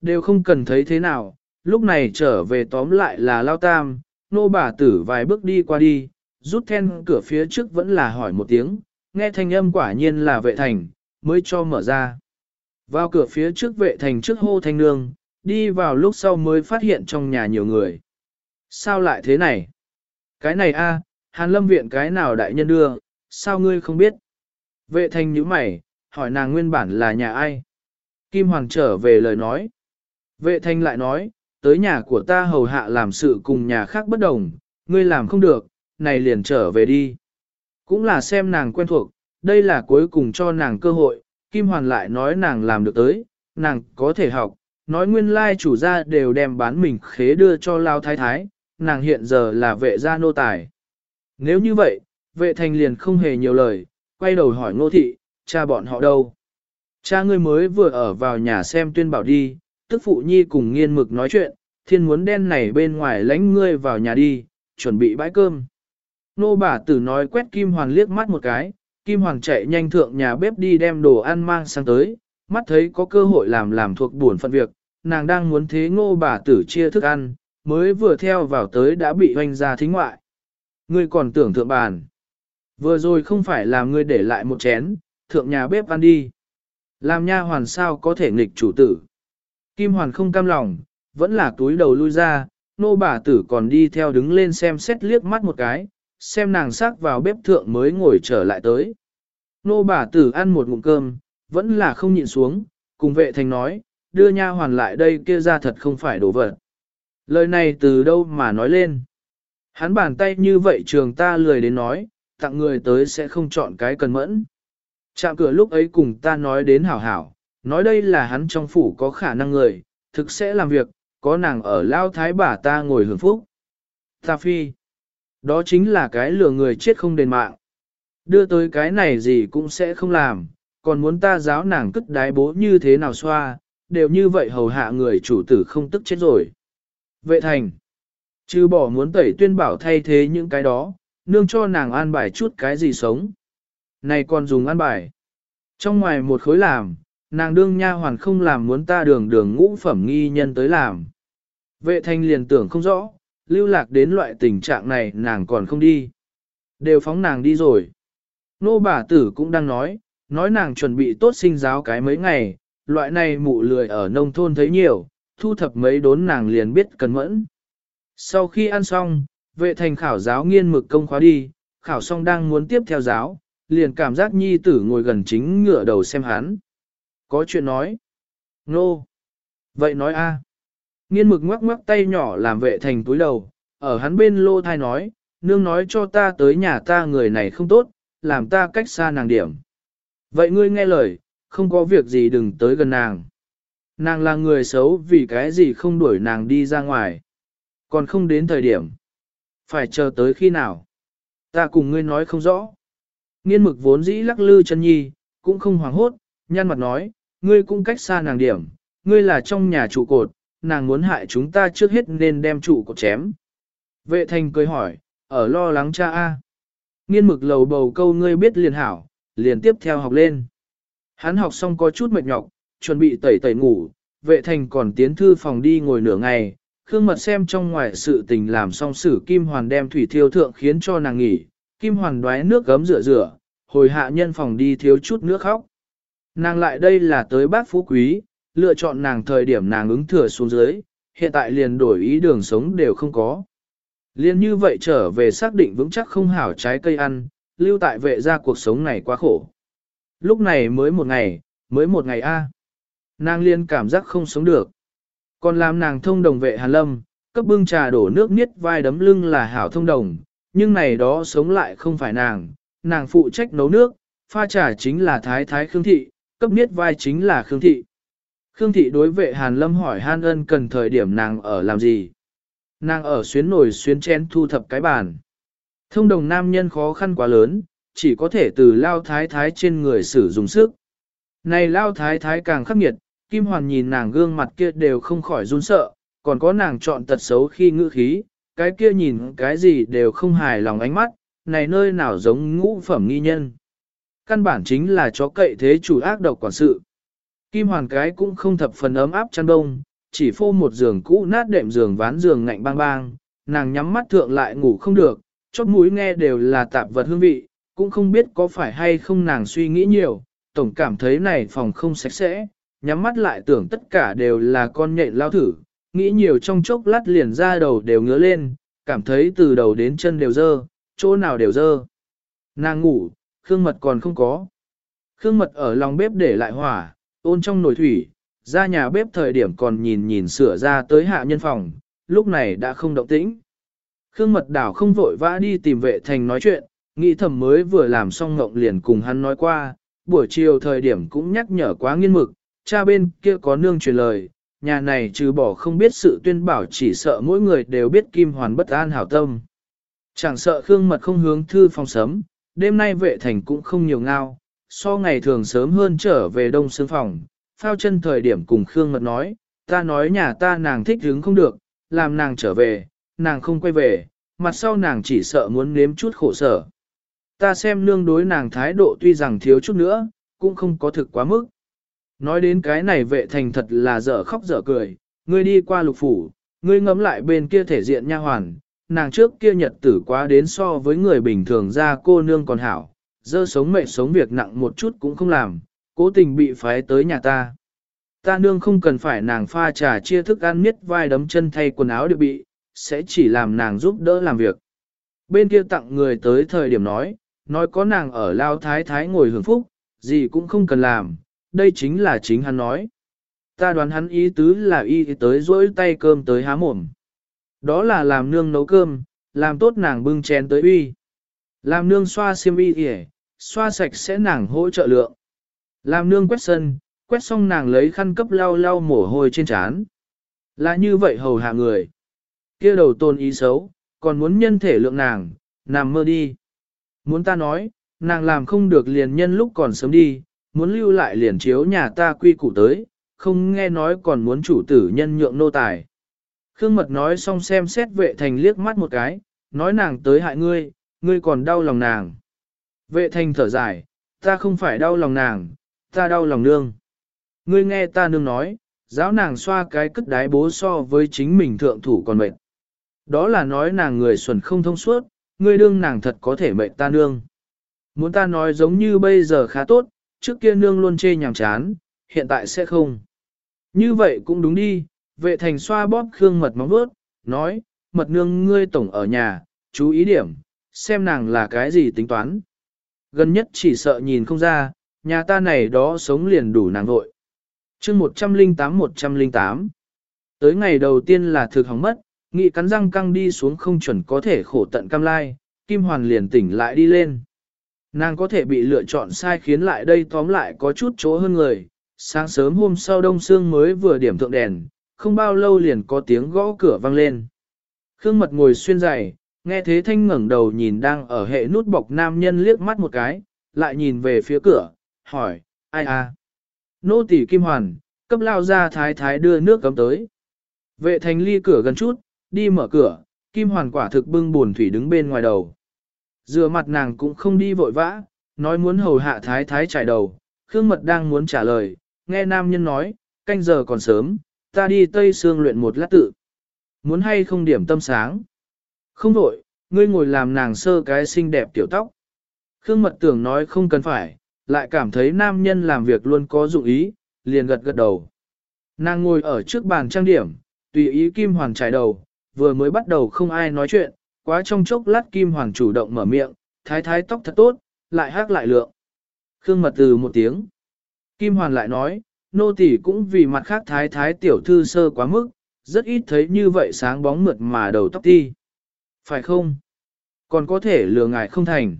Đều không cần thấy thế nào, lúc này trở về tóm lại là lao tam, nô bà tử vài bước đi qua đi, rút then cửa phía trước vẫn là hỏi một tiếng, nghe thanh âm quả nhiên là vệ thành, mới cho mở ra. Vào cửa phía trước vệ thành trước hô thanh nương, đi vào lúc sau mới phát hiện trong nhà nhiều người. Sao lại thế này? Cái này a, Hàn Lâm viện cái nào đại nhân đưa, sao ngươi không biết? Vệ thành nhíu mày, hỏi nàng nguyên bản là nhà ai? Kim Hoàng trở về lời nói. Vệ Thanh lại nói, tới nhà của ta hầu hạ làm sự cùng nhà khác bất đồng, ngươi làm không được, này liền trở về đi. Cũng là xem nàng quen thuộc, đây là cuối cùng cho nàng cơ hội, Kim Hoàn lại nói nàng làm được tới, nàng có thể học, nói nguyên lai chủ gia đều đem bán mình khế đưa cho Lao Thái Thái, nàng hiện giờ là vệ gia nô tài. Nếu như vậy, vệ thành liền không hề nhiều lời, quay đầu hỏi ngô thị, cha bọn họ đâu? Cha ngươi mới vừa ở vào nhà xem tuyên bảo đi, tức phụ nhi cùng nghiên mực nói chuyện, thiên muốn đen này bên ngoài lánh ngươi vào nhà đi, chuẩn bị bãi cơm. Nô bà tử nói quét Kim Hoàn liếc mắt một cái, Kim Hoàng chạy nhanh thượng nhà bếp đi đem đồ ăn mang sang tới, mắt thấy có cơ hội làm làm thuộc buồn phận việc, nàng đang muốn thế ngô bà tử chia thức ăn, mới vừa theo vào tới đã bị hoanh ra thính ngoại. Ngươi còn tưởng thượng bàn. Vừa rồi không phải là ngươi để lại một chén, thượng nhà bếp ăn đi. Làm nha hoàn sao có thể nghịch chủ tử. Kim Hoàn không cam lòng, vẫn là túi đầu lui ra, nô bà tử còn đi theo đứng lên xem xét liếc mắt một cái, xem nàng sắc vào bếp thượng mới ngồi trở lại tới. Nô bà tử ăn một ngụm cơm, vẫn là không nhịn xuống, cùng vệ thành nói, đưa nha hoàn lại đây kia ra thật không phải đổ vật. Lời này từ đâu mà nói lên. Hắn bàn tay như vậy trường ta lười đến nói, tặng người tới sẽ không chọn cái cần mẫn. Chạm cửa lúc ấy cùng ta nói đến hảo hảo, nói đây là hắn trong phủ có khả năng người, thực sẽ làm việc, có nàng ở lao thái bà ta ngồi hưởng phúc. Ta phi. Đó chính là cái lừa người chết không đền mạng. Đưa tới cái này gì cũng sẽ không làm, còn muốn ta giáo nàng cất đái bố như thế nào xoa, đều như vậy hầu hạ người chủ tử không tức chết rồi. Vệ thành, chứ bỏ muốn tẩy tuyên bảo thay thế những cái đó, nương cho nàng an bài chút cái gì sống. Này còn dùng an bài. Trong ngoài một khối làm, nàng đương nha hoàn không làm muốn ta đường đường ngũ phẩm nghi nhân tới làm. Vệ thanh liền tưởng không rõ, lưu lạc đến loại tình trạng này nàng còn không đi. Đều phóng nàng đi rồi. Nô bà tử cũng đang nói, nói nàng chuẩn bị tốt sinh giáo cái mấy ngày, loại này mụ lười ở nông thôn thấy nhiều, thu thập mấy đốn nàng liền biết cần mẫn. Sau khi ăn xong, vệ thành khảo giáo nghiên mực công khóa đi, khảo xong đang muốn tiếp theo giáo, liền cảm giác nhi tử ngồi gần chính ngựa đầu xem hắn. Có chuyện nói. Nô. Vậy nói a. Nghiên mực ngoắc ngoắc tay nhỏ làm vệ thành túi đầu, ở hắn bên lô thai nói, nương nói cho ta tới nhà ta người này không tốt, làm ta cách xa nàng điểm. Vậy ngươi nghe lời, không có việc gì đừng tới gần nàng. Nàng là người xấu vì cái gì không đuổi nàng đi ra ngoài. Còn không đến thời điểm. Phải chờ tới khi nào. Ta cùng ngươi nói không rõ. Nghiên mực vốn dĩ lắc lư chân nhi, cũng không hoảng hốt, nhăn mặt nói, ngươi cũng cách xa nàng điểm, ngươi là trong nhà trụ cột, nàng muốn hại chúng ta trước hết nên đem trụ cột chém. Vệ thành cười hỏi, ở lo lắng cha A. Nghiên mực lầu bầu câu ngươi biết liền hảo, liền tiếp theo học lên. Hắn học xong có chút mệt nhọc, chuẩn bị tẩy tẩy ngủ, vệ thành còn tiến thư phòng đi ngồi nửa ngày, khương mật xem trong ngoài sự tình làm xong sử Kim Hoàn đem thủy thiêu thượng khiến cho nàng nghỉ, Kim Hoàn đoái nước gấm rửa rửa, hồi hạ nhân phòng đi thiếu chút nước khóc. Nàng lại đây là tới bác phú quý, lựa chọn nàng thời điểm nàng ứng thừa xuống dưới, hiện tại liền đổi ý đường sống đều không có. Liên như vậy trở về xác định vững chắc không hảo trái cây ăn, lưu tại vệ ra cuộc sống này quá khổ. Lúc này mới một ngày, mới một ngày a, Nàng liên cảm giác không sống được. Còn làm nàng thông đồng vệ Hàn Lâm, cấp bưng trà đổ nước niết vai đấm lưng là hảo thông đồng, nhưng này đó sống lại không phải nàng, nàng phụ trách nấu nước, pha trà chính là thái thái Khương Thị, cấp niết vai chính là Khương Thị. Khương Thị đối vệ Hàn Lâm hỏi Han ân cần thời điểm nàng ở làm gì. Nàng ở xuyến nổi xuyến chén thu thập cái bàn. Thông đồng nam nhân khó khăn quá lớn, chỉ có thể từ lao thái thái trên người sử dụng sức. Này lao thái thái càng khắc nghiệt, Kim Hoàn nhìn nàng gương mặt kia đều không khỏi run sợ, còn có nàng chọn tật xấu khi ngữ khí, cái kia nhìn cái gì đều không hài lòng ánh mắt, này nơi nào giống ngũ phẩm nghi nhân. Căn bản chính là chó cậy thế chủ ác độc quản sự. Kim Hoàn cái cũng không thập phần ấm áp chăn đông, chỉ phô một giường cũ nát đệm giường ván giường ngạnh bang bang, nàng nhắm mắt thượng lại ngủ không được, chót mũi nghe đều là tạp vật hương vị, cũng không biết có phải hay không nàng suy nghĩ nhiều, tổng cảm thấy này phòng không sạch sẽ, nhắm mắt lại tưởng tất cả đều là con nhện lao thử, nghĩ nhiều trong chốc lát liền ra đầu đều ngứa lên, cảm thấy từ đầu đến chân đều dơ, chỗ nào đều dơ. Nàng ngủ, Khương Mật còn không có. Khương Mật ở lòng bếp để lại hỏa, ôn trong nồi thủy, ra nhà bếp thời điểm còn nhìn nhìn sửa ra tới hạ nhân phòng, lúc này đã không động tĩnh. Khương Mật đảo không vội vã đi tìm vệ thành nói chuyện, nghĩ thầm mới vừa làm xong ngộng liền cùng hắn nói qua, buổi chiều thời điểm cũng nhắc nhở quá nghiên mực, cha bên kia có nương truyền lời, nhà này trừ bỏ không biết sự tuyên bảo chỉ sợ mỗi người đều biết kim hoàn bất an hảo tâm. Chẳng sợ Khương Mật không hướng thư phòng sớm, đêm nay vệ thành cũng không nhiều ngao, so ngày thường sớm hơn trở về đông sương phòng, phao chân thời điểm cùng Khương Mật nói, ta nói nhà ta nàng thích hứng không được, làm nàng trở về, nàng không quay về, mặt sau nàng chỉ sợ muốn nếm chút khổ sở. Ta xem nương đối nàng thái độ tuy rằng thiếu chút nữa, cũng không có thực quá mức. Nói đến cái này vệ thành thật là dở khóc dở cười, ngươi đi qua lục phủ, ngươi ngắm lại bên kia thể diện nha hoàn, nàng trước kia nhật tử quá đến so với người bình thường ra cô nương còn hảo, dơ sống mệt sống việc nặng một chút cũng không làm, cố tình bị phái tới nhà ta. Ta nương không cần phải nàng pha trà chia thức ăn miết vai đấm chân thay quần áo đều bị, sẽ chỉ làm nàng giúp đỡ làm việc. Bên kia tặng người tới thời điểm nói, nói có nàng ở lao thái thái ngồi hưởng phúc, gì cũng không cần làm, đây chính là chính hắn nói. Ta đoán hắn ý tứ là y tới dỗi tay cơm tới há mồm. Đó là làm nương nấu cơm, làm tốt nàng bưng chén tới uy. Làm nương xoa xiêm y kìa, xoa sạch sẽ nàng hỗ trợ lượng. Làm nương quét sân, quét xong nàng lấy khăn cấp lau lau mồ hôi trên trán. Là như vậy hầu hạ người. kia đầu tôn ý xấu, còn muốn nhân thể lượng nàng, nằm mơ đi. Muốn ta nói, nàng làm không được liền nhân lúc còn sớm đi, muốn lưu lại liền chiếu nhà ta quy củ tới, không nghe nói còn muốn chủ tử nhân nhượng nô tài. Khương Mật nói xong xem xét vệ thành liếc mắt một cái, nói nàng tới hại ngươi, ngươi còn đau lòng nàng. Vệ thành thở dài, ta không phải đau lòng nàng, ta đau lòng nương. Ngươi nghe ta nương nói, giáo nàng xoa cái cất đái bố so với chính mình thượng thủ còn mệt. Đó là nói nàng người xuẩn không thông suốt, ngươi đương nàng thật có thể mệt ta nương. Muốn ta nói giống như bây giờ khá tốt, trước kia nương luôn chê nhàm chán, hiện tại sẽ không. Như vậy cũng đúng đi, vệ thành xoa bóp khương mật móng vuốt, nói, mật nương ngươi tổng ở nhà, chú ý điểm, xem nàng là cái gì tính toán. Gần nhất chỉ sợ nhìn không ra, nhà ta này đó sống liền đủ nàng vội. chương 108-108 Tới ngày đầu tiên là thực hóng mất, nghị cắn răng căng đi xuống không chuẩn có thể khổ tận cam lai, Kim Hoàn liền tỉnh lại đi lên. Nàng có thể bị lựa chọn sai khiến lại đây tóm lại có chút chỗ hơn người. Sáng sớm hôm sau đông sương mới vừa điểm thượng đèn, không bao lâu liền có tiếng gõ cửa vang lên. Khương mật ngồi xuyên giày, nghe thế thanh ngẩng đầu nhìn đang ở hệ nút bọc nam nhân liếc mắt một cái, lại nhìn về phía cửa, hỏi, ai à? Nô tỷ kim hoàn, cấp lao ra thái thái đưa nước cấm tới. Vệ thành ly cửa gần chút, đi mở cửa, kim hoàn quả thực bưng buồn thủy đứng bên ngoài đầu. Dừa mặt nàng cũng không đi vội vã, nói muốn hầu hạ thái thái trải đầu, Khương Mật đang muốn trả lời, nghe nam nhân nói, canh giờ còn sớm, ta đi Tây Sương luyện một lát tự. Muốn hay không điểm tâm sáng? Không đổi, ngươi ngồi làm nàng sơ cái xinh đẹp tiểu tóc. Khương Mật tưởng nói không cần phải, lại cảm thấy nam nhân làm việc luôn có dụng ý, liền gật gật đầu. Nàng ngồi ở trước bàn trang điểm, tùy ý Kim Hoàng trải đầu, vừa mới bắt đầu không ai nói chuyện, quá trong chốc lát Kim Hoàng chủ động mở miệng, thái thái tóc thật tốt, lại hát lại lượng. Khương Mật từ một tiếng. Kim Hoàng lại nói, nô tỳ cũng vì mặt khác thái thái tiểu thư sơ quá mức, rất ít thấy như vậy sáng bóng mượt mà đầu tóc ti. Phải không? Còn có thể lừa ngài không thành.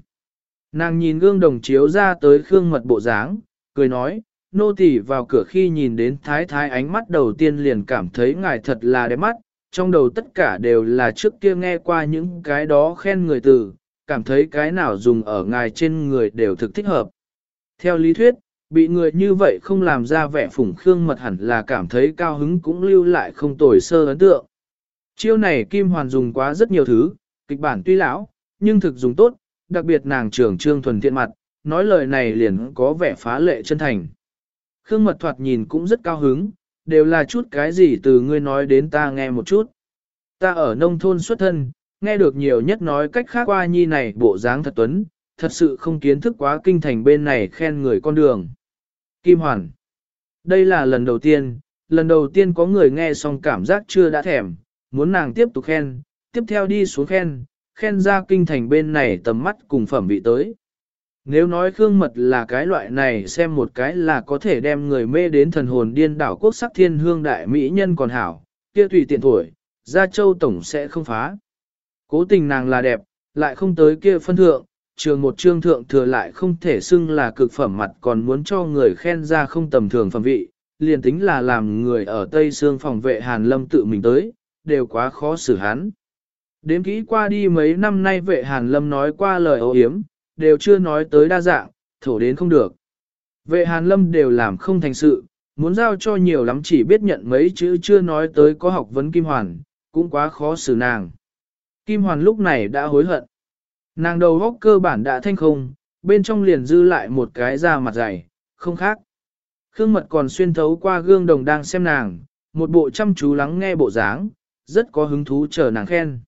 Nàng nhìn gương đồng chiếu ra tới Khương Mật bộ dáng, cười nói, nô tỳ vào cửa khi nhìn đến thái thái ánh mắt đầu tiên liền cảm thấy ngài thật là đẹp mắt, trong đầu tất cả đều là trước kia nghe qua những cái đó khen người từ, cảm thấy cái nào dùng ở ngài trên người đều thực thích hợp. Theo lý thuyết, bị người như vậy không làm ra vẻ phủng khương mật hẳn là cảm thấy cao hứng cũng lưu lại không tồi sơ ấn tượng. Chiêu này Kim Hoàn dùng quá rất nhiều thứ, kịch bản tuy lão, nhưng thực dùng tốt, đặc biệt nàng trưởng trương thuần thiện mặt, nói lời này liền có vẻ phá lệ chân thành. Khương Mật thoạt nhìn cũng rất cao hứng, đều là chút cái gì từ ngươi nói đến ta nghe một chút. Ta ở nông thôn xuất thân, nghe được nhiều nhất nói cách khác qua nhi này bộ dáng thật tuấn, thật sự không kiến thức quá kinh thành bên này khen người con đường. Kim Hoàn Đây là lần đầu tiên, lần đầu tiên có người nghe xong cảm giác chưa đã thèm, muốn nàng tiếp tục khen, tiếp theo đi xuống khen, khen ra kinh thành bên này tầm mắt cùng phẩm vị tới. Nếu nói Khương Mật là cái loại này xem một cái là có thể đem người mê đến thần hồn điên đảo quốc sắc thiên hương đại mỹ nhân còn hảo, kia tùy tiện tuổi, gia châu tổng sẽ không phá. Cố tình nàng là đẹp, lại không tới kia phân thượng, trường một trương thượng thừa lại không thể xưng là cực phẩm mặt còn muốn cho người khen ra không tầm thường phẩm vị, liền tính là làm người ở Tây Sương phòng vệ Hàn Lâm tự mình tới, đều quá khó xử hắn. Đếm kỹ qua đi mấy năm nay vệ Hàn Lâm nói qua lời ấu hiếm, đều chưa nói tới đa dạng, thổ đến không được. Vệ Hàn Lâm đều làm không thành sự, muốn giao cho nhiều lắm chỉ biết nhận mấy chữ chưa nói tới có học vấn Kim Hoàn, cũng quá khó xử nàng. Kim Hoàn lúc này đã hối hận. Nàng đầu góc cơ bản đã thanh không, bên trong liền dư lại một cái da mặt dày, không khác. Khương mật còn xuyên thấu qua gương đồng đang xem nàng, một bộ chăm chú lắng nghe bộ dáng, rất có hứng thú chờ nàng khen.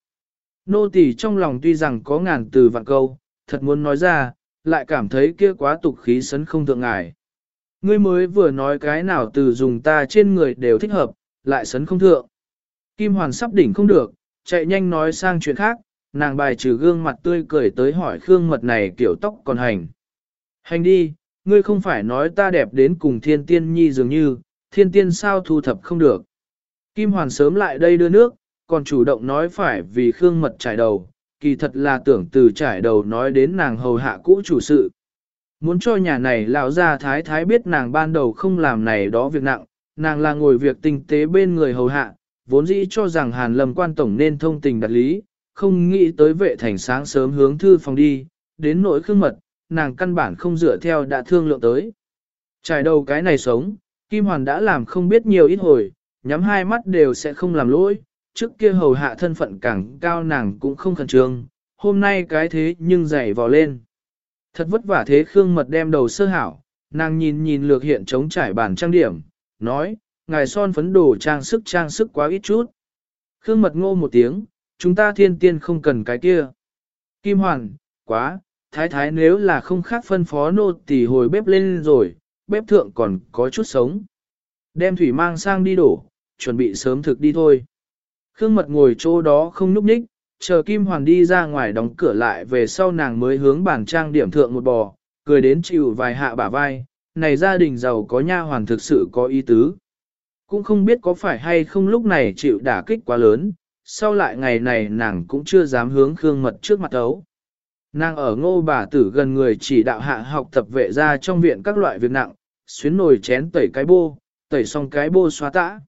Nô tỳ trong lòng tuy rằng có ngàn từ vạn câu, thật muốn nói ra, lại cảm thấy kia quá tục khí sấn không thượng ngài. Ngươi mới vừa nói cái nào từ dùng ta trên người đều thích hợp, lại sấn không thượng. Kim Hoàn sắp đỉnh không được, chạy nhanh nói sang chuyện khác, nàng bài trừ gương mặt tươi cười tới hỏi Khương Mật này kiểu tóc còn hành. Hành đi, ngươi không phải nói ta đẹp đến cùng thiên tiên nhi dường như, thiên tiên sao thu thập không được. Kim Hoàn sớm lại đây đưa nước, còn chủ động nói phải vì Khương Mật trải đầu, kỳ thật là tưởng từ trải đầu nói đến nàng hầu hạ cũ chủ sự. Muốn cho nhà này lão gia thái thái biết nàng ban đầu không làm này đó việc nặng, nàng là ngồi việc tinh tế bên người hầu hạ, vốn dĩ cho rằng Hàn Lâm quan tổng nên thông tình đặt lý, không nghĩ tới vệ thành sáng sớm hướng thư phòng đi, đến nỗi khương mật, nàng căn bản không dựa theo đã thương lượng tới. Trải đầu cái này sống, Kim Hoàn đã làm không biết nhiều ít hồi, nhắm hai mắt đều sẽ không làm lỗi, trước kia hầu hạ thân phận càng cao nàng cũng không khẩn trương, hôm nay cái thế nhưng dày vò lên. Thật vất vả thế Khương Mật đem đầu sơ hảo, nàng nhìn nhìn lược hiện chống trải bàn trang điểm, nói, ngài son phấn đồ trang sức trang sức quá ít chút. Khương Mật ngô một tiếng, chúng ta thiên tiên không cần cái kia. Kim Hoàn, quá, thái thái nếu là không khác phân phó nô thì hồi bếp lên rồi, bếp thượng còn có chút sống. Đem thủy mang sang đi đổ, chuẩn bị sớm thực đi thôi. Khương Mật ngồi chỗ đó không núp ních, chờ Kim Hoàn đi ra ngoài đóng cửa lại về sau nàng mới hướng bàn trang điểm thượng một bò, cười đến chịu vài hạ bả vai, này gia đình giàu có nha hoàn thực sự có ý tứ. Cũng không biết có phải hay không lúc này chịu đả kích quá lớn, sau lại ngày này nàng cũng chưa dám hướng Khương Mật trước mặt ấu. Nàng ở ngô bà tử gần người chỉ đạo hạ học tập vệ ra trong viện các loại việc nặng, xuyến nồi chén tẩy cái bô, tẩy xong cái bô xóa tã.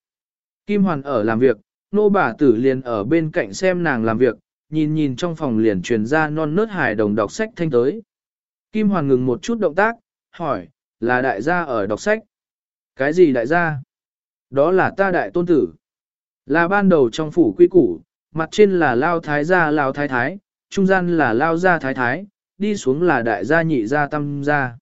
Kim Hoàn ở làm việc, Nô bà tử liền ở bên cạnh xem nàng làm việc, nhìn nhìn trong phòng liền truyền ra non nớt hài đồng đọc sách thanh tới. Kim Hoàn ngừng một chút động tác, hỏi, là đại gia ở đọc sách? Cái gì đại gia? Đó là ta đại tôn tử. Là ban đầu trong phủ quy củ, mặt trên là lao thái gia lao thái thái, trung gian là lao gia thái thái, đi xuống là đại gia nhị gia tam gia.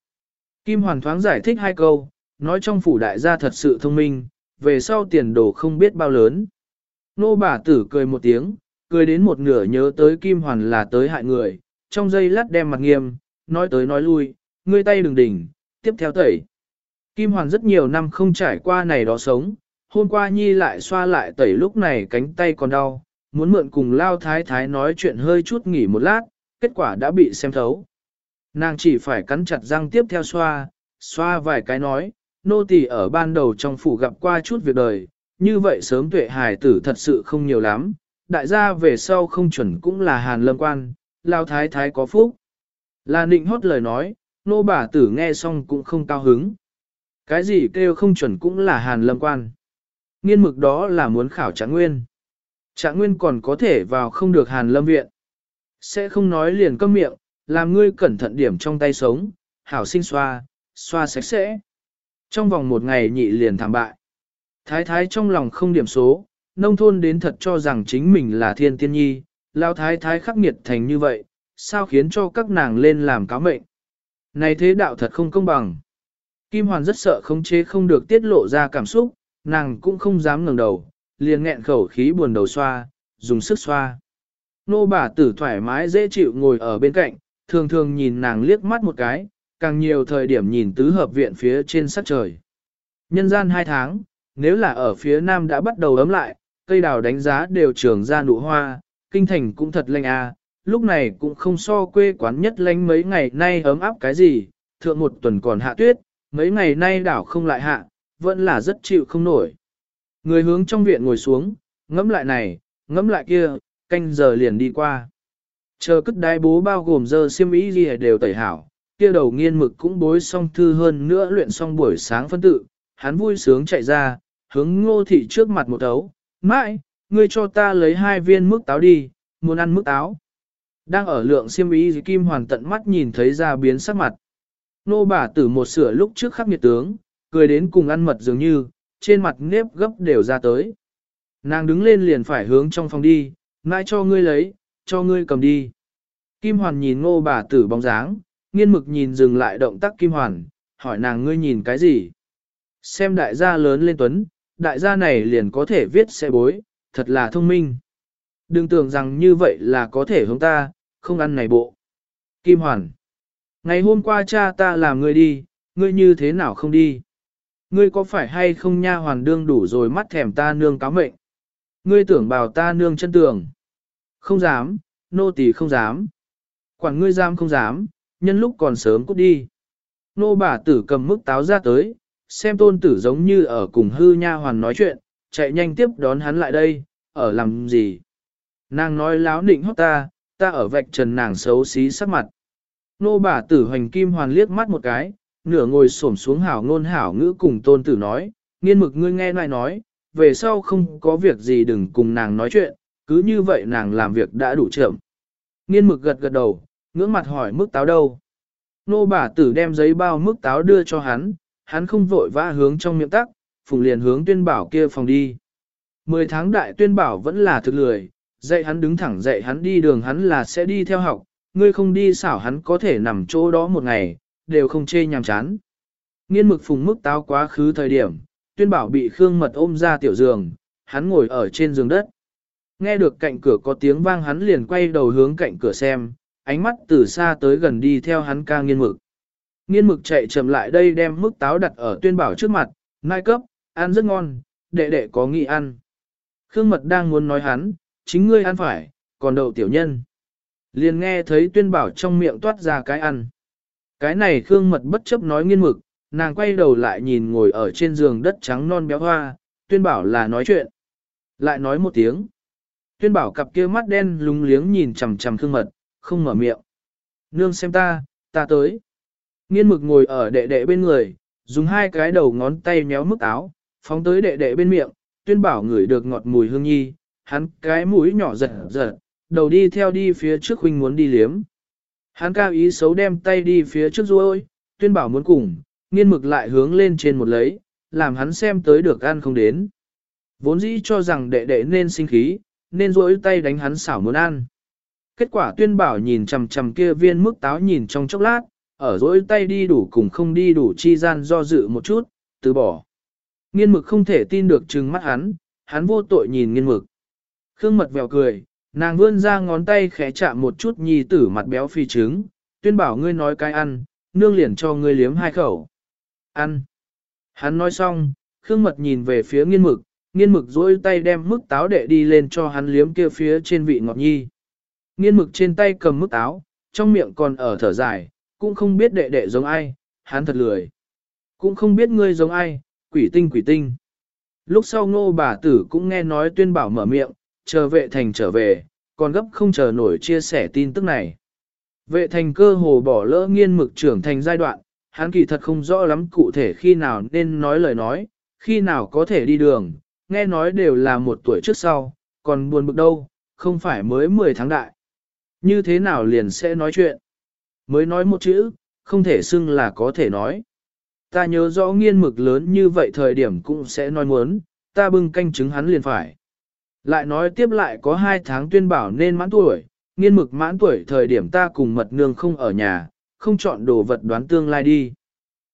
Kim Hoàn thoáng giải thích hai câu, nói trong phủ đại gia thật sự thông minh, về sau tiền đồ không biết bao lớn. Nô bà tử cười một tiếng, cười đến một nửa nhớ tới Kim Hoàn là tới hại người, trong giây lát đem mặt nghiêm, nói tới nói lui, ngươi tay đừng đỉnh, tiếp theo tẩy. Kim Hoàn rất nhiều năm không trải qua này đó sống, hôm qua Nhi lại xoa lại tẩy lúc này cánh tay còn đau, muốn mượn cùng Lao Thái Thái nói chuyện hơi chút nghỉ một lát, kết quả đã bị xem thấu. Nàng chỉ phải cắn chặt răng tiếp theo xoa, xoa vài cái nói, nô tỳ ở ban đầu trong phủ gặp qua chút việc đời, như vậy sớm tuệ hài tử thật sự không nhiều lắm, đại gia về sau không chuẩn cũng là hàn lâm quan, lao thái thái có phúc. Là nịnh hót lời nói, nô bà tử nghe xong cũng không cao hứng. Cái gì kêu không chuẩn cũng là hàn lâm quan. Nghiên mực đó là muốn khảo trạng nguyên. Trạng nguyên còn có thể vào không được hàn lâm viện. Sẽ không nói liền câm miệng, làm ngươi cẩn thận điểm trong tay sống, hảo sinh xoa, xoa sạch sẽ. Trong vòng một ngày nhị liền thảm bại. Thái thái trong lòng không điểm số, nông thôn đến thật cho rằng chính mình là thiên tiên nhi, lao thái thái khắc nghiệt thành như vậy, sao khiến cho các nàng lên làm cáo mệnh. Này thế đạo thật không công bằng. Kim Hoàn rất sợ không chế không được tiết lộ ra cảm xúc, nàng cũng không dám ngẩng đầu, liền nghẹn khẩu khí buồn đầu xoa, dùng sức xoa. Nô bà tử thoải mái dễ chịu ngồi ở bên cạnh, thường thường nhìn nàng liếc mắt một cái, càng nhiều thời điểm nhìn tứ hợp viện phía trên sắc trời. Nhân gian hai tháng, nếu là ở phía nam đã bắt đầu ấm lại, cây đào đánh giá đều trường ra nụ hoa, kinh thành cũng thật lạnh a. À, lúc này cũng không so quê quán nhất lanh mấy ngày nay ấm áp cái gì, thượng một tuần còn hạ tuyết, mấy ngày nay đảo không lại hạ, vẫn là rất chịu không nổi. Người hướng trong viện ngồi xuống, ngẫm lại này, ngẫm lại kia, canh giờ liền đi qua. Chờ cất đai bố bao gồm giờ siêm ý gì đều tẩy hảo, kia đầu nghiên mực cũng bối xong thư hơn nữa luyện xong buổi sáng phân tự, hắn vui sướng chạy ra, hướng ngô thị trước mặt một ấu, mãi, ngươi cho ta lấy hai viên mức táo đi, muốn ăn mức táo. Đang ở lượng siêm ý kim hoàn tận mắt nhìn thấy ra biến sắc mặt. Nô bà tử một sửa lúc trước khắc nghiệt tướng, cười đến cùng ăn mật dường như, trên mặt nếp gấp đều ra tới. Nàng đứng lên liền phải hướng trong phòng đi, mãi cho ngươi lấy, cho ngươi cầm đi. Kim Hoàn nhìn ngô bà tử bóng dáng, nghiên mực nhìn dừng lại động tác Kim Hoàn, hỏi nàng ngươi nhìn cái gì? Xem đại gia lớn lên tuấn, đại gia này liền có thể viết xe bối, thật là thông minh. Đừng tưởng rằng như vậy là có thể hướng ta, không ăn này bộ. Kim Hoàn. Ngày hôm qua cha ta làm ngươi đi, ngươi như thế nào không đi? Ngươi có phải hay không nha hoàn đương đủ rồi mắt thèm ta nương cáo mệnh? Ngươi tưởng bảo ta nương chân tường. Không dám, nô tỳ không dám. Quản ngươi dám không dám, nhân lúc còn sớm cút đi. Nô bà tử cầm mức táo ra tới, xem tôn tử giống như ở cùng hư nha hoàn nói chuyện, chạy nhanh tiếp đón hắn lại đây, ở làm gì? Nàng nói láo nịnh hót ta, ta ở vạch trần nàng xấu xí sắc mặt. Nô bà tử hoành kim hoàn liếc mắt một cái, nửa ngồi xổm xuống hảo ngôn hảo ngữ cùng tôn tử nói, nghiên mực ngươi nghe lại nói, về sau không có việc gì đừng cùng nàng nói chuyện, cứ như vậy nàng làm việc đã đủ chậm. Nghiên mực gật gật đầu, ngưỡng mặt hỏi mức táo đâu. Nô bà tử đem giấy bao mức táo đưa cho hắn, hắn không vội vã hướng trong miệng tắc, phùng liền hướng tuyên bảo kia phòng đi. Mười tháng đại tuyên bảo vẫn là thực lười, dạy hắn đứng thẳng dạy hắn đi đường hắn là sẽ đi theo học, ngươi không đi xảo hắn có thể nằm chỗ đó một ngày, đều không chê nhàm chán. Nghiên mực phùng mức táo quá khứ thời điểm, tuyên bảo bị Khương Mật ôm ra tiểu giường, hắn ngồi ở trên giường đất. Nghe được cạnh cửa có tiếng vang hắn liền quay đầu hướng cạnh cửa xem, ánh mắt từ xa tới gần đi theo hắn ca nghiên mực. Nghiên mực chạy chậm lại đây đem mức táo đặt ở tuyên bảo trước mặt, nai cấp, ăn rất ngon, đệ đệ có nghị ăn. Khương Mật đang muốn nói hắn, chính ngươi ăn phải, còn đậu tiểu nhân. Liền nghe thấy tuyên bảo trong miệng toát ra cái ăn. Cái này Khương Mật bất chấp nói nghiên mực, nàng quay đầu lại nhìn ngồi ở trên giường đất trắng non béo hoa, tuyên bảo là nói chuyện. Lại nói một tiếng. Tuyên bảo cặp kia mắt đen lúng liếng nhìn chằm chằm Khương Mật, không mở miệng. Nương xem ta, ta tới. Nghiên mực ngồi ở đệ đệ bên người, dùng hai cái đầu ngón tay méo mức áo, phóng tới đệ đệ bên miệng, tuyên bảo ngửi được ngọt mùi hương nhi, hắn cái mũi nhỏ giật giật, đầu đi theo đi phía trước huynh muốn đi liếm. Hắn cao ý xấu đem tay đi phía trước rồi, tuyên bảo muốn cùng, nghiên mực lại hướng lên trên một lấy, làm hắn xem tới được ăn không đến. Vốn dĩ cho rằng đệ đệ nên sinh khí, nên rỗi tay đánh hắn xảo muốn ăn. Kết quả tuyên bảo nhìn chằm chằm kia viên mức táo nhìn trong chốc lát, ở rỗi tay đi đủ cùng không đi đủ chi gian do dự một chút, từ bỏ. Nghiên mực không thể tin được trừng mắt hắn, hắn vô tội nhìn nghiên mực. Khương mật vèo cười, nàng vươn ra ngón tay khẽ chạm một chút nhi tử mặt béo phi trứng, tuyên bảo ngươi nói cái ăn, nương liền cho ngươi liếm hai khẩu. Ăn. Hắn nói xong, Khương mật nhìn về phía nghiên mực, nghiên mực dỗi tay đem mức táo đệ đi lên cho hắn liếm kia phía trên vị ngọt nhi. Nghiên mực trên tay cầm mức táo, trong miệng còn ở thở dài, cũng không biết đệ đệ giống ai, hắn thật lười. Cũng không biết ngươi giống ai, quỷ tinh quỷ tinh. Lúc sau ngô bà tử cũng nghe nói tuyên bảo mở miệng, chờ vệ thành trở về, còn gấp không chờ nổi chia sẻ tin tức này. Vệ thành cơ hồ bỏ lỡ nghiên mực trưởng thành giai đoạn, hắn kỳ thật không rõ lắm cụ thể khi nào nên nói lời nói, khi nào có thể đi đường, nghe nói đều là một tuổi trước sau, còn buồn bực đâu, không phải mới 10 tháng đại. Như thế nào liền sẽ nói chuyện? Mới nói một chữ, không thể xưng là có thể nói. Ta nhớ rõ nghiên mực lớn như vậy thời điểm cũng sẽ nói muốn, ta bưng canh chứng hắn liền phải. Lại nói tiếp lại có hai tháng tuyên bảo nên mãn tuổi, nghiên mực mãn tuổi thời điểm ta cùng mật nương không ở nhà, không chọn đồ vật đoán tương lai đi.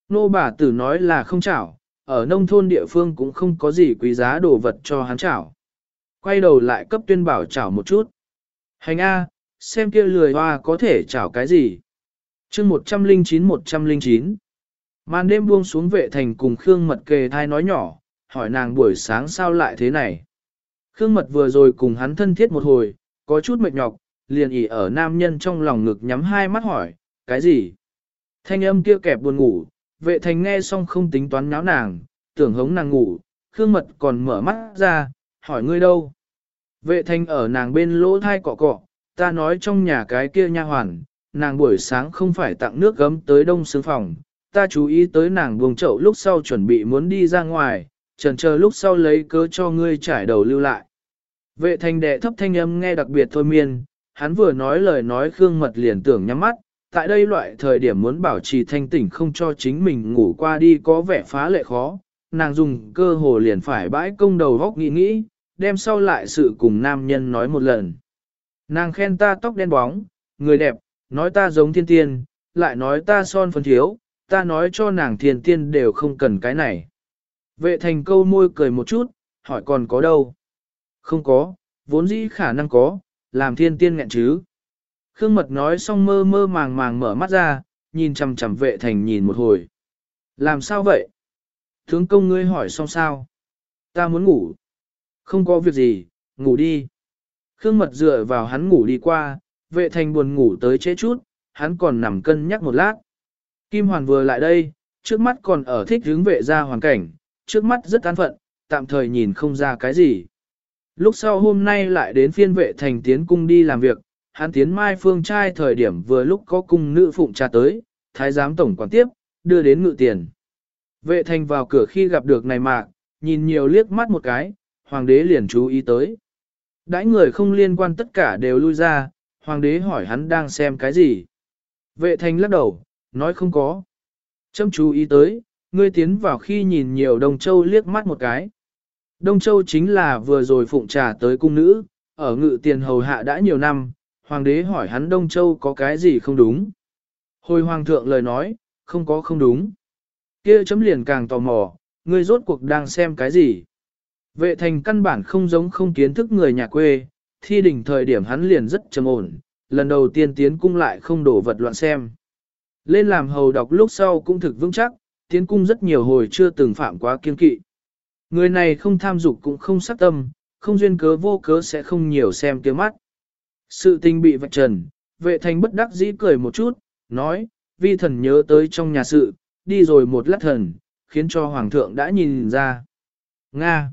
Nô bà tử nói là không chảo, ở nông thôn địa phương cũng không có gì quý giá đồ vật cho hắn chảo. Quay đầu lại cấp tuyên bảo chảo một chút. Hành A, xem kia lười hoa có thể chảo cái gì. chương 109-109 Màn đêm buông xuống vệ thành cùng Khương Mật kề thai nói nhỏ, hỏi nàng buổi sáng sao lại thế này. Khương Mật vừa rồi cùng hắn thân thiết một hồi, có chút mệt nhọc, liền ỉ ở nam nhân trong lòng ngực nhắm hai mắt hỏi, cái gì? Thanh âm kia kẹp buồn ngủ, vệ thành nghe xong không tính toán náo nàng, tưởng hống nàng ngủ, Khương Mật còn mở mắt ra, hỏi ngươi đâu? Vệ thành ở nàng bên lỗ thai cọ cọ, ta nói trong nhà cái kia nha hoàn, nàng buổi sáng không phải tặng nước gấm tới đông xương phòng, ta chú ý tới nàng buông chậu lúc sau chuẩn bị muốn đi ra ngoài, trần chờ lúc sau lấy cớ cho ngươi trải đầu lưu lại. Vệ thành đệ thấp thanh âm nghe đặc biệt thôi miên, hắn vừa nói lời nói Khương Mật liền tưởng nhắm mắt, tại đây loại thời điểm muốn bảo trì thanh tỉnh không cho chính mình ngủ qua đi có vẻ phá lệ khó, nàng dùng cơ hồ liền phải bãi công đầu góc nghĩ nghĩ, đem sau lại sự cùng nam nhân nói một lần. Nàng khen ta tóc đen bóng, người đẹp, nói ta giống thiên tiên, lại nói ta son phấn thiếu, ta nói cho nàng thiên tiên đều không cần cái này. Vệ thành câu môi cười một chút, hỏi còn có đâu? Không có, vốn dĩ khả năng có, làm thiên tiên nghẹn chứ. Khương mật nói xong mơ mơ màng màng mở mắt ra, nhìn chằm chằm vệ thành nhìn một hồi. Làm sao vậy? Tướng công ngươi hỏi xong sao? Ta muốn ngủ. Không có việc gì, ngủ đi. Khương mật dựa vào hắn ngủ đi qua, vệ thành buồn ngủ tới chế chút, hắn còn nằm cân nhắc một lát. Kim Hoàn vừa lại đây, trước mắt còn ở thích hướng vệ ra hoàn cảnh, trước mắt rất an phận, tạm thời nhìn không ra cái gì. Lúc sau hôm nay lại đến phiên vệ thành tiến cung đi làm việc, hắn tiến mai phương trai thời điểm vừa lúc có cung nữ phụng trà tới, thái giám tổng quản tiếp, đưa đến ngự tiền. Vệ thành vào cửa khi gặp được này mạc, nhìn nhiều liếc mắt một cái, hoàng đế liền chú ý tới. Đãi người không liên quan tất cả đều lui ra, hoàng đế hỏi hắn đang xem cái gì. Vệ thành lắc đầu, nói không có. Châm chú ý tới, ngươi tiến vào khi nhìn nhiều đồng Châu liếc mắt một cái. Đông Châu chính là vừa rồi phụng trà tới cung nữ, ở ngự tiền hầu hạ đã nhiều năm, hoàng đế hỏi hắn Đông Châu có cái gì không đúng. Hồi hoàng thượng lời nói, không có không đúng. kia chấm liền càng tò mò, ngươi rốt cuộc đang xem cái gì. Vệ thành căn bản không giống không kiến thức người nhà quê, thi đỉnh thời điểm hắn liền rất trầm ổn, lần đầu tiên tiến cung lại không đổ vật loạn xem. Lên làm hầu đọc lúc sau cũng thực vững chắc, tiến cung rất nhiều hồi chưa từng phạm quá kiên kỵ. Người này không tham dục cũng không sắc tâm, không duyên cớ vô cớ sẽ không nhiều xem tiếng mắt. Sự tình bị vạch trần, vệ thành bất đắc dĩ cười một chút, nói, vi thần nhớ tới trong nhà sự, đi rồi một lát thần, khiến cho hoàng thượng đã nhìn ra. Nga!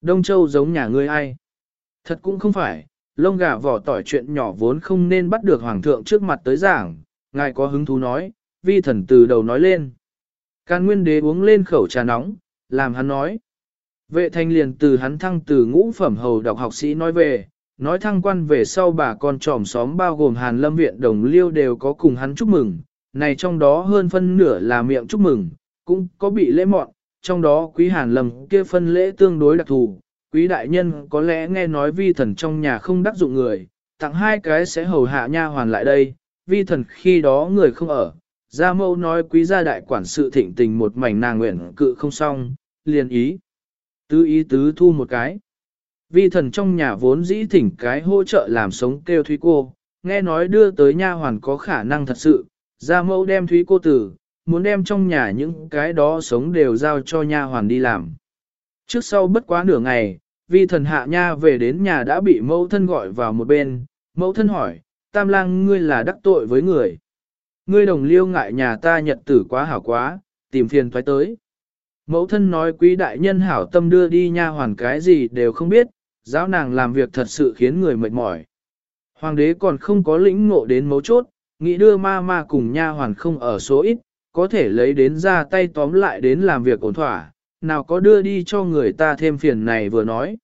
Đông Châu giống nhà ngươi ai? Thật cũng không phải, lông gà vỏ tỏi chuyện nhỏ vốn không nên bắt được hoàng thượng trước mặt tới giảng, ngài có hứng thú nói, vi thần từ đầu nói lên. Can nguyên đế uống lên khẩu trà nóng, làm hắn nói. Vệ thanh liền từ hắn thăng từ ngũ phẩm hầu đọc học sĩ nói về, nói thăng quan về sau bà con tròm xóm bao gồm Hàn Lâm Viện Đồng Liêu đều có cùng hắn chúc mừng, này trong đó hơn phân nửa là miệng chúc mừng, cũng có bị lễ mọn, trong đó quý Hàn Lâm kia phân lễ tương đối đặc thù, quý đại nhân có lẽ nghe nói vi thần trong nhà không đắc dụng người, tặng hai cái sẽ hầu hạ nha hoàn lại đây, vi thần khi đó người không ở. Gia mâu nói quý gia đại quản sự thịnh tình một mảnh nàng nguyện cự không xong, liền ý. Tứ ý tứ thu một cái. Vi thần trong nhà vốn dĩ thỉnh cái hỗ trợ làm sống kêu Thúy cô, nghe nói đưa tới nha hoàn có khả năng thật sự, gia mẫu đem Thúy cô tử, muốn đem trong nhà những cái đó sống đều giao cho nha hoàn đi làm. Trước sau bất quá nửa ngày, vi thần hạ nha về đến nhà đã bị mẫu thân gọi vào một bên, mẫu thân hỏi, tam lang ngươi là đắc tội với người. Ngươi đồng liêu ngại nhà ta nhật tử quá hảo quá, tìm phiền thoái tới. Mẫu thân nói quý đại nhân hảo tâm đưa đi nha hoàn cái gì đều không biết, giáo nàng làm việc thật sự khiến người mệt mỏi. Hoàng đế còn không có lĩnh ngộ đến mấu chốt, nghĩ đưa ma ma cùng nha hoàn không ở số ít, có thể lấy đến ra tay tóm lại đến làm việc ổn thỏa, nào có đưa đi cho người ta thêm phiền này vừa nói.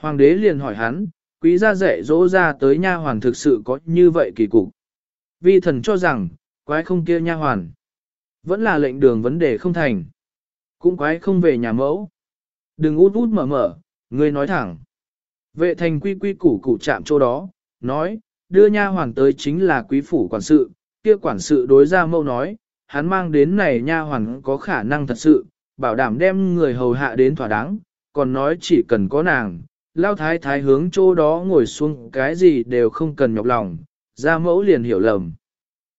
Hoàng đế liền hỏi hắn, quý gia dạy dỗ ra tới nha hoàn thực sự có như vậy kỳ cục. Vi thần cho rằng, quái không kia nha hoàn. Vẫn là lệnh đường vấn đề không thành. Cũng quái không về nhà mẫu. Đừng út út mở mở, ngươi nói thẳng. Vệ thành quy quy củ củ chạm chỗ đó, nói, đưa nha hoàn tới chính là quý phủ quản sự, kia quản sự đối ra mẫu nói, hắn mang đến này nha hoàn có khả năng thật sự, bảo đảm đem người hầu hạ đến thỏa đáng, còn nói chỉ cần có nàng, lao thái thái hướng chỗ đó ngồi xuống cái gì đều không cần nhọc lòng, ra mẫu liền hiểu lầm.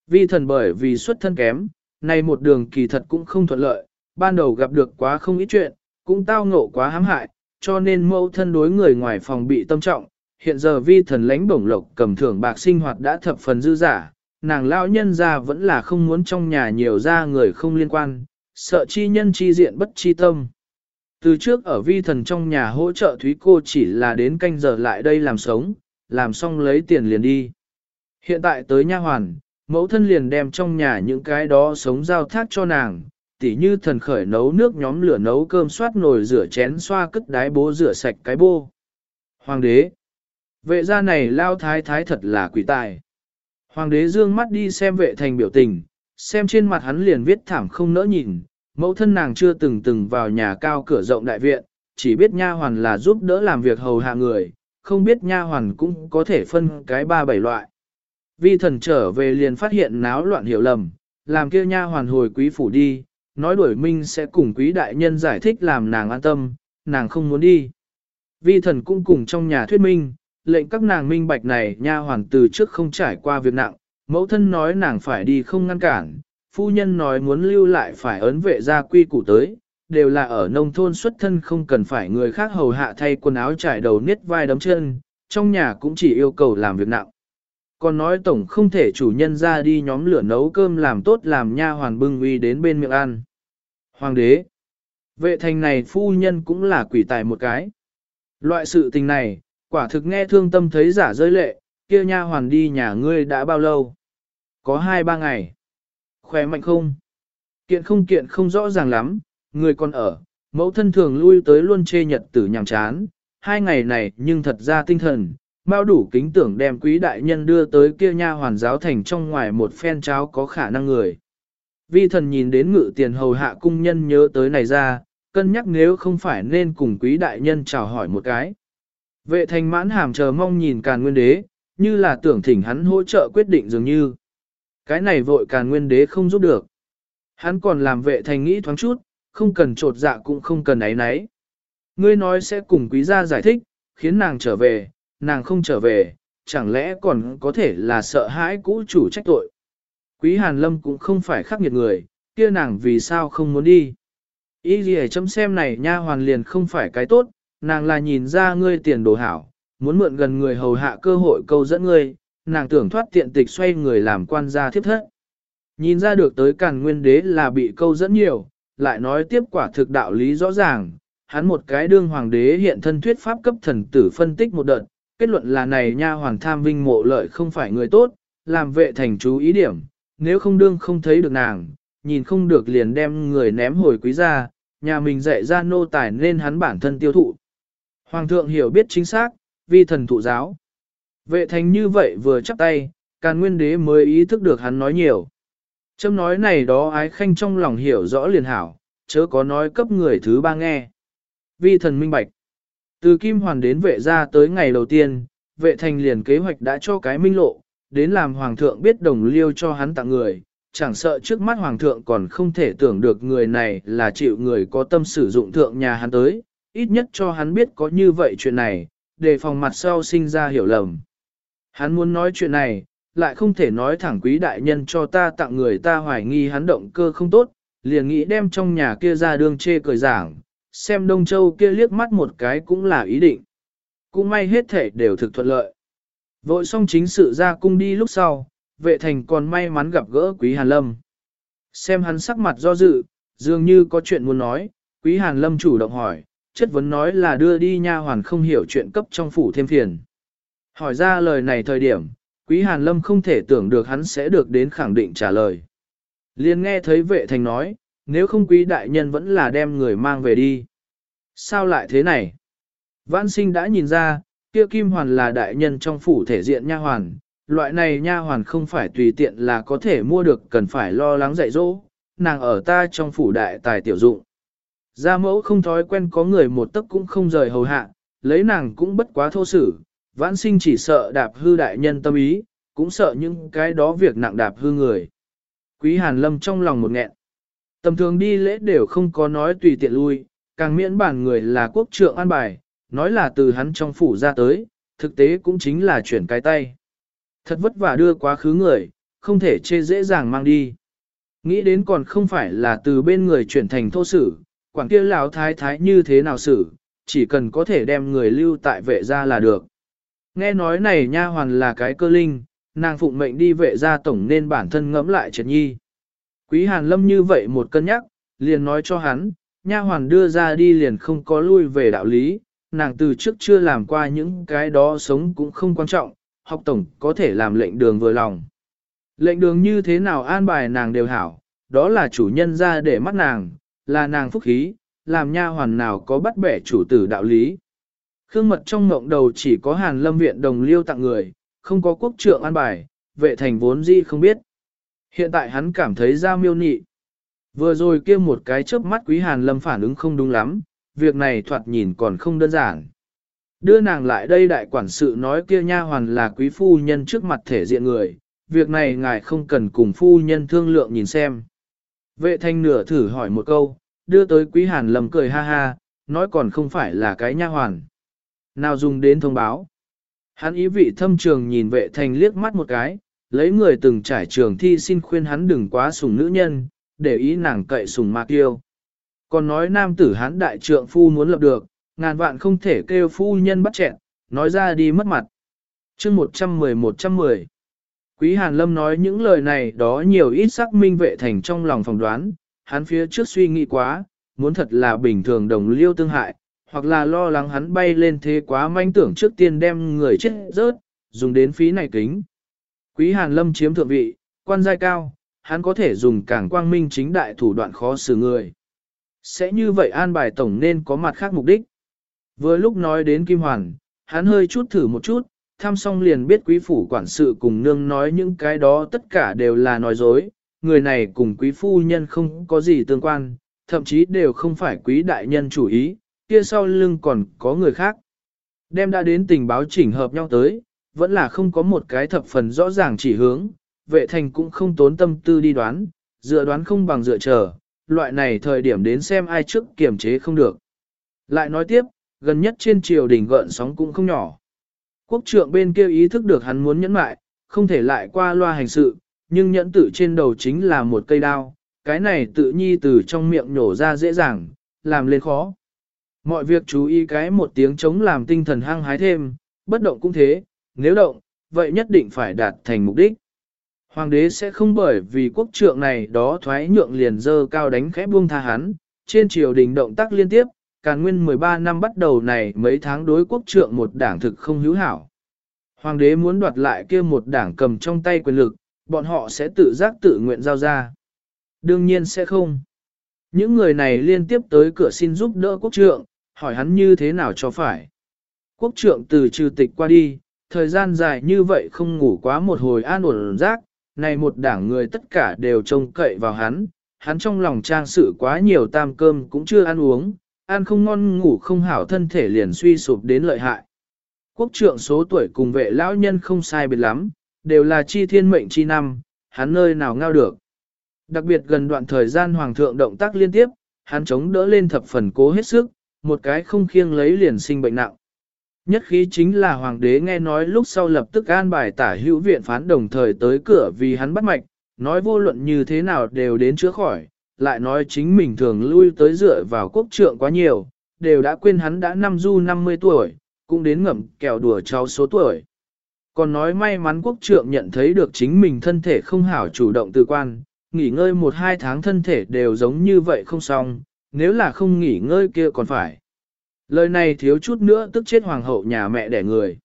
Vi thần bởi vì xuất thân kém, nay một đường kỳ thật cũng không thuận lợi, ban đầu gặp được quá không ít chuyện, cũng tao ngộ quá hãm hại, cho nên mẫu thân đối người ngoài phòng bị tâm trọng. Hiện giờ vi thần lãnh bổng lộc cầm thưởng bạc sinh hoạt đã thập phần dư giả, nàng lão nhân ra vẫn là không muốn trong nhà nhiều ra người không liên quan, sợ chi nhân chi diện bất chi tâm. Từ trước ở vi thần trong nhà hỗ trợ Thúy cô chỉ là đến canh giờ lại đây làm sống, làm xong lấy tiền liền đi. Hiện tại tới nha hoàn, mẫu thân liền đem trong nhà những cái đó sống giao thác cho nàng, tỉ như thần khởi nấu nước nhóm lửa nấu cơm xoát nồi rửa chén xoa cất đái bố rửa sạch cái bô. Hoàng đế, vệ gia này lao thái thái thật là quỷ tài. Hoàng đế dương mắt đi xem vệ thành biểu tình, xem trên mặt hắn liền viết thảm không nỡ nhìn, mẫu thân nàng chưa từng từng vào nhà cao cửa rộng đại viện, chỉ biết nha hoàn là giúp đỡ làm việc hầu hạ người, không biết nha hoàn cũng có thể phân cái ba bảy loại. Vi thần trở về liền phát hiện náo loạn hiểu lầm, làm kia nha hoàn hồi quý phủ đi, nói đuổi minh sẽ cùng quý đại nhân giải thích làm nàng an tâm, nàng không muốn đi. Vi thần cũng cùng trong nhà thuyết minh, lệnh các nàng minh bạch này nha hoàn từ trước không trải qua việc nặng, mẫu thân nói nàng phải đi không ngăn cản, phu nhân nói muốn lưu lại phải ấn vệ gia quy củ tới, đều là ở nông thôn xuất thân không cần phải người khác hầu hạ thay quần áo trải đầu niết vai đấm chân, trong nhà cũng chỉ yêu cầu làm việc nặng. Còn nói tổng không thể chủ nhân ra đi nhóm lửa nấu cơm làm tốt làm nha hoàn bưng uy đến bên miệng ăn. Hoàng đế, vệ thành này phu nhân cũng là quỷ tài một cái. Loại sự tình này, quả thực nghe thương tâm thấy giả rơi lệ, kia nha hoàn đi nhà ngươi đã bao lâu? Có hai ba ngày. Khỏe mạnh không? Kiện không kiện không rõ ràng lắm, người còn ở, mẫu thân thường lui tới luôn chê nhật tử nhàm chán, hai ngày này nhưng thật ra tinh thần, bao đủ kính tưởng đem quý đại nhân đưa tới kia nha hoàn giáo thành trong ngoài một phen cháo có khả năng người. Vi thần nhìn đến ngự tiền hầu hạ cung nhân nhớ tới này ra, cân nhắc nếu không phải nên cùng quý đại nhân chào hỏi một cái. Vệ thành mãn hàm chờ mong nhìn càn nguyên đế, như là tưởng thỉnh hắn hỗ trợ quyết định dường như. Cái này vội càn nguyên đế không giúp được. Hắn còn làm vệ thành nghĩ thoáng chút, không cần trột dạ cũng không cần ấy nấy. Ngươi nói sẽ cùng quý gia giải thích, khiến nàng trở về, nàng không trở về, chẳng lẽ còn có thể là sợ hãi cũ chủ trách tội. Quý Hàn Lâm cũng không phải khắc nghiệt người, kia nàng vì sao không muốn đi. Ý gì chấm xem này nha hoàn liền không phải cái tốt, nàng là nhìn ra ngươi tiền đồ hảo, muốn mượn gần người hầu hạ cơ hội câu dẫn ngươi, nàng tưởng thoát tiện tịch xoay người làm quan gia thiếp thất. Nhìn ra được tới càn nguyên đế là bị câu dẫn nhiều, lại nói tiếp quả thực đạo lý rõ ràng, hắn một cái đương hoàng đế hiện thân thuyết pháp cấp thần tử phân tích một đợt, kết luận là này nha hoàng tham vinh mộ lợi không phải người tốt, làm vệ thành chú ý điểm, nếu không đương không thấy được nàng, nhìn không được liền đem người ném hồi quý gia, nhà mình dạy ra nô tài nên hắn bản thân tiêu thụ. Hoàng thượng hiểu biết chính xác, vi thần thụ giáo. Vệ thành như vậy vừa chắp tay, càn nguyên đế mới ý thức được hắn nói nhiều. Châm nói này đó ái khanh trong lòng hiểu rõ liền hảo, chớ có nói cấp người thứ ba nghe. Vi thần minh bạch. Từ Kim Hoàn đến vệ ra tới ngày đầu tiên, vệ thành liền kế hoạch đã cho cái minh lộ, đến làm Hoàng thượng biết đồng liêu cho hắn tặng người, chẳng sợ trước mắt Hoàng thượng còn không thể tưởng được người này là chịu người có tâm sử dụng thượng nhà hắn tới, ít nhất cho hắn biết có như vậy chuyện này, để phòng mặt sau sinh ra hiểu lầm. Hắn muốn nói chuyện này, lại không thể nói thẳng quý đại nhân cho ta tặng người ta hoài nghi hắn động cơ không tốt, liền nghĩ đem trong nhà kia ra đường chê cười giảng, xem Đông Châu kia liếc mắt một cái cũng là ý định. Cũng may hết thể đều thực thuận lợi. Vội xong chính sự ra cung đi lúc sau, vệ thành còn may mắn gặp gỡ Quý Hàn Lâm. Xem hắn sắc mặt do dự, dường như có chuyện muốn nói, Quý Hàn Lâm chủ động hỏi, chất vấn nói là đưa đi nha hoàn không hiểu chuyện cấp trong phủ thêm phiền. Hỏi ra lời này thời điểm, Quý Hàn Lâm không thể tưởng được hắn sẽ được đến khẳng định trả lời. Liên nghe thấy vệ thành nói, nếu không quý đại nhân vẫn là đem người mang về đi. Sao lại thế này? Vãn sinh đã nhìn ra, kia kim hoàn là đại nhân trong phủ thể diện nha hoàn, loại này nha hoàn không phải tùy tiện là có thể mua được cần phải lo lắng dạy dỗ, nàng ở ta trong phủ đại tài tiểu dụng. Gia mẫu không thói quen có người một tấc cũng không rời hầu hạ, lấy nàng cũng bất quá thô sử, vãn sinh chỉ sợ đạp hư đại nhân tâm ý, cũng sợ những cái đó việc nặng đạp hư người. Quý Hàn Lâm trong lòng một nghẹn. Tầm thường đi lễ đều không có nói tùy tiện lui, càng miễn bản người là quốc trượng an bài, nói là từ hắn trong phủ ra tới, thực tế cũng chính là chuyển cái tay. Thật vất vả đưa quá khứ người, không thể chê dễ dàng mang đi. Nghĩ đến còn không phải là từ bên người chuyển thành thô sử, quảng kia lão thái thái như thế nào xử, chỉ cần có thể đem người lưu tại vệ gia là được. Nghe nói này nha hoàn là cái cơ linh, nàng phụng mệnh đi vệ gia tổng nên bản thân ngẫm lại triệt nhi. Quý hàn lâm như vậy một cân nhắc, liền nói cho hắn, nha hoàn đưa ra đi liền không có lui về đạo lý, nàng từ trước chưa làm qua những cái đó sống cũng không quan trọng, học tổng có thể làm lệnh đường vừa lòng. Lệnh đường như thế nào an bài nàng đều hảo, đó là chủ nhân ra để mắt nàng, là nàng phúc khí, làm nha hoàn nào có bắt bẻ chủ tử đạo lý. Khương mật trong ngộng đầu chỉ có hàn lâm viện đồng liêu tặng người, không có quốc trượng an bài, vệ thành vốn gì không biết. Hiện tại hắn cảm thấy ra miêu nị. Vừa rồi kia một cái chớp mắt quý hàn lâm phản ứng không đúng lắm, việc này thoạt nhìn còn không đơn giản. Đưa nàng lại đây đại quản sự nói kia nha hoàn là quý phu nhân trước mặt thể diện người, việc này ngài không cần cùng phu nhân thương lượng nhìn xem. Vệ thanh nửa thử hỏi một câu, đưa tới quý hàn lầm cười ha ha, nói còn không phải là cái nha hoàn. Nào dùng đến thông báo. Hắn ý vị thâm trường nhìn vệ thanh liếc mắt một cái, lấy người từng trải trường thi xin khuyên hắn đừng quá sủng nữ nhân, để ý nàng cậy sủng mạc yêu. Còn nói nam tử hắn đại trượng phu muốn lập được, ngàn vạn không thể kêu phu nhân bắt chẹn, nói ra đi mất mặt. chương 110-110 Quý Hàn Lâm nói những lời này đó nhiều ít xác minh vệ thành trong lòng phòng đoán, hắn phía trước suy nghĩ quá, muốn thật là bình thường đồng liêu tương hại, hoặc là lo lắng hắn bay lên thế quá manh tưởng trước tiên đem người chết rớt, dùng đến phí này kính. Quý Hàn Lâm chiếm thượng vị, quan giai cao, hắn có thể dùng càng quang minh chính đại thủ đoạn khó xử người. Sẽ như vậy an bài tổng nên có mặt khác mục đích. Vừa lúc nói đến Kim Hoàn, hắn hơi chút thử một chút, thăm xong liền biết quý phủ quản sự cùng nương nói những cái đó tất cả đều là nói dối, người này cùng quý phu nhân không có gì tương quan, thậm chí đều không phải quý đại nhân chủ ý, kia sau lưng còn có người khác. Đem đã đến tình báo chỉnh hợp nhau tới, vẫn là không có một cái thập phần rõ ràng chỉ hướng, vệ thành cũng không tốn tâm tư đi đoán, dựa đoán không bằng dựa chờ, loại này thời điểm đến xem ai trước kiểm chế không được. Lại nói tiếp, gần nhất trên triều đình gợn sóng cũng không nhỏ. Quốc trượng bên kia ý thức được hắn muốn nhẫn mại, không thể lại qua loa hành sự, nhưng nhẫn tử trên đầu chính là một cây đao, cái này tự nhi từ trong miệng nhổ ra dễ dàng, làm lên khó. Mọi việc chú ý cái một tiếng chống làm tinh thần hăng hái thêm, bất động cũng thế, nếu động, vậy nhất định phải đạt thành mục đích. Hoàng đế sẽ không bởi vì quốc trượng này đó thoái nhượng liền dơ cao đánh khẽ buông tha hắn, trên triều đình động tác liên tiếp, Càn nguyên 13 năm bắt đầu này mấy tháng đối quốc trượng một đảng thực không hữu hảo. Hoàng đế muốn đoạt lại kia một đảng cầm trong tay quyền lực, bọn họ sẽ tự giác tự nguyện giao ra. Đương nhiên sẽ không. Những người này liên tiếp tới cửa xin giúp đỡ quốc trượng, hỏi hắn như thế nào cho phải. Quốc trượng từ trừ tịch qua đi, thời gian dài như vậy không ngủ quá một hồi an ổn rác, này một đảng người tất cả đều trông cậy vào hắn, hắn trong lòng trang sự quá nhiều tam cơm cũng chưa ăn uống, ăn không ngon ngủ không hảo thân thể liền suy sụp đến lợi hại. Quốc trượng số tuổi cùng vệ lão nhân không sai biệt lắm, đều là chi thiên mệnh chi năm, hắn nơi nào ngao được. Đặc biệt gần đoạn thời gian hoàng thượng động tác liên tiếp, hắn chống đỡ lên thập phần cố hết sức, một cái không khiêng lấy liền sinh bệnh nặng. Nhất khí chính là hoàng đế nghe nói lúc sau lập tức an bài tả hữu viện phán đồng thời tới cửa vì hắn bắt mạch, nói vô luận như thế nào đều đến chữa khỏi, lại nói chính mình thường lui tới dựa vào quốc trượng quá nhiều, đều đã quên hắn đã năm du 50 tuổi, cũng đến ngậm kẹo đùa cháu số tuổi. Còn nói may mắn quốc trượng nhận thấy được chính mình thân thể không hảo chủ động từ quan, nghỉ ngơi một hai tháng thân thể đều giống như vậy không xong, nếu là không nghỉ ngơi kia còn phải. Lời này thiếu chút nữa tức chết hoàng hậu nhà mẹ đẻ người.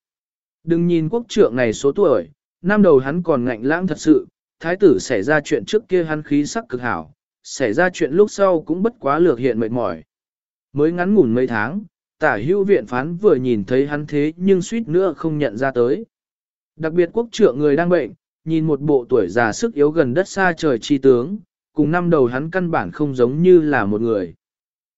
Đừng nhìn quốc trượng này số tuổi, năm đầu hắn còn ngạnh lãng thật sự, thái tử xảy ra chuyện trước kia hắn khí sắc cực hảo, xảy ra chuyện lúc sau cũng bất quá lược hiện mệt mỏi. Mới ngắn ngủn mấy tháng, tả hưu viện phán vừa nhìn thấy hắn thế nhưng suýt nữa không nhận ra tới. Đặc biệt quốc trưởng người đang bệnh, nhìn một bộ tuổi già sức yếu gần đất xa trời chi tướng, cùng năm đầu hắn căn bản không giống như là một người.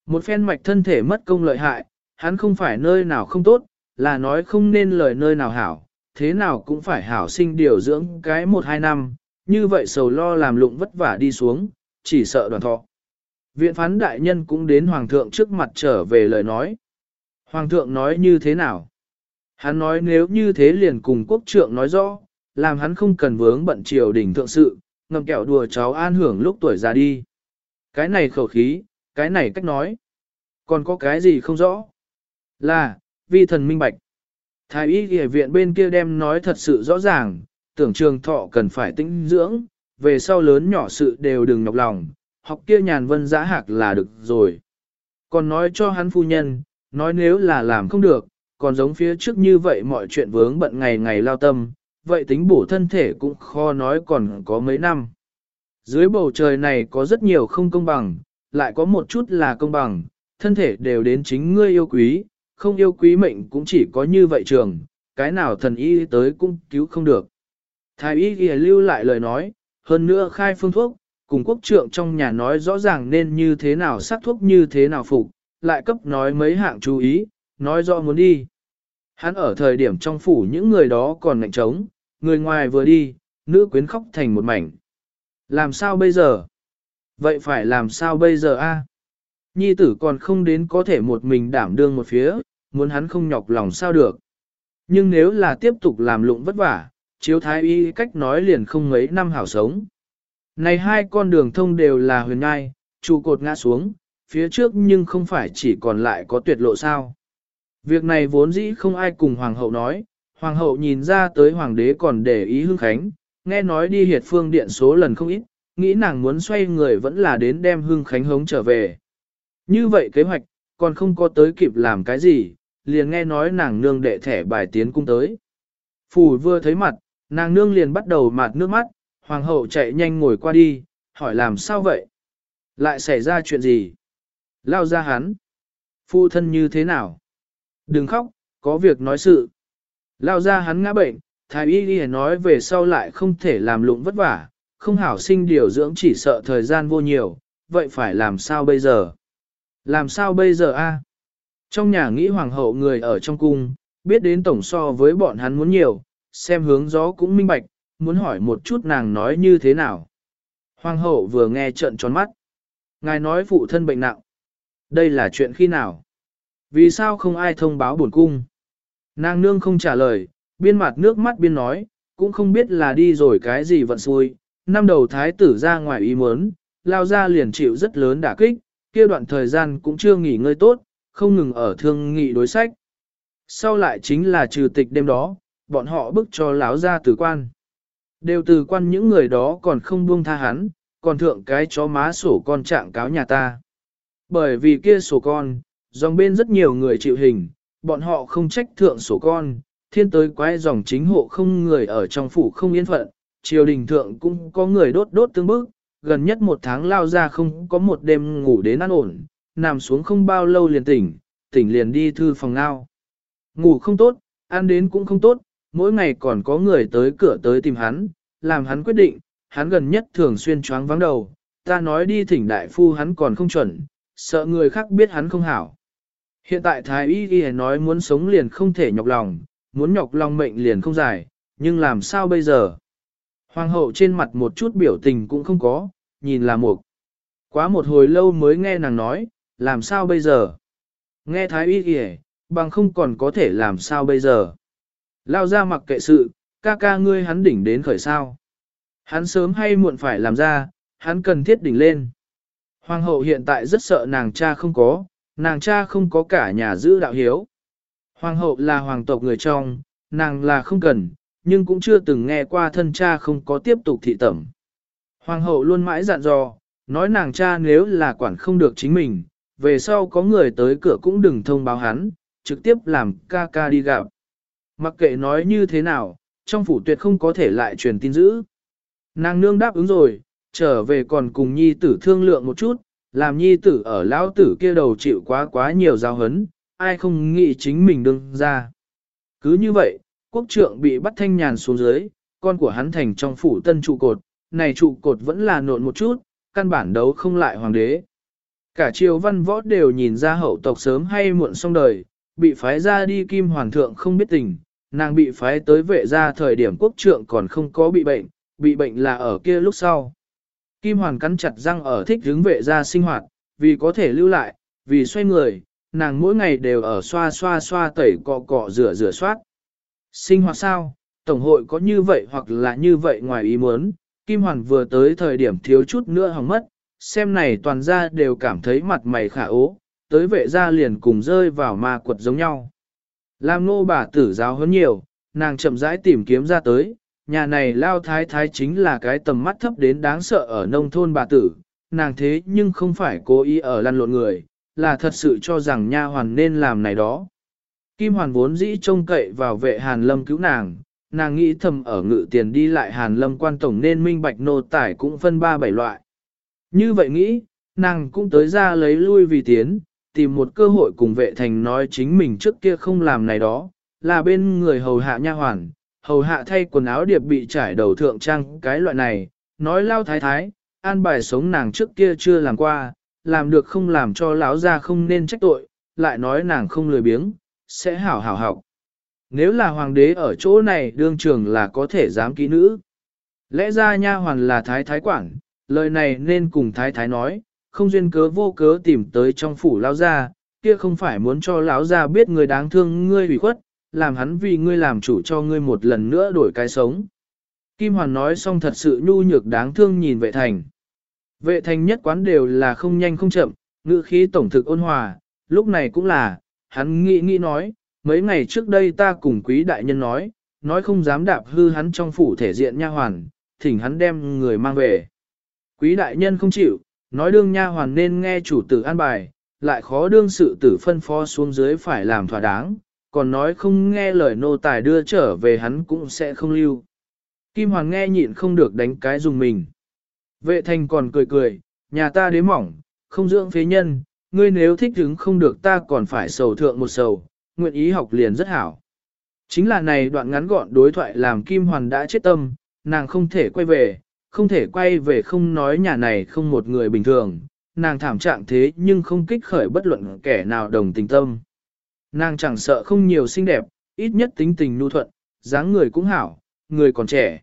Một phen mạch thân thể mất công lợi hại, hắn không phải nơi nào không tốt, là nói không nên lời nơi nào hảo, thế nào cũng phải hảo sinh điều dưỡng cái một hai năm, như vậy sầu lo làm lụng vất vả đi xuống, chỉ sợ đoàn thọ. Viện phán đại nhân cũng đến hoàng thượng trước mặt trở về lời nói. Hoàng thượng nói như thế nào? Hắn nói nếu như thế liền cùng quốc trượng nói rõ, làm hắn không cần vướng bận triều đình thượng sự, ngầm kẹo đùa cháu an hưởng lúc tuổi già đi. Cái này khẩu khí, cái này cách nói. Còn có cái gì không rõ? Là, vi thần minh bạch. Thái y y viện bên kia đem nói thật sự rõ ràng, tưởng trường thọ cần phải tĩnh dưỡng, về sau lớn nhỏ sự đều đừng nhọc lòng, học kia nhàn vân giã hạc là được rồi. Còn nói cho hắn phu nhân, nói nếu là làm không được, còn giống phía trước như vậy mọi chuyện vướng bận ngày ngày lao tâm, vậy tính bổ thân thể cũng khó nói còn có mấy năm. Dưới bầu trời này có rất nhiều không công bằng, lại có một chút là công bằng, thân thể đều đến chính ngươi yêu quý, không yêu quý mệnh cũng chỉ có như vậy trường, cái nào thần y tới cũng cứu không được. Thái y ghi lưu lại lời nói, hơn nữa khai phương thuốc, cùng quốc trượng trong nhà nói rõ ràng nên như thế nào sắc thuốc như thế nào phục, lại cấp nói mấy hạng chú ý, nói rõ muốn đi. Hắn ở thời điểm trong phủ những người đó còn ngạnh trống, người ngoài vừa đi, nữ quyến khóc thành một mảnh. Làm sao bây giờ? Vậy phải làm sao bây giờ a? Nhi tử còn không đến có thể một mình đảm đương một phía, muốn hắn không nhọc lòng sao được. Nhưng nếu là tiếp tục làm lụng vất vả, chiếu thái y cách nói liền không mấy năm hảo sống. Này hai con đường thông đều là huyền ngai, trụ cột ngã xuống, phía trước nhưng không phải chỉ còn lại có tuyệt lộ sao. Việc này vốn dĩ không ai cùng hoàng hậu nói, hoàng hậu nhìn ra tới hoàng đế còn để ý hương khánh, nghe nói đi hiệt phương điện số lần không ít, nghĩ nàng muốn xoay người vẫn là đến đem hương khánh hống trở về. Như vậy kế hoạch, còn không có tới kịp làm cái gì, liền nghe nói nàng nương đệ thẻ bài tiến cung tới. Phủ vừa thấy mặt, nàng nương liền bắt đầu mạt nước mắt, hoàng hậu chạy nhanh ngồi qua đi, hỏi làm sao vậy? Lại xảy ra chuyện gì? Lao ra hắn. Phu thân như thế nào? Đừng khóc, có việc nói sự. Lao ra hắn ngã bệnh, thái y đi nói về sau lại không thể làm lụng vất vả, không hảo sinh điều dưỡng chỉ sợ thời gian vô nhiều, vậy phải làm sao bây giờ? Làm sao bây giờ a? Trong nhà nghĩ hoàng hậu người ở trong cung, biết đến tổng so với bọn hắn muốn nhiều, xem hướng gió cũng minh bạch, muốn hỏi một chút nàng nói như thế nào. Hoàng hậu vừa nghe trợn tròn mắt. Ngài nói phụ thân bệnh nặng. Đây là chuyện khi nào? Vì sao không ai thông báo buồn cung? Nàng nương không trả lời, biên mặt nước mắt biên nói, cũng không biết là đi rồi cái gì vận xui. Năm đầu thái tử ra ngoài ý muốn, lao ra liền chịu rất lớn đả kích, kia đoạn thời gian cũng chưa nghỉ ngơi tốt, không ngừng ở thương nghị đối sách. Sau lại chính là trừ tịch đêm đó, bọn họ bức cho láo ra từ quan. Đều từ quan những người đó còn không buông tha hắn, còn thượng cái chó má sổ con trạng cáo nhà ta. Bởi vì kia sổ con, dòng bên rất nhiều người chịu hình, bọn họ không trách thượng sổ con, thiên tới quái dòng chính hộ không người ở trong phủ không yên phận, triều đình thượng cũng có người đốt đốt tương bức, gần nhất một tháng lao ra không có một đêm ngủ đến ăn ổn, nằm xuống không bao lâu liền tỉnh, tỉnh liền đi thư phòng ngao. Ngủ không tốt, ăn đến cũng không tốt, mỗi ngày còn có người tới cửa tới tìm hắn, làm hắn quyết định, hắn gần nhất thường xuyên choáng vắng đầu, ta nói đi thỉnh đại phu hắn còn không chuẩn, sợ người khác biết hắn không hảo. Hiện tại thái y ghi nói muốn sống liền không thể nhọc lòng, muốn nhọc lòng mệnh liền không dài, nhưng làm sao bây giờ? Hoàng hậu trên mặt một chút biểu tình cũng không có, nhìn là một. Quá một hồi lâu mới nghe nàng nói, làm sao bây giờ? Nghe thái y kìa, bằng không còn có thể làm sao bây giờ? Lao ra mặc kệ sự, ca ca ngươi hắn đỉnh đến khởi sao. Hắn sớm hay muộn phải làm ra, hắn cần thiết đỉnh lên. Hoàng hậu hiện tại rất sợ nàng cha không có, nàng cha không có cả nhà giữ đạo hiếu. Hoàng hậu là hoàng tộc người trong, nàng là không cần, nhưng cũng chưa từng nghe qua thân cha không có tiếp tục thị tẩm. Hoàng hậu luôn mãi dặn dò, nói nàng cha nếu là quản không được chính mình, về sau có người tới cửa cũng đừng thông báo hắn, trực tiếp làm ca ca đi gặp. Mặc kệ nói như thế nào, trong phủ tuyệt không có thể lại truyền tin dữ. Nàng nương đáp ứng rồi, trở về còn cùng nhi tử thương lượng một chút, làm nhi tử ở lão tử kia đầu chịu quá quá nhiều giao hấn, ai không nghĩ chính mình đương ra. Cứ như vậy, quốc trượng bị bắt thanh nhàn xuống dưới, con của hắn thành trong phủ tân trụ cột, này trụ cột vẫn là nộn một chút, căn bản đấu không lại hoàng đế. Cả triều văn võ đều nhìn ra hậu tộc sớm hay muộn xong đời, bị phái ra đi kim hoàng thượng không biết tình, nàng bị phái tới vệ ra thời điểm quốc trượng còn không có bị bệnh, bị bệnh là ở kia lúc sau. Kim Hoàn cắn chặt răng ở thích hướng vệ ra sinh hoạt, vì có thể lưu lại, vì xoay người, nàng mỗi ngày đều ở xoa xoa xoa tẩy cọ cọ rửa rửa soát. Sinh hoạt sao, tổng hội có như vậy hoặc là như vậy ngoài ý muốn, Kim Hoàn vừa tới thời điểm thiếu chút nữa hỏng mất, xem này toàn ra đều cảm thấy mặt mày khả ố, tới vệ ra liền cùng rơi vào ma quật giống nhau. Làm nô bà tử giáo hơn nhiều, nàng chậm rãi tìm kiếm ra tới, nhà này lao thái thái chính là cái tầm mắt thấp đến đáng sợ ở nông thôn bà tử, nàng thế nhưng không phải cố ý ở lăn lộn người, là thật sự cho rằng nha hoàn nên làm này đó. Kim hoàn vốn dĩ trông cậy vào vệ hàn lâm cứu nàng, nàng nghĩ thầm ở ngự tiền đi lại hàn lâm quan tổng nên minh bạch nô tải cũng phân ba bảy loại. Như vậy nghĩ, nàng cũng tới ra lấy lui vì tiến, tìm một cơ hội cùng vệ thành nói chính mình trước kia không làm này đó, là bên người hầu hạ nha hoàn, hầu hạ thay quần áo điệp bị trải đầu thượng trang cái loại này, nói lao thái thái, an bài sống nàng trước kia chưa làm qua, làm được không làm cho lão ra không nên trách tội, lại nói nàng không lười biếng, sẽ hảo hảo học. Nếu là hoàng đế ở chỗ này đương trường là có thể dám ký nữ. Lẽ ra nha hoàn là thái thái quản, lời này nên cùng thái thái nói, không duyên cớ vô cớ tìm tới trong phủ lão gia, kia không phải muốn cho lão gia biết người đáng thương ngươi hủy khuất, làm hắn vì ngươi làm chủ cho ngươi một lần nữa đổi cái sống. Kim Hoàn nói xong thật sự nhu nhược đáng thương nhìn vệ thành. Vệ thành nhất quán đều là không nhanh không chậm, ngữ khí tổng thực ôn hòa, lúc này cũng là, hắn nghĩ nghĩ nói, mấy ngày trước đây ta cùng quý đại nhân nói, nói không dám đạp hư hắn trong phủ thể diện nha hoàn, thỉnh hắn đem người mang về. Quý đại nhân không chịu, nói đương nha hoàn nên nghe chủ tử an bài, lại khó đương sự tử phân phó xuống dưới phải làm thỏa đáng, còn nói không nghe lời nô tài đưa trở về hắn cũng sẽ không lưu. Kim hoàng nghe nhịn không được đánh cái dùng mình. Vệ thành còn cười cười, nhà ta đế mỏng, không dưỡng phế nhân, ngươi nếu thích hứng không được ta còn phải sầu thượng một sầu, nguyện ý học liền rất hảo. Chính là này đoạn ngắn gọn đối thoại làm Kim Hoàn đã chết tâm, nàng không thể quay về, không thể quay về không nói nhà này không một người bình thường, nàng thảm trạng thế nhưng không kích khởi bất luận kẻ nào đồng tình tâm. Nàng chẳng sợ không nhiều xinh đẹp, ít nhất tính tình nhu thuận, dáng người cũng hảo, người còn trẻ.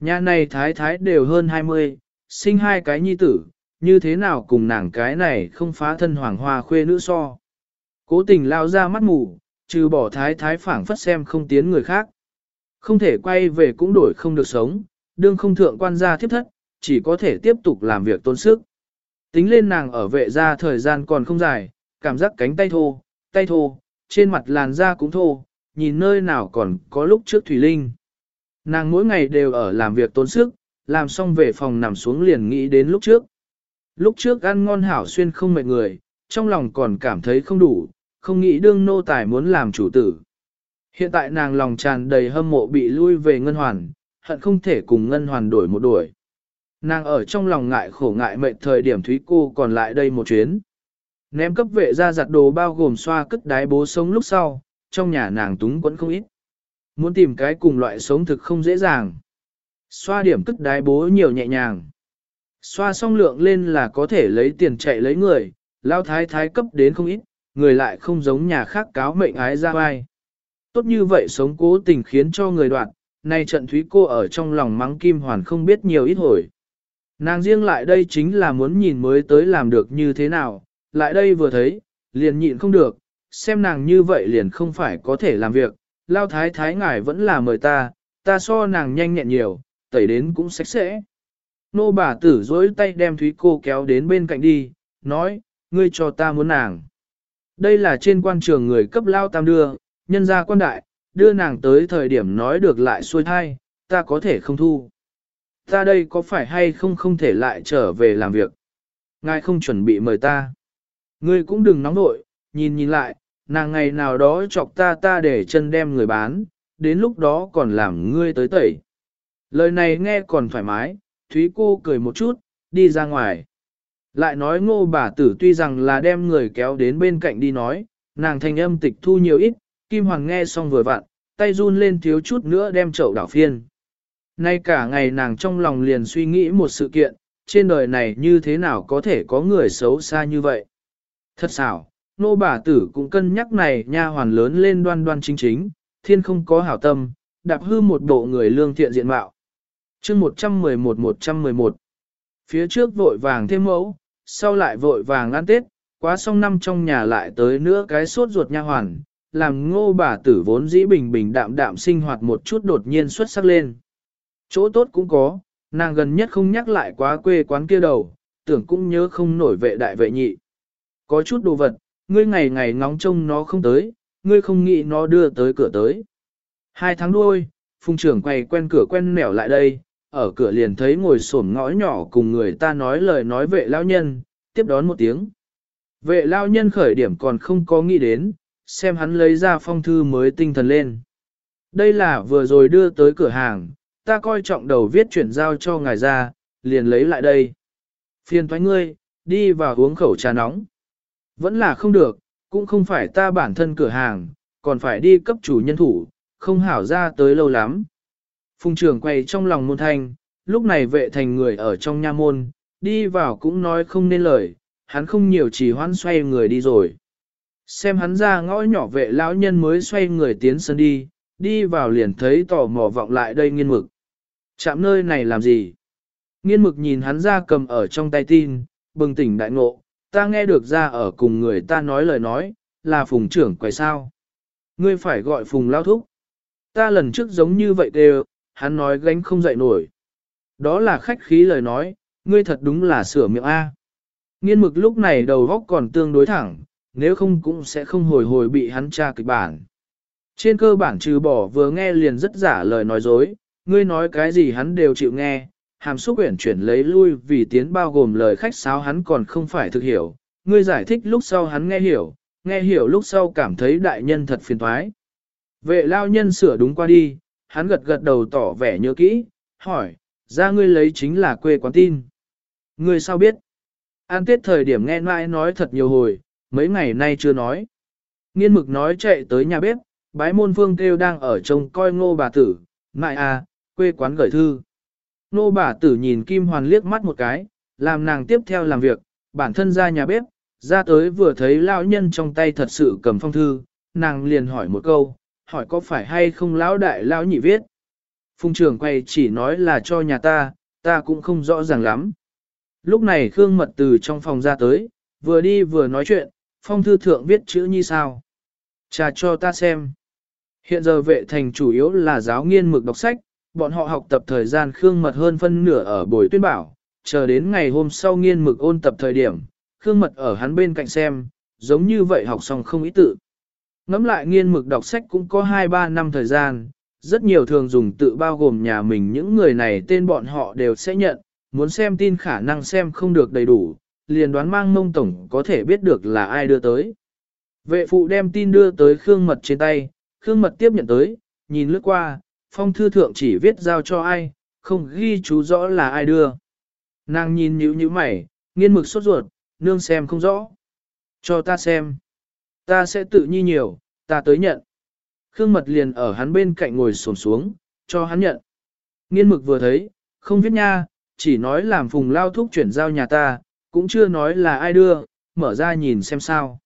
Nhà này thái thái đều hơn 20, sinh hai cái nhi tử, như thế nào cùng nàng cái này không phá thân hoàng hoa khuê nữ so. Cố tình lao ra mắt mù, trừ bỏ thái thái phảng phất xem không tiến người khác. Không thể quay về cũng đổi không được sống, đương không thượng quan gia thiếp thất, chỉ có thể tiếp tục làm việc tốn sức. Tính lên nàng ở vệ gia thời gian còn không dài, cảm giác cánh tay thô, tay thô, trên mặt làn da cũng thô, nhìn nơi nào còn có lúc trước Thủy Linh. Nàng mỗi ngày đều ở làm việc tốn sức, làm xong về phòng nằm xuống liền nghĩ đến lúc trước. Lúc trước ăn ngon hảo xuyên không mệt người, trong lòng còn cảm thấy không đủ, không nghĩ đương nô tài muốn làm chủ tử. Hiện tại nàng lòng tràn đầy hâm mộ bị lui về ngân hoàn, hận không thể cùng ngân hoàn đổi một đuổi. Nàng ở trong lòng ngại khổ ngại mệt thời điểm Thúy cô còn lại đây một chuyến. Ném cấp vệ ra giặt đồ bao gồm xoa cất đái bố sống lúc sau, trong nhà nàng túng quẫn không ít. Muốn tìm cái cùng loại sống thực không dễ dàng. Xoa điểm cất đái bố nhiều nhẹ nhàng. Xoa xong lượng lên là có thể lấy tiền chạy lấy người, lao thái thái cấp đến không ít, người lại không giống nhà khác cáo mệnh ái ra vai. Tốt như vậy sống cố tình khiến cho người đoạn, nay trận thúy cô ở trong lòng mắng kim hoàn không biết nhiều ít hồi. Nàng riêng lại đây chính là muốn nhìn mới tới làm được như thế nào, lại đây vừa thấy, liền nhịn không được, xem nàng như vậy liền không phải có thể làm việc, lao thái thái ngài vẫn là mời ta, ta so nàng nhanh nhẹn nhiều, tẩy đến cũng sạch sẽ. Nô bà tử dối tay đem Thúy cô kéo đến bên cạnh đi, nói, ngươi cho ta muốn nàng. Đây là trên quan trường người cấp lao tam đưa, nhân gia quan đại, đưa nàng tới thời điểm nói được lại xuôi thai, ta có thể không thu. Ta đây có phải hay không không thể lại trở về làm việc? Ngài không chuẩn bị mời ta. Ngươi cũng đừng nóng nội, nhìn nhìn lại, nàng ngày nào đó chọc ta ta để chân đem người bán, đến lúc đó còn làm ngươi tới tẩy. Lời này nghe còn thoải mái, Thúy cô cười một chút, đi ra ngoài. Lại nói ngô bà tử tuy rằng là đem người kéo đến bên cạnh đi nói, nàng thanh âm tịch thu nhiều ít, Kim Hoàng nghe xong vừa vặn, tay run lên thiếu chút nữa đem chậu đảo phiên. Nay cả ngày nàng trong lòng liền suy nghĩ một sự kiện, trên đời này như thế nào có thể có người xấu xa như vậy. Thật xảo, nô bà tử cũng cân nhắc này nha hoàn lớn lên đoan đoan chính chính, thiên không có hảo tâm, đạp hư một bộ người lương thiện diện mạo. chương 111-111 Phía trước vội vàng thêm mẫu, sau lại vội vàng ăn tết, quá xong năm trong nhà lại tới nữa cái sốt ruột nha hoàn, làm ngô bà tử vốn dĩ bình bình đạm đạm sinh hoạt một chút đột nhiên xuất sắc lên. Chỗ tốt cũng có, nàng gần nhất không nhắc lại quá quê quán kia đầu, tưởng cũng nhớ không nổi vệ đại vệ nhị. Có chút đồ vật, ngươi ngày ngày ngóng trông nó không tới, ngươi không nghĩ nó đưa tới cửa tới. Hai tháng đuôi, phùng trưởng quay quen cửa quen nẻo lại đây, ở cửa liền thấy ngồi xổm ngõ nhỏ cùng người ta nói lời nói vệ lao nhân, tiếp đón một tiếng. Vệ lao nhân khởi điểm còn không có nghĩ đến, xem hắn lấy ra phong thư mới tinh thần lên. Đây là vừa rồi đưa tới cửa hàng, ta coi trọng đầu viết chuyển giao cho ngài ra, liền lấy lại đây. Phiền thoái ngươi, đi vào uống khẩu trà nóng. Vẫn là không được, cũng không phải ta bản thân cửa hàng, còn phải đi cấp chủ nhân thủ, không hảo ra tới lâu lắm. Phùng trưởng quay trong lòng môn thanh, lúc này vệ thành người ở trong nha môn, đi vào cũng nói không nên lời, hắn không nhiều chỉ hoan xoay người đi rồi. Xem hắn ra ngõ nhỏ vệ lão nhân mới xoay người tiến sân đi, đi vào liền thấy tò mò vọng lại đây nghiên mực. Chạm nơi này làm gì? Nghiên mực nhìn hắn ra cầm ở trong tay tin, bừng tỉnh đại ngộ, ta nghe được ra ở cùng người ta nói lời nói, là phùng trưởng quầy sao. Ngươi phải gọi phùng lao thúc. Ta lần trước giống như vậy đều, hắn nói gánh không dậy nổi. Đó là khách khí lời nói, ngươi thật đúng là sửa miệng A. Nghiên mực lúc này đầu góc còn tương đối thẳng, nếu không cũng sẽ không hồi hồi bị hắn tra kịch bản. Trên cơ bản trừ bỏ vừa nghe liền rất giả lời nói dối, ngươi nói cái gì hắn đều chịu nghe, hàm xúc uyển chuyển lấy lui vì tiến bao gồm lời khách sáo hắn còn không phải thực hiểu, ngươi giải thích lúc sau hắn nghe hiểu, nghe hiểu lúc sau cảm thấy đại nhân thật phiền thoái. Vệ lao nhân sửa đúng qua đi, hắn gật gật đầu tỏ vẻ nhớ kỹ, hỏi, ra ngươi lấy chính là quê quán tin. Ngươi sao biết? An tết thời điểm nghe mãi nói thật nhiều hồi, mấy ngày nay chưa nói. Nghiên mực nói chạy tới nhà bếp, bái môn phương kêu đang ở trông coi ngô bà tử, mại à, quê quán gửi thư. Ngô bà tử nhìn Kim Hoàn liếc mắt một cái, làm nàng tiếp theo làm việc, bản thân ra nhà bếp, ra tới vừa thấy lão nhân trong tay thật sự cầm phong thư, nàng liền hỏi một câu, hỏi có phải hay không lão đại lão nhị viết. Phùng trưởng quay chỉ nói là cho nhà ta, ta cũng không rõ ràng lắm. Lúc này Khương Mật từ trong phòng ra tới, vừa đi vừa nói chuyện, phong thư thượng viết chữ như sao. Trà cho ta xem. Hiện giờ vệ thành chủ yếu là giáo nghiên mực đọc sách, bọn họ học tập thời gian Khương Mật hơn phân nửa ở buổi tuyên bảo, chờ đến ngày hôm sau nghiên mực ôn tập thời điểm, Khương Mật ở hắn bên cạnh xem, giống như vậy học xong không ý tự. Ngắm lại nghiên mực đọc sách cũng có 2-3 năm thời gian, rất nhiều thường dùng tự bao gồm nhà mình những người này tên bọn họ đều sẽ nhận, muốn xem tin khả năng xem không được đầy đủ, liền đoán mang mông tổng có thể biết được là ai đưa tới. Vệ phụ đem tin đưa tới Khương Mật trên tay, Khương Mật tiếp nhận tới, nhìn lướt qua, phong thư thượng chỉ viết giao cho ai, không ghi chú rõ là ai đưa. Nàng nhìn nhíu nhíu mày, nghiên mực sốt ruột, nương xem không rõ. Cho ta xem. Ta sẽ tự nhi nhiều, ta tới nhận. Khương Mật liền ở hắn bên cạnh ngồi xổm xuống, cho hắn nhận. Nghiên mực vừa thấy, không viết nha, chỉ nói làm phùng lao thúc chuyển giao nhà ta, cũng chưa nói là ai đưa, mở ra nhìn xem sao.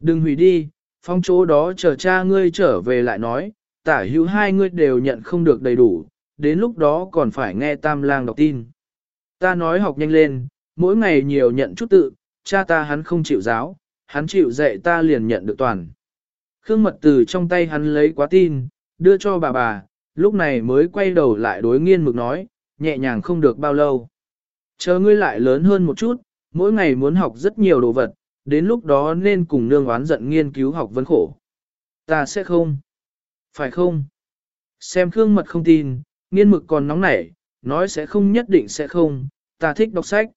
Đừng hủy đi, phong chỗ đó chờ cha ngươi trở về lại nói, tả hữu hai ngươi đều nhận không được đầy đủ, đến lúc đó còn phải nghe tam lang đọc tin. Ta nói học nhanh lên, mỗi ngày nhiều nhận chút tự, cha ta hắn không chịu giáo, hắn chịu dạy ta liền nhận được toàn. Khương mật từ trong tay hắn lấy quá tin, đưa cho bà bà, lúc này mới quay đầu lại đối nghiên mực nói, nhẹ nhàng không được bao lâu. Chờ ngươi lại lớn hơn một chút, mỗi ngày muốn học rất nhiều đồ vật, đến lúc đó nên cùng nương oán giận nghiên cứu học vấn khổ. Ta sẽ không. Phải không? Xem Khương Mật không tin, nghiên mực còn nóng nảy, nói sẽ không nhất định sẽ không, ta thích đọc sách.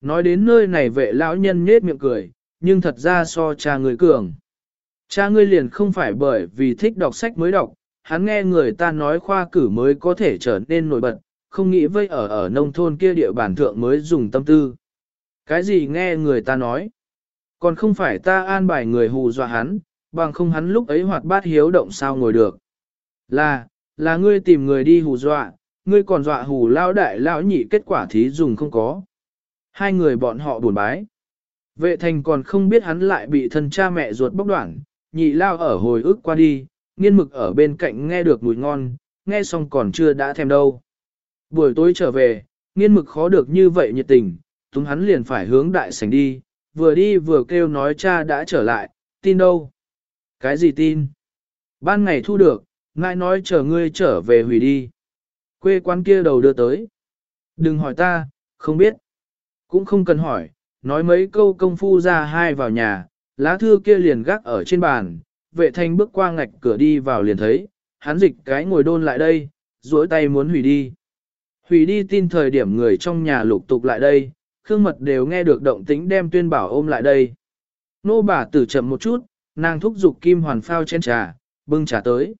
Nói đến nơi này vệ lão nhân nhết miệng cười, nhưng thật ra so cha người cường. Cha ngươi liền không phải bởi vì thích đọc sách mới đọc, hắn nghe người ta nói khoa cử mới có thể trở nên nổi bật, không nghĩ vây ở ở nông thôn kia địa bàn thượng mới dùng tâm tư. Cái gì nghe người ta nói? Còn không phải ta an bài người hù dọa hắn, bằng không hắn lúc ấy hoạt bát hiếu động sao ngồi được. Là, là ngươi tìm người đi hù dọa, ngươi còn dọa hù lao đại lão nhị kết quả thí dùng không có. Hai người bọn họ buồn bái. Vệ thành còn không biết hắn lại bị thân cha mẹ ruột bóc đoạn, nhị lao ở hồi ức qua đi, nghiên mực ở bên cạnh nghe được mùi ngon, nghe xong còn chưa đã thèm đâu. Buổi tối trở về, nghiên mực khó được như vậy nhiệt tình, túng hắn liền phải hướng đại sảnh đi, vừa đi vừa kêu nói cha đã trở lại, tin đâu? Cái gì tin? Ban ngày thu được, ngài nói chờ ngươi trở về hủy đi. Quê quán kia đầu đưa tới. Đừng hỏi ta, không biết. Cũng không cần hỏi, nói mấy câu công phu ra hai vào nhà, lá thư kia liền gác ở trên bàn, vệ thanh bước qua ngạch cửa đi vào liền thấy, hắn dịch cái ngồi đôn lại đây, duỗi tay muốn hủy đi. Hủy đi tin thời điểm người trong nhà lục tục lại đây, Khương Mật đều nghe được động tĩnh đem tuyên bảo ôm lại đây. Nô bà tử chậm một chút, nàng thúc giục kim hoàn phao chén trà, bưng trà tới.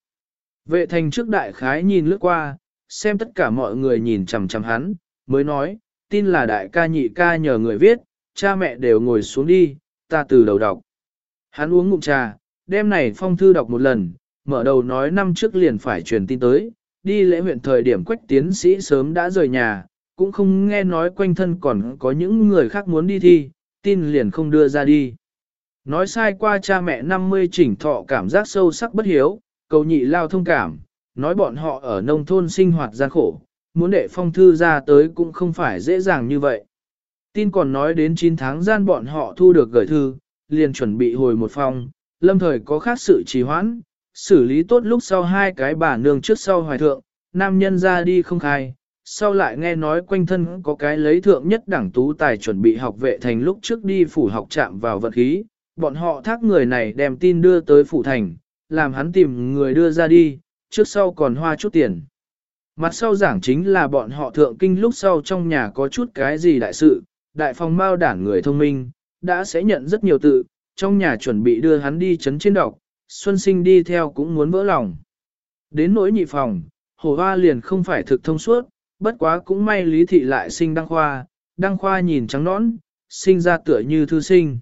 Vệ thành trước đại khái nhìn lướt qua, xem tất cả mọi người nhìn chằm chằm hắn, mới nói, tin là đại ca nhị ca nhờ người viết, cha mẹ đều ngồi xuống đi, ta từ đầu đọc. Hắn uống ngụm trà, đêm này phong thư đọc một lần, mở đầu nói năm trước liền phải truyền tin tới, đi lễ huyện thời điểm quách tiến sĩ sớm đã rời nhà, cũng không nghe nói quanh thân còn có những người khác muốn đi thi, tin liền không đưa ra đi. Nói sai qua cha mẹ 50 chỉnh thọ cảm giác sâu sắc bất hiếu, cầu nhị lao thông cảm, nói bọn họ ở nông thôn sinh hoạt gian khổ, muốn đệ phong thư ra tới cũng không phải dễ dàng như vậy. Tin còn nói đến 9 tháng gian bọn họ thu được gửi thư, liền chuẩn bị hồi một phòng. Lâm thời có khác sự trì hoãn, xử lý tốt lúc sau hai cái bà nương trước sau hoài thượng, nam nhân ra đi không khai, sau lại nghe nói quanh thân có cái lấy thượng nhất đẳng tú tài chuẩn bị học vệ thành lúc trước đi phủ học chạm vào vật khí, bọn họ thác người này đem tin đưa tới phủ thành, làm hắn tìm người đưa ra đi, trước sau còn hoa chút tiền. Mặt sau giảng chính là bọn họ thượng kinh lúc sau trong nhà có chút cái gì đại sự, đại phòng mao đảng người thông minh, đã sẽ nhận rất nhiều tự, trong nhà chuẩn bị đưa hắn đi chấn trên đọc, Xuân Sinh đi theo cũng muốn vỡ lòng. Đến nỗi nhị phòng, hồ hoa liền không phải thực thông suốt, bất quá cũng may lý thị lại sinh đăng khoa, đăng khoa nhìn trắng nõn, sinh ra tựa như thư sinh.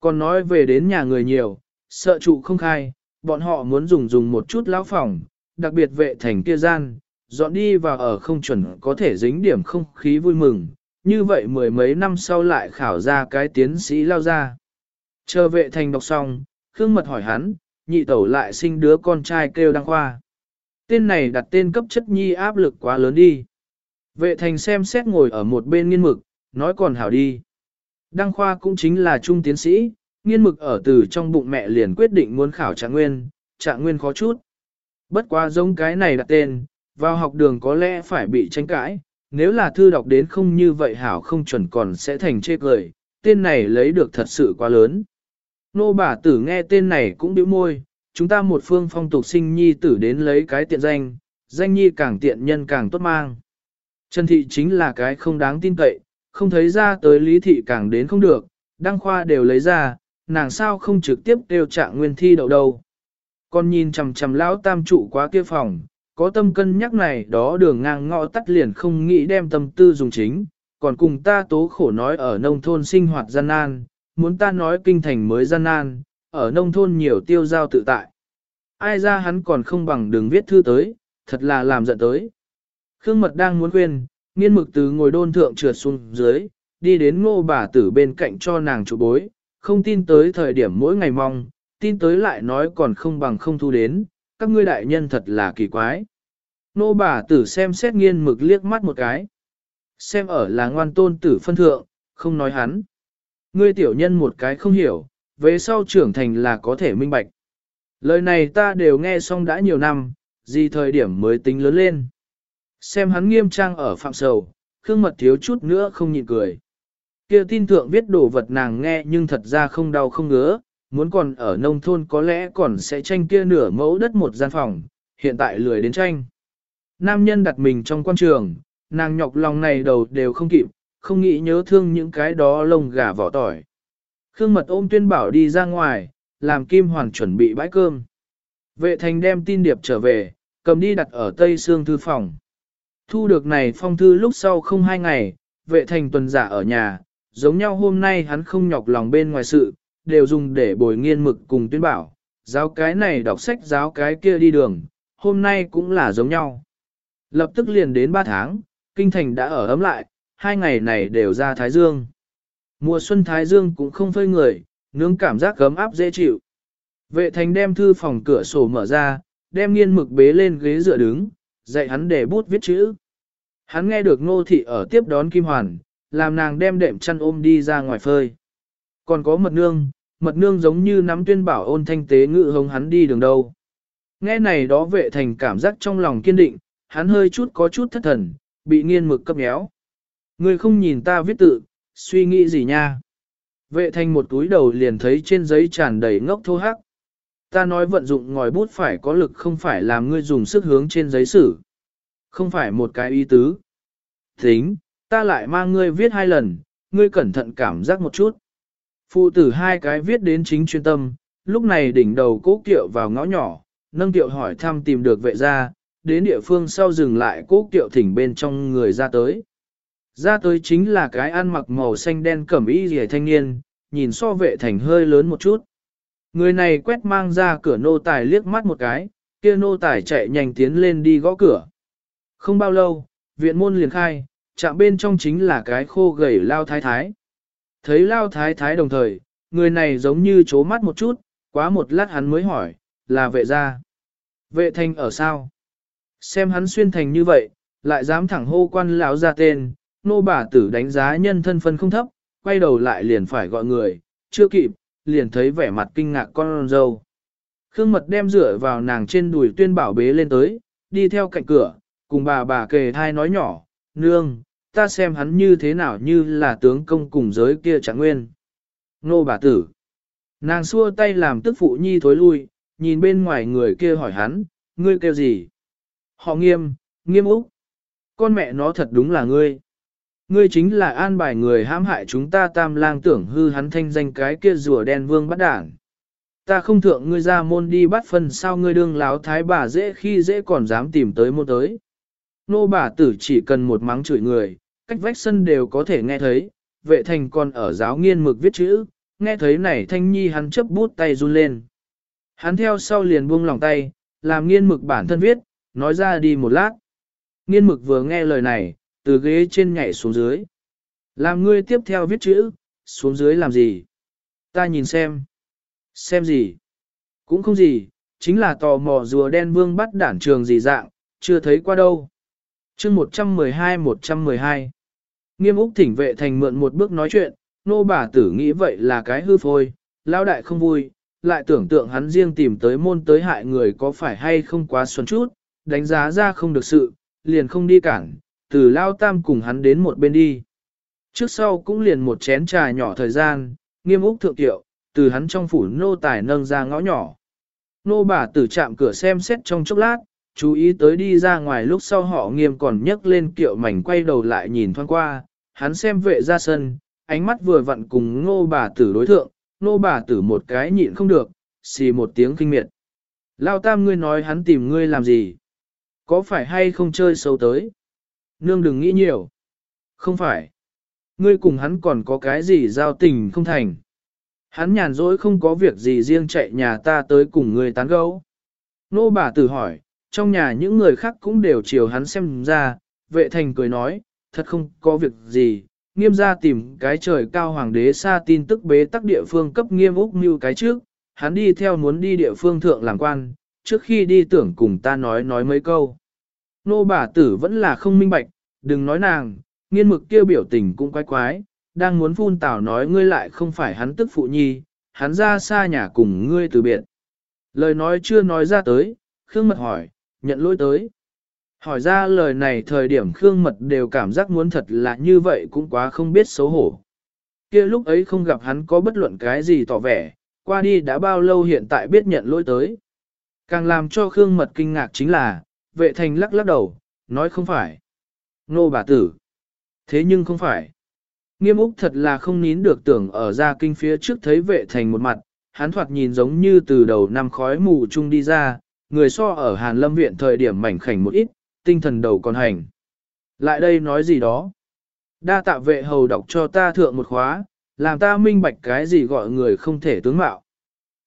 Còn nói về đến nhà người nhiều, sợ trụ không khai, bọn họ muốn dùng dùng một chút lão phòng, đặc biệt vệ thành kia gian, dọn đi và ở không chuẩn có thể dính điểm không khí vui mừng, như vậy mười mấy năm sau lại khảo ra cái tiến sĩ lao ra. Chờ vệ thành đọc xong, Khương Mật hỏi hắn, nhị tẩu lại sinh đứa con trai kêu đăng khoa. Tên này đặt tên cấp chất nhi áp lực quá lớn đi. Vệ thành xem xét ngồi ở một bên nghiên mực, nói còn hảo đi. Đăng khoa cũng chính là trung tiến sĩ, nghiên mực ở từ trong bụng mẹ liền quyết định muốn khảo trạng nguyên, trạng nguyên khó chút. Bất quá giống cái này đặt tên, vào học đường có lẽ phải bị tranh cãi, nếu là thư đọc đến không như vậy hảo không chuẩn còn sẽ thành chê cười, tên này lấy được thật sự quá lớn. Nô bà tử nghe tên này cũng bĩu môi, chúng ta một phương phong tục sinh nhi tử đến lấy cái tiện danh, danh nhi càng tiện nhân càng tốt mang. Trần thị chính là cái không đáng tin cậy, không thấy ra tới lý thị càng đến không được, đăng khoa đều lấy ra, nàng sao không trực tiếp đều trạng nguyên thi đậu đâu. Còn nhìn chằm chằm lão tam trụ quá kia phòng, có tâm cân nhắc này đó đường ngang ngõ tắt liền không nghĩ đem tâm tư dùng chính, còn cùng ta tố khổ nói ở nông thôn sinh hoạt gian nan, muốn ta nói kinh thành mới gian nan, ở nông thôn nhiều tiêu giao tự tại. Ai ra hắn còn không bằng đường viết thư tới, thật là làm giận tới. Khương Mật đang muốn khuyên, nghiên mực từ ngồi đôn thượng trượt xuống dưới, đi đến ngô bà tử bên cạnh cho nàng chủ bối, không tin tới thời điểm mỗi ngày mong, tin tới lại nói còn không bằng không thu đến, các ngươi đại nhân thật là kỳ quái. Nô bà tử xem xét nghiên mực liếc mắt một cái. Xem ở là ngoan tôn tử phân thượng, không nói hắn. Ngươi tiểu nhân một cái không hiểu, về sau trưởng thành là có thể minh bạch. Lời này ta đều nghe xong đã nhiều năm, gì thời điểm mới tính lớn lên. Xem hắn nghiêm trang ở phạm sầu, khương mật thiếu chút nữa không nhịn cười. Kia tin thượng viết đồ vật nàng nghe nhưng thật ra không đau không ngứa, muốn còn ở nông thôn có lẽ còn sẽ tranh kia nửa mẫu đất một gian phòng, hiện tại lười đến tranh. Nam nhân đặt mình trong quan trường, nàng nhọc lòng này đầu đều không kịp, không nghĩ nhớ thương những cái đó lông gà vỏ tỏi. Khương mật ôm tuyên bảo đi ra ngoài, làm kim hoàn chuẩn bị bãi cơm. Vệ thành đem tin điệp trở về, cầm đi đặt ở tây xương thư phòng. Thu được này phong thư lúc sau không hai ngày, vệ thành tuần giả ở nhà, giống nhau hôm nay hắn không nhọc lòng bên ngoài sự, đều dùng để bồi nghiên mực cùng tuyên bảo, giáo cái này đọc sách giáo cái kia đi đường, hôm nay cũng là giống nhau. Lập tức liền đến 3 tháng, kinh thành đã ở ấm lại, hai ngày này đều ra Thái Dương. Mùa xuân Thái Dương cũng không phơi người, nướng cảm giác gấm áp dễ chịu. Vệ thành đem thư phòng cửa sổ mở ra, đem nghiên mực bế lên ghế dựa đứng, dạy hắn để bút viết chữ. Hắn nghe được ngô thị ở tiếp đón Kim Hoàn, làm nàng đem đệm chăn ôm đi ra ngoài phơi. Còn có mật nương, mật nương giống như nắm tuyên bảo ôn thanh tế ngự hống hắn đi đường đâu. Nghe này đó vệ thành cảm giác trong lòng kiên định, hắn hơi chút có chút thất thần, bị nghiên mực cấp méo. Ngươi không nhìn ta viết tự, suy nghĩ gì nha? Vệ thành một túi đầu liền thấy trên giấy tràn đầy ngốc thô hắc. Ta nói vận dụng ngòi bút phải có lực không phải làm ngươi dùng sức hướng trên giấy sử. Không phải một cái ý tứ. Tính, ta lại mang ngươi viết hai lần, ngươi cẩn thận cảm giác một chút. Phụ tử hai cái viết đến chính chuyên tâm, lúc này đỉnh đầu cố kiệu vào ngõ nhỏ, nâng kiệu hỏi thăm tìm được vệ gia, đến địa phương sau dừng lại cố kiệu thỉnh bên trong người ra tới. Ra tới chính là cái ăn mặc màu xanh đen cẩm y rìa thanh niên, nhìn so vệ thành hơi lớn một chút. Người này quét mang ra cửa nô tài liếc mắt một cái, kia nô tài chạy nhanh tiến lên đi gõ cửa. Không bao lâu, viện môn liền khai, chạm bên trong chính là cái khô gầy lao thái thái. Thấy lao thái thái đồng thời, người này giống như chố mắt một chút, quá một lát hắn mới hỏi, là vệ gia. Vệ thành ở sao? Xem hắn xuyên thành như vậy, lại dám thẳng hô quan lão ra tên, nô bà tử đánh giá nhân thân phân không thấp, quay đầu lại liền phải gọi người, chưa kịp, liền thấy vẻ mặt kinh ngạc con dâu. Khương mật đem rửa vào nàng trên đùi tuyên bảo bế lên tới, đi theo cạnh cửa, cùng bà bà kề thai nói nhỏ, nương, ta xem hắn như thế nào như là tướng công cùng giới kia chẳng nguyên. Nô bà tử. Nàng xua tay làm tức phụ nhi thối lui, nhìn bên ngoài người kia hỏi hắn, ngươi kêu gì? Họ nghiêm, nghiêm úc. Con mẹ nó thật đúng là ngươi. Ngươi chính là an bài người hãm hại chúng ta tam lang tưởng hư hắn thanh danh cái kia rùa đen vương bắt đảng. Ta không thượng ngươi ra môn đi bắt phân sao ngươi đương láo thái bà dễ khi dễ còn dám tìm tới môn tới. Nô bà tử chỉ cần một mắng chửi người, cách vách sân đều có thể nghe thấy, vệ thành còn ở giáo nghiên mực viết chữ, nghe thấy này thanh nhi hắn chấp bút tay run lên. Hắn theo sau liền buông lòng tay, làm nghiên mực bản thân viết, nói ra đi một lát. Nghiên mực vừa nghe lời này, từ ghế trên nhảy xuống dưới. Làm ngươi tiếp theo viết chữ, xuống dưới làm gì? Ta nhìn xem. Xem gì? Cũng không gì, chính là tò mò rùa đen vương bắt đản trường gì dạng, chưa thấy qua đâu. chương 112-112 Nghiêm Úc thỉnh vệ thành mượn một bước nói chuyện, nô bà tử nghĩ vậy là cái hư phôi, lao đại không vui, lại tưởng tượng hắn riêng tìm tới môn tới hại người có phải hay không quá xuân chút, đánh giá ra không được sự, liền không đi cản, từ lao tam cùng hắn đến một bên đi. Trước sau cũng liền một chén trà nhỏ thời gian, nghiêm úc thượng tiệu, từ hắn trong phủ nô tài nâng ra ngõ nhỏ. Nô bà tử chạm cửa xem xét trong chốc lát, chú ý tới đi ra ngoài lúc sau họ nghiêm còn nhấc lên kiệu mảnh quay đầu lại nhìn thoáng qua, hắn xem vệ ra sân, ánh mắt vừa vặn cùng nô bà tử đối thượng, nô bà tử một cái nhịn không được, xì một tiếng kinh miệt. Lao tam ngươi nói hắn tìm ngươi làm gì? Có phải hay không chơi xấu tới? Nương đừng nghĩ nhiều. Không phải. Ngươi cùng hắn còn có cái gì giao tình không thành. Hắn nhàn rỗi không có việc gì riêng chạy nhà ta tới cùng ngươi tán gẫu. Nô bà tử hỏi, trong nhà những người khác cũng đều chiều hắn xem ra, vệ thành cười nói, thật không có việc gì, nghiêm ra tìm cái trời cao hoàng đế xa tin tức bế tắc địa phương cấp nghiêm úc như cái trước, hắn đi theo muốn đi địa phương thượng làm quan, trước khi đi tưởng cùng ta nói nói mấy câu. Nô bà tử vẫn là không minh bạch, đừng nói nàng, nghiên mực kia biểu tình cũng quái quái, đang muốn phun tảo nói ngươi lại không phải hắn tức phụ nhi, hắn ra xa nhà cùng ngươi từ biệt. Lời nói chưa nói ra tới, Khương Mật hỏi, nhận lỗi tới. Hỏi ra lời này thời điểm Khương Mật đều cảm giác muốn thật là như vậy cũng quá không biết xấu hổ. kia lúc ấy không gặp hắn có bất luận cái gì tỏ vẻ, qua đi đã bao lâu hiện tại biết nhận lỗi tới. Càng làm cho Khương Mật kinh ngạc chính là, vệ thành lắc lắc đầu, nói không phải. Nô bà tử. Thế nhưng không phải. Nghiêm Úc thật là không nín được tưởng ở ra kinh phía trước thấy vệ thành một mặt, hắn thoạt nhìn giống như từ đầu năm khói mù chung đi ra, người so ở Hàn Lâm Viện thời điểm mảnh khảnh một ít, tinh thần đầu còn hành. Lại đây nói gì đó. Đa tạ vệ hầu đọc cho ta thượng một khóa, làm ta minh bạch cái gì gọi người không thể tướng mạo.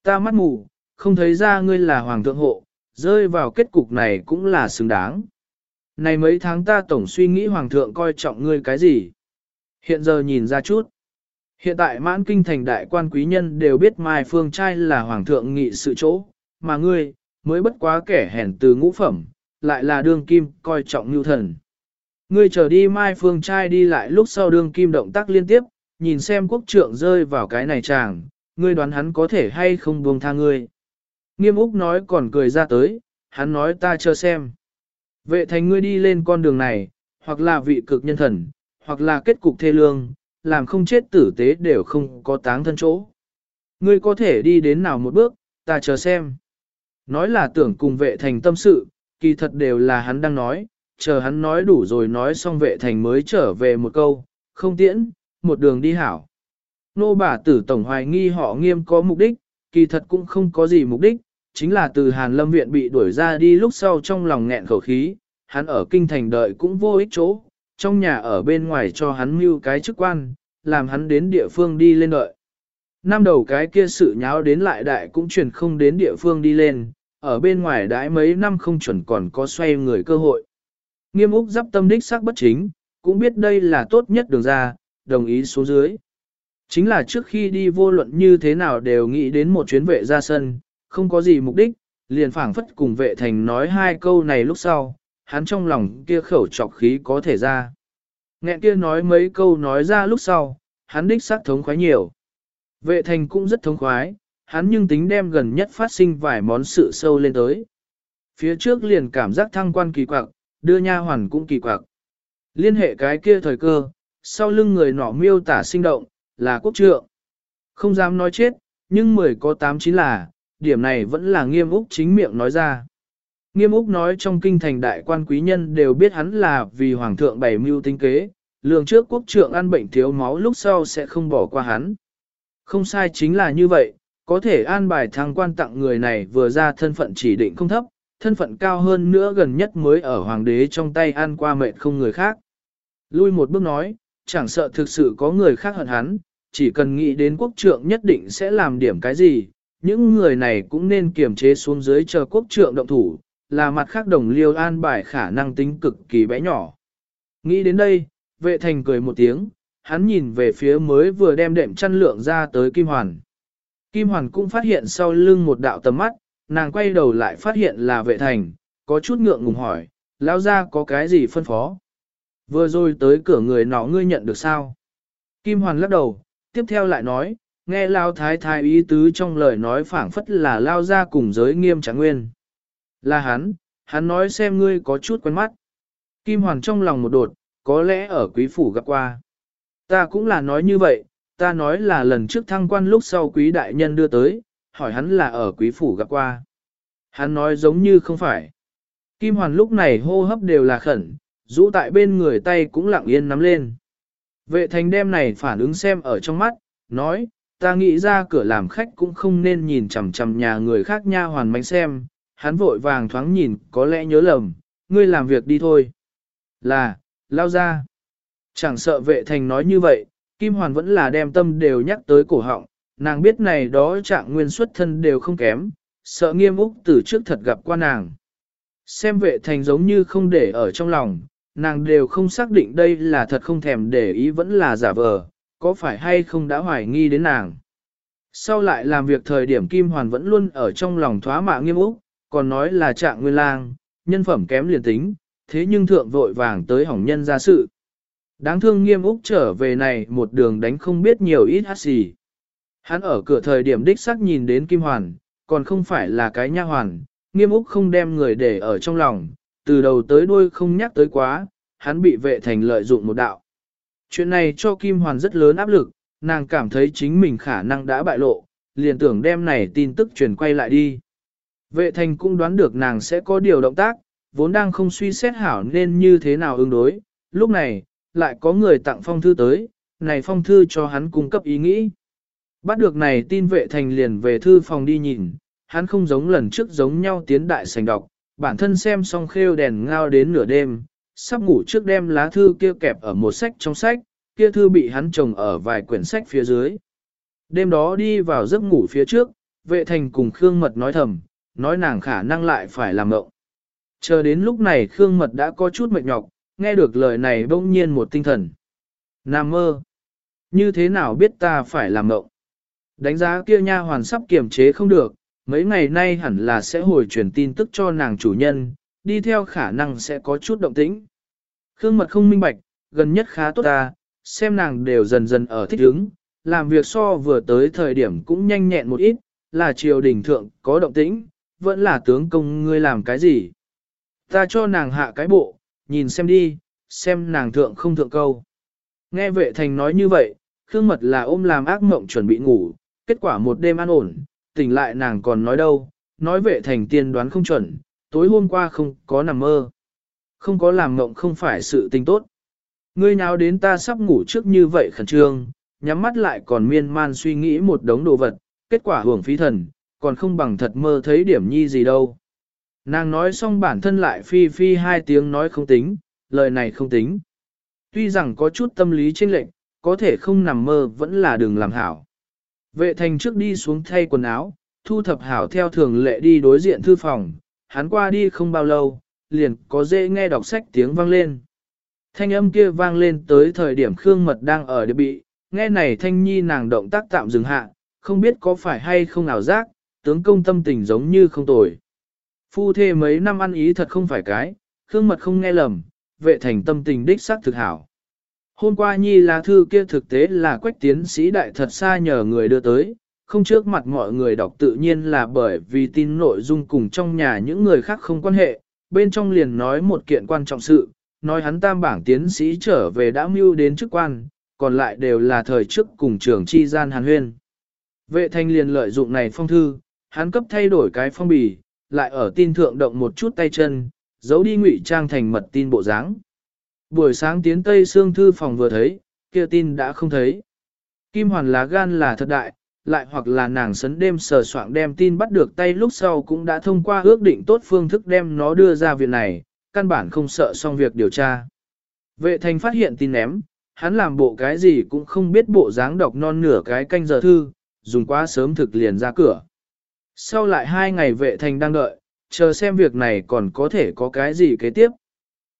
Ta mắt mù, không thấy ra ngươi là hoàng thượng hộ, rơi vào kết cục này cũng là xứng đáng. Này mấy tháng ta tổng suy nghĩ hoàng thượng coi trọng ngươi cái gì. Hiện giờ nhìn ra chút. Hiện tại mãn kinh thành đại quan quý nhân đều biết Mai Phương trai là hoàng thượng nghị sự chỗ, mà ngươi, mới bất quá kẻ hèn từ ngũ phẩm, lại là đương kim coi trọng như thần. Ngươi chờ đi mai phương trai đi lại lúc sau đương kim động tác liên tiếp, nhìn xem quốc trượng rơi vào cái này chàng, ngươi đoán hắn có thể hay không buông tha ngươi. Nghiêm Úc nói còn cười ra tới, hắn nói ta chờ xem. Vệ thành ngươi đi lên con đường này, hoặc là vị cực nhân thần, hoặc là kết cục thê lương, làm không chết tử tế đều không có táng thân chỗ. Ngươi có thể đi đến nào một bước, ta chờ xem. Nói là tưởng cùng vệ thành tâm sự, kỳ thật đều là hắn đang nói, chờ hắn nói đủ rồi nói xong vệ thành mới trở về một câu, không tiễn, một đường đi hảo. Nô bà tử tổng hoài nghi họ nghiêm có mục đích, kỳ thật cũng không có gì mục đích, chính là từ Hàn Lâm Viện bị đuổi ra đi lúc sau trong lòng nghẹn khẩu khí, hắn ở kinh thành đợi cũng vô ích chỗ, trong nhà ở bên ngoài cho hắn mưu cái chức quan, làm hắn đến địa phương đi lên đợi. Năm đầu cái kia sự nháo đến lại đại cũng chuyển không đến địa phương đi lên, ở bên ngoài đãi mấy năm không chuẩn còn có xoay người cơ hội. Nghiêm Úc giáp tâm đích xác bất chính, cũng biết đây là tốt nhất đường ra, đồng ý số dưới. Chính là trước khi đi vô luận như thế nào đều nghĩ đến một chuyến vệ ra sân, không có gì mục đích, liền phảng phất cùng vệ thành nói hai câu này lúc sau, hắn trong lòng kia khẩu trọc khí có thể ra. Nghẹn kia nói mấy câu nói ra lúc sau, hắn đích xác thống khoái nhiều. Vệ thành cũng rất thống khoái, hắn nhưng tính đem gần nhất phát sinh vài món sự sâu lên tới. Phía trước liền cảm giác thăng quan kỳ quặc, đưa nha hoàn cũng kỳ quặc. Liên hệ cái kia thời cơ, sau lưng người nọ miêu tả sinh động, là quốc trượng. Không dám nói chết, nhưng mười có tám chín là, điểm này vẫn là nghiêm úc chính miệng nói ra. Nghiêm úc nói trong kinh thành đại quan quý nhân đều biết hắn là vì hoàng thượng bày mưu tính kế, lường trước quốc trượng ăn bệnh thiếu máu lúc sau sẽ không bỏ qua hắn. Không sai chính là như vậy, có thể an bài thăng quan tặng người này vừa ra thân phận chỉ định không thấp, thân phận cao hơn nữa gần nhất mới ở hoàng đế trong tay ăn qua mệnh không người khác. Lui một bước nói, chẳng sợ thực sự có người khác hận hắn, chỉ cần nghĩ đến quốc trượng nhất định sẽ làm điểm cái gì, những người này cũng nên kiềm chế xuống dưới chờ quốc trượng động thủ, là mặt khác đồng liêu an bài khả năng tính cực kỳ bé nhỏ. Nghĩ đến đây, vệ thành cười một tiếng, hắn nhìn về phía mới vừa đem đệm chăn lượng ra tới Kim Hoàn. Kim Hoàn cũng phát hiện sau lưng một đạo tầm mắt, nàng quay đầu lại phát hiện là vệ thành, có chút ngượng ngùng hỏi, lão ra có cái gì phân phó. Vừa rồi tới cửa người nọ ngươi nhận được sao? Kim Hoàn lắc đầu, tiếp theo lại nói, nghe Lao Thái Thái ý tứ trong lời nói phảng phất là Lao ra cùng giới nghiêm tráng nguyên. Là hắn, hắn nói xem ngươi có chút quen mắt. Kim Hoàn trong lòng một đột, có lẽ ở quý phủ gặp qua. Ta cũng là nói như vậy, ta nói là lần trước thăng quan lúc sau quý đại nhân đưa tới, hỏi hắn là ở quý phủ gặp qua. Hắn nói giống như không phải. Kim Hoàn lúc này hô hấp đều là khẩn, rũ tại bên người tay cũng lặng yên nắm lên. Vệ thành đem này phản ứng xem ở trong mắt, nói, ta nghĩ ra cửa làm khách cũng không nên nhìn chằm chằm nhà người khác nha hoàn bánh xem, hắn vội vàng thoáng nhìn có lẽ nhớ lầm, ngươi làm việc đi thôi. Là, lao ra. Chẳng sợ vệ thành nói như vậy, Kim Hoàn vẫn là đem tâm đều nhắc tới cổ họng, nàng biết này đó trạng nguyên xuất thân đều không kém, sợ nghiêm úc từ trước thật gặp qua nàng. Xem vệ thành giống như không để ở trong lòng, nàng đều không xác định đây là thật không thèm để ý vẫn là giả vờ, có phải hay không đã hoài nghi đến nàng. Sau lại làm việc thời điểm Kim Hoàn vẫn luôn ở trong lòng thoá mạ nghiêm úc, còn nói là trạng nguyên lang, nhân phẩm kém liền tính, thế nhưng thượng vội vàng tới hỏng nhân ra sự. Đáng thương nghiêm úc trở về này một đường đánh không biết nhiều ít hát gì. Hắn ở cửa thời điểm đích xác nhìn đến Kim Hoàn, còn không phải là cái nha hoàn, nghiêm úc không đem người để ở trong lòng, từ đầu tới đuôi không nhắc tới quá, hắn bị vệ thành lợi dụng một đạo. Chuyện này cho Kim Hoàn rất lớn áp lực, nàng cảm thấy chính mình khả năng đã bại lộ, liền tưởng đem này tin tức truyền quay lại đi. Vệ thành cũng đoán được nàng sẽ có điều động tác, vốn đang không suy xét hảo nên như thế nào ứng đối, lúc này, lại có người tặng phong thư tới, này phong thư cho hắn cung cấp ý nghĩ. Bắt được này tin vệ thành liền về thư phòng đi nhìn, hắn không giống lần trước giống nhau tiến đại sành đọc, bản thân xem xong khêu đèn ngao đến nửa đêm, sắp ngủ trước đem lá thư kia kẹp ở một sách trong sách, kia thư bị hắn trồng ở vài quyển sách phía dưới. Đêm đó đi vào giấc ngủ phía trước, vệ thành cùng Khương Mật nói thầm, nói nàng khả năng lại phải làm mộng. Chờ đến lúc này Khương Mật đã có chút mệt nhọc, nghe được lời này bỗng nhiên một tinh thần. Nam mơ! Như thế nào biết ta phải làm mộng? Đánh giá kia nha hoàn sắp kiềm chế không được, mấy ngày nay hẳn là sẽ hồi truyền tin tức cho nàng chủ nhân, đi theo khả năng sẽ có chút động tĩnh. Khương mật không minh bạch, gần nhất khá tốt ta, xem nàng đều dần dần ở thích ứng, làm việc so vừa tới thời điểm cũng nhanh nhẹn một ít, là triều đình thượng có động tĩnh, vẫn là tướng công ngươi làm cái gì. Ta cho nàng hạ cái bộ, nhìn xem đi, xem nàng thượng không thượng câu. Nghe vệ thành nói như vậy, Khương Mật là ôm làm ác mộng chuẩn bị ngủ, kết quả một đêm an ổn, tỉnh lại nàng còn nói đâu, nói vệ thành tiên đoán không chuẩn, tối hôm qua không có nằm mơ. Không có làm mộng không phải sự tình tốt. Ngươi nào đến ta sắp ngủ trước như vậy khẩn trương, nhắm mắt lại còn miên man suy nghĩ một đống đồ vật, kết quả hưởng phí thần, còn không bằng thật mơ thấy điểm nhi gì đâu. Nàng nói xong bản thân lại phi phi hai tiếng nói không tính, lời này không tính. Tuy rằng có chút tâm lý chênh lệch, có thể không nằm mơ vẫn là đừng làm hảo. Vệ thành trước đi xuống thay quần áo, thu thập hảo theo thường lệ đi đối diện thư phòng, hắn qua đi không bao lâu, liền có dễ nghe đọc sách tiếng vang lên. Thanh âm kia vang lên tới thời điểm Khương Mật đang ở địa bị, nghe này thanh nhi nàng động tác tạm dừng hạ, không biết có phải hay không ảo giác, tướng công tâm tình giống như không tồi. Phu thê mấy năm ăn ý thật không phải cái, Khương Mật không nghe lầm, vệ thành tâm tình đích xác thực hảo. Hôm qua nhi lá thư kia thực tế là quách tiến sĩ đại thật xa nhờ người đưa tới, không trước mặt mọi người đọc tự nhiên là bởi vì tin nội dung cùng trong nhà những người khác không quan hệ, bên trong liền nói một kiện quan trọng sự, nói hắn tam bảng tiến sĩ trở về đã mưu đến chức quan, còn lại đều là thời trước cùng trường chi gian hàn huyên. Vệ thanh liền lợi dụng này phong thư, hắn cấp thay đổi cái phong bì, lại ở tin thượng động một chút tay chân, giấu đi ngụy trang thành mật tin bộ dáng. Buổi sáng tiến Tây Sương Thư phòng vừa thấy, kia tin đã không thấy. Kim hoàn lá gan là thật đại, lại hoặc là nàng sấn đêm sờ soạng đem tin bắt được tay lúc sau cũng đã thông qua ước định tốt phương thức đem nó đưa ra viện này, căn bản không sợ xong việc điều tra. Vệ thành phát hiện tin ném, hắn làm bộ cái gì cũng không biết bộ dáng đọc non nửa cái canh giờ thư, dùng quá sớm thực liền ra cửa. Sau lại hai ngày vệ thành đang đợi, chờ xem việc này còn có thể có cái gì kế tiếp.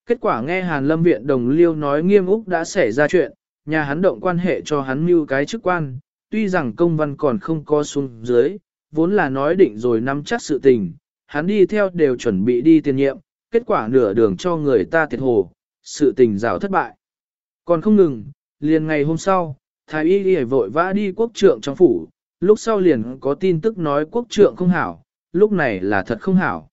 Kết quả nghe Hàn Lâm Viện Đồng Liêu nói nghiêm úc đã xảy ra chuyện, nhà hắn động quan hệ cho hắn mưu cái chức quan, tuy rằng công văn còn không có xuống dưới, vốn là nói định rồi nắm chắc sự tình, hắn đi theo đều chuẩn bị đi tiền nhiệm, kết quả nửa đường cho người ta thiệt hồ, sự tình rào thất bại. Còn không ngừng, liền ngày hôm sau, Thái Y đi vội vã đi quốc trượng trong phủ, lúc sau liền có tin tức nói quốc trượng không hảo, lúc này là thật không hảo.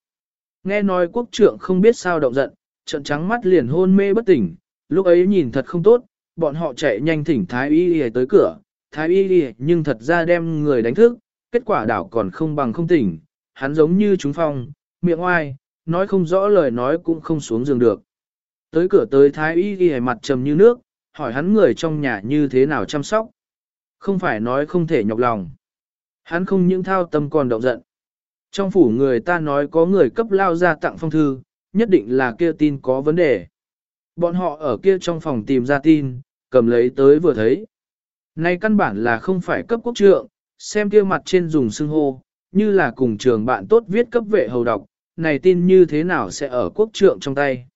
Nghe nói quốc trượng không biết sao động giận, trận trắng mắt liền hôn mê bất tỉnh, lúc ấy nhìn thật không tốt, bọn họ chạy nhanh thỉnh Thái Y đi tới cửa, Thái Y đi nhưng thật ra đem người đánh thức, kết quả đảo còn không bằng không tỉnh, hắn giống như chúng phong, miệng oai, nói không rõ lời nói cũng không xuống giường được. Tới cửa tới Thái Y đi mặt trầm như nước, hỏi hắn người trong nhà như thế nào chăm sóc. Không phải nói không thể nhọc lòng. Hắn không những thao tâm còn động giận. Trong phủ người ta nói có người cấp lao ra tặng phong thư, nhất định là kia tin có vấn đề. Bọn họ ở kia trong phòng tìm ra tin, cầm lấy tới vừa thấy. Này căn bản là không phải cấp quốc trượng, xem kia mặt trên dùng xưng hô, như là cùng trường bạn tốt viết cấp vệ hầu đọc, này tin như thế nào sẽ ở quốc trượng trong tay.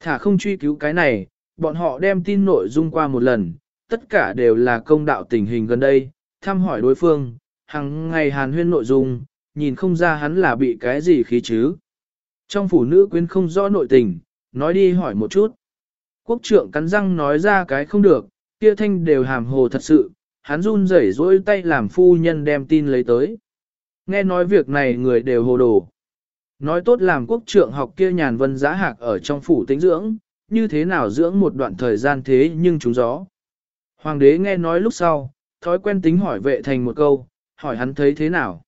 Thả không truy cứu cái này, bọn họ đem tin nội dung qua một lần, tất cả đều là công đạo tình hình gần đây, thăm hỏi đối phương, hàng ngày hàn huyên nội dung, nhìn không ra hắn là bị cái gì khí chứ. Trong phụ nữ quyến không rõ nội tình, nói đi hỏi một chút. Quốc trượng cắn răng nói ra cái không được, kia thanh đều hàm hồ thật sự, hắn run rẩy rỗi tay làm phu nhân đem tin lấy tới. Nghe nói việc này người đều hồ đồ. Nói tốt làm quốc trượng học kia nhàn vân giá hạc ở trong phủ tính dưỡng, như thế nào dưỡng một đoạn thời gian thế nhưng trúng gió. Hoàng đế nghe nói lúc sau, thói quen tính hỏi vệ thành một câu, hỏi hắn thấy thế nào.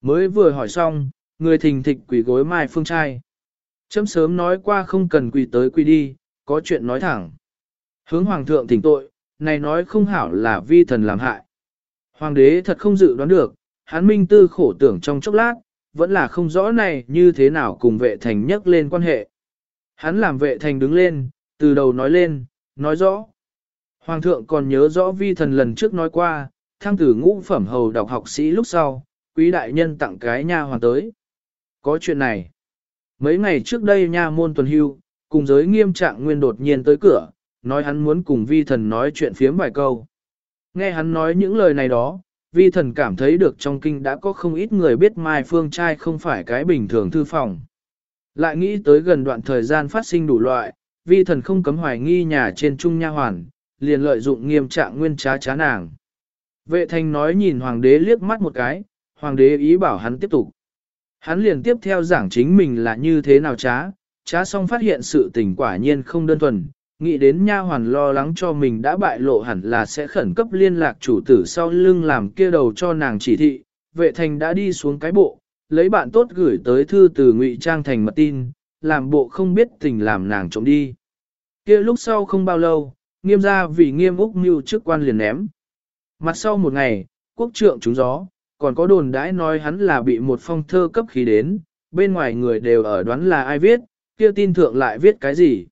Mới vừa hỏi xong, người thình thịch quỷ gối mai phương trai. Chấm sớm nói qua không cần quỳ tới quỳ đi, có chuyện nói thẳng. Hướng hoàng thượng thỉnh tội, này nói không hảo là vi thần làm hại. Hoàng đế thật không dự đoán được, hắn minh tư khổ tưởng trong chốc lát, vẫn là không rõ này như thế nào cùng vệ thành nhắc lên quan hệ. Hắn làm vệ thành đứng lên, từ đầu nói lên, nói rõ. Hoàng thượng còn nhớ rõ vi thần lần trước nói qua, thăng tử ngũ phẩm hầu đọc học sĩ lúc sau, quý đại nhân tặng cái nha hoàng tới. Có chuyện này. Mấy ngày trước đây nha môn tuần hưu, cùng giới nghiêm trạng nguyên đột nhiên tới cửa, nói hắn muốn cùng vi thần nói chuyện phiếm vài câu. Nghe hắn nói những lời này đó, vi thần cảm thấy được trong kinh đã có không ít người biết Mai Phương trai không phải cái bình thường thư phòng. Lại nghĩ tới gần đoạn thời gian phát sinh đủ loại, vi thần không cấm hoài nghi nhà trên trung nha hoàn, liền lợi dụng nghiêm trạng nguyên trá trá nàng. Vệ thành nói nhìn hoàng đế liếc mắt một cái, hoàng đế ý bảo hắn tiếp tục. Hắn liền tiếp theo giảng chính mình là như thế nào trá, trá xong phát hiện sự tình quả nhiên không đơn thuần, nghĩ đến nha hoàn lo lắng cho mình đã bại lộ hẳn là sẽ khẩn cấp liên lạc chủ tử sau lưng làm kia đầu cho nàng chỉ thị, vệ thành đã đi xuống cái bộ, lấy bạn tốt gửi tới thư từ ngụy trang thành mật tin, làm bộ không biết tình làm nàng trộm đi. kia lúc sau không bao lâu, nghiêm ra vì nghiêm úc mưu chức quan liền ném. Mặt sau một ngày, quốc trượng trúng gió, còn có đồn đãi nói hắn là bị một phong thơ cấp khí đến, bên ngoài người đều ở đoán là ai viết, kia tin thượng lại viết cái gì.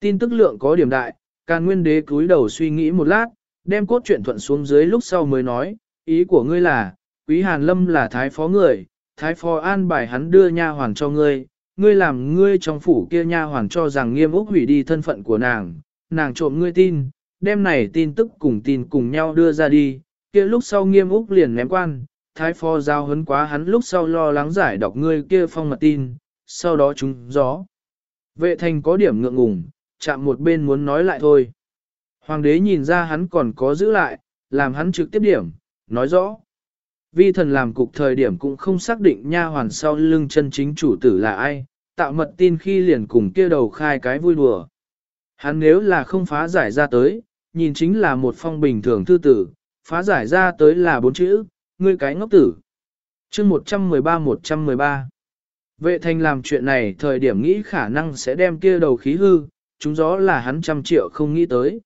Tin tức lượng có điểm đại, Càn Nguyên Đế cúi đầu suy nghĩ một lát, đem cốt truyện thuận xuống dưới lúc sau mới nói, ý của ngươi là, Quý Hàn Lâm là thái phó người, thái phó an bài hắn đưa nha hoàn cho ngươi, ngươi làm ngươi trong phủ kia nha hoàn cho rằng nghiêm úc hủy đi thân phận của nàng, nàng trộm ngươi tin, đem này tin tức cùng tin cùng nhau đưa ra đi, kia lúc sau nghiêm úc liền ném quan, thái phó giao hấn quá hắn lúc sau lo lắng giải đọc ngươi kia phong mật tin, sau đó chúng gió. Vệ thành có điểm ngượng ngùng, chạm một bên muốn nói lại thôi. Hoàng đế nhìn ra hắn còn có giữ lại, làm hắn trực tiếp điểm, nói rõ. Vi thần làm cục thời điểm cũng không xác định nha hoàn sau lưng chân chính chủ tử là ai, tạo mật tin khi liền cùng kia đầu khai cái vui đùa. Hắn nếu là không phá giải ra tới, nhìn chính là một phong bình thường thư tử, phá giải ra tới là bốn chữ, ngươi cái ngốc tử. chương 113-113 Vệ thành làm chuyện này thời điểm nghĩ khả năng sẽ đem kia đầu khí hư, chúng gió là hắn trăm triệu không nghĩ tới.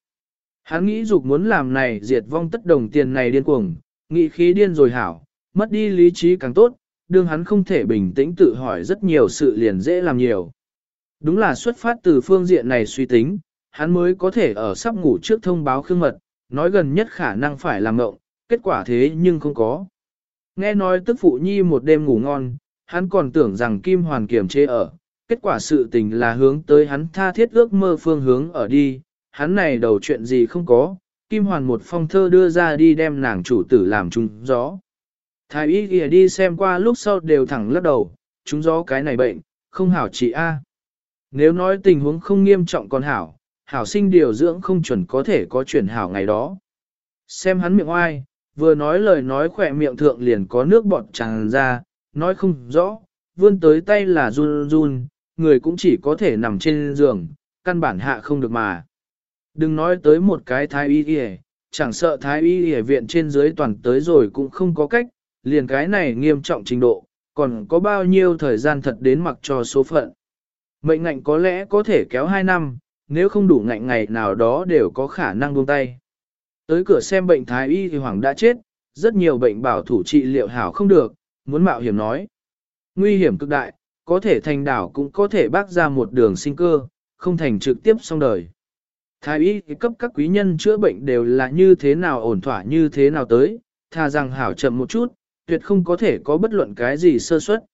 Hắn nghĩ dục muốn làm này diệt vong tất đồng tiền này điên cuồng, nghĩ khí điên rồi hảo, mất đi lý trí càng tốt, đương hắn không thể bình tĩnh tự hỏi rất nhiều sự liền dễ làm nhiều. Đúng là xuất phát từ phương diện này suy tính, hắn mới có thể ở sắp ngủ trước thông báo khương mật, nói gần nhất khả năng phải làm ngộng, kết quả thế nhưng không có. Nghe nói tức phụ nhi một đêm ngủ ngon, hắn còn tưởng rằng Kim Hoàn kiềm chế ở, kết quả sự tình là hướng tới hắn tha thiết ước mơ phương hướng ở đi, hắn này đầu chuyện gì không có, Kim Hoàn một phong thơ đưa ra đi đem nàng chủ tử làm trúng gió. Thái y kìa đi xem qua lúc sau đều thẳng lắc đầu, trúng gió cái này bệnh, không hảo trị A. Nếu nói tình huống không nghiêm trọng còn hảo, hảo sinh điều dưỡng không chuẩn có thể có chuyển hảo ngày đó. Xem hắn miệng oai, vừa nói lời nói khỏe miệng thượng liền có nước bọt tràn ra, nói không rõ, vươn tới tay là run run, người cũng chỉ có thể nằm trên giường, căn bản hạ không được mà. Đừng nói tới một cái thái y y chẳng sợ thái y y viện trên dưới toàn tới rồi cũng không có cách, liền cái này nghiêm trọng trình độ, còn có bao nhiêu thời gian thật đến mặc cho số phận. Mệnh ngạnh có lẽ có thể kéo 2 năm, nếu không đủ ngạnh ngày nào đó đều có khả năng buông tay. Tới cửa xem bệnh thái y thì hoàng đã chết, rất nhiều bệnh bảo thủ trị liệu hảo không được, muốn mạo hiểm nói. Nguy hiểm cực đại, có thể thành đảo cũng có thể bác ra một đường sinh cơ, không thành trực tiếp xong đời. Thái y cấp các quý nhân chữa bệnh đều là như thế nào ổn thỏa như thế nào tới, thà rằng hảo chậm một chút, tuyệt không có thể có bất luận cái gì sơ suất.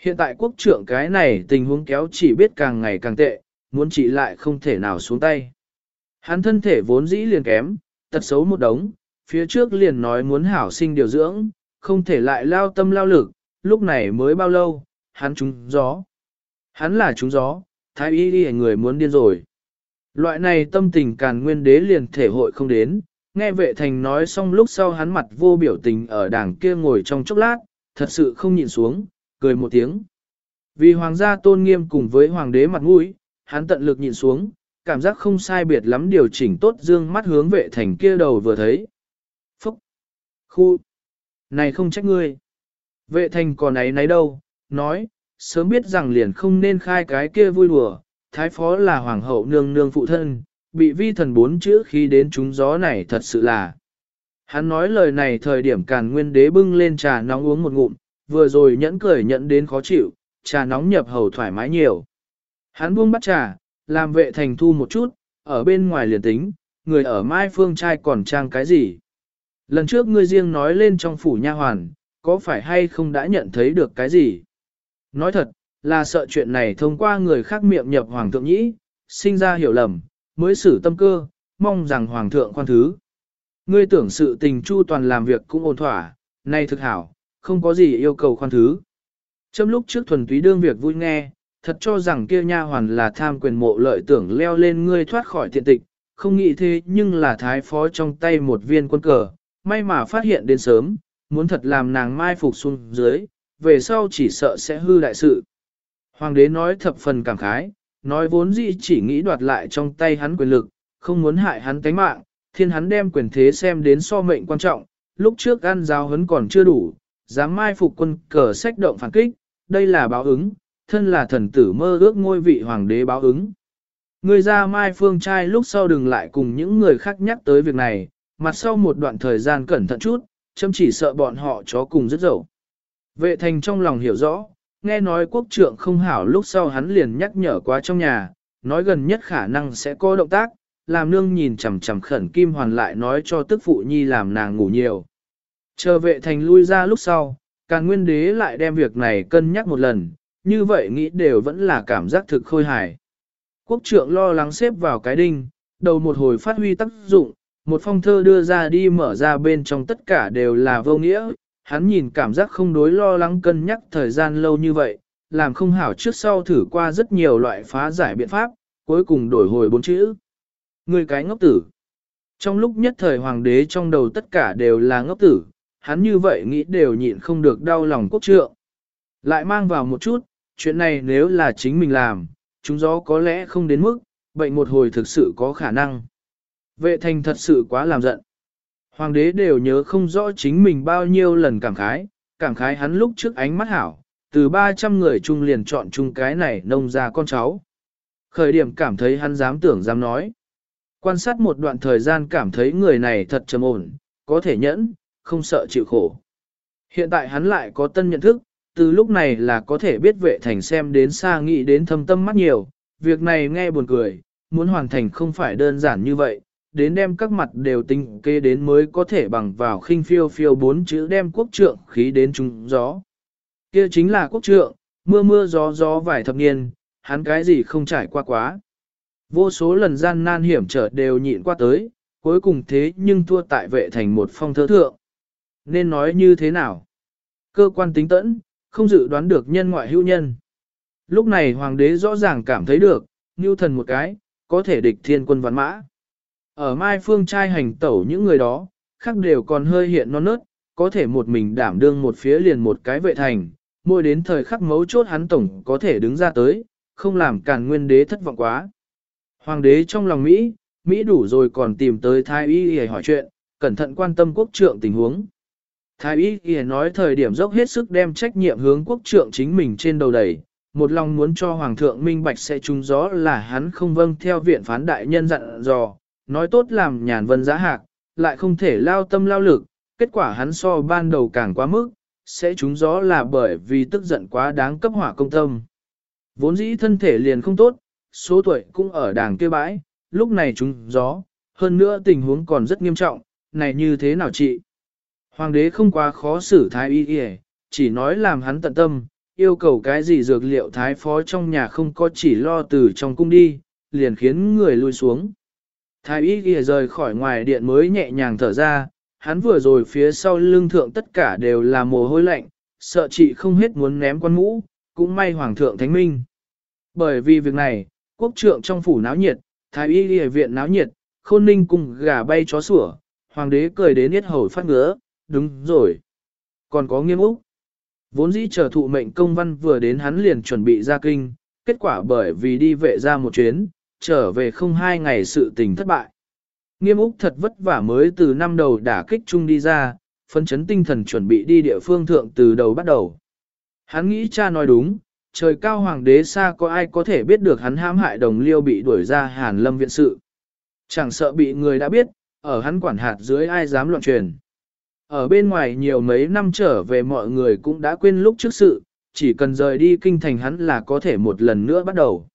Hiện tại quốc trưởng cái này tình huống kéo chỉ biết càng ngày càng tệ, muốn trị lại không thể nào xuống tay. Hắn thân thể vốn dĩ liền kém, tật xấu một đống, phía trước liền nói muốn hảo sinh điều dưỡng, không thể lại lao tâm lao lực, lúc này mới bao lâu, hắn trúng gió. Hắn là trúng gió, thái y đi người muốn điên rồi. Loại này tâm tình càn nguyên đế liền thể hội không đến, nghe vệ thành nói xong lúc sau hắn mặt vô biểu tình ở đảng kia ngồi trong chốc lát, thật sự không nhịn xuống, cười một tiếng. Vì hoàng gia tôn nghiêm cùng với hoàng đế mặt mũi, hắn tận lực nhịn xuống, cảm giác không sai biệt lắm điều chỉnh tốt dương mắt hướng vệ thành kia đầu vừa thấy. Phúc! Khu! Này không trách ngươi. Vệ thành còn ấy nấy đâu, nói, sớm biết rằng liền không nên khai cái kia vui đùa, thái phó là hoàng hậu nương nương phụ thân, bị vi thần bốn chữ khi đến chúng gió này thật sự là. Hắn nói lời này thời điểm càn nguyên đế bưng lên trà nóng uống một ngụm, vừa rồi nhẫn cười nhận đến khó chịu, trà nóng nhập hầu thoải mái nhiều. Hắn buông bắt trà, làm vệ thành thu một chút, ở bên ngoài liền tính, người ở Mai Phương trai còn trang cái gì. Lần trước ngươi riêng nói lên trong phủ nha hoàn, có phải hay không đã nhận thấy được cái gì? Nói thật, là sợ chuyện này thông qua người khác miệng nhập hoàng thượng nhĩ, sinh ra hiểu lầm, mới xử tâm cơ, mong rằng hoàng thượng khoan thứ. Ngươi tưởng sự tình chu toàn làm việc cũng ổn thỏa, nay thực hảo, không có gì yêu cầu khoan thứ. Trong lúc trước thuần túy đương việc vui nghe, thật cho rằng kia nha hoàn là tham quyền mộ lợi tưởng leo lên ngươi thoát khỏi thiện tịch, không nghĩ thế nhưng là thái phó trong tay một viên quân cờ, may mà phát hiện đến sớm, muốn thật làm nàng mai phục xuống dưới, về sau chỉ sợ sẽ hư đại sự. Hoàng đế nói thập phần cảm khái, nói vốn dĩ chỉ nghĩ đoạt lại trong tay hắn quyền lực, không muốn hại hắn tánh mạng, thiên hắn đem quyền thế xem đến so mệnh quan trọng, lúc trước ăn giáo hấn còn chưa đủ, dám mai phục quân cờ sách động phản kích, đây là báo ứng, thân là thần tử mơ ước ngôi vị hoàng đế báo ứng. Người ra mai phương trai lúc sau đừng lại cùng những người khác nhắc tới việc này, mặt sau một đoạn thời gian cẩn thận chút, chăm chỉ sợ bọn họ chó cùng rất dậu. Vệ thành trong lòng hiểu rõ, nghe nói quốc trượng không hảo lúc sau hắn liền nhắc nhở qua trong nhà, nói gần nhất khả năng sẽ có động tác, làm nương nhìn chằm chằm khẩn kim hoàn lại nói cho tức phụ nhi làm nàng ngủ nhiều. Chờ vệ thành lui ra lúc sau, càng nguyên đế lại đem việc này cân nhắc một lần, như vậy nghĩ đều vẫn là cảm giác thực khôi hài. Quốc trượng lo lắng xếp vào cái đinh, đầu một hồi phát huy tác dụng, một phong thơ đưa ra đi mở ra bên trong tất cả đều là vô nghĩa, hắn nhìn cảm giác không đối lo lắng cân nhắc thời gian lâu như vậy, làm không hảo trước sau thử qua rất nhiều loại phá giải biện pháp, cuối cùng đổi hồi bốn chữ. Người cái ngốc tử. Trong lúc nhất thời hoàng đế trong đầu tất cả đều là ngốc tử, hắn như vậy nghĩ đều nhịn không được đau lòng quốc trượng. Lại mang vào một chút, chuyện này nếu là chính mình làm, chúng gió có lẽ không đến mức, bệnh một hồi thực sự có khả năng. Vệ thành thật sự quá làm giận. Hoàng đế đều nhớ không rõ chính mình bao nhiêu lần cảm khái, cảm khái hắn lúc trước ánh mắt hảo, từ 300 người chung liền chọn chung cái này nông ra con cháu. Khởi điểm cảm thấy hắn dám tưởng dám nói. Quan sát một đoạn thời gian cảm thấy người này thật trầm ổn, có thể nhẫn, không sợ chịu khổ. Hiện tại hắn lại có tân nhận thức, từ lúc này là có thể biết vệ thành xem đến xa nghĩ đến thâm tâm mắt nhiều, việc này nghe buồn cười, muốn hoàn thành không phải đơn giản như vậy, đến đem các mặt đều tinh kê đến mới có thể bằng vào khinh phiêu phiêu bốn chữ đem quốc trượng khí đến trung gió. Kia chính là quốc trượng, mưa mưa gió gió vài thập niên, hắn cái gì không trải qua quá. Vô số lần gian nan hiểm trở đều nhịn qua tới, cuối cùng thế nhưng thua tại vệ thành một phong thơ thượng. Nên nói như thế nào? Cơ quan tính tẫn, không dự đoán được nhân ngoại hữu nhân. Lúc này hoàng đế rõ ràng cảm thấy được, như thần một cái, có thể địch thiên quân văn mã. Ở Mai Phương trai hành tẩu những người đó, khác đều còn hơi hiện non nớt, có thể một mình đảm đương một phía liền một cái vệ thành, mỗi đến thời khắc mấu chốt hắn tổng có thể đứng ra tới, không làm càn nguyên đế thất vọng quá. Hoàng đế trong lòng Mỹ, Mỹ đủ rồi còn tìm tới thái y để hỏi chuyện, cẩn thận quan tâm quốc trượng tình huống. Thái y y nói thời điểm dốc hết sức đem trách nhiệm hướng quốc trượng chính mình trên đầu đẩy, một lòng muốn cho hoàng thượng minh bạch sẽ trúng gió là hắn không vâng theo viện phán đại nhân dặn dò, nói tốt làm nhàn vân giá hạc, lại không thể lao tâm lao lực, kết quả hắn so ban đầu càng quá mức, sẽ trúng gió là bởi vì tức giận quá đáng cấp hỏa công tâm. Vốn dĩ thân thể liền không tốt, số tuổi cũng ở đàng kia bãi, lúc này trúng gió, hơn nữa tình huống còn rất nghiêm trọng, này như thế nào chị? Hoàng đế không quá khó xử thái y y, chỉ nói làm hắn tận tâm, yêu cầu cái gì dược liệu thái phó trong nhà không có chỉ lo từ trong cung đi, liền khiến người lui xuống. Thái y ghi rời khỏi ngoài điện mới nhẹ nhàng thở ra, hắn vừa rồi phía sau lưng thượng tất cả đều là mồ hôi lạnh, sợ chị không hết muốn ném quan mũ, cũng may hoàng thượng thánh minh. Bởi vì việc này, quốc trượng trong phủ náo nhiệt, thái y ghi viện náo nhiệt, khôn ninh cùng gà bay chó sủa, hoàng đế cười đến yết hầu phát ngứa, đúng rồi. Còn có nghiêm úc. Vốn dĩ chờ thụ mệnh công văn vừa đến hắn liền chuẩn bị ra kinh, kết quả bởi vì đi vệ ra một chuyến, trở về không hai ngày sự tình thất bại. Nghiêm Úc thật vất vả mới từ năm đầu đả kích chung đi ra, phân chấn tinh thần chuẩn bị đi địa phương thượng từ đầu bắt đầu. Hắn nghĩ cha nói đúng, trời cao hoàng đế xa có ai có thể biết được hắn hãm hại đồng liêu bị đuổi ra hàn lâm viện sự. Chẳng sợ bị người đã biết, ở hắn quản hạt dưới ai dám loạn truyền. Ở bên ngoài nhiều mấy năm trở về mọi người cũng đã quên lúc trước sự, chỉ cần rời đi kinh thành hắn là có thể một lần nữa bắt đầu.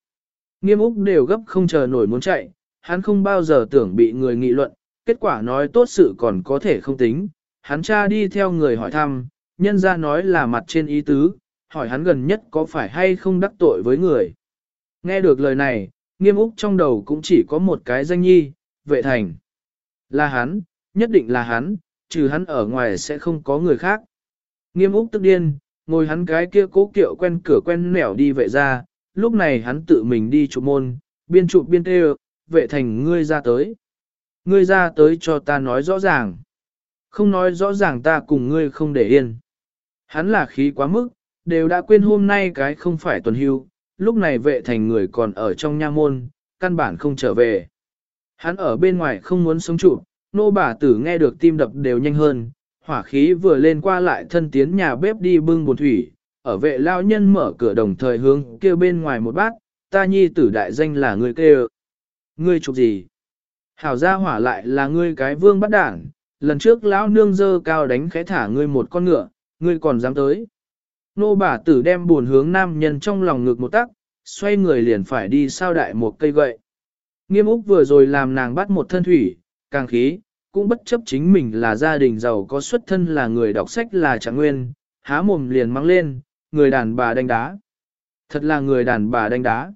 Nghiêm Úc đều gấp không chờ nổi muốn chạy, hắn không bao giờ tưởng bị người nghị luận, kết quả nói tốt sự còn có thể không tính. Hắn cha đi theo người hỏi thăm, nhân ra nói là mặt trên ý tứ, hỏi hắn gần nhất có phải hay không đắc tội với người. Nghe được lời này, nghiêm Úc trong đầu cũng chỉ có một cái danh nhi, vệ thành. Là hắn, nhất định là hắn, trừ hắn ở ngoài sẽ không có người khác. Nghiêm Úc tức điên, ngồi hắn cái kia cố kiệu quen cửa quen nẻo đi vệ ra, lúc này hắn tự mình đi chụp môn, biên chụp biên tê vệ thành ngươi ra tới. Ngươi ra tới cho ta nói rõ ràng. Không nói rõ ràng ta cùng ngươi không để yên. Hắn là khí quá mức, đều đã quên hôm nay cái không phải tuần hưu, lúc này vệ thành người còn ở trong nha môn, căn bản không trở về. Hắn ở bên ngoài không muốn sống trụ, nô bà tử nghe được tim đập đều nhanh hơn, hỏa khí vừa lên qua lại thân tiến nhà bếp đi bưng bồn thủy, ở vệ lao nhân mở cửa đồng thời hướng kêu bên ngoài một bát, ta nhi tử đại danh là người kêu. Ngươi chụp gì? Hảo gia hỏa lại là ngươi cái vương bắt đảng, lần trước lão nương dơ cao đánh khẽ thả ngươi một con ngựa, ngươi còn dám tới. Nô bà tử đem buồn hướng nam nhân trong lòng ngực một tắc, xoay người liền phải đi sao đại một cây gậy. Nghiêm Úc vừa rồi làm nàng bắt một thân thủy, càng khí, cũng bất chấp chính mình là gia đình giàu có xuất thân là người đọc sách là trạng nguyên, há mồm liền mang lên, người đàn bà đánh đá. Thật là người đàn bà đánh đá.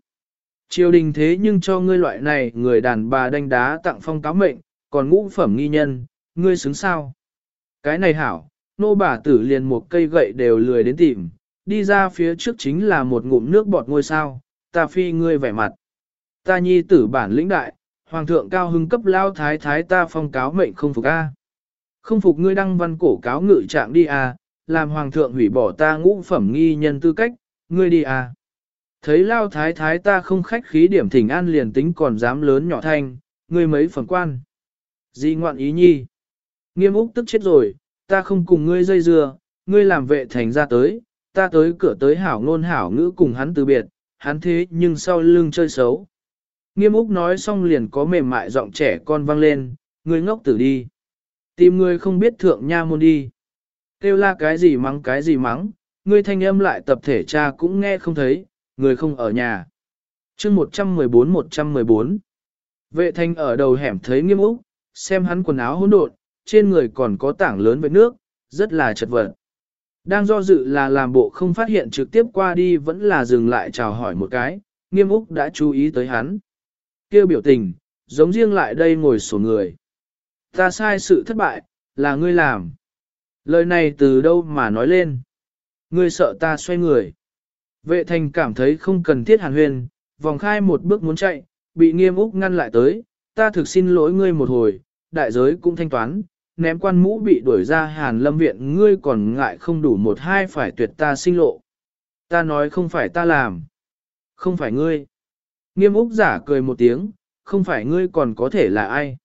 Triều đình thế nhưng cho ngươi loại này người đàn bà đánh đá tặng phong cáo mệnh, còn ngũ phẩm nghi nhân, ngươi xứng sao? Cái này hảo, nô bà tử liền một cây gậy đều lười đến tìm, đi ra phía trước chính là một ngụm nước bọt ngôi sao, ta phi ngươi vẻ mặt. Ta nhi tử bản lĩnh đại, hoàng thượng cao hưng cấp lao thái thái ta phong cáo mệnh không phục a. Không phục ngươi đăng văn cổ cáo ngự trạng đi a, làm hoàng thượng hủy bỏ ta ngũ phẩm nghi nhân tư cách, ngươi đi à? Thấy lao thái thái ta không khách khí điểm thỉnh an liền tính còn dám lớn nhỏ thanh, ngươi mấy phần quan. Di ngoạn ý nhi. Nghiêm Úc tức chết rồi, ta không cùng ngươi dây dưa, ngươi làm vệ thành ra tới, ta tới cửa tới hảo ngôn hảo ngữ cùng hắn từ biệt, hắn thế nhưng sau lưng chơi xấu. Nghiêm Úc nói xong liền có mềm mại giọng trẻ con vang lên, ngươi ngốc tử đi. Tìm ngươi không biết thượng nha môn đi. Kêu la cái gì mắng cái gì mắng, ngươi thanh âm lại tập thể cha cũng nghe không thấy, người không ở nhà. chương 114-114 Vệ thanh ở đầu hẻm thấy nghiêm úc, xem hắn quần áo hỗn độn, trên người còn có tảng lớn với nước, rất là chật vật. Đang do dự là làm bộ không phát hiện trực tiếp qua đi vẫn là dừng lại chào hỏi một cái, nghiêm úc đã chú ý tới hắn. kêu biểu tình, giống riêng lại đây ngồi sổ người. Ta sai sự thất bại, là ngươi làm. Lời này từ đâu mà nói lên? Ngươi sợ ta xoay người. Vệ thành cảm thấy không cần thiết hàn huyền, vòng khai một bước muốn chạy, bị nghiêm úc ngăn lại tới, ta thực xin lỗi ngươi một hồi, đại giới cũng thanh toán, ném quan mũ bị đuổi ra hàn lâm viện ngươi còn ngại không đủ một hai phải tuyệt ta sinh lộ. Ta nói không phải ta làm, không phải ngươi. Nghiêm úc giả cười một tiếng, không phải ngươi còn có thể là ai.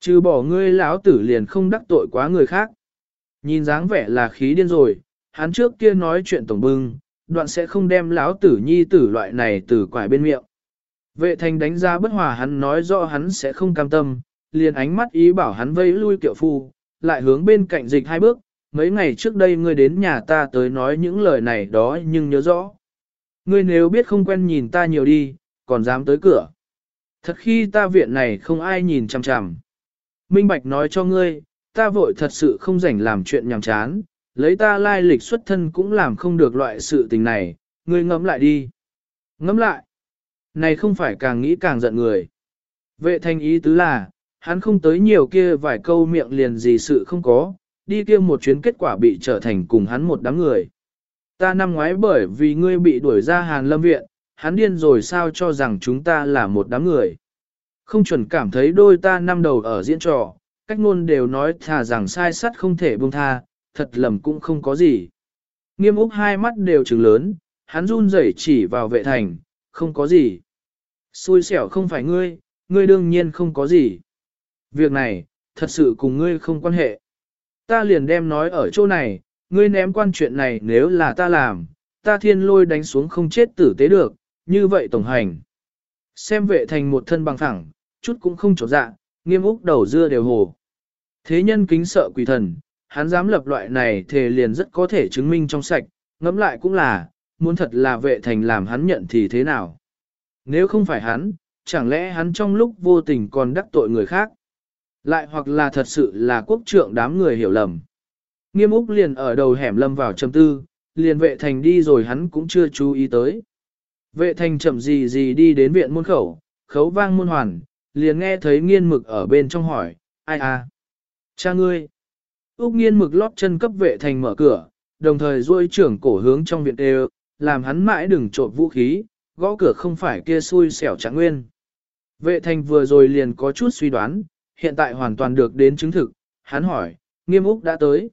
Trừ bỏ ngươi lão tử liền không đắc tội quá người khác. Nhìn dáng vẻ là khí điên rồi, hắn trước kia nói chuyện tổng bưng, đoạn sẽ không đem lão tử nhi tử loại này từ quải bên miệng. Vệ thành đánh giá bất hòa hắn nói rõ hắn sẽ không cam tâm, liền ánh mắt ý bảo hắn vây lui kiệu phu, lại hướng bên cạnh dịch hai bước, mấy ngày trước đây ngươi đến nhà ta tới nói những lời này đó nhưng nhớ rõ. Ngươi nếu biết không quen nhìn ta nhiều đi, còn dám tới cửa. Thật khi ta viện này không ai nhìn chằm chằm. Minh Bạch nói cho ngươi, ta vội thật sự không rảnh làm chuyện nhàm chán, lấy ta lai lịch xuất thân cũng làm không được loại sự tình này, ngươi ngẫm lại đi. Ngẫm lại. Này không phải càng nghĩ càng giận người. Vệ thanh ý tứ là, hắn không tới nhiều kia vài câu miệng liền gì sự không có, đi kia một chuyến kết quả bị trở thành cùng hắn một đám người. Ta năm ngoái bởi vì ngươi bị đuổi ra Hàn Lâm Viện, hắn điên rồi sao cho rằng chúng ta là một đám người. Không chuẩn cảm thấy đôi ta năm đầu ở diễn trò, cách ngôn đều nói thà rằng sai sắt không thể buông tha, thật lầm cũng không có gì. Nghiêm Úc hai mắt đều trừng lớn, hắn run rẩy chỉ vào vệ thành, không có gì. Xui xẻo không phải ngươi, ngươi đương nhiên không có gì. Việc này, thật sự cùng ngươi không quan hệ. Ta liền đem nói ở chỗ này, ngươi ném quan chuyện này nếu là ta làm, ta thiên lôi đánh xuống không chết tử tế được, như vậy tổng hành. Xem vệ thành một thân bằng thẳng, chút cũng không trọt dạ, nghiêm úc đầu dưa đều hồ. Thế nhân kính sợ quỷ thần, hắn dám lập loại này thề liền rất có thể chứng minh trong sạch, ngẫm lại cũng là, muốn thật là vệ thành làm hắn nhận thì thế nào. Nếu không phải hắn, chẳng lẽ hắn trong lúc vô tình còn đắc tội người khác. Lại hoặc là thật sự là quốc trượng đám người hiểu lầm. Nghiêm Úc liền ở đầu hẻm lâm vào châm tư, liền vệ thành đi rồi hắn cũng chưa chú ý tới. Vệ thành chậm gì gì đi đến viện môn khẩu, khấu vang môn hoàn, liền nghe thấy nghiên mực ở bên trong hỏi, ai à? Cha ngươi. Úc nghiên mực lót chân cấp vệ thành mở cửa, đồng thời duỗi trưởng cổ hướng trong viện đều, làm hắn mãi đừng trộn vũ khí, gõ cửa không phải kia xui xẻo chẳng nguyên. Vệ thành vừa rồi liền có chút suy đoán, hiện tại hoàn toàn được đến chứng thực, hắn hỏi, nghiêm úc đã tới.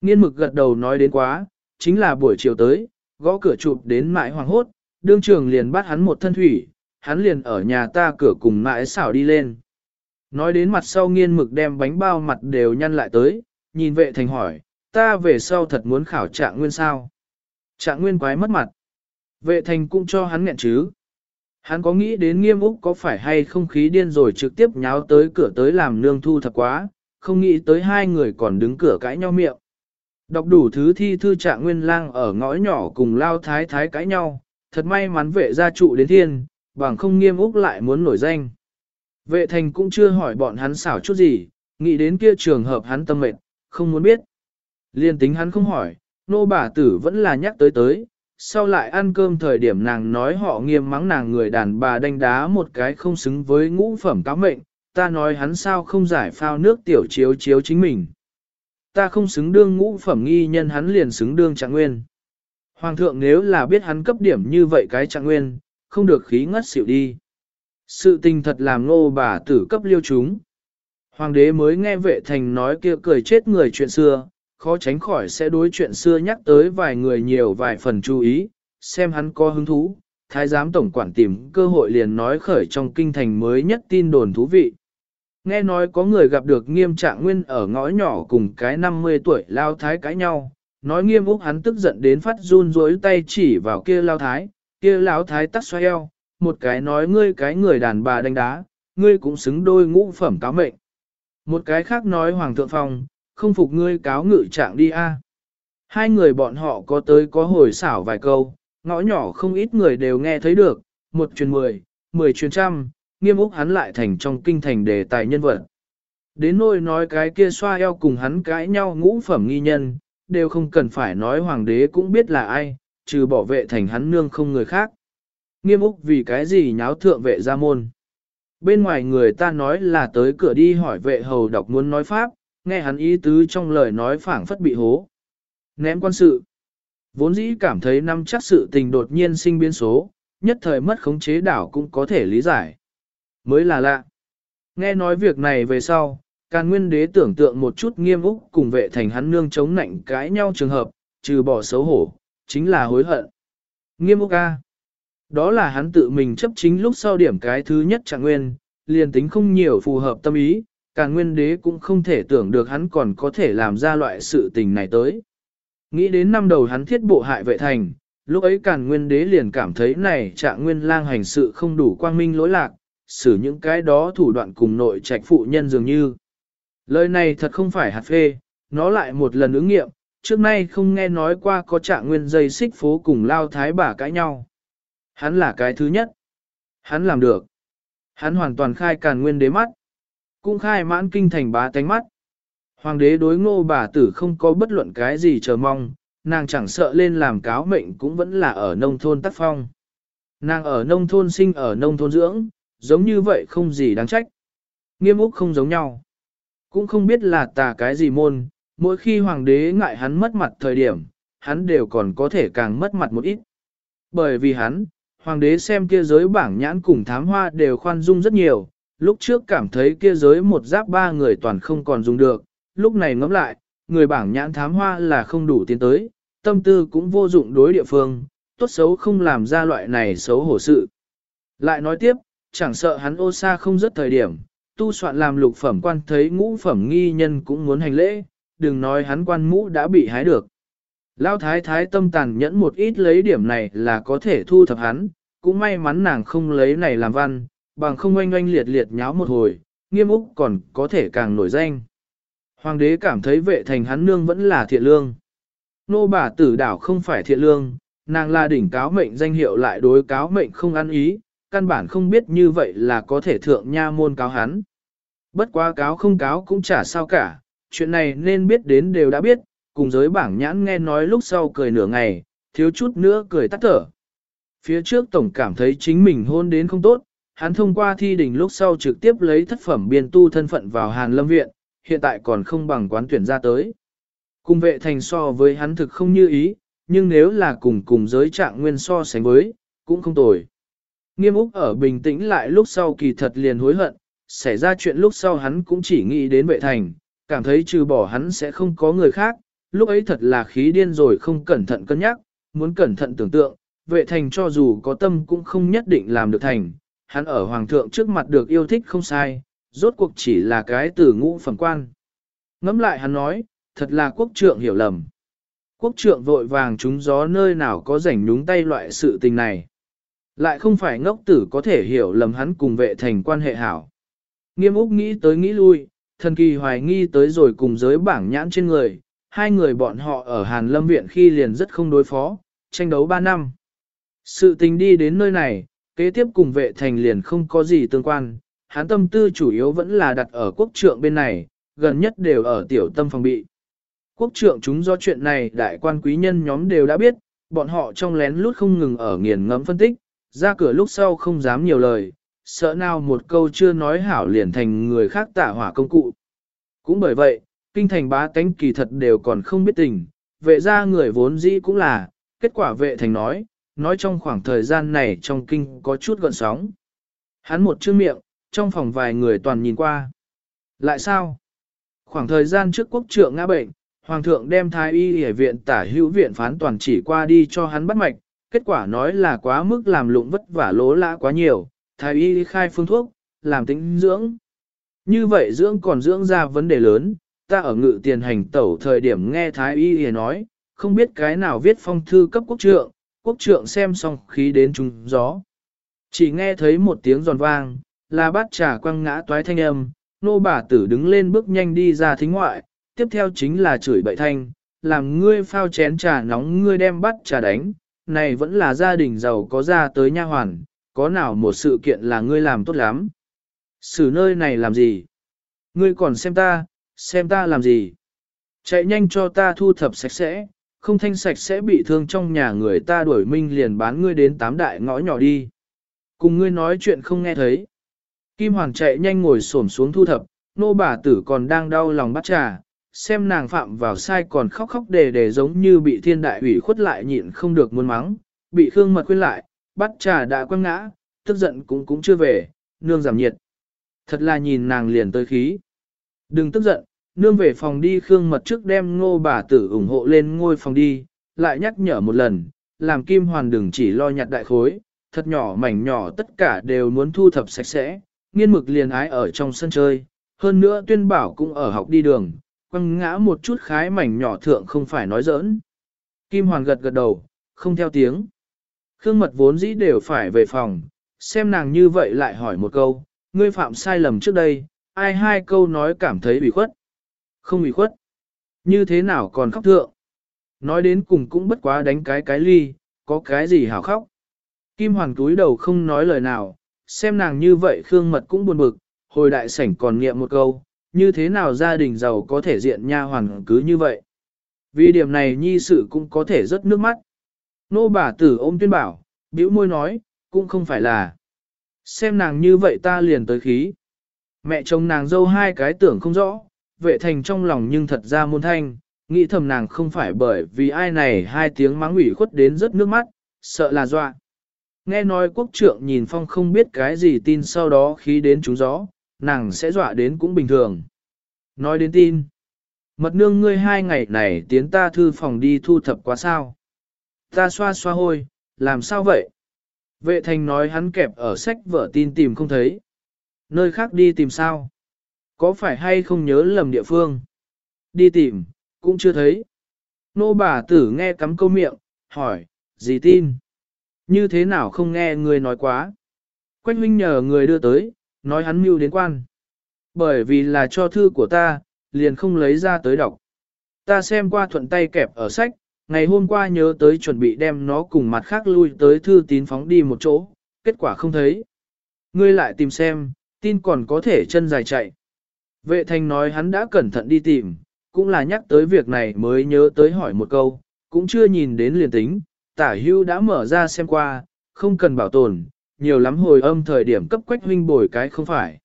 Nghiên mực gật đầu nói đến quá, chính là buổi chiều tới, gõ cửa chụp đến mãi hoàng hốt, đương trường liền bắt hắn một thân thủy, hắn liền ở nhà ta cửa cùng mãi xảo đi lên. Nói đến mặt sau nghiên mực đem bánh bao mặt đều nhăn lại tới, nhìn vệ thành hỏi, ta về sau thật muốn khảo trạng nguyên sao. Trạng nguyên quái mất mặt. Vệ thành cũng cho hắn nghẹn chứ. Hắn có nghĩ đến nghiêm úc có phải hay không khí điên rồi trực tiếp nháo tới cửa tới làm nương thu thật quá, không nghĩ tới hai người còn đứng cửa cãi nhau miệng. Đọc đủ thứ thi thư trạng nguyên lang ở ngõ nhỏ cùng lao thái thái cãi nhau, thật may mắn vệ gia trụ đến thiên, bằng không nghiêm úc lại muốn nổi danh. Vệ thành cũng chưa hỏi bọn hắn xảo chút gì, nghĩ đến kia trường hợp hắn tâm mệt, không muốn biết. Liên tính hắn không hỏi, nô bà tử vẫn là nhắc tới tới, sau lại ăn cơm thời điểm nàng nói họ nghiêm mắng nàng người đàn bà đánh đá một cái không xứng với ngũ phẩm cáo mệnh, ta nói hắn sao không giải phao nước tiểu chiếu chiếu chính mình. Ta không xứng đương ngũ phẩm nghi nhân hắn liền xứng đương trạng nguyên. Hoàng thượng nếu là biết hắn cấp điểm như vậy cái trạng nguyên, không được khí ngất xỉu đi. Sự tình thật làm nô bà tử cấp liêu chúng. Hoàng đế mới nghe vệ thành nói kia cười chết người chuyện xưa, khó tránh khỏi sẽ đối chuyện xưa nhắc tới vài người nhiều vài phần chú ý, xem hắn có hứng thú. Thái giám tổng quản tìm cơ hội liền nói khởi trong kinh thành mới nhất tin đồn thú vị. Nghe nói có người gặp được nghiêm trạng nguyên ở ngõ nhỏ cùng cái 50 tuổi lao thái cãi nhau, nói nghiêm úc hắn tức giận đến phát run rối tay chỉ vào kia lao thái, kia lao thái tắt xoay eo, một cái nói ngươi cái người đàn bà đánh đá, ngươi cũng xứng đôi ngũ phẩm cáo mệnh. Một cái khác nói hoàng thượng phòng, không phục ngươi cáo ngự trạng đi a. À. Hai người bọn họ có tới có hồi xảo vài câu, ngõ nhỏ không ít người đều nghe thấy được, một truyền mười, mười truyền trăm, nghiêm úc hắn lại thành trong kinh thành đề tài nhân vật. Đến nôi nói cái kia xoa eo cùng hắn cãi nhau ngũ phẩm nghi nhân, đều không cần phải nói hoàng đế cũng biết là ai, trừ bỏ vệ thành hắn nương không người khác. Nghiêm úc vì cái gì nháo thượng vệ ra môn. Bên ngoài người ta nói là tới cửa đi hỏi vệ hầu đọc muốn nói pháp, nghe hắn ý tứ trong lời nói phảng phất bị hố. Ném quan sự. Vốn dĩ cảm thấy năm chắc sự tình đột nhiên sinh biến số, nhất thời mất khống chế đảo cũng có thể lý giải. Mới là lạ. Nghe nói việc này về sau, Càn Nguyên Đế tưởng tượng một chút nghiêm úc cùng vệ thành hắn nương chống nạnh cãi nhau trường hợp, trừ bỏ xấu hổ, chính là hối hận. Nghiêm úc A. Đó là hắn tự mình chấp chính lúc sau điểm cái thứ nhất trạng nguyên, liền tính không nhiều phù hợp tâm ý, Càn Nguyên Đế cũng không thể tưởng được hắn còn có thể làm ra loại sự tình này tới. Nghĩ đến năm đầu hắn thiết bộ hại vệ thành, lúc ấy Càn Nguyên Đế liền cảm thấy này trạng nguyên lang hành sự không đủ quang minh lỗi lạc, xử những cái đó thủ đoạn cùng nội trạch phụ nhân dường như. Lời này thật không phải hạt phê, nó lại một lần ứng nghiệm, trước nay không nghe nói qua có trạng nguyên dây xích phố cùng lao thái bà cãi nhau. Hắn là cái thứ nhất. Hắn làm được. Hắn hoàn toàn khai càn nguyên đế mắt. Cũng khai mãn kinh thành bá tánh mắt. Hoàng đế đối ngô bà tử không có bất luận cái gì chờ mong, nàng chẳng sợ lên làm cáo mệnh cũng vẫn là ở nông thôn tác phong. Nàng ở nông thôn sinh ở nông thôn dưỡng, giống như vậy không gì đáng trách. Nghiêm úc không giống nhau. Cũng không biết là tà cái gì môn, mỗi khi hoàng đế ngại hắn mất mặt thời điểm, hắn đều còn có thể càng mất mặt một ít. Bởi vì hắn, hoàng đế xem kia giới bảng nhãn cùng thám hoa đều khoan dung rất nhiều, lúc trước cảm thấy kia giới một giáp ba người toàn không còn dùng được, lúc này ngẫm lại, người bảng nhãn thám hoa là không đủ tiến tới, tâm tư cũng vô dụng đối địa phương, tốt xấu không làm ra loại này xấu hổ sự. Lại nói tiếp, chẳng sợ hắn ô xa không rất thời điểm, tu soạn làm lục phẩm quan thấy ngũ phẩm nghi nhân cũng muốn hành lễ, đừng nói hắn quan mũ đã bị hái được. Lão thái thái tâm tàn nhẫn một ít lấy điểm này là có thể thu thập hắn, cũng may mắn nàng không lấy này làm văn, bằng không oanh oanh liệt liệt nháo một hồi, nghiêm úc còn có thể càng nổi danh. Hoàng đế cảm thấy vệ thành hắn nương vẫn là thiện lương. Nô bà tử đảo không phải thiện lương, nàng là đỉnh cáo mệnh danh hiệu lại đối cáo mệnh không ăn ý, căn bản không biết như vậy là có thể thượng nha môn cáo hắn. Bất quá cáo không cáo cũng chả sao cả, chuyện này nên biết đến đều đã biết, cùng giới bảng nhãn nghe nói lúc sau cười nửa ngày, thiếu chút nữa cười tắt thở. Phía trước tổng cảm thấy chính mình hôn đến không tốt, hắn thông qua thi đình lúc sau trực tiếp lấy thất phẩm biên tu thân phận vào Hàn Lâm Viện, hiện tại còn không bằng quán tuyển ra tới. Cùng vệ thành so với hắn thực không như ý, nhưng nếu là cùng cùng giới trạng nguyên so sánh với, cũng không tồi. Nghiêm Úc ở bình tĩnh lại lúc sau kỳ thật liền hối hận, xảy ra chuyện lúc sau hắn cũng chỉ nghĩ đến vệ thành, cảm thấy trừ bỏ hắn sẽ không có người khác, lúc ấy thật là khí điên rồi không cẩn thận cân nhắc, muốn cẩn thận tưởng tượng, vệ thành cho dù có tâm cũng không nhất định làm được thành, hắn ở hoàng thượng trước mặt được yêu thích không sai, rốt cuộc chỉ là cái từ ngũ phẩm quan. ngẫm lại hắn nói, thật là quốc trượng hiểu lầm. Quốc trượng vội vàng trúng gió nơi nào có rảnh nhúng tay loại sự tình này. Lại không phải ngốc tử có thể hiểu lầm hắn cùng vệ thành quan hệ hảo. Nghiêm Úc nghĩ tới nghĩ lui, thần kỳ hoài nghi tới rồi cùng giới bảng nhãn trên người, hai người bọn họ ở Hàn Lâm Viện khi liền rất không đối phó, tranh đấu ba năm. Sự tình đi đến nơi này, kế tiếp cùng vệ thành liền không có gì tương quan, hắn tâm tư chủ yếu vẫn là đặt ở quốc trượng bên này, gần nhất đều ở tiểu tâm phòng bị. Quốc trượng chúng do chuyện này đại quan quý nhân nhóm đều đã biết, bọn họ trong lén lút không ngừng ở nghiền ngẫm phân tích, ra cửa lúc sau không dám nhiều lời, sợ nào một câu chưa nói hảo liền thành người khác tả hỏa công cụ. Cũng bởi vậy, kinh thành bá tánh kỳ thật đều còn không biết tình, vệ ra người vốn dĩ cũng là, kết quả vệ thành nói, nói trong khoảng thời gian này trong kinh có chút gợn sóng. Hắn một chữ miệng, trong phòng vài người toàn nhìn qua. Lại sao? Khoảng thời gian trước quốc trượng ngã bệnh, Hoàng thượng đem thái y hệ viện tả hữu viện phán toàn chỉ qua đi cho hắn bắt mạch, kết quả nói là quá mức làm lụng vất vả lố lã quá nhiều, thái y khai phương thuốc, làm tính dưỡng. Như vậy dưỡng còn dưỡng ra vấn đề lớn, ta ở ngự tiền hành tẩu thời điểm nghe thái y y nói, không biết cái nào viết phong thư cấp quốc trượng, quốc trượng xem xong khí đến trung gió. Chỉ nghe thấy một tiếng giòn vang, là bát trà quăng ngã toái thanh âm, nô bà tử đứng lên bước nhanh đi ra thính ngoại, tiếp theo chính là chửi bậy thanh, làm ngươi phao chén trà nóng ngươi đem bắt trà đánh, này vẫn là gia đình giàu có ra tới nha hoàn, có nào một sự kiện là ngươi làm tốt lắm. Xử nơi này làm gì? Ngươi còn xem ta, xem ta làm gì? Chạy nhanh cho ta thu thập sạch sẽ, không thanh sạch sẽ bị thương trong nhà người ta đuổi minh liền bán ngươi đến tám đại ngõ nhỏ đi. Cùng ngươi nói chuyện không nghe thấy. Kim Hoàng chạy nhanh ngồi xổm xuống thu thập, nô bà tử còn đang đau lòng bắt trà, xem nàng phạm vào sai còn khóc khóc đề đề giống như bị thiên đại ủy khuất lại nhịn không được muốn mắng, bị Khương Mật quên lại, bắt trà đã quăng ngã, tức giận cũng cũng chưa về, nương giảm nhiệt. Thật là nhìn nàng liền tới khí. Đừng tức giận, nương về phòng đi Khương Mật trước đem ngô bà tử ủng hộ lên ngôi phòng đi, lại nhắc nhở một lần, làm Kim Hoàn đừng chỉ lo nhặt đại khối, thật nhỏ mảnh nhỏ tất cả đều muốn thu thập sạch sẽ, nghiên mực liền ái ở trong sân chơi, hơn nữa tuyên bảo cũng ở học đi đường, quăng ngã một chút khái mảnh nhỏ thượng không phải nói giỡn. Kim Hoàn gật gật đầu, không theo tiếng. Khương mật vốn dĩ đều phải về phòng, xem nàng như vậy lại hỏi một câu, ngươi phạm sai lầm trước đây, ai hai câu nói cảm thấy bị khuất. Không bị khuất. Như thế nào còn khóc thượng. Nói đến cùng cũng bất quá đánh cái cái ly, có cái gì hảo khóc. Kim Hoàng túi đầu không nói lời nào, xem nàng như vậy Khương Mật cũng buồn bực, hồi đại sảnh còn nghiệm một câu, như thế nào gia đình giàu có thể diện nha hoàng cứ như vậy. Vì điểm này nhi sự cũng có thể rớt nước mắt. Nô bà tử ôm tuyên bảo, bĩu môi nói, cũng không phải là. Xem nàng như vậy ta liền tới khí. Mẹ chồng nàng dâu hai cái tưởng không rõ, vệ thành trong lòng nhưng thật ra môn thanh, nghĩ thầm nàng không phải bởi vì ai này hai tiếng mắng ủy khuất đến rớt nước mắt, sợ là dọa. Nghe nói quốc trượng nhìn phong không biết cái gì tin sau đó khí đến trúng gió, nàng sẽ dọa đến cũng bình thường. Nói đến tin. Mật nương ngươi hai ngày này tiến ta thư phòng đi thu thập quá sao. Ta xoa xoa hôi, làm sao vậy? Vệ thành nói hắn kẹp ở sách vở tin tìm không thấy. Nơi khác đi tìm sao? Có phải hay không nhớ lầm địa phương? Đi tìm, cũng chưa thấy. Nô bà tử nghe cắm câu miệng, hỏi, gì tin? Như thế nào không nghe người nói quá? Quách huynh nhờ người đưa tới, nói hắn mưu đến quan. Bởi vì là cho thư của ta, liền không lấy ra tới đọc. Ta xem qua thuận tay kẹp ở sách, ngày hôm qua nhớ tới chuẩn bị đem nó cùng mặt khác lui tới thư tín phóng đi một chỗ, kết quả không thấy. Ngươi lại tìm xem, tin còn có thể chân dài chạy. Vệ thành nói hắn đã cẩn thận đi tìm, cũng là nhắc tới việc này mới nhớ tới hỏi một câu, cũng chưa nhìn đến liền tính, tả hưu đã mở ra xem qua, không cần bảo tồn, nhiều lắm hồi âm thời điểm cấp quách huynh bồi cái không phải.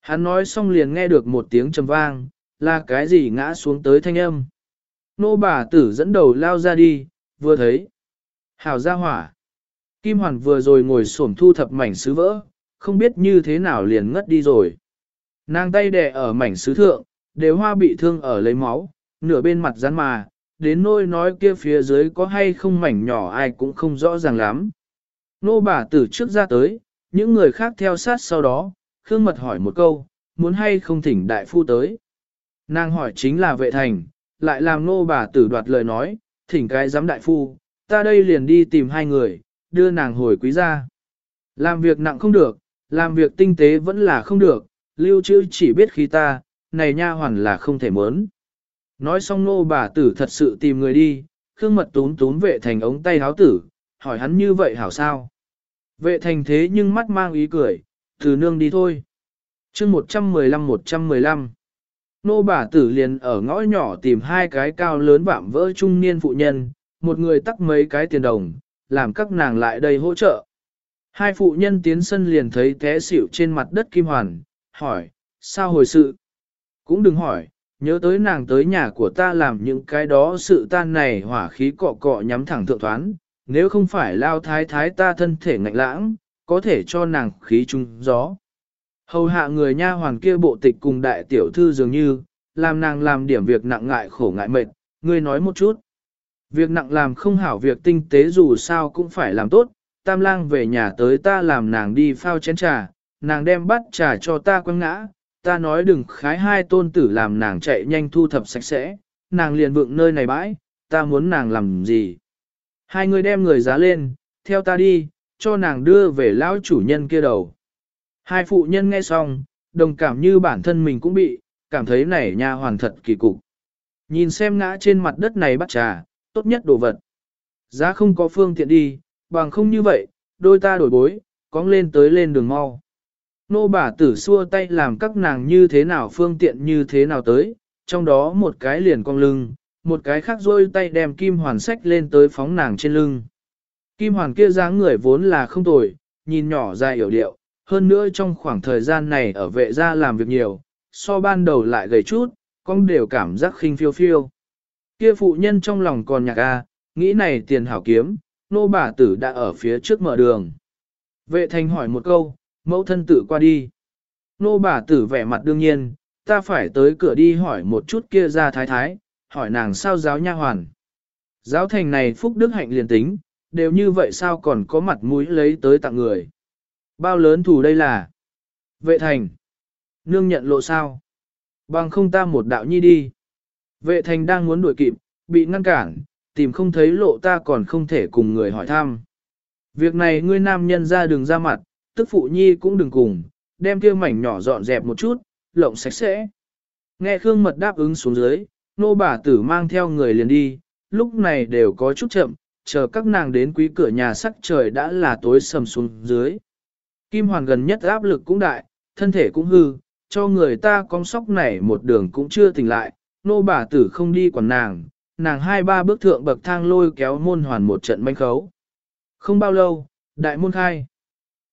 Hắn nói xong liền nghe được một tiếng trầm vang, là cái gì ngã xuống tới thanh âm. Nô bà tử dẫn đầu lao ra đi, vừa thấy. Hảo ra hỏa. Kim Hoàn vừa rồi ngồi xổm thu thập mảnh sứ vỡ, không biết như thế nào liền ngất đi rồi. Nàng tay đè ở mảnh sứ thượng, đều hoa bị thương ở lấy máu, nửa bên mặt rắn mà, đến nôi nói kia phía dưới có hay không mảnh nhỏ ai cũng không rõ ràng lắm. Nô bà từ trước ra tới, những người khác theo sát sau đó, Khương Mật hỏi một câu, muốn hay không thỉnh đại phu tới. Nàng hỏi chính là vệ thành, lại làm nô bà tử đoạt lời nói, thỉnh cái giám đại phu, ta đây liền đi tìm hai người, đưa nàng hồi quý gia. Làm việc nặng không được, làm việc tinh tế vẫn là không được, lưu trữ chỉ biết khi ta, này nha hoàn là không thể mớn. Nói xong nô bà tử thật sự tìm người đi, khương mật tún tún vệ thành ống tay háo tử, hỏi hắn như vậy hảo sao. Vệ thành thế nhưng mắt mang ý cười, từ nương đi thôi. chương 115-115 Nô bà tử liền ở ngõ nhỏ tìm hai cái cao lớn vạm vỡ trung niên phụ nhân, một người tắc mấy cái tiền đồng, làm các nàng lại đây hỗ trợ. Hai phụ nhân tiến sân liền thấy té xỉu trên mặt đất kim hoàn, hỏi, sao hồi sự? Cũng đừng hỏi, nhớ tới nàng tới nhà của ta làm những cái đó sự tan này hỏa khí cọ cọ nhắm thẳng thượng thoán, nếu không phải lao thái thái ta thân thể ngạnh lãng, có thể cho nàng khí trung gió. Hầu hạ người nha hoàn kia bộ tịch cùng đại tiểu thư dường như, làm nàng làm điểm việc nặng ngại khổ ngại mệt, ngươi nói một chút. Việc nặng làm không hảo việc tinh tế dù sao cũng phải làm tốt, tam lang về nhà tới ta làm nàng đi phao chén trà, nàng đem bắt trà cho ta quăng ngã, ta nói đừng khái hai tôn tử làm nàng chạy nhanh thu thập sạch sẽ, nàng liền vượng nơi này bãi, ta muốn nàng làm gì. Hai người đem người giá lên, theo ta đi, cho nàng đưa về lão chủ nhân kia đầu. Hai phụ nhân nghe xong, đồng cảm như bản thân mình cũng bị, cảm thấy này nha hoàn thật kỳ cục. Nhìn xem ngã trên mặt đất này bắt trà, tốt nhất đồ vật. Giá không có phương tiện đi, bằng không như vậy, đôi ta đổi bối, cóng lên tới lên đường mau. Nô bà tử xua tay làm các nàng như thế nào phương tiện như thế nào tới, trong đó một cái liền cong lưng, một cái khác rôi tay đem kim hoàn sách lên tới phóng nàng trên lưng. Kim hoàn kia dáng người vốn là không tồi, nhìn nhỏ dài hiểu điệu, hơn nữa trong khoảng thời gian này ở vệ gia làm việc nhiều, so ban đầu lại gầy chút, con đều cảm giác khinh phiêu phiêu. Kia phụ nhân trong lòng còn nhạc a, nghĩ này tiền hảo kiếm, nô bà tử đã ở phía trước mở đường. Vệ thành hỏi một câu, mẫu thân tử qua đi. Nô bà tử vẻ mặt đương nhiên, ta phải tới cửa đi hỏi một chút kia ra thái thái, hỏi nàng sao giáo nha hoàn. Giáo thành này phúc đức hạnh liền tính, đều như vậy sao còn có mặt mũi lấy tới tặng người. Bao lớn thù đây là? Vệ thành. Nương nhận lộ sao? Bằng không ta một đạo nhi đi. Vệ thành đang muốn đuổi kịp, bị ngăn cản, tìm không thấy lộ ta còn không thể cùng người hỏi thăm. Việc này ngươi nam nhân ra đường ra mặt, tức phụ nhi cũng đừng cùng, đem kia mảnh nhỏ dọn dẹp một chút, lộng sạch sẽ. Nghe Khương Mật đáp ứng xuống dưới, nô bà tử mang theo người liền đi, lúc này đều có chút chậm, chờ các nàng đến quý cửa nhà sắc trời đã là tối sầm xuống dưới. Kim Hoàn gần nhất áp lực cũng đại, thân thể cũng hư, cho người ta con sóc này một đường cũng chưa tỉnh lại, nô bà tử không đi quản nàng, nàng hai ba bước thượng bậc thang lôi kéo môn hoàn một trận manh khấu. Không bao lâu, đại môn khai.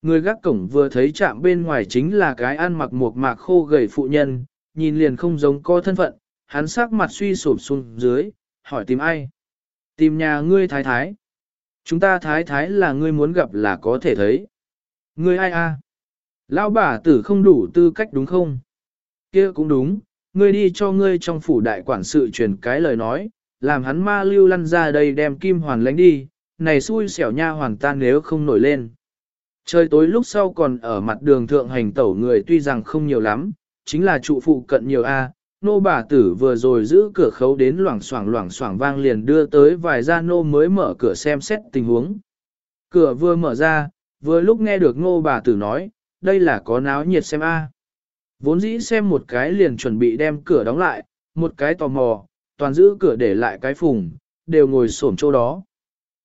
Người gác cổng vừa thấy chạm bên ngoài chính là cái ăn mặc một mạc khô gầy phụ nhân, nhìn liền không giống có thân phận, hắn sắc mặt suy sụp xuống dưới, hỏi tìm ai. Tìm nhà ngươi thái thái. Chúng ta thái thái là ngươi muốn gặp là có thể thấy. Ngươi ai a? Lão bà tử không đủ tư cách đúng không? Kia cũng đúng, ngươi đi cho ngươi trong phủ đại quản sự truyền cái lời nói, làm hắn ma lưu lăn ra đây đem kim hoàn lánh đi, này xui xẻo nha hoàn tan nếu không nổi lên. Trời tối lúc sau còn ở mặt đường thượng hành tẩu người tuy rằng không nhiều lắm, chính là trụ phụ cận nhiều A, nô bà tử vừa rồi giữ cửa khấu đến loảng xoảng loảng xoảng vang liền đưa tới vài gia nô mới mở cửa xem xét tình huống. Cửa vừa mở ra, vừa lúc nghe được nô bà tử nói, đây là có náo nhiệt xem A. Vốn dĩ xem một cái liền chuẩn bị đem cửa đóng lại, một cái tò mò, toàn giữ cửa để lại cái phùng, đều ngồi xổm chỗ đó.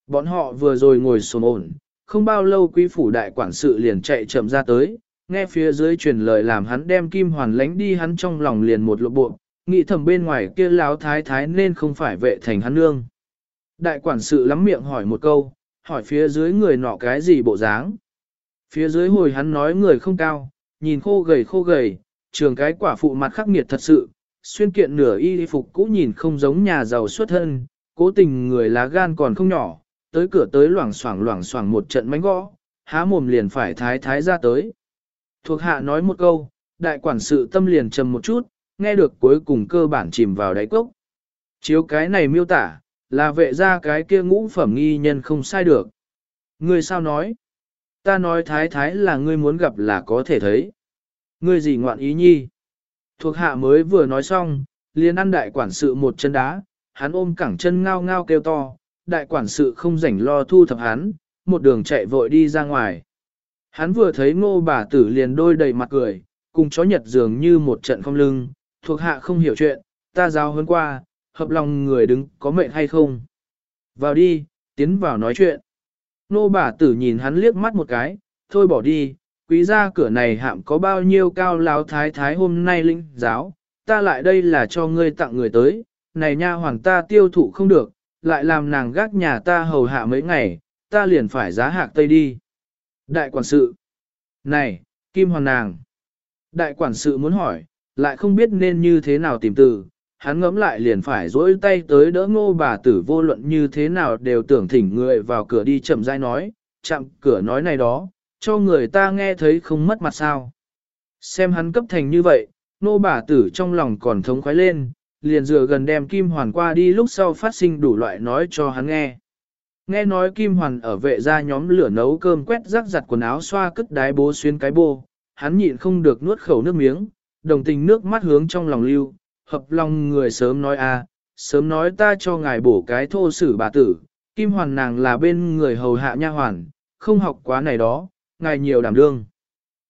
Bọn họ vừa rồi ngồi xổm ổn, không bao lâu quý phủ đại quản sự liền chạy chậm ra tới, nghe phía dưới truyền lời làm hắn đem kim hoàn lánh đi hắn trong lòng liền một lộ bộ, nghĩ thầm bên ngoài kia láo thái thái nên không phải vệ thành hắn nương. Đại quản sự lắm miệng hỏi một câu, hỏi phía dưới người nọ cái gì bộ dáng. Phía dưới hồi hắn nói người không cao, nhìn khô gầy khô gầy, trường cái quả phụ mặt khắc nghiệt thật sự, xuyên kiện nửa y phục cũ nhìn không giống nhà giàu xuất thân, cố tình người lá gan còn không nhỏ, tới cửa tới loảng xoảng loảng xoảng một trận mánh gõ, há mồm liền phải thái thái ra tới. Thuộc hạ nói một câu, đại quản sự tâm liền trầm một chút, nghe được cuối cùng cơ bản chìm vào đáy cốc. Chiếu cái này miêu tả, là vệ ra cái kia ngũ phẩm nghi nhân không sai được. Ngươi sao nói? Ta nói thái thái là ngươi muốn gặp là có thể thấy. Ngươi gì ngoạn ý nhi? Thuộc hạ mới vừa nói xong, liền ăn đại quản sự một chân đá, hắn ôm cẳng chân ngao ngao kêu to, đại quản sự không rảnh lo thu thập hắn, một đường chạy vội đi ra ngoài. Hắn vừa thấy ngô bà tử liền đôi đầy mặt cười, cùng chó nhật dường như một trận không lưng, thuộc hạ không hiểu chuyện, ta giao hơn qua, hợp lòng người đứng có mệnh hay không. Vào đi, tiến vào nói chuyện. Nô bà tử nhìn hắn liếc mắt một cái, thôi bỏ đi, quý gia cửa này hạm có bao nhiêu cao lão thái thái hôm nay linh giáo, ta lại đây là cho ngươi tặng người tới, này nha hoàng ta tiêu thụ không được, lại làm nàng gác nhà ta hầu hạ mấy ngày, ta liền phải giá hạc tây đi. Đại quản sự. Này, Kim Hoàng nàng. Đại quản sự muốn hỏi, lại không biết nên như thế nào tìm từ, hắn ngẫm lại liền phải dỗi tay tới đỡ ngô bà tử vô luận như thế nào đều tưởng thỉnh người vào cửa đi chậm rãi nói, chạm cửa nói này đó, cho người ta nghe thấy không mất mặt sao. Xem hắn cấp thành như vậy, nô bà tử trong lòng còn thống khoái lên, liền dựa gần đem kim hoàn qua đi lúc sau phát sinh đủ loại nói cho hắn nghe. Nghe nói kim hoàn ở vệ gia nhóm lửa nấu cơm quét rắc giặt quần áo xoa cất đái bố xuyên cái bô, hắn nhịn không được nuốt khẩu nước miếng, đồng tình nước mắt hướng trong lòng lưu, hợp lòng người sớm nói a, sớm nói ta cho ngài bổ cái thô sử bà tử, kim hoàn nàng là bên người hầu hạ nha hoàn, không học quá này đó, ngài nhiều đảm đương.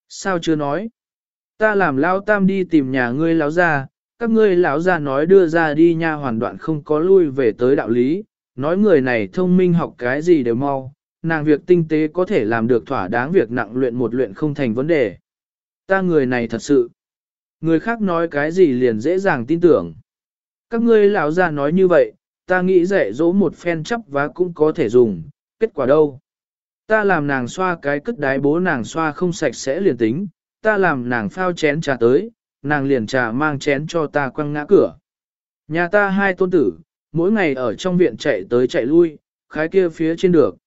Sao chưa nói? Ta làm lao tam đi tìm nhà ngươi lão ra, các ngươi lão ra nói đưa ra đi nha hoàn đoạn không có lui về tới đạo lý, nói người này thông minh học cái gì đều mau, nàng việc tinh tế có thể làm được thỏa đáng việc nặng luyện một luyện không thành vấn đề. Ta người này thật sự, người khác nói cái gì liền dễ dàng tin tưởng. Các ngươi lão ra nói như vậy, ta nghĩ dạy dỗ một phen chấp và cũng có thể dùng, kết quả đâu. Ta làm nàng xoa cái cất đái bố nàng xoa không sạch sẽ liền tính, ta làm nàng phao chén trà tới, nàng liền trà mang chén cho ta quăng ngã cửa. Nhà ta hai tôn tử, mỗi ngày ở trong viện chạy tới chạy lui, khái kia phía trên được.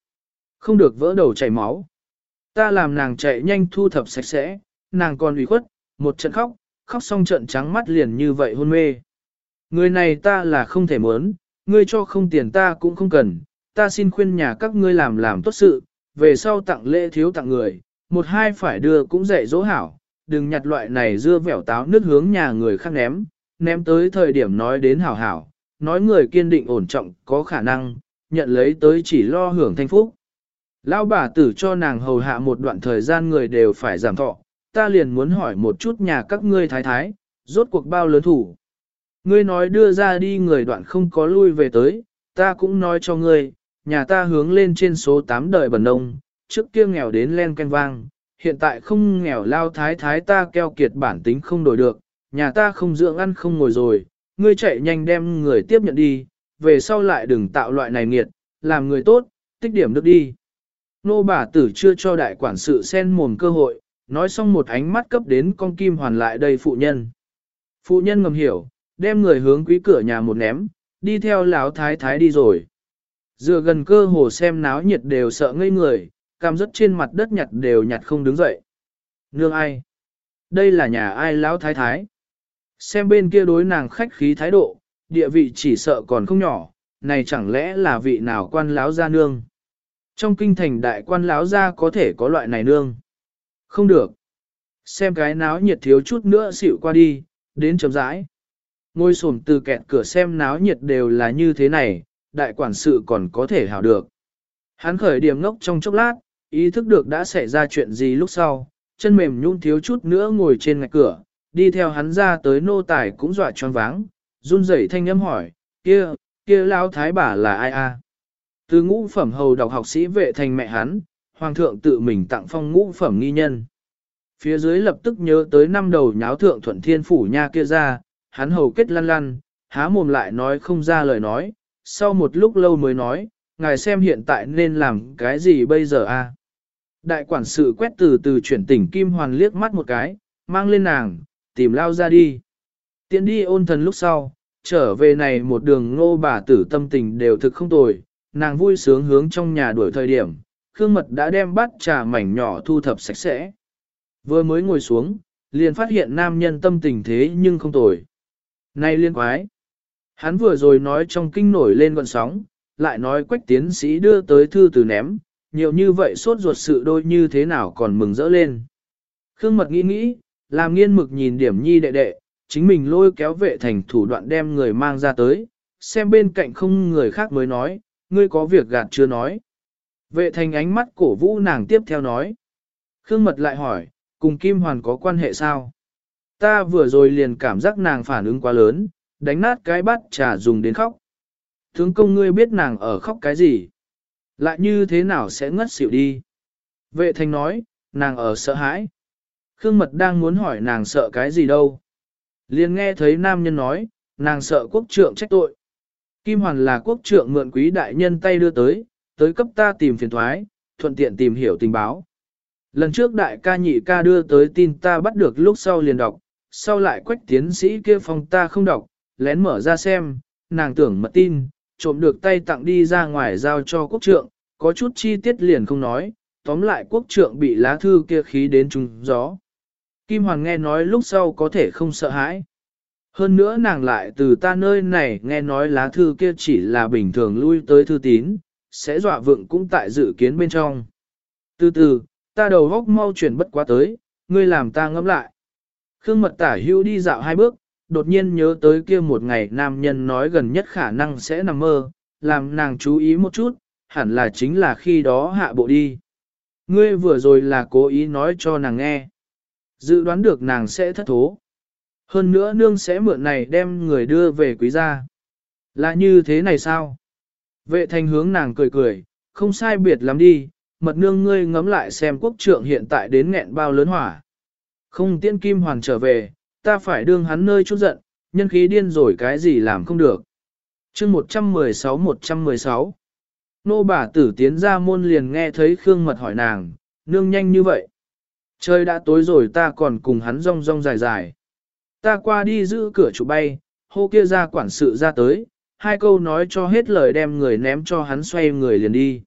Không được vỡ đầu chảy máu. Ta làm nàng chạy nhanh thu thập sạch sẽ, nàng còn ủy khuất, một trận khóc, khóc xong trận trắng mắt liền như vậy hôn mê. Người này ta là không thể muốn, ngươi cho không tiền ta cũng không cần, ta xin khuyên nhà các ngươi làm làm tốt sự, về sau tặng lễ thiếu tặng người, một hai phải đưa cũng dạy dỗ hảo, đừng nhặt loại này dưa vẻo táo nước hướng nhà người khác ném, ném tới thời điểm nói đến hảo hảo, nói người kiên định ổn trọng có khả năng, nhận lấy tới chỉ lo hưởng thanh phúc. Lão bà tử cho nàng hầu hạ một đoạn thời gian người đều phải giảm thọ, ta liền muốn hỏi một chút nhà các ngươi thái thái, rốt cuộc bao lớn thủ. Ngươi nói đưa ra đi người đoạn không có lui về tới, ta cũng nói cho ngươi, nhà ta hướng lên trên số 8 đời bần nông, trước kia nghèo đến len canh vang, hiện tại không nghèo lao thái thái ta keo kiệt bản tính không đổi được, nhà ta không dưỡng ăn không ngồi rồi, ngươi chạy nhanh đem người tiếp nhận đi, về sau lại đừng tạo loại này nghiệt, làm người tốt, tích điểm được đi. Nô bà tử chưa cho đại quản sự sen mồm cơ hội, nói xong một ánh mắt cấp đến con kim hoàn lại đây phụ nhân. Phụ nhân ngầm hiểu, đem người hướng quý cửa nhà một ném, đi theo lão thái thái đi rồi. Dựa gần cơ hồ xem náo nhiệt đều sợ ngây người, cam rất trên mặt đất nhặt đều nhặt không đứng dậy. Nương ai? Đây là nhà ai lão thái thái? Xem bên kia đối nàng khách khí thái độ, địa vị chỉ sợ còn không nhỏ, này chẳng lẽ là vị nào quan lão gia nương? Trong kinh thành đại quan lão gia có thể có loại này nương. Không được. Xem cái náo nhiệt thiếu chút nữa xịu qua đi, đến chấm rãi. Ngôi sổm từ kẹt cửa xem náo nhiệt đều là như thế này, đại quản sự còn có thể hảo được. Hắn khởi điểm ngốc trong chốc lát, ý thức được đã xảy ra chuyện gì lúc sau, chân mềm nhún thiếu chút nữa ngồi trên ngạch cửa, đi theo hắn ra tới nô tài cũng dọa choáng váng, run rẩy thanh âm hỏi, kia, kia lão thái bà là ai a? Từ ngũ phẩm hầu đọc học sĩ vệ thành mẹ hắn, hoàng thượng tự mình tặng phong ngũ phẩm nghi nhân. Phía dưới lập tức nhớ tới năm đầu nháo thượng thuận thiên phủ nha kia ra, hắn hầu kết lăn lăn, há mồm lại nói không ra lời nói, sau một lúc lâu mới nói, ngài xem hiện tại nên làm cái gì bây giờ a? Đại quản sự quét từ từ chuyển tỉnh Kim Hoàn liếc mắt một cái, mang lên nàng, tìm lao ra đi. Tiến đi ôn thần lúc sau, trở về này một đường ngô bà tử tâm tình đều thực không tồi, nàng vui sướng hướng trong nhà đuổi thời điểm, Khương Mật đã đem bát trà mảnh nhỏ thu thập sạch sẽ. Vừa mới ngồi xuống, liền phát hiện nam nhân tâm tình thế nhưng không tồi. Này liên quái! Hắn vừa rồi nói trong kinh nổi lên gọn sóng, lại nói quách tiến sĩ đưa tới thư từ ném, nhiều như vậy sốt ruột sự đôi như thế nào còn mừng rỡ lên. Khương Mật nghĩ nghĩ, làm nghiên mực nhìn điểm nhi đệ đệ, chính mình lôi kéo vệ thành thủ đoạn đem người mang ra tới, xem bên cạnh không người khác mới nói, ngươi có việc gạt chưa nói. Vệ thành ánh mắt cổ vũ nàng tiếp theo nói. Khương Mật lại hỏi, cùng Kim Hoàn có quan hệ sao? Ta vừa rồi liền cảm giác nàng phản ứng quá lớn, đánh nát cái bát trà dùng đến khóc. Thướng công ngươi biết nàng ở khóc cái gì? Lại như thế nào sẽ ngất xỉu đi? Vệ thành nói, nàng ở sợ hãi. Khương Mật đang muốn hỏi nàng sợ cái gì đâu. Liền nghe thấy nam nhân nói, nàng sợ quốc trượng trách tội. Kim Hoàn là quốc trượng mượn quý đại nhân tay đưa tới, tới cấp ta tìm phiền thoái, thuận tiện tìm hiểu tình báo. Lần trước đại ca nhị ca đưa tới tin ta bắt được lúc sau liền đọc, sau lại quách tiến sĩ kia phòng ta không đọc, lén mở ra xem, nàng tưởng mật tin, trộm được tay tặng đi ra ngoài giao cho quốc trượng, có chút chi tiết liền không nói, tóm lại quốc trượng bị lá thư kia khí đến trùng gió. Kim Hoàng nghe nói lúc sau có thể không sợ hãi. Hơn nữa nàng lại từ ta nơi này nghe nói lá thư kia chỉ là bình thường lui tới thư tín, sẽ dọa vượng cũng tại dự kiến bên trong. Từ từ, ta đầu góc mau chuyển bất quá tới, ngươi làm ta ngẫm lại. Khương mật tả hưu đi dạo hai bước, đột nhiên nhớ tới kia một ngày nam nhân nói gần nhất khả năng sẽ nằm mơ, làm nàng chú ý một chút, hẳn là chính là khi đó hạ bộ đi. Ngươi vừa rồi là cố ý nói cho nàng nghe. Dự đoán được nàng sẽ thất thố. Hơn nữa nương sẽ mượn này đem người đưa về quý gia. Là như thế này sao? Vệ thành hướng nàng cười cười, không sai biệt lắm đi, mật nương ngươi ngắm lại xem quốc trượng hiện tại đến nghẹn bao lớn hỏa. Không tiên kim hoàn trở về, ta phải đương hắn nơi chút giận, nhân khí điên rồi cái gì làm không được. chương 116-116 Nô bà tử tiến ra môn liền nghe thấy Khương Mật hỏi nàng, nương nhanh như vậy. Trời đã tối rồi ta còn cùng hắn rong rong dài dài. Ta qua đi giữ cửa chủ bay, hô kia ra quản sự ra tới, hai câu nói cho hết lời đem người ném cho hắn xoay người liền đi.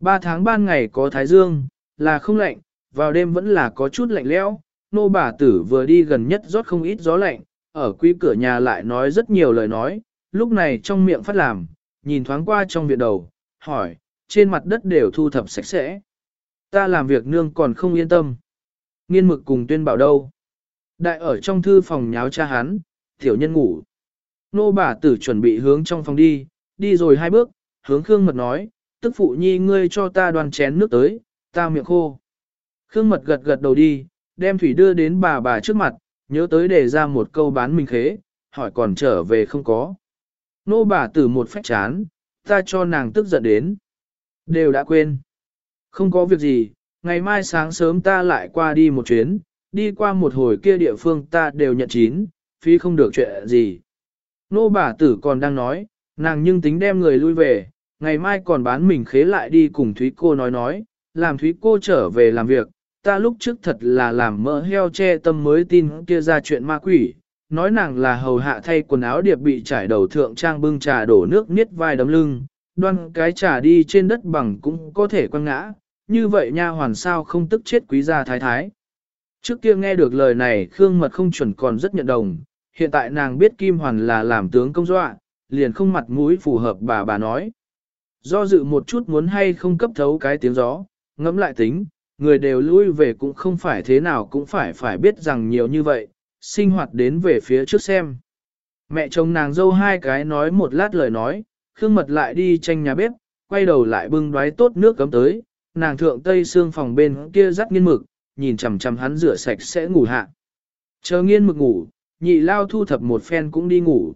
Ba tháng ban ngày có thái dương, là không lạnh, vào đêm vẫn là có chút lạnh lẽo nô bà tử vừa đi gần nhất rót không ít gió lạnh, ở quý cửa nhà lại nói rất nhiều lời nói, lúc này trong miệng phát làm, nhìn thoáng qua trong viện đầu, hỏi, trên mặt đất đều thu thập sạch sẽ. Ta làm việc nương còn không yên tâm. Nghiên mực cùng tuyên bảo đâu. Đại ở trong thư phòng nháo cha hắn, tiểu nhân ngủ. Nô bà tử chuẩn bị hướng trong phòng đi, đi rồi hai bước, hướng Khương Mật nói, tức phụ nhi ngươi cho ta đoàn chén nước tới, ta miệng khô. Khương Mật gật gật đầu đi, đem thủy đưa đến bà bà trước mặt, nhớ tới để ra một câu bán mình khế, hỏi còn trở về không có. Nô bà tử một phách chán, ta cho nàng tức giận đến. Đều đã quên. Không có việc gì, ngày mai sáng sớm ta lại qua đi một chuyến, đi qua một hồi kia địa phương ta đều nhận chín, phí không được chuyện gì. Nô bà tử còn đang nói, nàng nhưng tính đem người lui về, ngày mai còn bán mình khế lại đi cùng Thúy cô nói nói, làm Thúy cô trở về làm việc, ta lúc trước thật là làm mỡ heo che tâm mới tin kia ra chuyện ma quỷ, nói nàng là hầu hạ thay quần áo điệp bị trải đầu thượng trang bưng trà đổ nước niết vai đấm lưng, đoan cái trà đi trên đất bằng cũng có thể quăng ngã, như vậy nha hoàn sao không tức chết quý gia thái thái. Trước kia nghe được lời này Khương Mật không chuẩn còn rất nhận đồng, hiện tại nàng biết Kim Hoàn là làm tướng công dọa, liền không mặt mũi phù hợp bà bà nói. Do dự một chút muốn hay không cấp thấu cái tiếng gió, ngẫm lại tính, người đều lui về cũng không phải thế nào cũng phải phải biết rằng nhiều như vậy, sinh hoạt đến về phía trước xem. Mẹ chồng nàng dâu hai cái nói một lát lời nói, Khương Mật lại đi tranh nhà bếp, quay đầu lại bưng đoái tốt nước cấm tới, nàng thượng tây xương phòng bên kia dắt nghiên mực, nhìn chằm chằm hắn rửa sạch sẽ ngủ hạ. Chờ nghiên mực ngủ, nhị lao thu thập một phen cũng đi ngủ.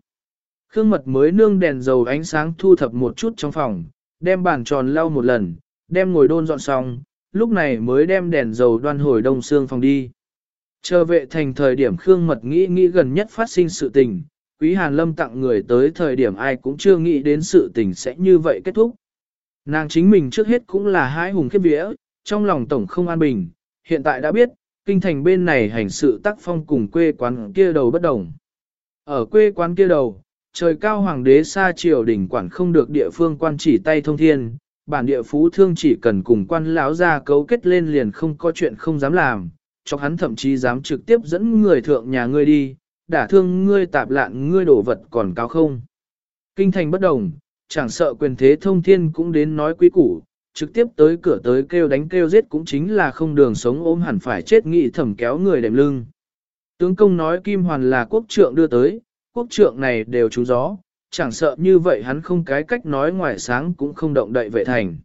Khương Mật mới nương đèn dầu ánh sáng thu thập một chút trong phòng, đem bàn tròn lau một lần, đem ngồi đôn dọn xong, lúc này mới đem đèn dầu đoan hồi đông xương phòng đi. Chờ vệ thành thời điểm Khương Mật nghĩ nghĩ gần nhất phát sinh sự tình, Quý Hàn Lâm tặng người tới thời điểm ai cũng chưa nghĩ đến sự tình sẽ như vậy kết thúc. Nàng chính mình trước hết cũng là hai hùng khiếp vía, trong lòng tổng không an bình, hiện tại đã biết, kinh thành bên này hành sự tác phong cùng quê quán kia đầu bất đồng. Ở quê quán kia đầu, trời cao hoàng đế xa triều đỉnh quản không được địa phương quan chỉ tay thông thiên, bản địa phú thương chỉ cần cùng quan lão ra cấu kết lên liền không có chuyện không dám làm, cho hắn thậm chí dám trực tiếp dẫn người thượng nhà ngươi đi, đả thương ngươi tạp lạn ngươi đổ vật còn cao không. Kinh thành bất đồng, chẳng sợ quyền thế thông thiên cũng đến nói quý củ, trực tiếp tới cửa tới kêu đánh kêu giết cũng chính là không đường sống ôm hẳn phải chết nghị thẩm kéo người đệm lưng. Tướng công nói Kim Hoàn là quốc trượng đưa tới, quốc trượng này đều trú gió, chẳng sợ như vậy hắn không cái cách nói ngoài sáng cũng không động đậy vệ thành.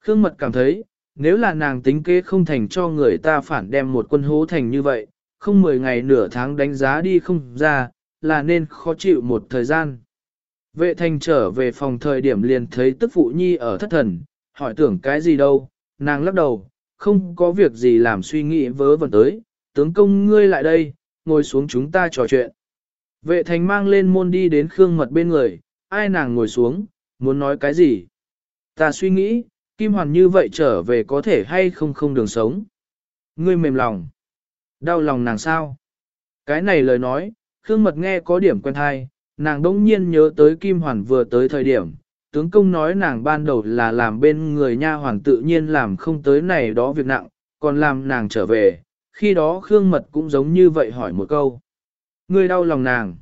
Khương Mật cảm thấy, nếu là nàng tính kế không thành cho người ta phản đem một quân hố thành như vậy, không 10 ngày nửa tháng đánh giá đi không ra, là nên khó chịu một thời gian. Vệ thành trở về phòng thời điểm liền thấy tức phụ nhi ở thất thần, hỏi tưởng cái gì đâu, nàng lắc đầu, không có việc gì làm suy nghĩ vớ vẩn tới, tướng công ngươi lại đây, ngồi xuống chúng ta trò chuyện. Vệ thành mang lên môn đi đến Khương Mật bên người, ai nàng ngồi xuống, muốn nói cái gì? Ta suy nghĩ, Kim Hoàn như vậy trở về có thể hay không không đường sống. Ngươi mềm lòng. Đau lòng nàng sao? Cái này lời nói, Khương Mật nghe có điểm quen thai, nàng đông nhiên nhớ tới Kim Hoàn vừa tới thời điểm. Tướng công nói nàng ban đầu là làm bên người nha hoàn tự nhiên làm không tới này đó việc nặng, còn làm nàng trở về, khi đó Khương Mật cũng giống như vậy hỏi một câu. Ngươi đau lòng nàng.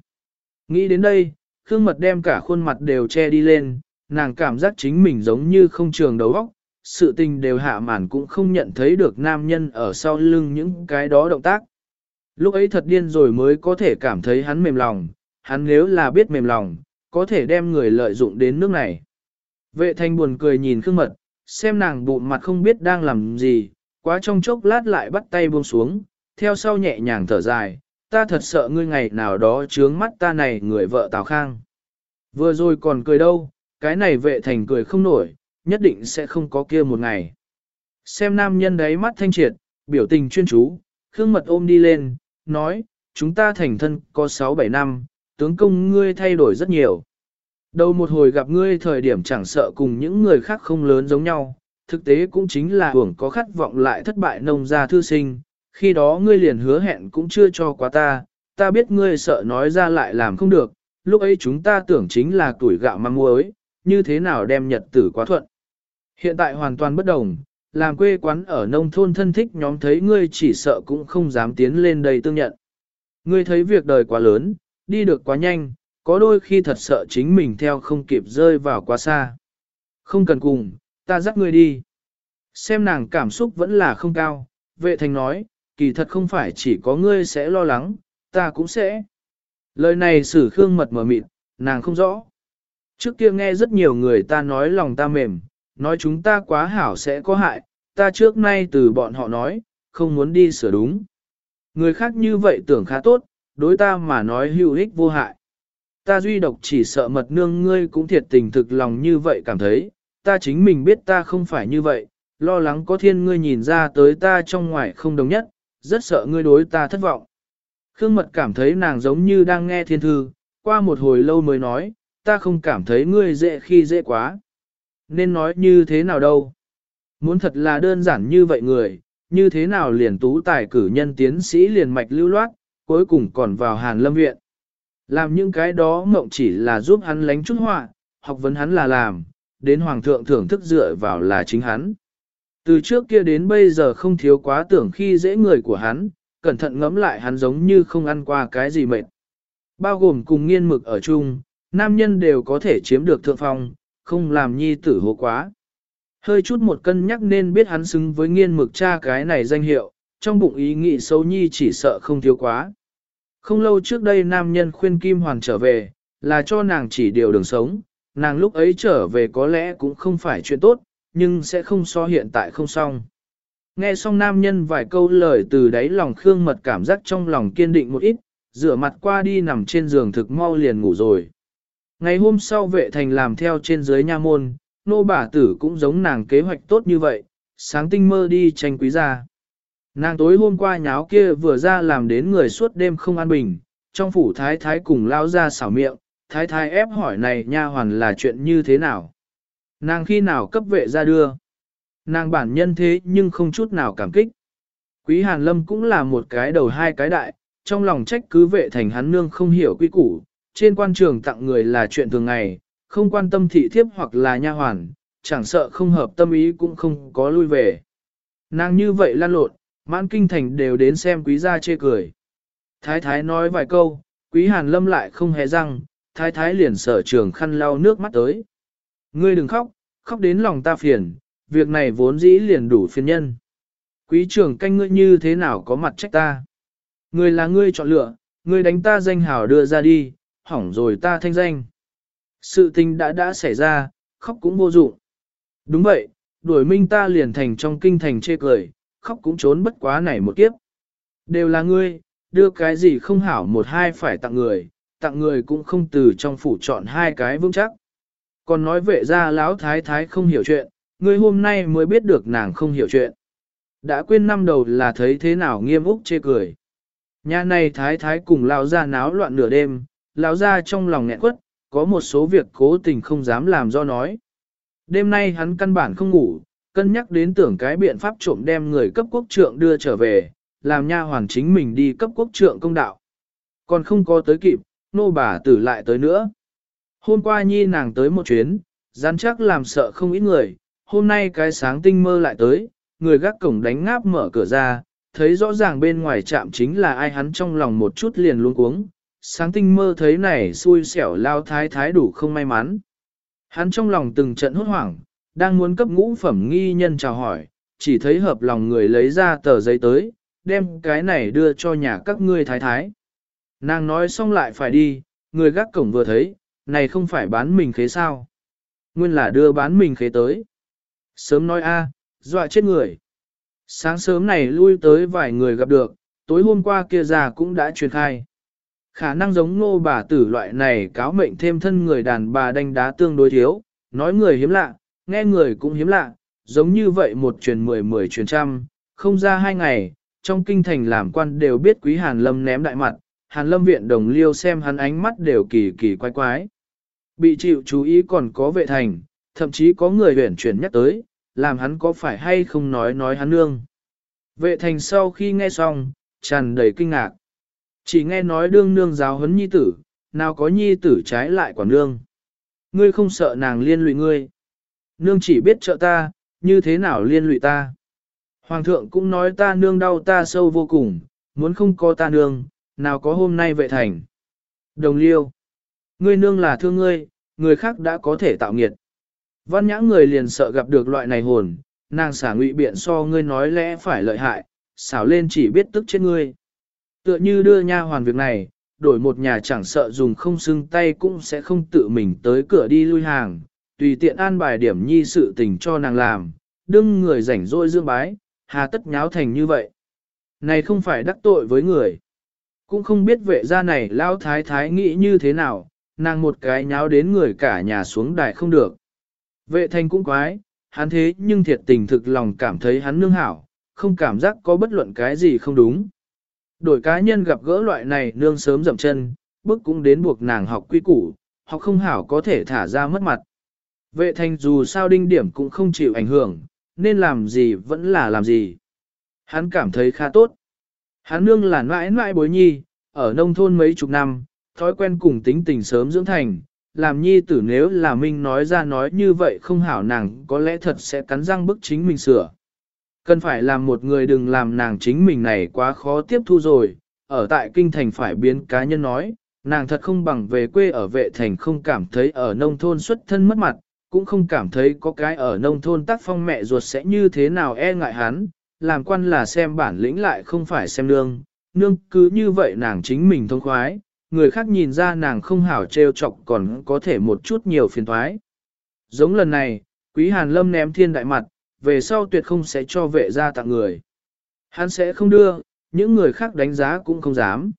Nghĩ đến đây, Khương Mật đem cả khuôn mặt đều che đi lên, nàng cảm giác chính mình giống như không trường đầu óc, sự tình đều hạ màn cũng không nhận thấy được nam nhân ở sau lưng những cái đó động tác. Lúc ấy thật điên rồi mới có thể cảm thấy hắn mềm lòng, hắn nếu là biết mềm lòng, có thể đem người lợi dụng đến nước này. Vệ thanh buồn cười nhìn Khương Mật, xem nàng bụng mặt không biết đang làm gì, quá trong chốc lát lại bắt tay buông xuống, theo sau nhẹ nhàng thở dài, ta thật sợ ngươi ngày nào đó trướng mắt ta này người vợ Tào Khang. Vừa rồi còn cười đâu, cái này vệ thành cười không nổi, nhất định sẽ không có kia một ngày. Xem nam nhân đấy mắt thanh triệt, biểu tình chuyên chú, Khương Mật ôm đi lên, nói, chúng ta thành thân có 6-7 năm, tướng công ngươi thay đổi rất nhiều. Đầu một hồi gặp ngươi thời điểm chẳng sợ cùng những người khác không lớn giống nhau, thực tế cũng chính là hưởng có khát vọng lại thất bại nông gia thư sinh, khi đó ngươi liền hứa hẹn cũng chưa cho quá ta, ta biết ngươi sợ nói ra lại làm không được, lúc ấy chúng ta tưởng chính là tuổi gạo măng muối, như thế nào đem nhật tử quá thuận. Hiện tại hoàn toàn bất đồng, làm quê quán ở nông thôn thân thích nhóm thấy ngươi chỉ sợ cũng không dám tiến lên đây tương nhận. Ngươi thấy việc đời quá lớn, đi được quá nhanh, có đôi khi thật sợ chính mình theo không kịp rơi vào quá xa. Không cần cùng, ta dắt ngươi đi. Xem nàng cảm xúc vẫn là không cao, vệ thành nói, kỳ thật không phải chỉ có ngươi sẽ lo lắng, ta cũng sẽ. Lời này sử khương mật mở mịt, nàng không rõ. Trước kia nghe rất nhiều người ta nói lòng ta mềm, nói chúng ta quá hảo sẽ có hại, ta trước nay từ bọn họ nói, không muốn đi sửa đúng. Người khác như vậy tưởng khá tốt, đối ta mà nói hữu ích vô hại. Ta duy độc chỉ sợ mật nương ngươi cũng thiệt tình thực lòng như vậy cảm thấy, ta chính mình biết ta không phải như vậy, lo lắng có thiên ngươi nhìn ra tới ta trong ngoài không đồng nhất, rất sợ ngươi đối ta thất vọng. Khương Mật cảm thấy nàng giống như đang nghe thiên thư, qua một hồi lâu mới nói, ta không cảm thấy ngươi dễ khi dễ quá. Nên nói như thế nào đâu. Muốn thật là đơn giản như vậy người, như thế nào liền tú tài cử nhân tiến sĩ liền mạch lưu loát, cuối cùng còn vào hàn lâm viện. Làm những cái đó mộng chỉ là giúp hắn lánh chút họa, học vấn hắn là làm, đến hoàng thượng thưởng thức dựa vào là chính hắn. Từ trước kia đến bây giờ không thiếu quá tưởng khi dễ người của hắn, cẩn thận ngẫm lại hắn giống như không ăn qua cái gì mệt. Bao gồm cùng nghiên mực ở chung, nam nhân đều có thể chiếm được thượng phong, không làm nhi tử hố quá. Hơi chút một cân nhắc nên biết hắn xứng với nghiên mực cha cái này danh hiệu, trong bụng ý nghĩ xấu nhi chỉ sợ không thiếu quá. Không lâu trước đây nam nhân khuyên Kim Hoàn trở về, là cho nàng chỉ điều đường sống, nàng lúc ấy trở về có lẽ cũng không phải chuyện tốt, nhưng sẽ không so hiện tại không xong. Nghe xong nam nhân vài câu lời từ đáy lòng Khương Mật cảm giác trong lòng kiên định một ít, rửa mặt qua đi nằm trên giường thực mau liền ngủ rồi. Ngày hôm sau vệ thành làm theo trên dưới nha môn, nô bà tử cũng giống nàng kế hoạch tốt như vậy, sáng tinh mơ đi tranh quý gia. Nàng tối hôm qua nháo kia vừa ra làm đến người suốt đêm không an bình, trong phủ thái thái cùng lao ra xảo miệng, thái thái ép hỏi này nha hoàn là chuyện như thế nào. Nàng khi nào cấp vệ ra đưa. Nàng bản nhân thế nhưng không chút nào cảm kích. Quý Hàn Lâm cũng là một cái đầu hai cái đại, trong lòng trách cứ vệ thành hắn nương không hiểu quy củ, trên quan trường tặng người là chuyện thường ngày, không quan tâm thị thiếp hoặc là nha hoàn, chẳng sợ không hợp tâm ý cũng không có lui về. Nàng như vậy lan lộn, mãn kinh thành đều đến xem quý gia chê cười. Thái thái nói vài câu, quý hàn lâm lại không hề răng, thái thái liền sở trường khăn lau nước mắt tới. Ngươi đừng khóc, khóc đến lòng ta phiền, việc này vốn dĩ liền đủ phiền nhân. Quý trưởng canh ngươi như thế nào có mặt trách ta. Ngươi là ngươi chọn lựa, ngươi đánh ta danh hào đưa ra đi, hỏng rồi ta thanh danh. Sự tình đã đã xảy ra, khóc cũng vô dụng. Đúng vậy, đuổi minh ta liền thành trong kinh thành chê cười, khóc cũng trốn bất quá này một kiếp. Đều là ngươi, đưa cái gì không hảo một hai phải tặng người, tặng người cũng không từ trong phủ chọn hai cái vững chắc. Còn nói vệ ra lão thái thái không hiểu chuyện, ngươi hôm nay mới biết được nàng không hiểu chuyện. Đã quên năm đầu là thấy thế nào nghiêm úc chê cười. Nhà này thái thái cùng lão ra náo loạn nửa đêm, lão ra trong lòng nghẹn quất, có một số việc cố tình không dám làm do nói. Đêm nay hắn căn bản không ngủ, cân nhắc đến tưởng cái biện pháp trộm đem người cấp quốc trượng đưa trở về, làm nha hoàn chính mình đi cấp quốc trượng công đạo. Còn không có tới kịp, nô bà tử lại tới nữa. Hôm qua nhi nàng tới một chuyến, rắn chắc làm sợ không ít người, hôm nay cái sáng tinh mơ lại tới, người gác cổng đánh ngáp mở cửa ra, thấy rõ ràng bên ngoài chạm chính là ai hắn trong lòng một chút liền luôn cuống. Sáng tinh mơ thấy này xui xẻo lao thái thái đủ không may mắn. Hắn trong lòng từng trận hốt hoảng, đang muốn cấp ngũ phẩm nghi nhân chào hỏi, chỉ thấy hợp lòng người lấy ra tờ giấy tới, đem cái này đưa cho nhà các ngươi thái thái. Nàng nói xong lại phải đi, người gác cổng vừa thấy, này không phải bán mình khế sao. Nguyên là đưa bán mình khế tới. Sớm nói a, dọa chết người. Sáng sớm này lui tới vài người gặp được, tối hôm qua kia già cũng đã truyền khai. Khả năng giống ngô bà tử loại này cáo mệnh thêm thân người đàn bà đánh đá tương đối thiếu, nói người hiếm lạ, nghe người cũng hiếm lạ, giống như vậy một truyền mười mười truyền trăm, không ra hai ngày, trong kinh thành làm quan đều biết quý Hàn Lâm ném đại mặt, Hàn Lâm viện đồng liêu xem hắn ánh mắt đều kỳ kỳ quái quái. Bị chịu chú ý còn có vệ thành, thậm chí có người huyển chuyển nhắc tới, làm hắn có phải hay không nói nói hắn nương. Vệ thành sau khi nghe xong, tràn đầy kinh ngạc. Chỉ nghe nói đương nương giáo huấn nhi tử, nào có nhi tử trái lại quả nương. Ngươi không sợ nàng liên lụy ngươi. Nương chỉ biết trợ ta, như thế nào liên lụy ta. Hoàng thượng cũng nói ta nương đau ta sâu vô cùng, muốn không có ta nương, nào có hôm nay vệ thành. Đồng liêu, ngươi nương là thương ngươi, người khác đã có thể tạo nghiệt. Văn nhã người liền sợ gặp được loại này hồn, nàng xả ngụy biện so ngươi nói lẽ phải lợi hại, xảo lên chỉ biết tức chết ngươi. Tựa như đưa nha hoàn việc này, đổi một nhà chẳng sợ dùng không xưng tay cũng sẽ không tự mình tới cửa đi lui hàng, tùy tiện an bài điểm nhi sự tình cho nàng làm, đương người rảnh rỗi dương bái, hà tất nháo thành như vậy. Này không phải đắc tội với người. Cũng không biết vệ gia này lao thái thái nghĩ như thế nào, nàng một cái nháo đến người cả nhà xuống đài không được. Vệ thanh cũng quái, hắn thế nhưng thiệt tình thực lòng cảm thấy hắn nương hảo, không cảm giác có bất luận cái gì không đúng. Đổi cá nhân gặp gỡ loại này nương sớm dậm chân, bước cũng đến buộc nàng học quy củ, học không hảo có thể thả ra mất mặt. Vệ thanh dù sao đinh điểm cũng không chịu ảnh hưởng, nên làm gì vẫn là làm gì. Hắn cảm thấy khá tốt. Hắn nương là mãi mãi bối nhi, ở nông thôn mấy chục năm, thói quen cùng tính tình sớm dưỡng thành, làm nhi tử nếu là Minh nói ra nói như vậy không hảo nàng có lẽ thật sẽ cắn răng bức chính mình sửa. Cần phải làm một người đừng làm nàng chính mình này quá khó tiếp thu rồi, ở tại kinh thành phải biến cá nhân nói, nàng thật không bằng về quê ở vệ thành không cảm thấy ở nông thôn xuất thân mất mặt, cũng không cảm thấy có cái ở nông thôn tác phong mẹ ruột sẽ như thế nào e ngại hắn, làm quan là xem bản lĩnh lại không phải xem nương, nương cứ như vậy nàng chính mình thông khoái, người khác nhìn ra nàng không hảo trêu chọc còn có thể một chút nhiều phiền thoái. Giống lần này, quý hàn lâm ném thiên đại mặt, về sau tuyệt không sẽ cho vệ ra tặng người. Hắn sẽ không đưa, những người khác đánh giá cũng không dám.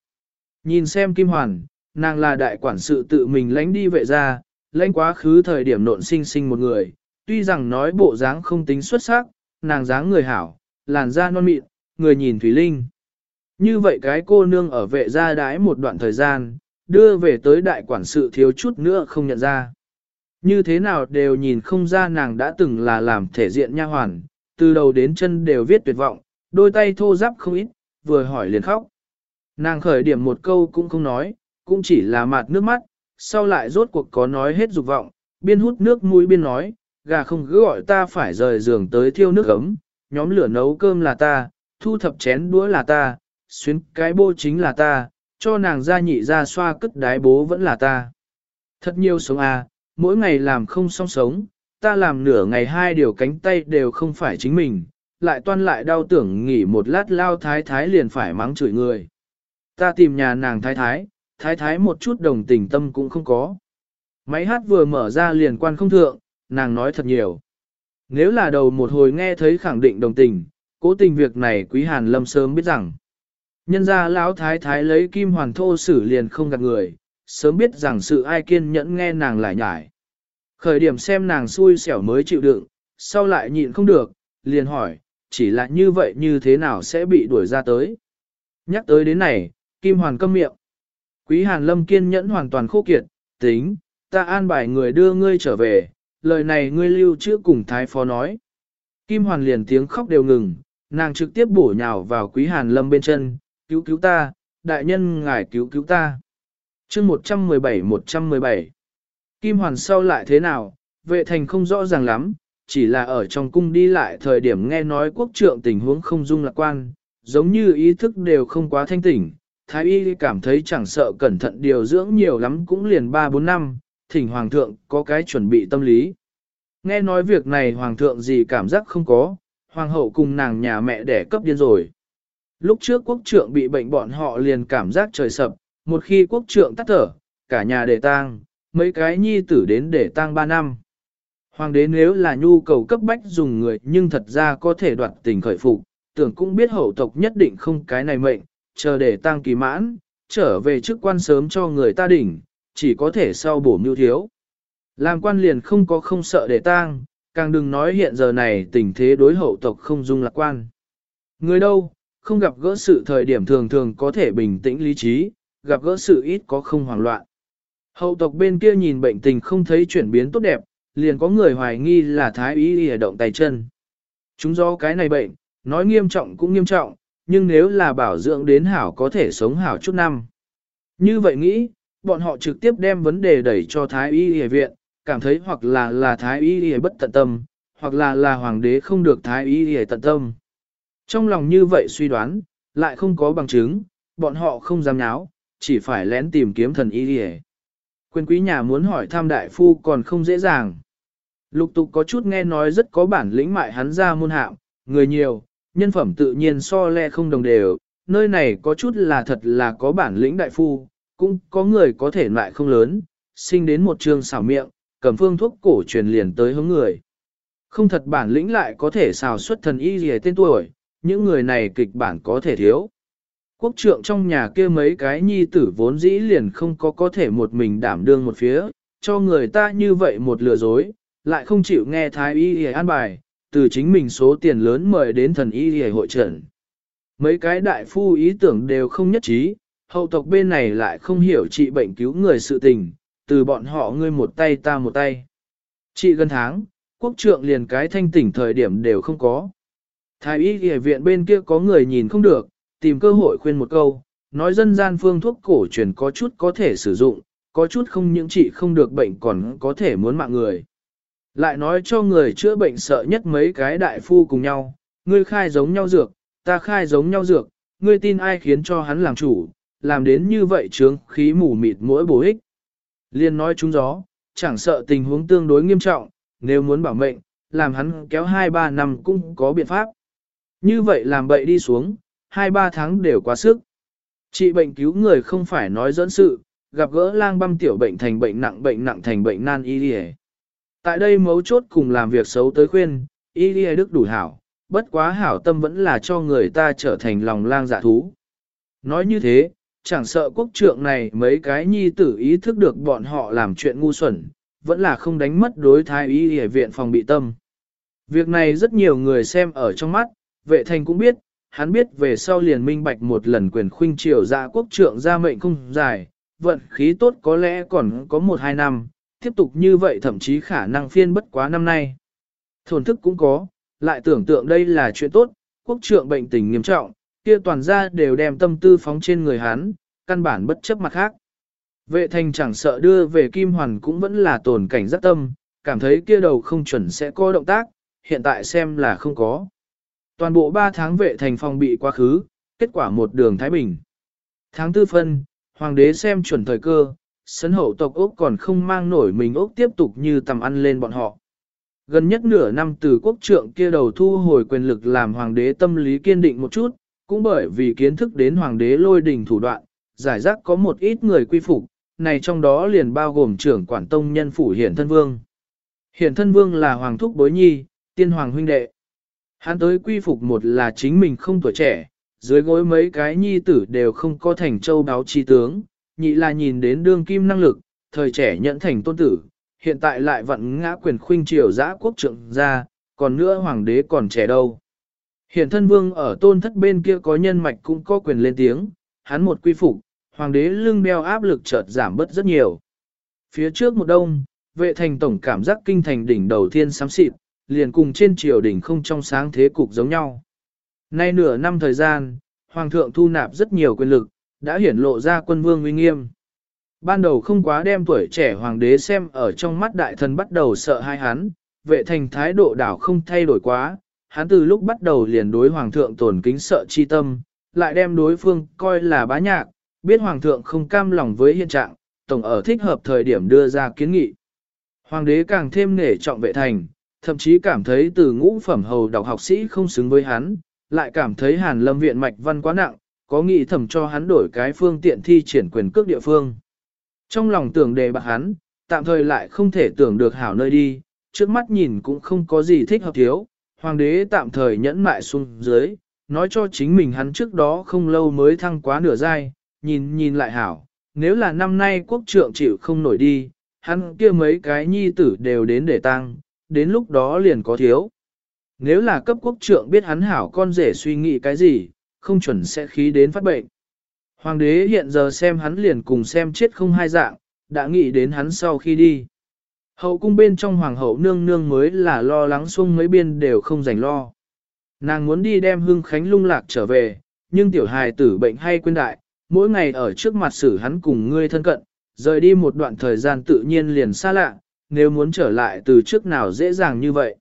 Nhìn xem Kim Hoàn, nàng là đại quản sự tự mình lánh đi vệ ra, lãnh quá khứ thời điểm nộn sinh sinh một người, tuy rằng nói bộ dáng không tính xuất sắc, nàng dáng người hảo, làn da non mịn, người nhìn thủy linh. Như vậy cái cô nương ở vệ gia đái một đoạn thời gian, đưa về tới đại quản sự thiếu chút nữa không nhận ra. Như thế nào đều nhìn không ra nàng đã từng là làm thể diện nha hoàn, từ đầu đến chân đều viết tuyệt vọng, đôi tay thô ráp không ít, vừa hỏi liền khóc. Nàng khởi điểm một câu cũng không nói, cũng chỉ là mạt nước mắt, sau lại rốt cuộc có nói hết dục vọng, biên hút nước mũi biên nói, gà không cứ gọi ta phải rời giường tới thiêu nước ấm, nhóm lửa nấu cơm là ta, thu thập chén đũa là ta, xuyến cái bô chính là ta, cho nàng ra nhị ra xoa cất đái bố vẫn là ta. Thật nhiều sống à, mỗi ngày làm không song sống, ta làm nửa ngày hai điều cánh tay đều không phải chính mình, lại toan lại đau tưởng nghỉ một lát lao thái thái liền phải mắng chửi người. Ta tìm nhà nàng thái thái, thái thái một chút đồng tình tâm cũng không có. Máy hát vừa mở ra liền quan không thượng, nàng nói thật nhiều. Nếu là đầu một hồi nghe thấy khẳng định đồng tình, cố tình việc này quý hàn lâm sớm biết rằng. Nhân ra lão thái thái lấy kim hoàn thô xử liền không gạt người, sớm biết rằng sự ai kiên nhẫn nghe nàng lại nhải. Khởi điểm xem nàng xui xẻo mới chịu đựng, sau lại nhịn không được, liền hỏi, chỉ là như vậy như thế nào sẽ bị đuổi ra tới. Nhắc tới đến này, Kim Hoàn câm miệng. Quý Hàn Lâm kiên nhẫn hoàn toàn khô kiệt, tính, ta an bài người đưa ngươi trở về, lời này ngươi lưu chưa cùng Thái Phó nói. Kim Hoàn liền tiếng khóc đều ngừng, nàng trực tiếp bổ nhào vào Quý Hàn Lâm bên chân, cứu cứu ta, đại nhân ngài cứu cứu ta. chương 117-117 Kim Hoàn sau lại thế nào, vệ thành không rõ ràng lắm, chỉ là ở trong cung đi lại thời điểm nghe nói quốc trượng tình huống không dung lạc quan, giống như ý thức đều không quá thanh tỉnh. Thái y cảm thấy chẳng sợ cẩn thận điều dưỡng nhiều lắm cũng liền 3-4 năm, thỉnh hoàng thượng có cái chuẩn bị tâm lý. Nghe nói việc này hoàng thượng gì cảm giác không có, hoàng hậu cùng nàng nhà mẹ đẻ cấp điên rồi. Lúc trước quốc trượng bị bệnh bọn họ liền cảm giác trời sập, một khi quốc trượng tắt thở, cả nhà để tang, mấy cái nhi tử đến để tang 3 năm. Hoàng đế nếu là nhu cầu cấp bách dùng người nhưng thật ra có thể đoạt tình khởi phục, tưởng cũng biết hậu tộc nhất định không cái này mệnh, chờ để tang kỳ mãn, trở về chức quan sớm cho người ta đỉnh, chỉ có thể sau bổ mưu thiếu. Làm quan liền không có không sợ để tang, càng đừng nói hiện giờ này tình thế đối hậu tộc không dung lạc quan. Người đâu, không gặp gỡ sự thời điểm thường thường có thể bình tĩnh lý trí, gặp gỡ sự ít có không hoảng loạn. Hậu tộc bên kia nhìn bệnh tình không thấy chuyển biến tốt đẹp, liền có người hoài nghi là thái y lìa động tay chân. Chúng do cái này bệnh, nói nghiêm trọng cũng nghiêm trọng, nhưng nếu là bảo dưỡng đến hảo có thể sống hảo chút năm. Như vậy nghĩ, bọn họ trực tiếp đem vấn đề đẩy cho thái y Y viện, cảm thấy hoặc là là thái y Y bất tận tâm, hoặc là là hoàng đế không được thái y Y tận tâm. Trong lòng như vậy suy đoán, lại không có bằng chứng, bọn họ không dám nháo, chỉ phải lén tìm kiếm thần y Y. Quyền quý nhà muốn hỏi thăm đại phu còn không dễ dàng. Lục tục có chút nghe nói rất có bản lĩnh mại hắn ra môn hạng người nhiều, nhân phẩm tự nhiên so le không đồng đều, nơi này có chút là thật là có bản lĩnh đại phu, cũng có người có thể lại không lớn, sinh đến một trường xảo miệng, cầm phương thuốc cổ truyền liền tới hướng người. Không thật bản lĩnh lại có thể xào xuất thần y gì tên tuổi, những người này kịch bản có thể thiếu. Quốc trượng trong nhà kia mấy cái nhi tử vốn dĩ liền không có có thể một mình đảm đương một phía, cho người ta như vậy một lừa dối, lại không chịu nghe thái y gì an bài, từ chính mình số tiền lớn mời đến thần y gì hội trận. Mấy cái đại phu ý tưởng đều không nhất trí, hậu tộc bên này lại không hiểu trị bệnh cứu người sự tình, từ bọn họ ngươi một tay ta một tay. Trị gần tháng, quốc trượng liền cái thanh tỉnh thời điểm đều không có. Thái y y viện bên kia có người nhìn không được, tìm cơ hội khuyên một câu, nói dân gian phương thuốc cổ truyền có chút có thể sử dụng, có chút không những trị không được bệnh còn có thể muốn mạng người. Lại nói cho người chữa bệnh sợ nhất mấy cái đại phu cùng nhau, ngươi khai giống nhau dược, ta khai giống nhau dược, ngươi tin ai khiến cho hắn làm chủ, làm đến như vậy trướng khí mù mịt mỗi bổ ích. Liên nói chúng gió, chẳng sợ tình huống tương đối nghiêm trọng, nếu muốn bảo mệnh, làm hắn kéo 2-3 năm cũng có biện pháp. Như vậy làm bậy đi xuống, 2-3 tháng đều quá sức. Trị bệnh cứu người không phải nói dẫn sự, gặp gỡ lang băm tiểu bệnh thành bệnh nặng bệnh nặng thành bệnh nan y đi Tại đây mấu chốt cùng làm việc xấu tới khuyên, y đi đức đủ hảo, bất quá hảo tâm vẫn là cho người ta trở thành lòng lang dạ thú. Nói như thế, chẳng sợ quốc trượng này mấy cái nhi tử ý thức được bọn họ làm chuyện ngu xuẩn, vẫn là không đánh mất đối thái y hệ viện phòng bị tâm. Việc này rất nhiều người xem ở trong mắt, vệ thành cũng biết, hắn biết về sau liền minh bạch một lần quyền khuynh triều ra quốc trượng ra mệnh không dài, vận khí tốt có lẽ còn có một hai năm, tiếp tục như vậy thậm chí khả năng phiên bất quá năm nay. Thổn thức cũng có, lại tưởng tượng đây là chuyện tốt, quốc trượng bệnh tình nghiêm trọng, kia toàn gia đều đem tâm tư phóng trên người hắn, căn bản bất chấp mặt khác. Vệ thành chẳng sợ đưa về Kim Hoàn cũng vẫn là tồn cảnh rất tâm, cảm thấy kia đầu không chuẩn sẽ có động tác, hiện tại xem là không có. Toàn bộ 3 tháng vệ thành phòng bị quá khứ, kết quả một đường Thái Bình. Tháng tư phân, hoàng đế xem chuẩn thời cơ, sấn hậu tộc Úc còn không mang nổi mình Úc tiếp tục như tầm ăn lên bọn họ. Gần nhất nửa năm từ quốc trượng kia đầu thu hồi quyền lực làm hoàng đế tâm lý kiên định một chút, cũng bởi vì kiến thức đến hoàng đế lôi đình thủ đoạn, giải rác có một ít người quy phục, này trong đó liền bao gồm trưởng quản tông nhân phủ hiển thân vương. Hiển thân vương là hoàng thúc bối nhi, tiên hoàng huynh đệ. Hắn tới quy phục một là chính mình không tuổi trẻ, dưới gối mấy cái nhi tử đều không có thành châu báo chi tướng, nhị là nhìn đến đương kim năng lực, thời trẻ nhận thành tôn tử, hiện tại lại vận ngã quyền khuynh triều giã quốc trượng ra, còn nữa hoàng đế còn trẻ đâu. Hiện thân vương ở tôn thất bên kia có nhân mạch cũng có quyền lên tiếng, hắn một quy phục, hoàng đế lưng đeo áp lực chợt giảm bớt rất nhiều. Phía trước một đông, vệ thành tổng cảm giác kinh thành đỉnh đầu thiên sám xịt, liền cùng trên triều đỉnh không trong sáng thế cục giống nhau. Nay nửa năm thời gian, hoàng thượng thu nạp rất nhiều quyền lực, đã hiển lộ ra quân vương uy nghiêm. Ban đầu không quá đem tuổi trẻ hoàng đế xem ở trong mắt đại thần bắt đầu sợ hai hắn, vệ thành thái độ đảo không thay đổi quá, hắn từ lúc bắt đầu liền đối hoàng thượng tổn kính sợ chi tâm, lại đem đối phương coi là bá nhạc, biết hoàng thượng không cam lòng với hiện trạng, tổng ở thích hợp thời điểm đưa ra kiến nghị. Hoàng đế càng thêm nể trọng vệ thành, thậm chí cảm thấy từ ngũ phẩm hầu đọc học sĩ không xứng với hắn, lại cảm thấy hàn lâm viện mạch văn quá nặng, có nghị thẩm cho hắn đổi cái phương tiện thi triển quyền cước địa phương. Trong lòng tưởng đề bạc hắn, tạm thời lại không thể tưởng được hảo nơi đi, trước mắt nhìn cũng không có gì thích hợp thiếu, hoàng đế tạm thời nhẫn mại xuống dưới, nói cho chính mình hắn trước đó không lâu mới thăng quá nửa giai, nhìn nhìn lại hảo, nếu là năm nay quốc trượng chịu không nổi đi, hắn kia mấy cái nhi tử đều đến để tăng, đến lúc đó liền có thiếu. Nếu là cấp quốc trượng biết hắn hảo con rể suy nghĩ cái gì, không chuẩn sẽ khí đến phát bệnh. Hoàng đế hiện giờ xem hắn liền cùng xem chết không hai dạng, đã nghĩ đến hắn sau khi đi. Hậu cung bên trong hoàng hậu nương nương mới là lo lắng xuông mấy biên đều không rảnh lo. Nàng muốn đi đem hưng khánh lung lạc trở về, nhưng tiểu hài tử bệnh hay quên đại, mỗi ngày ở trước mặt xử hắn cùng ngươi thân cận, rời đi một đoạn thời gian tự nhiên liền xa lạ, nếu muốn trở lại từ trước nào dễ dàng như vậy.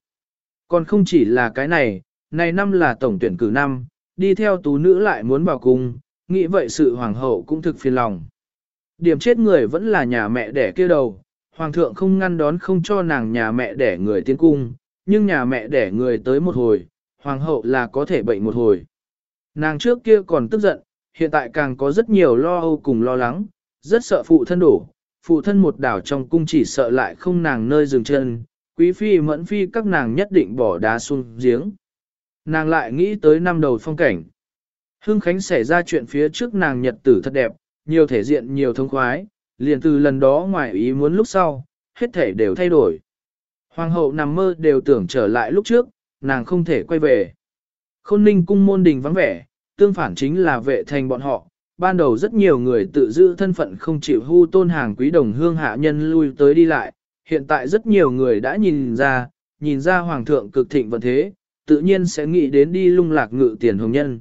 Còn không chỉ là cái này, này năm là tổng tuyển cử năm, đi theo tú nữ lại muốn vào cung, nghĩ vậy sự hoàng hậu cũng thực phiền lòng. Điểm chết người vẫn là nhà mẹ đẻ kia đầu, hoàng thượng không ngăn đón không cho nàng nhà mẹ đẻ người tiến cung, nhưng nhà mẹ đẻ người tới một hồi, hoàng hậu là có thể bệnh một hồi. Nàng trước kia còn tức giận, hiện tại càng có rất nhiều lo âu cùng lo lắng, rất sợ phụ thân đổ, phụ thân một đảo trong cung chỉ sợ lại không nàng nơi dừng chân, quý phi mẫn phi các nàng nhất định bỏ đá xuống giếng. Nàng lại nghĩ tới năm đầu phong cảnh. Hưng Khánh xảy ra chuyện phía trước nàng nhật tử thật đẹp, nhiều thể diện nhiều thông khoái, liền từ lần đó ngoài ý muốn lúc sau, hết thể đều thay đổi. Hoàng hậu nằm mơ đều tưởng trở lại lúc trước, nàng không thể quay về. Khôn ninh cung môn đình vắng vẻ, tương phản chính là vệ thành bọn họ. Ban đầu rất nhiều người tự giữ thân phận không chịu hưu tôn hàng quý đồng hương hạ nhân lui tới đi lại, hiện tại rất nhiều người đã nhìn ra, nhìn ra hoàng thượng cực thịnh vận thế, tự nhiên sẽ nghĩ đến đi lung lạc ngự tiền hồng nhân.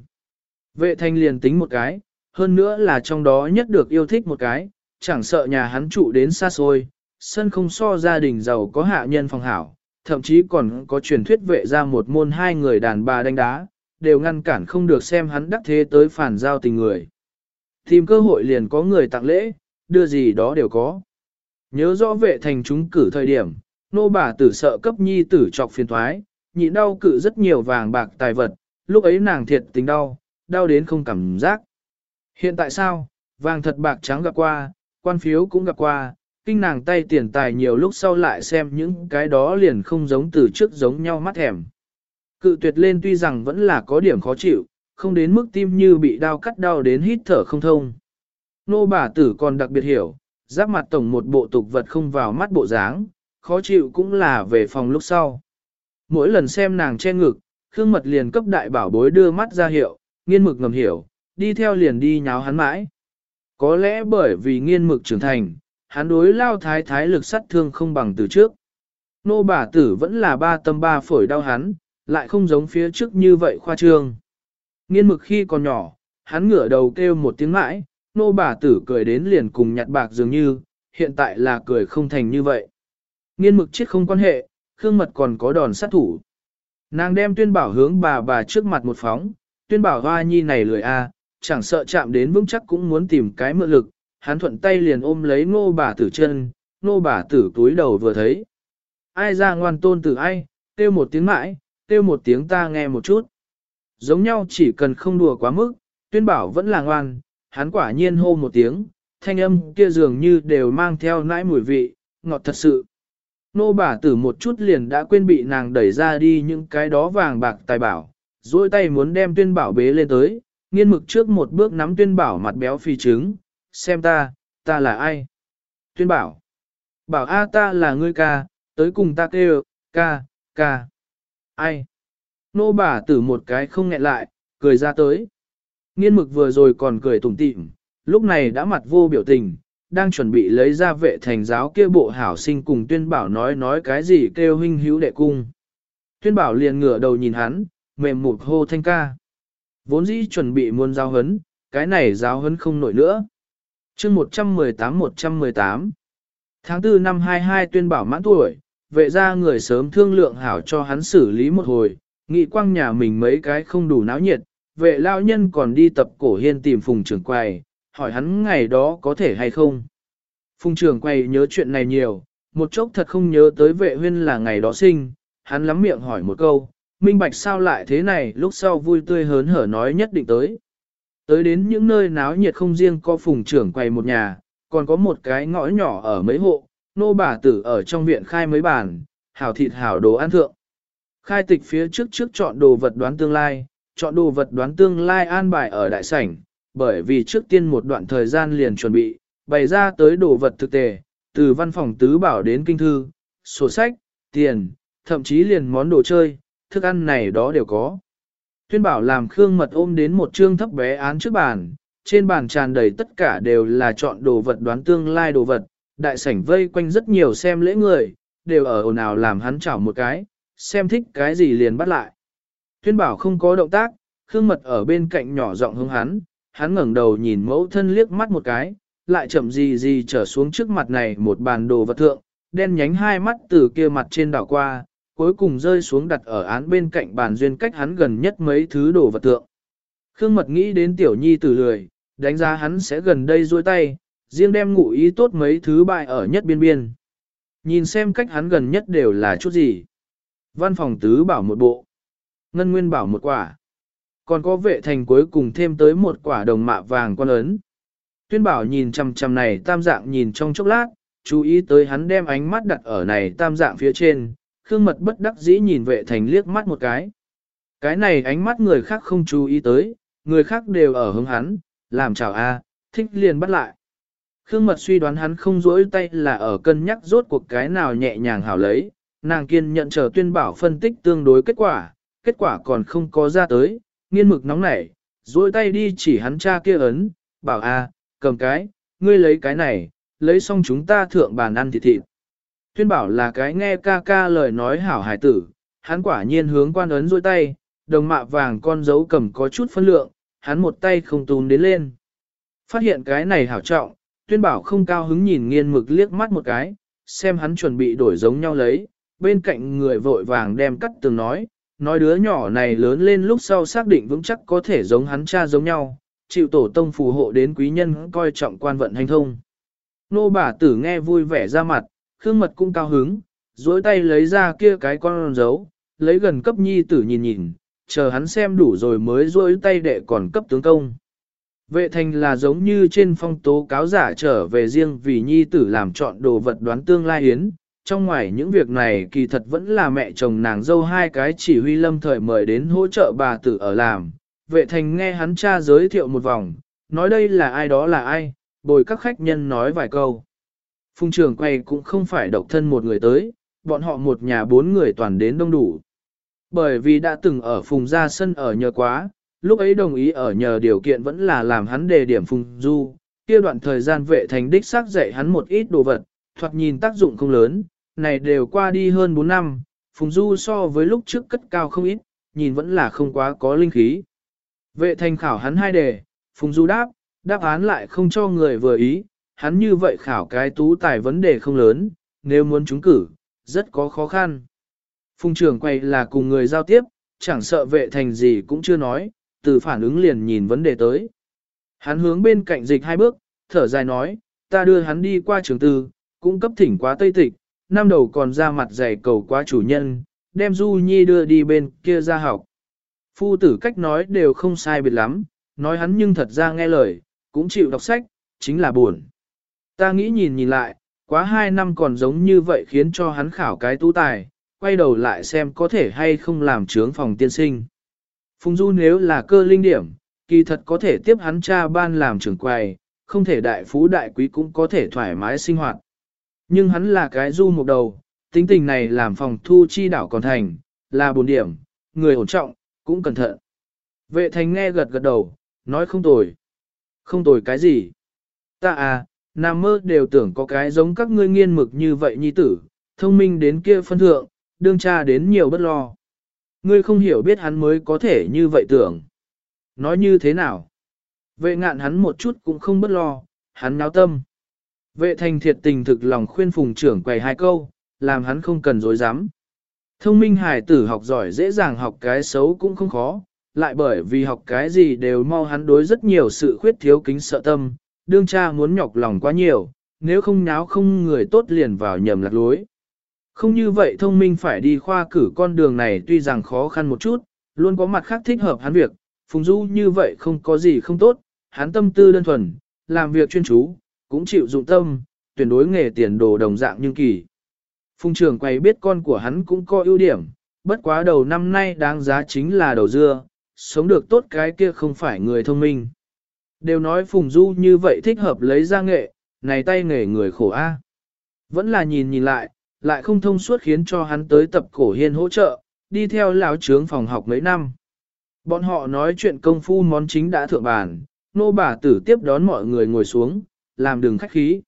Vệ thanh liền tính một cái, hơn nữa là trong đó nhất được yêu thích một cái, chẳng sợ nhà hắn trụ đến xa xôi, sân không so gia đình giàu có hạ nhân phòng hảo, thậm chí còn có truyền thuyết vệ ra một môn hai người đàn bà đánh đá, đều ngăn cản không được xem hắn đắc thế tới phản giao tình người. Tìm cơ hội liền có người tặng lễ, đưa gì đó đều có. Nhớ rõ vệ thành chúng cử thời điểm, nô bà tử sợ cấp nhi tử trọc phiền thoái, nhịn đau cự rất nhiều vàng bạc tài vật, lúc ấy nàng thiệt tình đau, đau đến không cảm giác. Hiện tại sao, vàng thật bạc trắng gặp qua, quan phiếu cũng gặp qua, kinh nàng tay tiền tài nhiều lúc sau lại xem những cái đó liền không giống từ trước giống nhau mắt thèm. Cự tuyệt lên tuy rằng vẫn là có điểm khó chịu, không đến mức tim như bị đau cắt đau đến hít thở không thông. Nô bà tử còn đặc biệt hiểu, giáp mặt tổng một bộ tục vật không vào mắt bộ dáng, khó chịu cũng là về phòng lúc sau. Mỗi lần xem nàng che ngực, Khương Mật liền cấp đại bảo bối đưa mắt ra hiệu, nghiên mực ngầm hiểu, đi theo liền đi nháo hắn mãi. Có lẽ bởi vì nghiên mực trưởng thành, hắn đối lao thái thái lực sát thương không bằng từ trước. Nô bà tử vẫn là ba tâm ba phổi đau hắn, lại không giống phía trước như vậy khoa trương. Nghiên mực khi còn nhỏ, hắn ngửa đầu kêu một tiếng mãi, nô bà tử cười đến liền cùng nhặt bạc dường như, hiện tại là cười không thành như vậy. Nghiên mực chết không quan hệ, Khương Mật còn có đòn sát thủ. Nàng đem tuyên bảo hướng bà bà trước mặt một phóng, tuyên bảo hoa nhi này lười a, chẳng sợ chạm đến vững chắc cũng muốn tìm cái mượn lực, hắn thuận tay liền ôm lấy ngô bà tử chân, ngô bà tử túi đầu vừa thấy. Ai ra ngoan tôn tử ai, kêu một tiếng mãi, kêu một tiếng ta nghe một chút. Giống nhau chỉ cần không đùa quá mức, tuyên bảo vẫn là ngoan, hắn quả nhiên hô một tiếng, thanh âm kia dường như đều mang theo nãi mùi vị, ngọt thật sự. Nô bà tử một chút liền đã quên bị nàng đẩy ra đi những cái đó vàng bạc tài bảo, duỗi tay muốn đem tuyên bảo bế lên tới, nghiên mực trước một bước nắm tuyên bảo mặt béo phi trứng, xem ta, ta là ai? Tuyên bảo, bảo a ta là ngươi ca, tới cùng ta kêu, ca, ca, ai? Nô bà tử một cái không nghẹn lại, cười ra tới. Nghiên mực vừa rồi còn cười tủm tỉm, lúc này đã mặt vô biểu tình, đang chuẩn bị lấy ra vệ thành giáo kia bộ hảo sinh cùng tuyên bảo nói nói cái gì kêu huynh hữu đệ cung. Tuyên bảo liền ngửa đầu nhìn hắn, mềm một hô thanh ca. Vốn dĩ chuẩn bị muôn giáo hấn, cái này giáo hấn không nổi nữa. chương 118-118 Tháng 4 năm 22 tuyên bảo mãn tuổi, vệ ra người sớm thương lượng hảo cho hắn xử lý một hồi, nghị quang nhà mình mấy cái không đủ náo nhiệt, vệ lao nhân còn đi tập cổ hiên tìm phùng trưởng quầy, hỏi hắn ngày đó có thể hay không. Phùng trưởng quầy nhớ chuyện này nhiều, một chốc thật không nhớ tới vệ huyên là ngày đó sinh, hắn lắm miệng hỏi một câu, minh bạch sao lại thế này lúc sau vui tươi hớn hở nói nhất định tới. Tới đến những nơi náo nhiệt không riêng có phùng trưởng quầy một nhà, còn có một cái ngõ nhỏ ở mấy hộ, nô bà tử ở trong viện khai mấy bàn, hảo thịt hảo đồ ăn thượng. Khai tịch phía trước trước chọn đồ vật đoán tương lai, chọn đồ vật đoán tương lai an bài ở đại sảnh, bởi vì trước tiên một đoạn thời gian liền chuẩn bị, bày ra tới đồ vật thực tề, từ văn phòng tứ bảo đến kinh thư, sổ sách, tiền, thậm chí liền món đồ chơi, thức ăn này đó đều có. Tuyên bảo làm Khương Mật ôm đến một trương thấp bé án trước bàn, trên bàn tràn đầy tất cả đều là chọn đồ vật đoán tương lai đồ vật, đại sảnh vây quanh rất nhiều xem lễ người, đều ở ồn ào làm hắn chảo một cái, xem thích cái gì liền bắt lại. Tuyên bảo không có động tác, Khương Mật ở bên cạnh nhỏ giọng hướng hắn, hắn ngẩng đầu nhìn mẫu thân liếc mắt một cái, lại chậm gì gì trở xuống trước mặt này một bàn đồ vật thượng, đen nhánh hai mắt từ kia mặt trên đảo qua, cuối cùng rơi xuống đặt ở án bên cạnh bàn duyên cách hắn gần nhất mấy thứ đồ vật tượng Khương Mật nghĩ đến tiểu nhi từ lười, đánh giá hắn sẽ gần đây duỗi tay, riêng đem ngụ ý tốt mấy thứ bại ở nhất biên biên. Nhìn xem cách hắn gần nhất đều là chút gì. Văn phòng tứ bảo một bộ. Ngân nguyên bảo một quả. Còn có vệ thành cuối cùng thêm tới một quả đồng mạ vàng con ấn. Tuyên bảo nhìn chằm chằm này tam dạng nhìn trong chốc lát, chú ý tới hắn đem ánh mắt đặt ở này tam dạng phía trên, khương mật bất đắc dĩ nhìn vệ thành liếc mắt một cái. Cái này ánh mắt người khác không chú ý tới, người khác đều ở hướng hắn, làm chào a, thích liền bắt lại. Khương mật suy đoán hắn không rỗi tay là ở cân nhắc rốt cuộc cái nào nhẹ nhàng hảo lấy, nàng kiên nhận chờ tuyên bảo phân tích tương đối kết quả, kết quả còn không có ra tới, nghiên mực nóng nảy, rỗi tay đi chỉ hắn cha kia ấn, bảo a, cầm cái, ngươi lấy cái này, lấy xong chúng ta thượng bàn ăn thịt thịt. Tuyên bảo là cái nghe ca ca lời nói hảo hải tử, hắn quả nhiên hướng quan ấn duỗi tay, đồng mạ vàng con dấu cầm có chút phân lượng, hắn một tay không túm đến lên. Phát hiện cái này hảo trọng, tuyên bảo không cao hứng nhìn nghiên mực liếc mắt một cái, xem hắn chuẩn bị đổi giống nhau lấy, bên cạnh người vội vàng đem cắt từng nói, nói đứa nhỏ này lớn lên lúc sau xác định vững chắc có thể giống hắn cha giống nhau, chịu tổ tông phù hộ đến quý nhân coi trọng quan vận hành thông. Nô bà tử nghe vui vẻ ra mặt, khương mật cũng cao hứng, duỗi tay lấy ra kia cái con dấu, lấy gần cấp nhi tử nhìn nhìn, chờ hắn xem đủ rồi mới duỗi tay đệ còn cấp tướng công. Vệ thành là giống như trên phong tố cáo giả trở về riêng vì nhi tử làm chọn đồ vật đoán tương lai yến, trong ngoài những việc này kỳ thật vẫn là mẹ chồng nàng dâu hai cái chỉ huy lâm thời mời đến hỗ trợ bà tử ở làm. Vệ thành nghe hắn cha giới thiệu một vòng, nói đây là ai đó là ai, bồi các khách nhân nói vài câu. Phùng trưởng quay cũng không phải độc thân một người tới, bọn họ một nhà bốn người toàn đến đông đủ. Bởi vì đã từng ở phùng gia sân ở nhờ quá, lúc ấy đồng ý ở nhờ điều kiện vẫn là làm hắn đề điểm phùng du, kia đoạn thời gian vệ thành đích xác dạy hắn một ít đồ vật, thoạt nhìn tác dụng không lớn, này đều qua đi hơn 4 năm, Phùng Du so với lúc trước cất cao không ít, nhìn vẫn là không quá có linh khí. Vệ thành khảo hắn hai đề, Phùng Du đáp, đáp án lại không cho người vừa ý, hắn như vậy khảo cái tú tài vấn đề không lớn, nếu muốn trúng cử, rất có khó khăn. Phùng trưởng quay là cùng người giao tiếp, chẳng sợ vệ thành gì cũng chưa nói, từ phản ứng liền nhìn vấn đề tới. Hắn hướng bên cạnh dịch hai bước, thở dài nói, ta đưa hắn đi qua trường tư, cũng cấp thỉnh quá tây tịch, năm đầu còn ra mặt dày cầu quá chủ nhân, đem Du Nhi đưa đi bên kia ra học. Phu tử cách nói đều không sai biệt lắm, nói hắn nhưng thật ra nghe lời, cũng chịu đọc sách, chính là buồn. Ta nghĩ nhìn nhìn lại, quá hai năm còn giống như vậy khiến cho hắn khảo cái tu tài, quay đầu lại xem có thể hay không làm trướng phòng tiên sinh. Phùng Du nếu là cơ linh điểm, kỳ thật có thể tiếp hắn cha ban làm trưởng quầy, không thể đại phú đại quý cũng có thể thoải mái sinh hoạt. Nhưng hắn là cái du một đầu, tính tình này làm phòng thu chi đảo còn thành, là buồn điểm, người ổn trọng, cũng cẩn thận. Vệ thành nghe gật gật đầu, nói không tồi. Không tồi cái gì? Ta à, Nam mơ đều tưởng có cái giống các ngươi nghiên mực như vậy nhi tử, thông minh đến kia phân thượng, đương cha đến nhiều bất lo. Ngươi không hiểu biết hắn mới có thể như vậy tưởng. Nói như thế nào? Vệ ngạn hắn một chút cũng không bất lo, hắn náo tâm. Vệ thành thiệt tình thực lòng khuyên phùng trưởng quầy hai câu, làm hắn không cần dối dám. Thông minh hải tử học giỏi dễ dàng học cái xấu cũng không khó, lại bởi vì học cái gì đều mau hắn đối rất nhiều sự khuyết thiếu kính sợ tâm, đương cha muốn nhọc lòng quá nhiều, nếu không nháo không người tốt liền vào nhầm lạc lối. Không như vậy thông minh phải đi khoa cử con đường này tuy rằng khó khăn một chút, luôn có mặt khác thích hợp hắn việc, Phùng Du như vậy không có gì không tốt, hắn tâm tư đơn thuần, làm việc chuyên chú, cũng chịu dụng tâm, tuyển đối nghề tiền đồ đồng dạng nhưng kỳ. Phùng trưởng quay biết con của hắn cũng có ưu điểm, bất quá đầu năm nay đáng giá chính là đầu dưa, sống được tốt cái kia không phải người thông minh. Đều nói Phùng Du như vậy thích hợp lấy ra nghệ, này tay nghề người khổ a. Vẫn là nhìn nhìn lại, lại không thông suốt khiến cho hắn tới tập cổ hiên hỗ trợ, đi theo lão trướng phòng học mấy năm. Bọn họ nói chuyện công phu món chính đã thượng bàn, nô bà tử tiếp đón mọi người ngồi xuống, làm đường khách khí.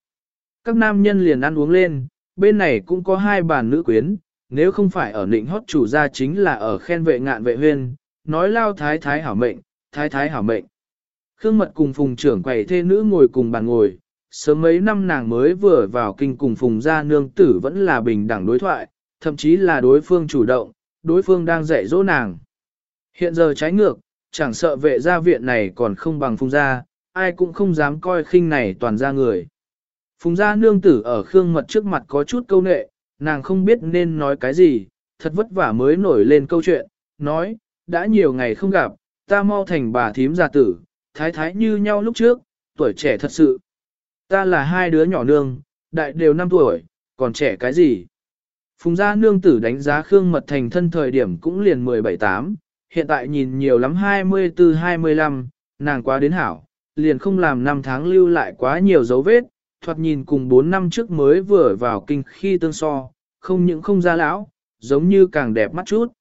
Các nam nhân liền ăn uống lên, bên này cũng có hai bàn nữ quyến, nếu không phải ở nịnh hót chủ gia chính là ở khen vệ ngạn vệ huyên, nói lao thái thái hảo mệnh, thái thái hảo mệnh. Khương mật cùng phùng trưởng quầy thê nữ ngồi cùng bàn ngồi, sớm mấy năm nàng mới vừa vào kinh cùng phùng gia nương tử vẫn là bình đẳng đối thoại, thậm chí là đối phương chủ động, đối phương đang dạy dỗ nàng. Hiện giờ trái ngược, chẳng sợ vệ gia viện này còn không bằng phùng gia, ai cũng không dám coi khinh này toàn ra người. Phùng gia nương tử ở Khương Mật trước mặt có chút câu nệ, nàng không biết nên nói cái gì, thật vất vả mới nổi lên câu chuyện, nói, đã nhiều ngày không gặp, ta mau thành bà thím gia tử, thái thái như nhau lúc trước, tuổi trẻ thật sự. Ta là hai đứa nhỏ nương, đại đều 5 tuổi, còn trẻ cái gì? Phùng gia nương tử đánh giá Khương Mật thành thân thời điểm cũng liền 17-8, hiện tại nhìn nhiều lắm 24-25, nàng quá đến hảo, liền không làm năm tháng lưu lại quá nhiều dấu vết, thoạt nhìn cùng 4 năm trước mới vừa vào kinh khi tương so, không những không ra lão, giống như càng đẹp mắt chút.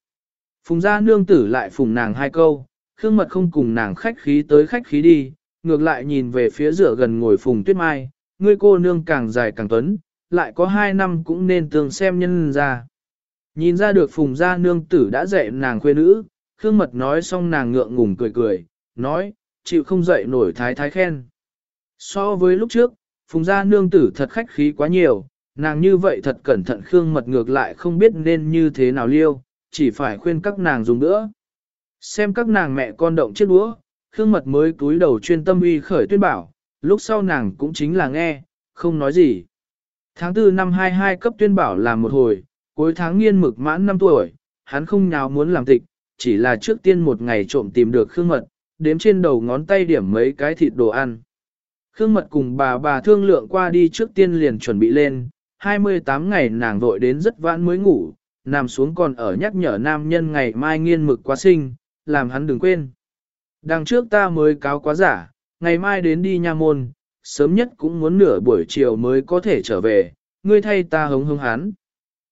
Phùng gia nương tử lại phùng nàng hai câu, khương mật không cùng nàng khách khí tới khách khí đi, ngược lại nhìn về phía rửa gần ngồi phùng tuyết mai, ngươi cô nương càng dài càng tuấn, lại có hai năm cũng nên tương xem nhân ra. Nhìn ra được phùng gia nương tử đã dạy nàng khuê nữ, khương mật nói xong nàng ngượng ngùng cười cười, nói, chịu không dậy nổi thái thái khen. So với lúc trước, phùng gia nương tử thật khách khí quá nhiều, nàng như vậy thật cẩn thận khương mật ngược lại không biết nên như thế nào liêu, chỉ phải khuyên các nàng dùng nữa. Xem các nàng mẹ con động chiếc đũa, khương mật mới túi đầu chuyên tâm uy khởi tuyên bảo, lúc sau nàng cũng chính là nghe, không nói gì. Tháng 4 năm 22 cấp tuyên bảo làm một hồi, cuối tháng nghiên mực mãn 5 tuổi, hắn không nhào muốn làm tịch, chỉ là trước tiên một ngày trộm tìm được khương mật, đếm trên đầu ngón tay điểm mấy cái thịt đồ ăn. Khương mật cùng bà bà thương lượng qua đi trước tiên liền chuẩn bị lên, 28 ngày nàng vội đến rất vãn mới ngủ, nằm xuống còn ở nhắc nhở nam nhân ngày mai nghiên mực quá sinh, làm hắn đừng quên. Đằng trước ta mới cáo quá giả, ngày mai đến đi nha môn, sớm nhất cũng muốn nửa buổi chiều mới có thể trở về, ngươi thay ta hống hống hắn.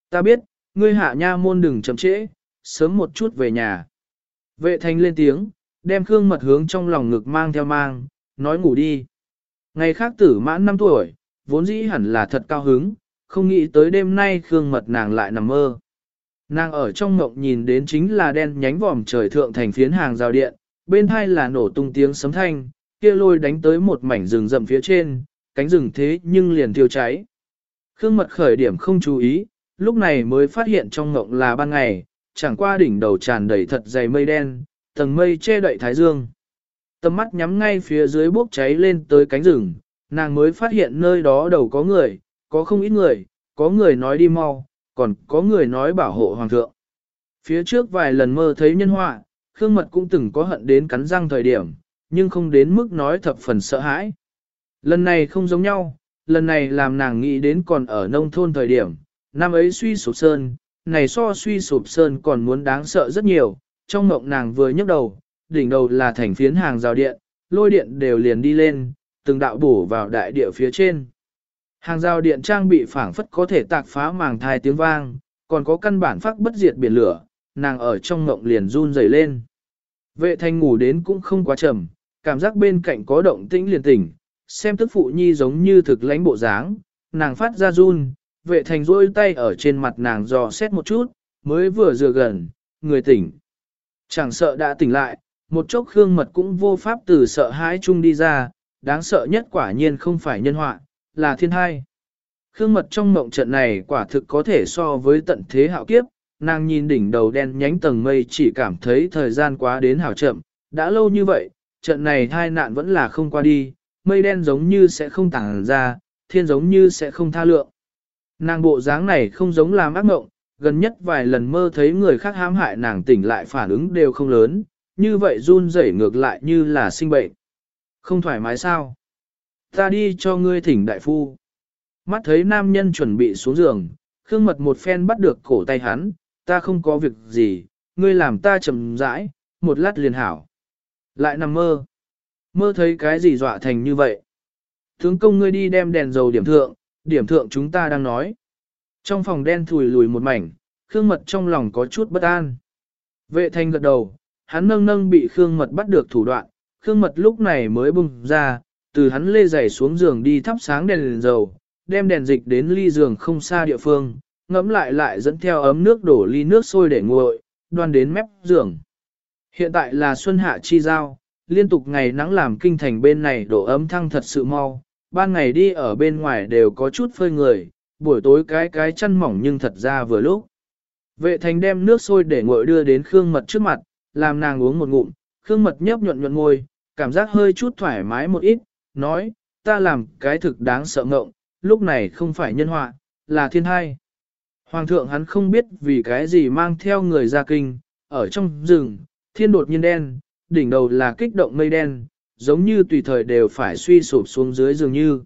Ta biết, ngươi hạ nha môn đừng chậm trễ, sớm một chút về nhà. Vệ Thanh lên tiếng, đem Khương Mật hướng trong lòng ngực mang theo mang, nói ngủ đi. Ngày khác tử mãn 5 tuổi, vốn dĩ hẳn là thật cao hứng, không nghĩ tới đêm nay Khương Mật nàng lại nằm mơ. Nàng ở trong ngộng nhìn đến chính là đen nhánh vòm trời thượng thành phiến hàng rào điện, bên hai là nổ tung tiếng sấm thanh, kia lôi đánh tới một mảnh rừng rậm phía trên, cánh rừng thế nhưng liền thiêu cháy. Khương mật khởi điểm không chú ý, lúc này mới phát hiện trong ngộng là ban ngày, chẳng qua đỉnh đầu tràn đầy thật dày mây đen, tầng mây che đậy thái dương. Tầm mắt nhắm ngay phía dưới bốc cháy lên tới cánh rừng, nàng mới phát hiện nơi đó đầu có người, có không ít người, có người nói đi mau, còn có người nói bảo hộ hoàng thượng. Phía trước vài lần mơ thấy nhân họa, Khương Mật cũng từng có hận đến cắn răng thời điểm, nhưng không đến mức nói thập phần sợ hãi. Lần này không giống nhau, lần này làm nàng nghĩ đến còn ở nông thôn thời điểm, năm ấy suy sụp sơn, này so suy sụp sơn còn muốn đáng sợ rất nhiều, trong mộng nàng vừa nhấc đầu, đỉnh đầu là thành phiến hàng rào điện, lôi điện đều liền đi lên, từng đạo bổ vào đại địa phía trên. Hàng rào điện trang bị phảng phất có thể tạc phá màng thai tiếng vang, còn có căn bản phát bất diệt biển lửa, nàng ở trong ngộng liền run rẩy lên. Vệ thanh ngủ đến cũng không quá trầm, cảm giác bên cạnh có động tĩnh liền tỉnh, xem tức phụ nhi giống như thực lãnh bộ dáng, nàng phát ra run, vệ thành rôi tay ở trên mặt nàng dò xét một chút, mới vừa dựa gần, người tỉnh. Chẳng sợ đã tỉnh lại, một chốc khương mật cũng vô pháp từ sợ hãi chung đi ra, đáng sợ nhất quả nhiên không phải nhân họa, là thiên hai. Khương mật trong mộng trận này quả thực có thể so với tận thế hạo kiếp, nàng nhìn đỉnh đầu đen nhánh tầng mây chỉ cảm thấy thời gian quá đến hảo chậm, đã lâu như vậy, trận này thai nạn vẫn là không qua đi, mây đen giống như sẽ không tàng ra, thiên giống như sẽ không tha lượng. Nàng bộ dáng này không giống làm ác mộng, gần nhất vài lần mơ thấy người khác hãm hại nàng tỉnh lại phản ứng đều không lớn, như vậy run rẩy ngược lại như là sinh bệnh. Không thoải mái sao? Ta đi cho ngươi thỉnh đại phu. Mắt thấy nam nhân chuẩn bị xuống giường, Khương Mật một phen bắt được cổ tay hắn, ta không có việc gì, ngươi làm ta chậm rãi, một lát liền hảo. Lại nằm mơ. Mơ thấy cái gì dọa thành như vậy? Tướng công ngươi đi đem đèn dầu điểm thượng, điểm thượng chúng ta đang nói. Trong phòng đen thùi lùi một mảnh, Khương Mật trong lòng có chút bất an. Vệ thanh gật đầu, hắn nâng nâng bị Khương Mật bắt được thủ đoạn, Khương Mật lúc này mới bung ra, từ hắn lê giày xuống giường đi thắp sáng đèn, đèn dầu, đem đèn dịch đến ly giường không xa địa phương, ngẫm lại lại dẫn theo ấm nước đổ ly nước sôi để nguội, đoan đến mép giường. Hiện tại là xuân hạ chi giao, liên tục ngày nắng làm kinh thành bên này độ ấm thăng thật sự mau, ban ngày đi ở bên ngoài đều có chút phơi người, buổi tối cái cái chăn mỏng nhưng thật ra vừa lúc. Vệ thành đem nước sôi để nguội đưa đến Khương Mật trước mặt, làm nàng uống một ngụm, Khương Mật nhấp nhuận nhuận ngôi, cảm giác hơi chút thoải mái một ít, nói, ta làm cái thực đáng sợ ngộng, lúc này không phải nhân họa, là thiên hai. Hoàng thượng hắn không biết vì cái gì mang theo người ra kinh, ở trong rừng, thiên đột nhiên đen, đỉnh đầu là kích động mây đen, giống như tùy thời đều phải suy sụp xuống dưới dường như.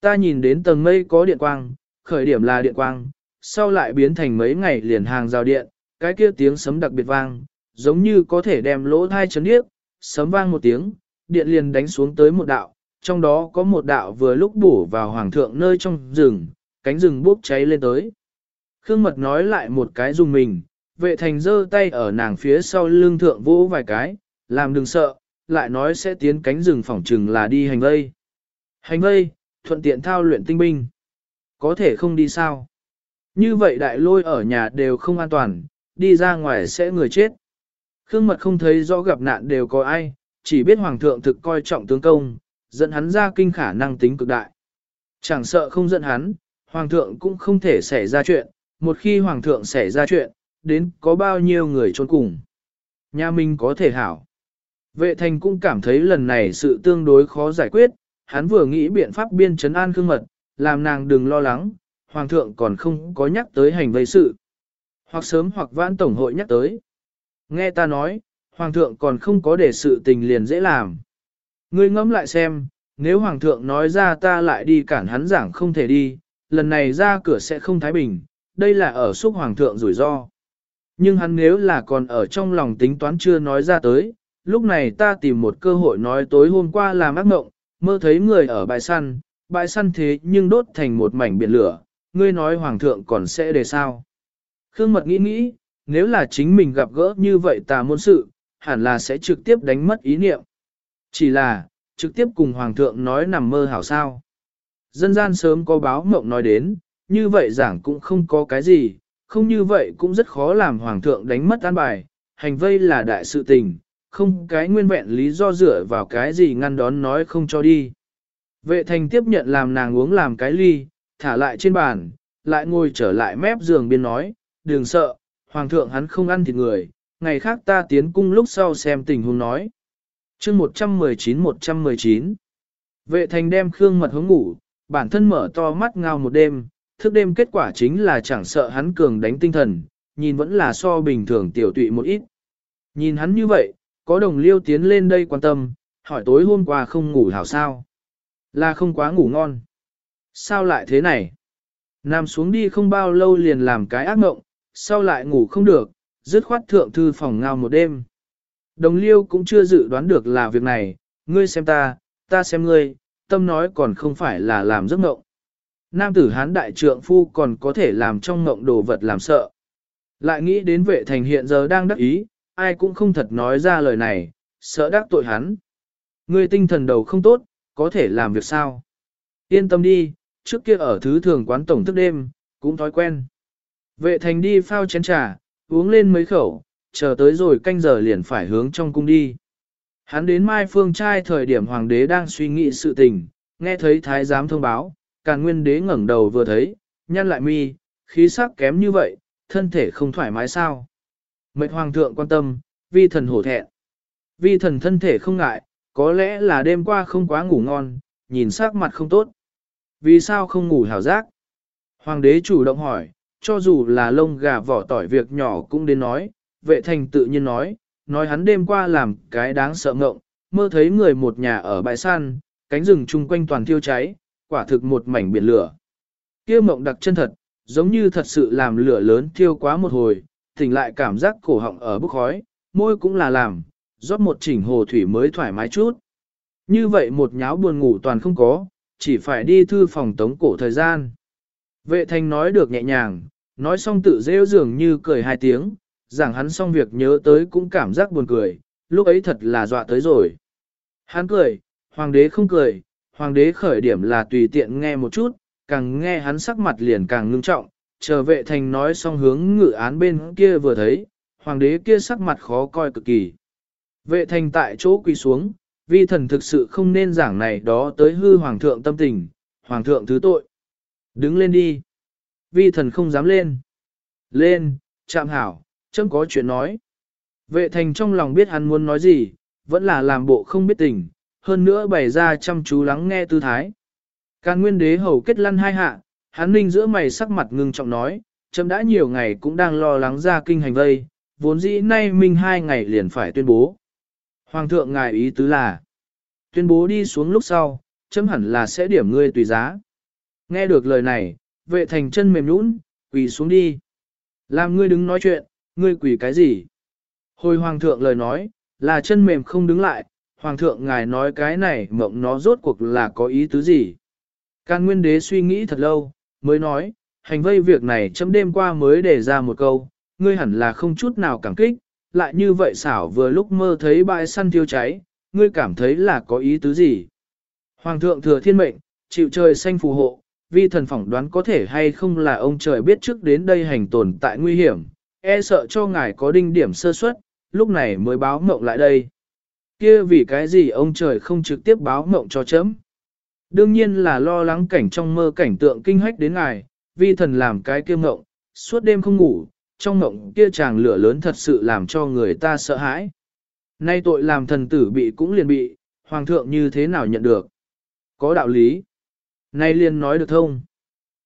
Ta nhìn đến tầng mây có điện quang, khởi điểm là điện quang, sau lại biến thành mấy ngày liền hàng rào điện, cái kia tiếng sấm đặc biệt vang, giống như có thể đem lỗ thai chấn điếc, sấm vang một tiếng, điện liền đánh xuống tới một đạo, trong đó có một đạo vừa lúc bổ vào hoàng thượng nơi trong rừng, cánh rừng bốc cháy lên tới. Khương Mật nói lại một cái dùng mình, vệ thành giơ tay ở nàng phía sau lưng thượng vỗ vài cái, làm đừng sợ, lại nói sẽ tiến cánh rừng phỏng trừng là đi hành vây. Hành vây, thuận tiện thao luyện tinh binh. Có thể không đi sao? Như vậy đại lôi ở nhà đều không an toàn, đi ra ngoài sẽ người chết. Khương Mật không thấy rõ gặp nạn đều có ai, chỉ biết Hoàng thượng thực coi trọng tướng công, dẫn hắn ra kinh khả năng tính cực đại. Chẳng sợ không dẫn hắn, Hoàng thượng cũng không thể xảy ra chuyện, một khi Hoàng thượng xảy ra chuyện, đến có bao nhiêu người trốn cùng. Nhà mình có thể hảo. Vệ thành cũng cảm thấy lần này sự tương đối khó giải quyết, hắn vừa nghĩ biện pháp biên trấn an khương mật, làm nàng đừng lo lắng, hoàng thượng còn không có nhắc tới hành vây sự. Hoặc sớm hoặc vãn tổng hội nhắc tới. Nghe ta nói, hoàng thượng còn không có để sự tình liền dễ làm. Ngươi ngẫm lại xem, nếu hoàng thượng nói ra ta lại đi cản hắn giảng không thể đi, lần này ra cửa sẽ không thái bình, đây là ở xúc hoàng thượng rủi ro. Nhưng hắn nếu là còn ở trong lòng tính toán chưa nói ra tới, lúc này ta tìm một cơ hội nói tối hôm qua làm ác mộng, mơ thấy người ở bãi săn, bãi săn thế nhưng đốt thành một mảnh biển lửa, ngươi nói hoàng thượng còn sẽ để sao. Khương Mật nghĩ nghĩ, nếu là chính mình gặp gỡ như vậy ta môn sự, hẳn là sẽ trực tiếp đánh mất ý niệm. Chỉ là, trực tiếp cùng hoàng thượng nói nằm mơ hảo sao. Dân gian sớm có báo mộng nói đến, như vậy giảng cũng không có cái gì, không như vậy cũng rất khó làm hoàng thượng đánh mất an bài, hành vây là đại sự tình, không cái nguyên vẹn lý do dựa vào cái gì ngăn đón nói không cho đi. Vệ thành tiếp nhận làm nàng uống làm cái ly, thả lại trên bàn, lại ngồi trở lại mép giường biên nói, đừng sợ, hoàng thượng hắn không ăn thịt người, ngày khác ta tiến cung lúc sau xem tình huống nói chương 119-119 Vệ thành đem Khương Mật hướng ngủ, bản thân mở to mắt ngao một đêm, thức đêm kết quả chính là chẳng sợ hắn cường đánh tinh thần, nhìn vẫn là so bình thường tiểu tụy một ít. Nhìn hắn như vậy, có đồng liêu tiến lên đây quan tâm, hỏi tối hôm qua không ngủ hảo sao. Là không quá ngủ ngon. Sao lại thế này? Nằm xuống đi không bao lâu liền làm cái ác mộng, sau lại ngủ không được, dứt khoát thượng thư phòng ngao một đêm. Đồng liêu cũng chưa dự đoán được là việc này, ngươi xem ta, ta xem ngươi, tâm nói còn không phải là làm giấc mộng. Nam tử hán đại trượng phu còn có thể làm trong mộng đồ vật làm sợ. Lại nghĩ đến vệ thành hiện giờ đang đắc ý, ai cũng không thật nói ra lời này, sợ đắc tội hắn. Ngươi tinh thần đầu không tốt, có thể làm việc sao? Yên tâm đi, trước kia ở thứ thường quán tổng thức đêm, cũng thói quen. Vệ thành đi phao chén trà, uống lên mấy khẩu, chờ tới rồi canh giờ liền phải hướng trong cung đi. Hắn đến Mai Phương trai thời điểm hoàng đế đang suy nghĩ sự tình, nghe thấy thái giám thông báo, càn nguyên đế ngẩng đầu vừa thấy, nhăn lại mi, khí sắc kém như vậy, thân thể không thoải mái sao. Mệnh hoàng thượng quan tâm, vi thần hổ thẹn. Vi thần thân thể không ngại, có lẽ là đêm qua không quá ngủ ngon, nhìn sắc mặt không tốt. Vì sao không ngủ hảo giác? Hoàng đế chủ động hỏi, cho dù là lông gà vỏ tỏi việc nhỏ cũng đến nói, vệ thành tự nhiên nói, nói hắn đêm qua làm cái đáng sợ ngộng, mơ thấy người một nhà ở bãi săn, cánh rừng chung quanh toàn thiêu cháy, quả thực một mảnh biển lửa. Kia mộng đặc chân thật, giống như thật sự làm lửa lớn thiêu quá một hồi, tỉnh lại cảm giác cổ họng ở bức khói, môi cũng là làm, rót một chỉnh hồ thủy mới thoải mái chút. Như vậy một nháo buồn ngủ toàn không có, chỉ phải đi thư phòng tống cổ thời gian. Vệ thanh nói được nhẹ nhàng, nói xong tự rêu dường như cười hai tiếng, giảng hắn xong việc nhớ tới cũng cảm giác buồn cười, lúc ấy thật là dọa tới rồi. Hắn cười, hoàng đế không cười, hoàng đế khởi điểm là tùy tiện nghe một chút, càng nghe hắn sắc mặt liền càng ngưng trọng, chờ vệ thành nói xong hướng ngự án bên kia vừa thấy, hoàng đế kia sắc mặt khó coi cực kỳ. Vệ thành tại chỗ quỳ xuống, vi thần thực sự không nên giảng này đó tới hư hoàng thượng tâm tình, hoàng thượng thứ tội. Đứng lên đi. Vi thần không dám lên. Lên, chạm hảo, chấm có chuyện nói. Vệ thành trong lòng biết hắn muốn nói gì, vẫn là làm bộ không biết tình, hơn nữa bày ra chăm chú lắng nghe tư thái. Càn nguyên đế hầu kết lăn hai hạ, hắn ninh giữa mày sắc mặt ngưng trọng nói, chấm đã nhiều ngày cũng đang lo lắng ra kinh hành vây, vốn dĩ nay minh hai ngày liền phải tuyên bố. Hoàng thượng ngài ý tứ là, tuyên bố đi xuống lúc sau, chấm hẳn là sẽ điểm ngươi tùy giá. Nghe được lời này, vệ thành chân mềm nhũn, quỳ xuống đi. Làm ngươi đứng nói chuyện, ngươi quỳ cái gì? Hồi hoàng thượng lời nói, là chân mềm không đứng lại, hoàng thượng ngài nói cái này mộng nó rốt cuộc là có ý tứ gì? Can nguyên đế suy nghĩ thật lâu, mới nói, hành vây việc này chấm đêm qua mới đề ra một câu, ngươi hẳn là không chút nào cảm kích, lại như vậy xảo vừa lúc mơ thấy bãi săn thiêu cháy, ngươi cảm thấy là có ý tứ gì? Hoàng thượng thừa thiên mệnh, chịu trời xanh phù hộ, vi thần phỏng đoán có thể hay không là ông trời biết trước đến đây hành tồn tại nguy hiểm, e sợ cho ngài có đinh điểm sơ suất, lúc này mới báo mộng lại đây. Kia vì cái gì ông trời không trực tiếp báo mộng cho chấm? Đương nhiên là lo lắng cảnh trong mơ cảnh tượng kinh hách đến ngài, vi thần làm cái kia mộng, suốt đêm không ngủ, trong mộng kia chàng lửa lớn thật sự làm cho người ta sợ hãi. Nay tội làm thần tử bị cũng liền bị, hoàng thượng như thế nào nhận được? Có đạo lý. Nay liền nói được thông.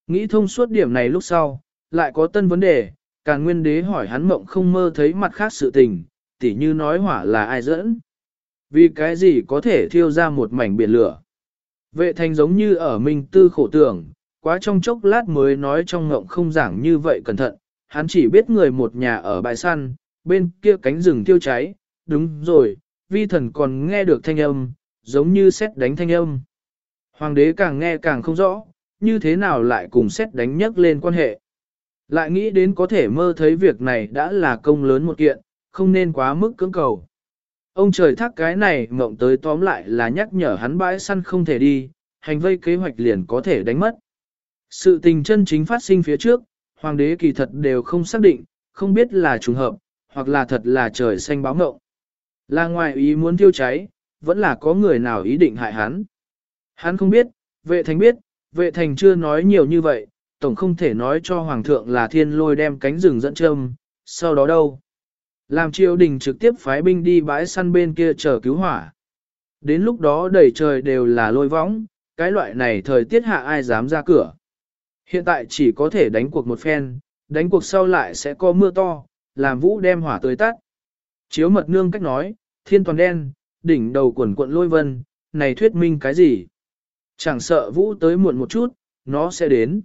Nghĩ thông suốt điểm này lúc sau, lại có tân vấn đề, càn nguyên đế hỏi hắn mộng không mơ thấy mặt khác sự tình, tỉ như nói hỏa là ai dẫn. Vì cái gì có thể thiêu ra một mảnh biển lửa. Vệ thành giống như ở minh tư khổ tưởng, quá trong chốc lát mới nói trong ngộng không giảng như vậy cẩn thận, hắn chỉ biết người một nhà ở bãi săn, bên kia cánh rừng tiêu cháy, đúng rồi, vi thần còn nghe được thanh âm, giống như xét đánh thanh âm. Hoàng đế càng nghe càng không rõ, như thế nào lại cùng xét đánh nhắc lên quan hệ. Lại nghĩ đến có thể mơ thấy việc này đã là công lớn một kiện, không nên quá mức cưỡng cầu. Ông trời thác cái này mộng tới tóm lại là nhắc nhở hắn bãi săn không thể đi, hành vây kế hoạch liền có thể đánh mất. Sự tình chân chính phát sinh phía trước, hoàng đế kỳ thật đều không xác định, không biết là trùng hợp, hoặc là thật là trời xanh báo mộng. Là ngoài ý muốn tiêu cháy, vẫn là có người nào ý định hại hắn. Hắn không biết, vệ thành biết, vệ thành chưa nói nhiều như vậy, tổng không thể nói cho hoàng thượng là thiên lôi đem cánh rừng dẫn châm, sau đó đâu. Làm triều đình trực tiếp phái binh đi bãi săn bên kia chờ cứu hỏa. Đến lúc đó đầy trời đều là lôi võng, cái loại này thời tiết hạ ai dám ra cửa. Hiện tại chỉ có thể đánh cuộc một phen, đánh cuộc sau lại sẽ có mưa to, làm vũ đem hỏa tới tắt. Chiếu mật nương cách nói, thiên toàn đen, đỉnh đầu quần quận lôi vân, này thuyết minh cái gì? Chẳng sợ vũ tới muộn một chút, nó sẽ đến.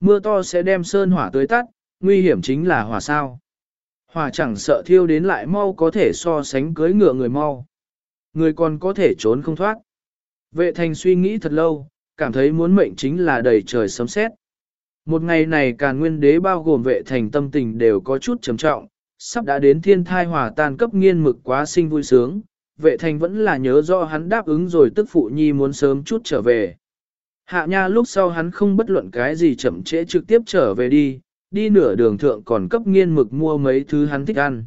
Mưa to sẽ đem sơn hỏa tới tắt, nguy hiểm chính là hỏa sao. Hỏa chẳng sợ thiêu đến lại mau có thể so sánh cưới ngựa người mau. Người còn có thể trốn không thoát. Vệ thành suy nghĩ thật lâu, cảm thấy muốn mệnh chính là đầy trời sấm sét. Một ngày này càn nguyên đế bao gồm vệ thành tâm tình đều có chút trầm trọng, sắp đã đến thiên thai hòa tan cấp nghiên mực quá sinh vui sướng, vệ thành vẫn là nhớ rõ hắn đáp ứng rồi tức phụ nhi muốn sớm chút trở về. Hạ nha lúc sau hắn không bất luận cái gì chậm trễ trực tiếp trở về đi, đi nửa đường thượng còn cấp nghiên mực mua mấy thứ hắn thích ăn.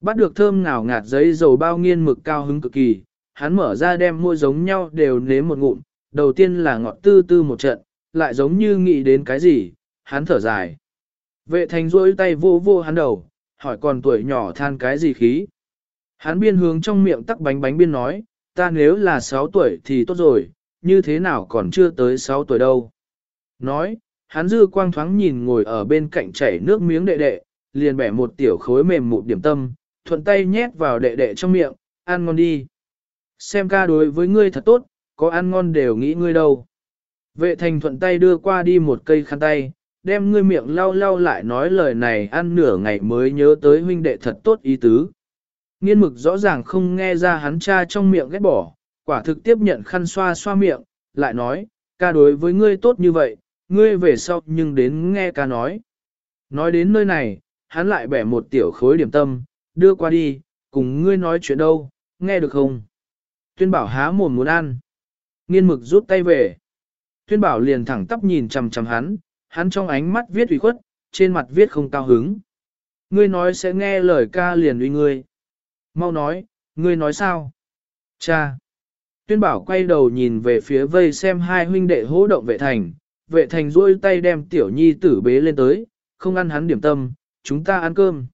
Bắt được thơm ngào ngạt giấy dầu bao nghiên mực cao hứng cực kỳ, hắn mở ra đem mua giống nhau đều nếm một ngụm, đầu tiên là ngọt tư tư một trận, lại giống như nghĩ đến cái gì, hắn thở dài. Vệ thành rôi tay vô vô hắn đầu, hỏi còn tuổi nhỏ than cái gì khí. Hắn biên hướng trong miệng tắc bánh bánh biên nói, ta nếu là 6 tuổi thì tốt rồi, như thế nào còn chưa tới 6 tuổi đâu. Nói, hắn dư quang thoáng nhìn ngồi ở bên cạnh chảy nước miếng đệ đệ, liền bẻ một tiểu khối mềm một điểm tâm, thuận tay nhét vào đệ đệ trong miệng, ăn ngon đi. Xem ca đối với ngươi thật tốt, có ăn ngon đều nghĩ ngươi đâu. Vệ thành thuận tay đưa qua đi một cây khăn tay, đem ngươi miệng lau lau lại nói lời này ăn nửa ngày mới nhớ tới huynh đệ thật tốt ý tứ. Nghiên mực rõ ràng không nghe ra hắn cha trong miệng ghét bỏ, quả thực tiếp nhận khăn xoa xoa miệng, lại nói, ca đối với ngươi tốt như vậy, ngươi về sau nhưng đến nghe ca nói. Nói đến nơi này, hắn lại bẻ một tiểu khối điểm tâm, đưa qua đi, cùng ngươi nói chuyện đâu, nghe được không? Tuyên bảo há mồm muốn ăn. Nghiên mực rút tay về. Tuyên bảo liền thẳng tắp nhìn chằm chằm hắn, hắn trong ánh mắt viết ủy khuất, trên mặt viết không cao hứng. Ngươi nói sẽ nghe lời ca liền uy ngươi. Mau nói, ngươi nói sao? Cha! Tuyên bảo quay đầu nhìn về phía vây xem hai huynh đệ hỗ động vệ thành, vệ thành duỗi tay đem tiểu nhi tử bế lên tới, không ăn hắn điểm tâm, chúng ta ăn cơm.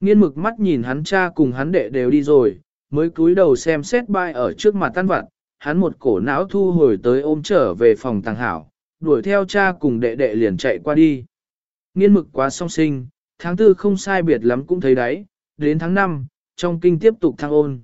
Nghiên mực mắt nhìn hắn cha cùng hắn đệ đều đi rồi, mới cúi đầu xem xét bai ở trước mặt tan vặt, hắn một cổ não thu hồi tới ôm trở về phòng tàng hảo, đuổi theo cha cùng đệ đệ liền chạy qua đi. Nghiên mực quá song sinh, tháng tư không sai biệt lắm cũng thấy đấy, đến tháng 5, trong kinh tiếp tục thăng ôn.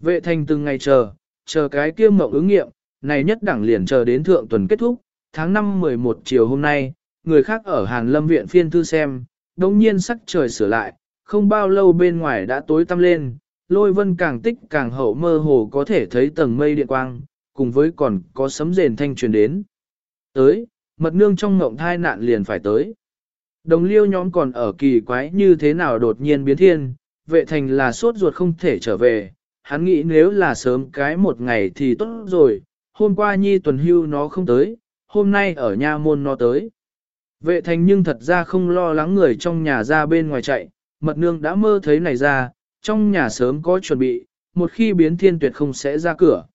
Vệ thành từng ngày chờ, chờ cái kia mộng ứng nghiệm, này nhất đẳng liền chờ đến thượng tuần kết thúc, tháng 5 11 chiều hôm nay, người khác ở Hàn Lâm viện phiên thư xem, đống nhiên sắc trời sửa lại, không bao lâu bên ngoài đã tối tăm lên, lôi vân càng tích càng hậu mơ hồ có thể thấy tầng mây điện quang, cùng với còn có sấm rền thanh truyền đến. Tới, mật nương trong ngộng thai nạn liền phải tới. Đồng liêu nhóm còn ở kỳ quái như thế nào đột nhiên biến thiên, vệ thành là sốt ruột không thể trở về, hắn nghĩ nếu là sớm cái một ngày thì tốt rồi, hôm qua nhi tuần hưu nó không tới, hôm nay ở nha môn nó tới. Vệ thành nhưng thật ra không lo lắng người trong nhà ra bên ngoài chạy, mật nương đã mơ thấy này ra, trong nhà sớm có chuẩn bị, một khi biến thiên tuyệt không sẽ ra cửa.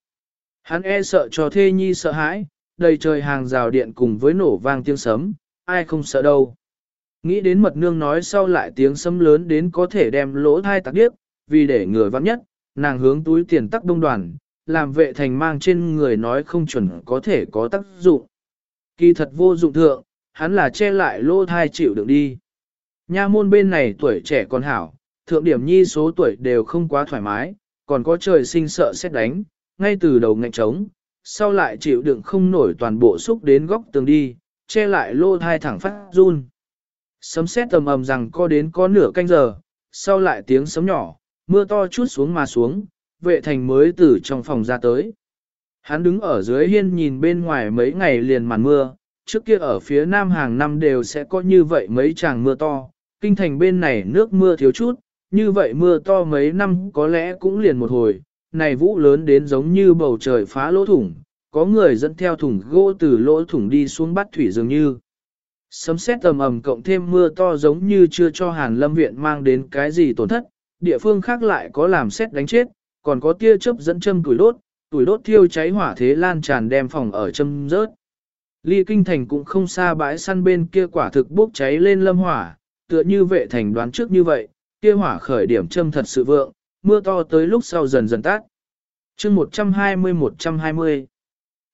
Hắn e sợ cho thê nhi sợ hãi, đầy trời hàng rào điện cùng với nổ vang tiếng sấm, ai không sợ đâu. Nghĩ đến mật nương nói sau lại tiếng sấm lớn đến có thể đem lỗ thai tạc điếc, vì để người vắng nhất, nàng hướng túi tiền tắc đông đoàn, làm vệ thành mang trên người nói không chuẩn có thể có tác dụng. Kỳ thật vô dụng thượng, hắn là che lại lỗ thai chịu đựng đi. Nha môn bên này tuổi trẻ còn hảo, thượng điểm nhi số tuổi đều không quá thoải mái, còn có trời sinh sợ xét đánh, ngay từ đầu ngạnh trống, sau lại chịu đựng không nổi toàn bộ xúc đến góc tường đi, che lại lô thai thẳng phát run. Sấm xét tầm ầm rằng có đến có nửa canh giờ, sau lại tiếng sấm nhỏ, mưa to chút xuống mà xuống, vệ thành mới từ trong phòng ra tới. Hắn đứng ở dưới hiên nhìn bên ngoài mấy ngày liền màn mưa, trước kia ở phía nam hàng năm đều sẽ có như vậy mấy tràng mưa to, kinh thành bên này nước mưa thiếu chút, như vậy mưa to mấy năm có lẽ cũng liền một hồi, này vũ lớn đến giống như bầu trời phá lỗ thủng, có người dẫn theo thủng gỗ từ lỗ thủng đi xuống bắt thủy dường như. Sấm sét tầm ầm cộng thêm mưa to giống như chưa cho Hàn Lâm Viện mang đến cái gì tổn thất, địa phương khác lại có làm xét đánh chết, còn có tia chớp dẫn châm tuổi đốt, tuổi đốt thiêu cháy hỏa thế lan tràn đem phòng ở châm rớt. Ly kinh thành cũng không xa bãi săn bên kia quả thực bốc cháy lên lâm hỏa, tựa như vệ thành đoán trước như vậy, kia hỏa khởi điểm châm thật sự vượng, mưa to tới lúc sau dần dần tắt. chương 120-120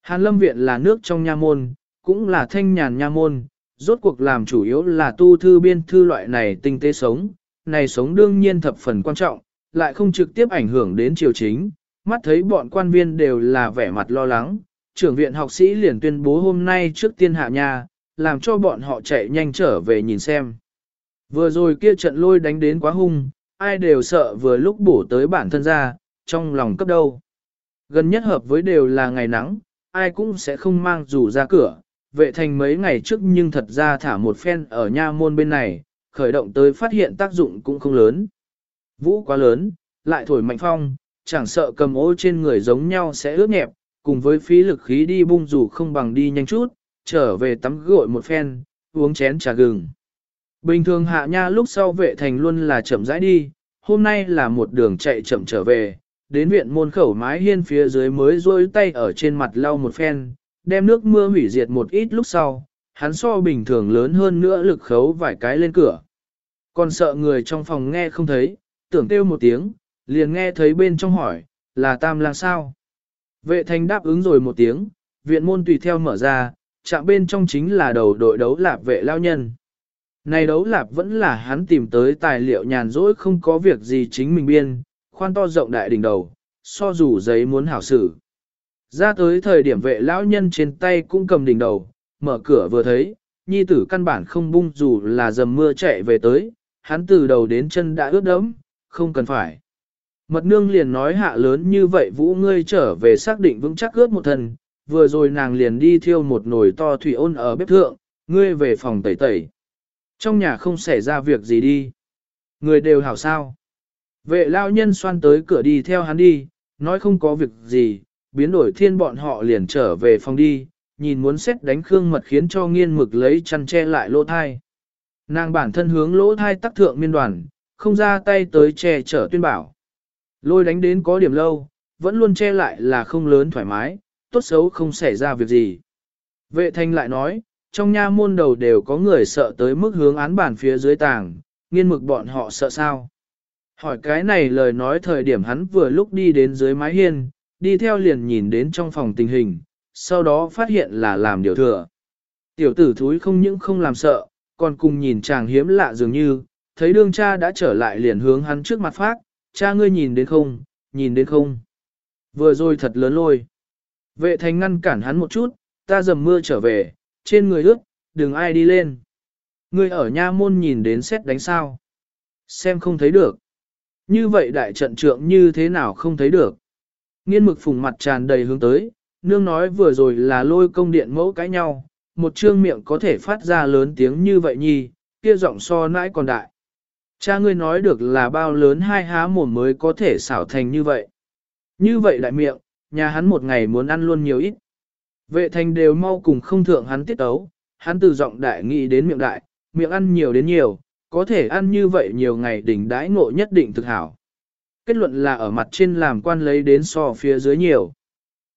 Hàn lâm viện là nước trong nha môn, cũng là thanh nhàn nha môn, rốt cuộc làm chủ yếu là tu thư biên thư loại này tinh tế sống, này sống đương nhiên thập phần quan trọng, lại không trực tiếp ảnh hưởng đến triều chính, mắt thấy bọn quan viên đều là vẻ mặt lo lắng, trưởng viện học sĩ liền tuyên bố hôm nay trước tiên hạ nhà, làm cho bọn họ chạy nhanh trở về nhìn xem. Vừa rồi kia trận lôi đánh đến quá hung, ai đều sợ vừa lúc bổ tới bản thân ra, trong lòng cấp đâu. Gần nhất hợp với đều là ngày nắng, ai cũng sẽ không mang dù ra cửa, vệ thành mấy ngày trước nhưng thật ra thả một phen ở nha môn bên này, khởi động tới phát hiện tác dụng cũng không lớn. Vũ quá lớn, lại thổi mạnh phong, chẳng sợ cầm ô trên người giống nhau sẽ ướt nhẹp, cùng với phí lực khí đi bung dù không bằng đi nhanh chút, trở về tắm gội một phen, uống chén trà gừng. Bình thường hạ nha lúc sau vệ thành luôn là chậm rãi đi, hôm nay là một đường chạy chậm trở về, đến viện môn khẩu mái hiên phía dưới mới rôi tay ở trên mặt lau một phen, đem nước mưa hủy diệt một ít lúc sau, hắn so bình thường lớn hơn nữa lực khấu vài cái lên cửa. Còn sợ người trong phòng nghe không thấy, tưởng kêu một tiếng, liền nghe thấy bên trong hỏi, là tam lang sao? Vệ thành đáp ứng rồi một tiếng, viện môn tùy theo mở ra, chạm bên trong chính là đầu đội đấu lạp vệ lao nhân. Này đấu lạp vẫn là hắn tìm tới tài liệu nhàn rỗi không có việc gì chính mình biên, khoan to rộng đại đỉnh đầu, so dù giấy muốn hảo xử. Ra tới thời điểm vệ lão nhân trên tay cũng cầm đỉnh đầu, mở cửa vừa thấy, nhi tử căn bản không bung dù là dầm mưa chạy về tới, hắn từ đầu đến chân đã ướt đẫm, không cần phải. Mật nương liền nói hạ lớn như vậy vũ ngươi trở về xác định vững chắc ướt một thần, vừa rồi nàng liền đi thiêu một nồi to thủy ôn ở bếp thượng, ngươi về phòng tẩy tẩy. Trong nhà không xảy ra việc gì đi. Người đều hảo sao. Vệ lao nhân xoan tới cửa đi theo hắn đi, nói không có việc gì, biến đổi thiên bọn họ liền trở về phòng đi, nhìn muốn xét đánh khương mật khiến cho nghiên mực lấy chăn che lại lỗ thai. Nàng bản thân hướng lỗ thai tắc thượng miên đoàn, không ra tay tới che chở tuyên bảo. Lôi đánh đến có điểm lâu, vẫn luôn che lại là không lớn thoải mái, tốt xấu không xảy ra việc gì. Vệ thanh lại nói, trong nha môn đầu đều có người sợ tới mức hướng án bản phía dưới tàng, nghiên mực bọn họ sợ sao. Hỏi cái này lời nói thời điểm hắn vừa lúc đi đến dưới mái hiên, đi theo liền nhìn đến trong phòng tình hình, sau đó phát hiện là làm điều thừa. Tiểu tử thúi không những không làm sợ, còn cùng nhìn chàng hiếm lạ dường như, thấy đương cha đã trở lại liền hướng hắn trước mặt phát, cha ngươi nhìn đến không, nhìn đến không. Vừa rồi thật lớn lôi. Vệ thành ngăn cản hắn một chút, ta dầm mưa trở về, trên người ướt, đừng ai đi lên. Ngươi ở nha môn nhìn đến xét đánh sao. Xem không thấy được. Như vậy đại trận trượng như thế nào không thấy được. Nghiên mực phùng mặt tràn đầy hướng tới, nương nói vừa rồi là lôi công điện mẫu cãi nhau, một trương miệng có thể phát ra lớn tiếng như vậy nhi, kia giọng so nãi còn đại. Cha ngươi nói được là bao lớn hai há mồm mới có thể xảo thành như vậy. Như vậy đại miệng, nhà hắn một ngày muốn ăn luôn nhiều ít. Vệ thành đều mau cùng không thượng hắn tiết ấu, hắn từ giọng đại nghĩ đến miệng đại, miệng ăn nhiều đến nhiều, có thể ăn như vậy nhiều ngày đỉnh đãi ngộ nhất định thực hảo. Kết luận là ở mặt trên làm quan lấy đến so phía dưới nhiều.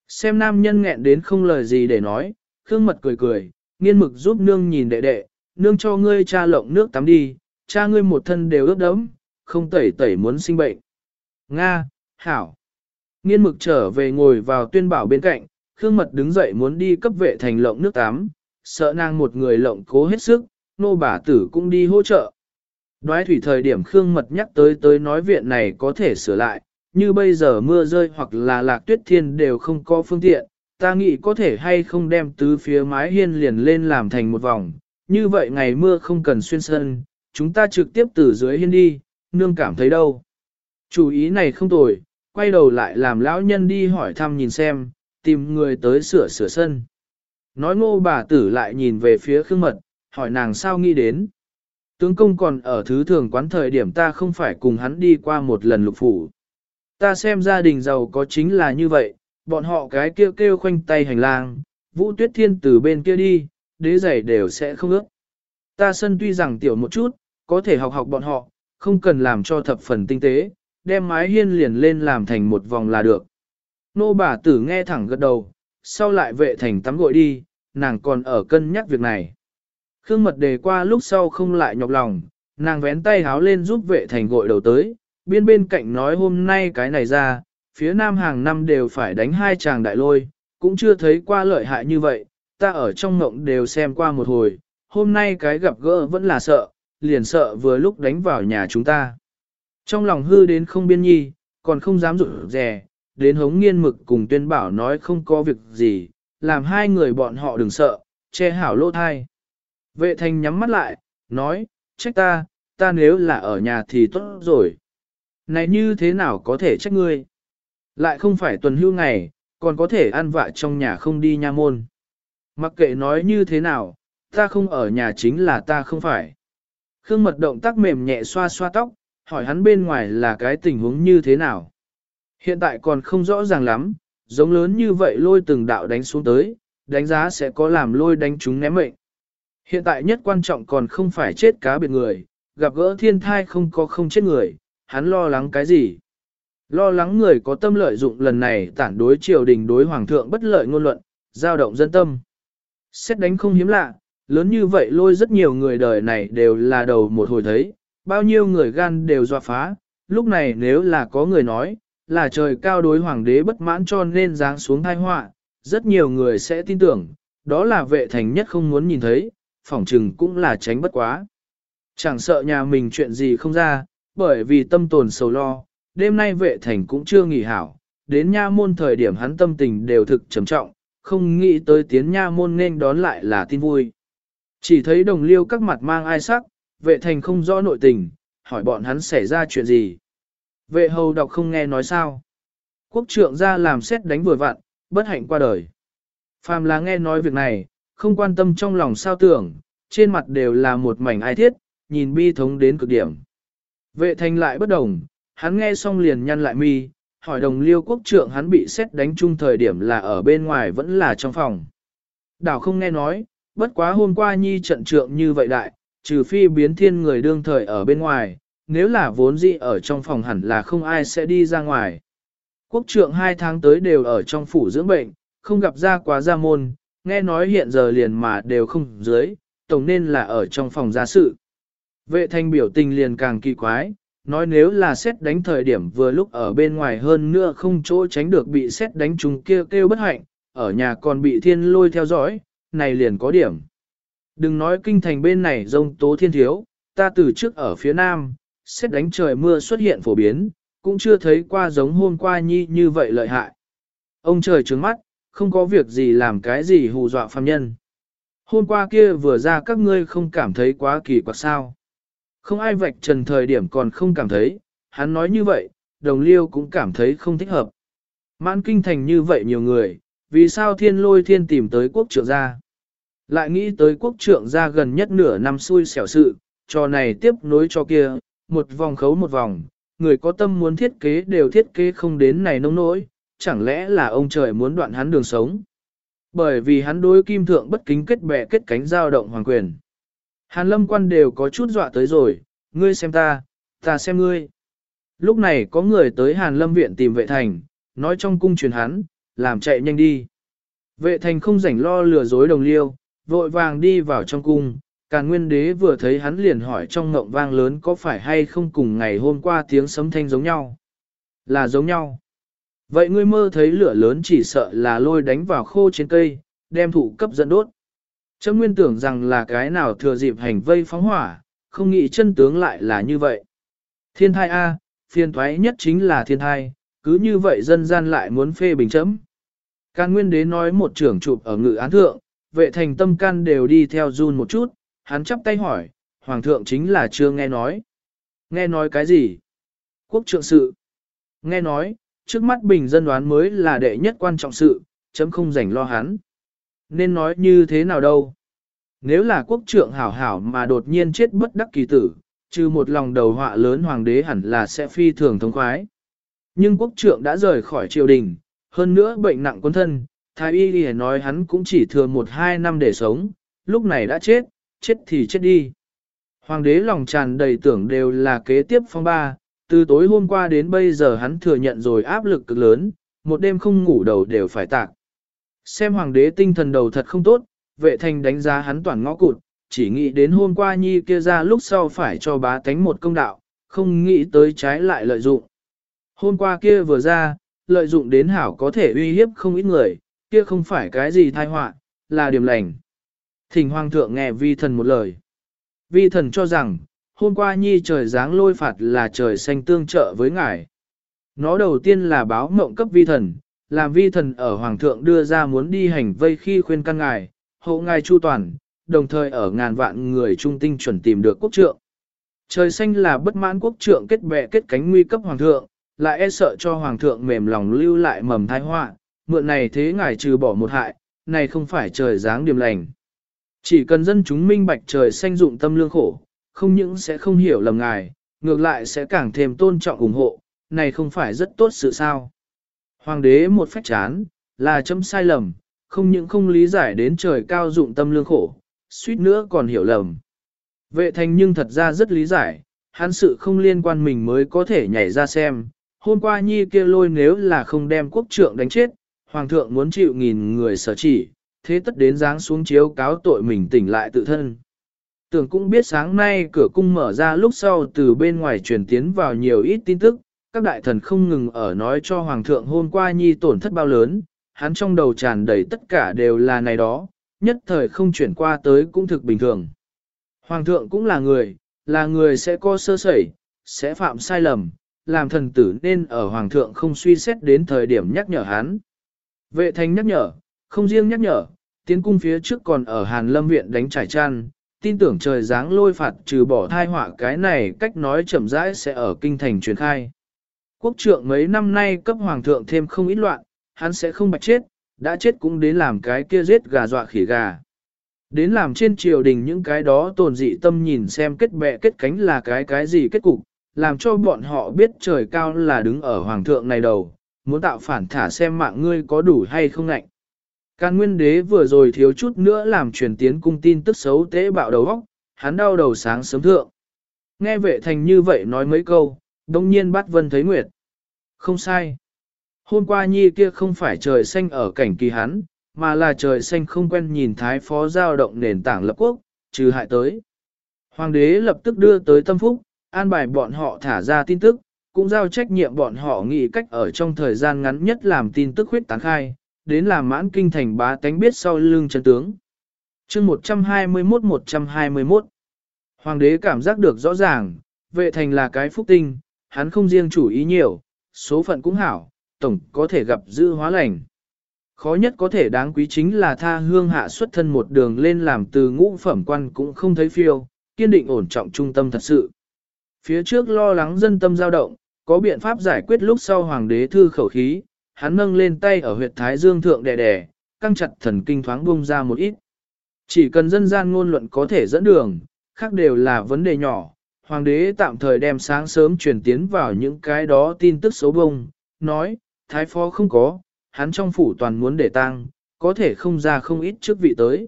Xem nam nhân nghẹn đến không lời gì để nói, khương mật cười cười, nghiên mực giúp nương nhìn đệ đệ, nương cho ngươi cha lộng nước tắm đi, cha ngươi một thân đều ướt đẫm, không tẩy tẩy muốn sinh bệnh. Nga, Hảo. Nghiên mực trở về ngồi vào tuyên bảo bên cạnh, Khương Mật đứng dậy muốn đi cấp vệ thành lộng nước tắm, sợ nàng một người lộng cố hết sức, nô bà tử cũng đi hỗ trợ. Đoái thủy thời điểm Khương Mật nhắc tới tới nói viện này có thể sửa lại, như bây giờ mưa rơi hoặc là lạc tuyết thiên đều không có phương tiện, ta nghĩ có thể hay không đem tứ phía mái hiên liền lên làm thành một vòng, như vậy ngày mưa không cần xuyên sân, chúng ta trực tiếp từ dưới hiên đi, nương cảm thấy đâu. Chủ ý này không tồi, quay đầu lại làm lão nhân đi hỏi thăm nhìn xem, tìm người tới sửa sửa sân. Nói ngô bà tử lại nhìn về phía khương mật, hỏi nàng sao nghĩ đến. Tướng công còn ở thứ thường quán thời điểm ta không phải cùng hắn đi qua một lần lục phủ. Ta xem gia đình giàu có chính là như vậy, bọn họ cái kêu kêu khoanh tay hành lang, vũ tuyết thiên từ bên kia đi, đế giày đều sẽ không ước. Ta sân tuy rằng tiểu một chút, có thể học học bọn họ, không cần làm cho thập phần tinh tế, đem mái hiên liền lên làm thành một vòng là được. Nô bà tử nghe thẳng gật đầu, sau lại vệ thành tắm gội đi, nàng còn ở cân nhắc việc này. Khương mật đề qua lúc sau không lại nhọc lòng, nàng vén tay háo lên giúp vệ thành gội đầu tới, biên bên cạnh nói hôm nay cái này ra, phía nam hàng năm đều phải đánh hai chàng đại lôi, cũng chưa thấy qua lợi hại như vậy, ta ở trong ngộng đều xem qua một hồi, hôm nay cái gặp gỡ vẫn là sợ, liền sợ vừa lúc đánh vào nhà chúng ta. Trong lòng hư đến không biên nhi, còn không dám rụt rè, đến hống nghiên mực cùng tuyên bảo nói không có việc gì, làm hai người bọn họ đừng sợ, che hảo lỗ thai. Vệ thành nhắm mắt lại, nói, trách ta, ta nếu là ở nhà thì tốt rồi. Này như thế nào có thể trách ngươi? Lại không phải tuần hưu ngày, còn có thể ăn vạ trong nhà không đi nha môn. Mặc kệ nói như thế nào, ta không ở nhà chính là ta không phải. Khương mật động tác mềm nhẹ xoa xoa tóc, hỏi hắn bên ngoài là cái tình huống như thế nào. Hiện tại còn không rõ ràng lắm, giống lớn như vậy lôi từng đạo đánh xuống tới, đánh giá sẽ có làm lôi đánh chúng ném mệnh. Hiện tại nhất quan trọng còn không phải chết cá biệt người, gặp gỡ thiên thai không có không chết người, hắn lo lắng cái gì. Lo lắng người có tâm lợi dụng lần này tản đối triều đình đối hoàng thượng bất lợi ngôn luận, giao động dân tâm. Xét đánh không hiếm lạ, lớn như vậy lôi rất nhiều người đời này đều là đầu một hồi thấy, bao nhiêu người gan đều dọa phá, lúc này nếu là có người nói, là trời cao đối hoàng đế bất mãn cho nên giáng xuống tai họa, rất nhiều người sẽ tin tưởng, đó là vệ thành nhất không muốn nhìn thấy, phỏng trừng cũng là tránh bất quá. Chẳng sợ nhà mình chuyện gì không ra, bởi vì tâm tồn sầu lo, đêm nay vệ thành cũng chưa nghỉ hảo, đến nha môn thời điểm hắn tâm tình đều thực trầm trọng, không nghĩ tới tiến nha môn nên đón lại là tin vui. Chỉ thấy đồng liêu các mặt mang ai sắc, vệ thành không rõ nội tình, hỏi bọn hắn xảy ra chuyện gì. Vệ hầu đọc không nghe nói sao. Quốc trượng ra làm xét đánh vừa vặn, bất hạnh qua đời. Phàm là nghe nói việc này, không quan tâm trong lòng sao tưởng, trên mặt đều là một mảnh ai thiết, nhìn bi thống đến cực điểm. Vệ thành lại bất đồng, hắn nghe xong liền nhăn lại mi, hỏi đồng liêu quốc trượng hắn bị xét đánh chung thời điểm là ở bên ngoài vẫn là trong phòng. Đảo không nghe nói, bất quá hôm qua nhi trận trượng như vậy đại, trừ phi biến thiên người đương thời ở bên ngoài, nếu là vốn dĩ ở trong phòng hẳn là không ai sẽ đi ra ngoài. Quốc trượng hai tháng tới đều ở trong phủ dưỡng bệnh, không gặp ra quá ra môn, nghe nói hiện giờ liền mà đều không dưới, tổng nên là ở trong phòng gia sự. Vệ thanh biểu tình liền càng kỳ quái, nói nếu là xét đánh thời điểm vừa lúc ở bên ngoài hơn nữa không chỗ tránh được bị xét đánh chúng kia kêu, kêu bất hạnh, ở nhà còn bị thiên lôi theo dõi, này liền có điểm. Đừng nói kinh thành bên này rông tố thiên thiếu, ta từ trước ở phía nam, xét đánh trời mưa xuất hiện phổ biến, cũng chưa thấy qua giống hôm qua nhi như vậy lợi hại. Ông trời trứng mắt, không có việc gì làm cái gì hù dọa phàm nhân. Hôm qua kia vừa ra các ngươi không cảm thấy quá kỳ quặc sao. Không ai vạch trần thời điểm còn không cảm thấy, hắn nói như vậy, đồng liêu cũng cảm thấy không thích hợp. Mãn kinh thành như vậy nhiều người, vì sao thiên lôi thiên tìm tới quốc trưởng gia? Lại nghĩ tới quốc trưởng gia gần nhất nửa năm xui xẻo sự, trò này tiếp nối cho kia, một vòng khấu một vòng, người có tâm muốn thiết kế đều thiết kế không đến này nông nỗi, chẳng lẽ là ông trời muốn đoạn hắn đường sống. Bởi vì hắn đối kim thượng bất kính kết bè kết cánh giao động hoàng quyền. Hàn lâm quan đều có chút dọa tới rồi, ngươi xem ta, ta xem ngươi. Lúc này có người tới Hàn lâm viện tìm vệ thành, nói trong cung truyền hắn, làm chạy nhanh đi. Vệ thành không rảnh lo lừa dối đồng liêu, vội vàng đi vào trong cung, Càn nguyên đế vừa thấy hắn liền hỏi trong ngộng vang lớn có phải hay không cùng ngày hôm qua tiếng sấm thanh giống nhau. Là giống nhau. Vậy ngươi mơ thấy lửa lớn chỉ sợ là lôi đánh vào khô trên cây, đem thụ cấp dẫn đốt. Trâm nguyên tưởng rằng là cái nào thừa dịp hành vây phóng hỏa, không nghĩ chân tướng lại là như vậy. Thiên thai A, phiền thoái nhất chính là thiên thai, cứ như vậy dân gian lại muốn phê bình chấm. can nguyên đế nói một trưởng chụp ở ngự án thượng, vệ thành tâm can đều đi theo run một chút, hắn chắp tay hỏi, Hoàng thượng chính là chưa nghe nói. Nghe nói cái gì? Quốc trượng sự. Nghe nói, trước mắt bình dân đoán mới là đệ nhất quan trọng sự, chấm không rảnh lo hắn. Nên nói như thế nào đâu? Nếu là quốc trượng hảo hảo mà đột nhiên chết bất đắc kỳ tử, trừ một lòng đầu họa lớn hoàng đế hẳn là sẽ phi thường thống khoái. Nhưng quốc trượng đã rời khỏi triều đình, hơn nữa bệnh nặng quân thân, thái y đi nói hắn cũng chỉ thừa một hai năm để sống, lúc này đã chết, chết thì chết đi. Hoàng đế lòng tràn đầy tưởng đều là kế tiếp phong ba, từ tối hôm qua đến bây giờ hắn thừa nhận rồi áp lực cực lớn, một đêm không ngủ đầu đều phải tạc. Xem hoàng đế tinh thần đầu thật không tốt, vệ thành đánh giá hắn toàn ngõ cụt, chỉ nghĩ đến hôm qua nhi kia ra lúc sau phải cho bá tánh một công đạo, không nghĩ tới trái lại lợi dụng. Hôm qua kia vừa ra, lợi dụng đến hảo có thể uy hiếp không ít người, kia không phải cái gì tai họa, là điểm lành. Thỉnh hoàng thượng nghe vi thần một lời. Vi thần cho rằng, hôm qua nhi trời giáng lôi phạt là trời xanh tương trợ với ngài. Nó đầu tiên là báo mộng cấp vi thần, làm vi thần ở hoàng thượng đưa ra muốn đi hành vây khi khuyên căn ngài, hộ ngài chu toàn, đồng thời ở ngàn vạn người trung tinh chuẩn tìm được quốc trượng. Trời xanh là bất mãn quốc trượng kết bè kết cánh nguy cấp hoàng thượng, lại e sợ cho hoàng thượng mềm lòng lưu lại mầm thái họa, mượn này thế ngài trừ bỏ một hại, này không phải trời giáng điềm lành. Chỉ cần dân chúng minh bạch trời xanh dụng tâm lương khổ, không những sẽ không hiểu lầm ngài, ngược lại sẽ càng thêm tôn trọng ủng hộ, này không phải rất tốt sự sao. Hoàng đế một phách chán, là chấm sai lầm, không những không lý giải đến trời cao dụng tâm lương khổ, suýt nữa còn hiểu lầm. Vệ thành nhưng thật ra rất lý giải, hắn sự không liên quan mình mới có thể nhảy ra xem, hôm qua nhi kia lôi nếu là không đem quốc trượng đánh chết, hoàng thượng muốn chịu nghìn người sở chỉ, thế tất đến dáng xuống chiếu cáo tội mình tỉnh lại tự thân. Tưởng cũng biết sáng nay cửa cung mở ra lúc sau từ bên ngoài truyền tiến vào nhiều ít tin tức, các đại thần không ngừng ở nói cho hoàng thượng hôm qua nhi tổn thất bao lớn, hắn trong đầu tràn đầy tất cả đều là này đó, nhất thời không chuyển qua tới cũng thực bình thường. Hoàng thượng cũng là người, là người sẽ có sơ sẩy, sẽ phạm sai lầm, làm thần tử nên ở hoàng thượng không suy xét đến thời điểm nhắc nhở hắn. Vệ thành nhắc nhở, không riêng nhắc nhở, tiến cung phía trước còn ở Hàn Lâm Viện đánh trải chăn, tin tưởng trời giáng lôi phạt trừ bỏ thai họa cái này cách nói chậm rãi sẽ ở kinh thành truyền khai. Quốc trượng mấy năm nay cấp hoàng thượng thêm không ít loạn, hắn sẽ không bạch chết, đã chết cũng đến làm cái kia giết gà dọa khỉ gà. Đến làm trên triều đình những cái đó tồn dị tâm nhìn xem kết bè kết cánh là cái cái gì kết cục, làm cho bọn họ biết trời cao là đứng ở hoàng thượng này đầu, muốn tạo phản thả xem mạng ngươi có đủ hay không ngạnh. Càn nguyên đế vừa rồi thiếu chút nữa làm truyền tiến cung tin tức xấu tế bạo đầu óc, hắn đau đầu sáng sớm thượng. Nghe vệ thành như vậy nói mấy câu, đông nhiên bắt vân thấy nguyệt. Không sai. Hôm qua nhi kia không phải trời xanh ở cảnh kỳ hắn, mà là trời xanh không quen nhìn thái phó giao động nền tảng lập quốc, trừ hại tới. Hoàng đế lập tức đưa tới tâm phúc, an bài bọn họ thả ra tin tức, cũng giao trách nhiệm bọn họ nghĩ cách ở trong thời gian ngắn nhất làm tin tức huyết tán khai, đến làm mãn kinh thành bá tánh biết sau lưng chân tướng. chương 121-121 Hoàng đế cảm giác được rõ ràng, vệ thành là cái phúc tinh, hắn không riêng chủ ý nhiều, số phận cũng hảo, tổng có thể gặp dư hóa lành. Khó nhất có thể đáng quý chính là tha hương hạ xuất thân một đường lên làm từ ngũ phẩm quan cũng không thấy phiêu, kiên định ổn trọng trung tâm thật sự. Phía trước lo lắng dân tâm dao động, có biện pháp giải quyết lúc sau hoàng đế thư khẩu khí, hắn nâng lên tay ở huyệt thái dương thượng đè đè, căng chặt thần kinh thoáng bung ra một ít. Chỉ cần dân gian ngôn luận có thể dẫn đường, khác đều là vấn đề nhỏ. Hoàng đế tạm thời đem sáng sớm truyền tiến vào những cái đó tin tức xấu bông, nói, thái phó không có, hắn trong phủ toàn muốn để tang, có thể không ra không ít trước vị tới.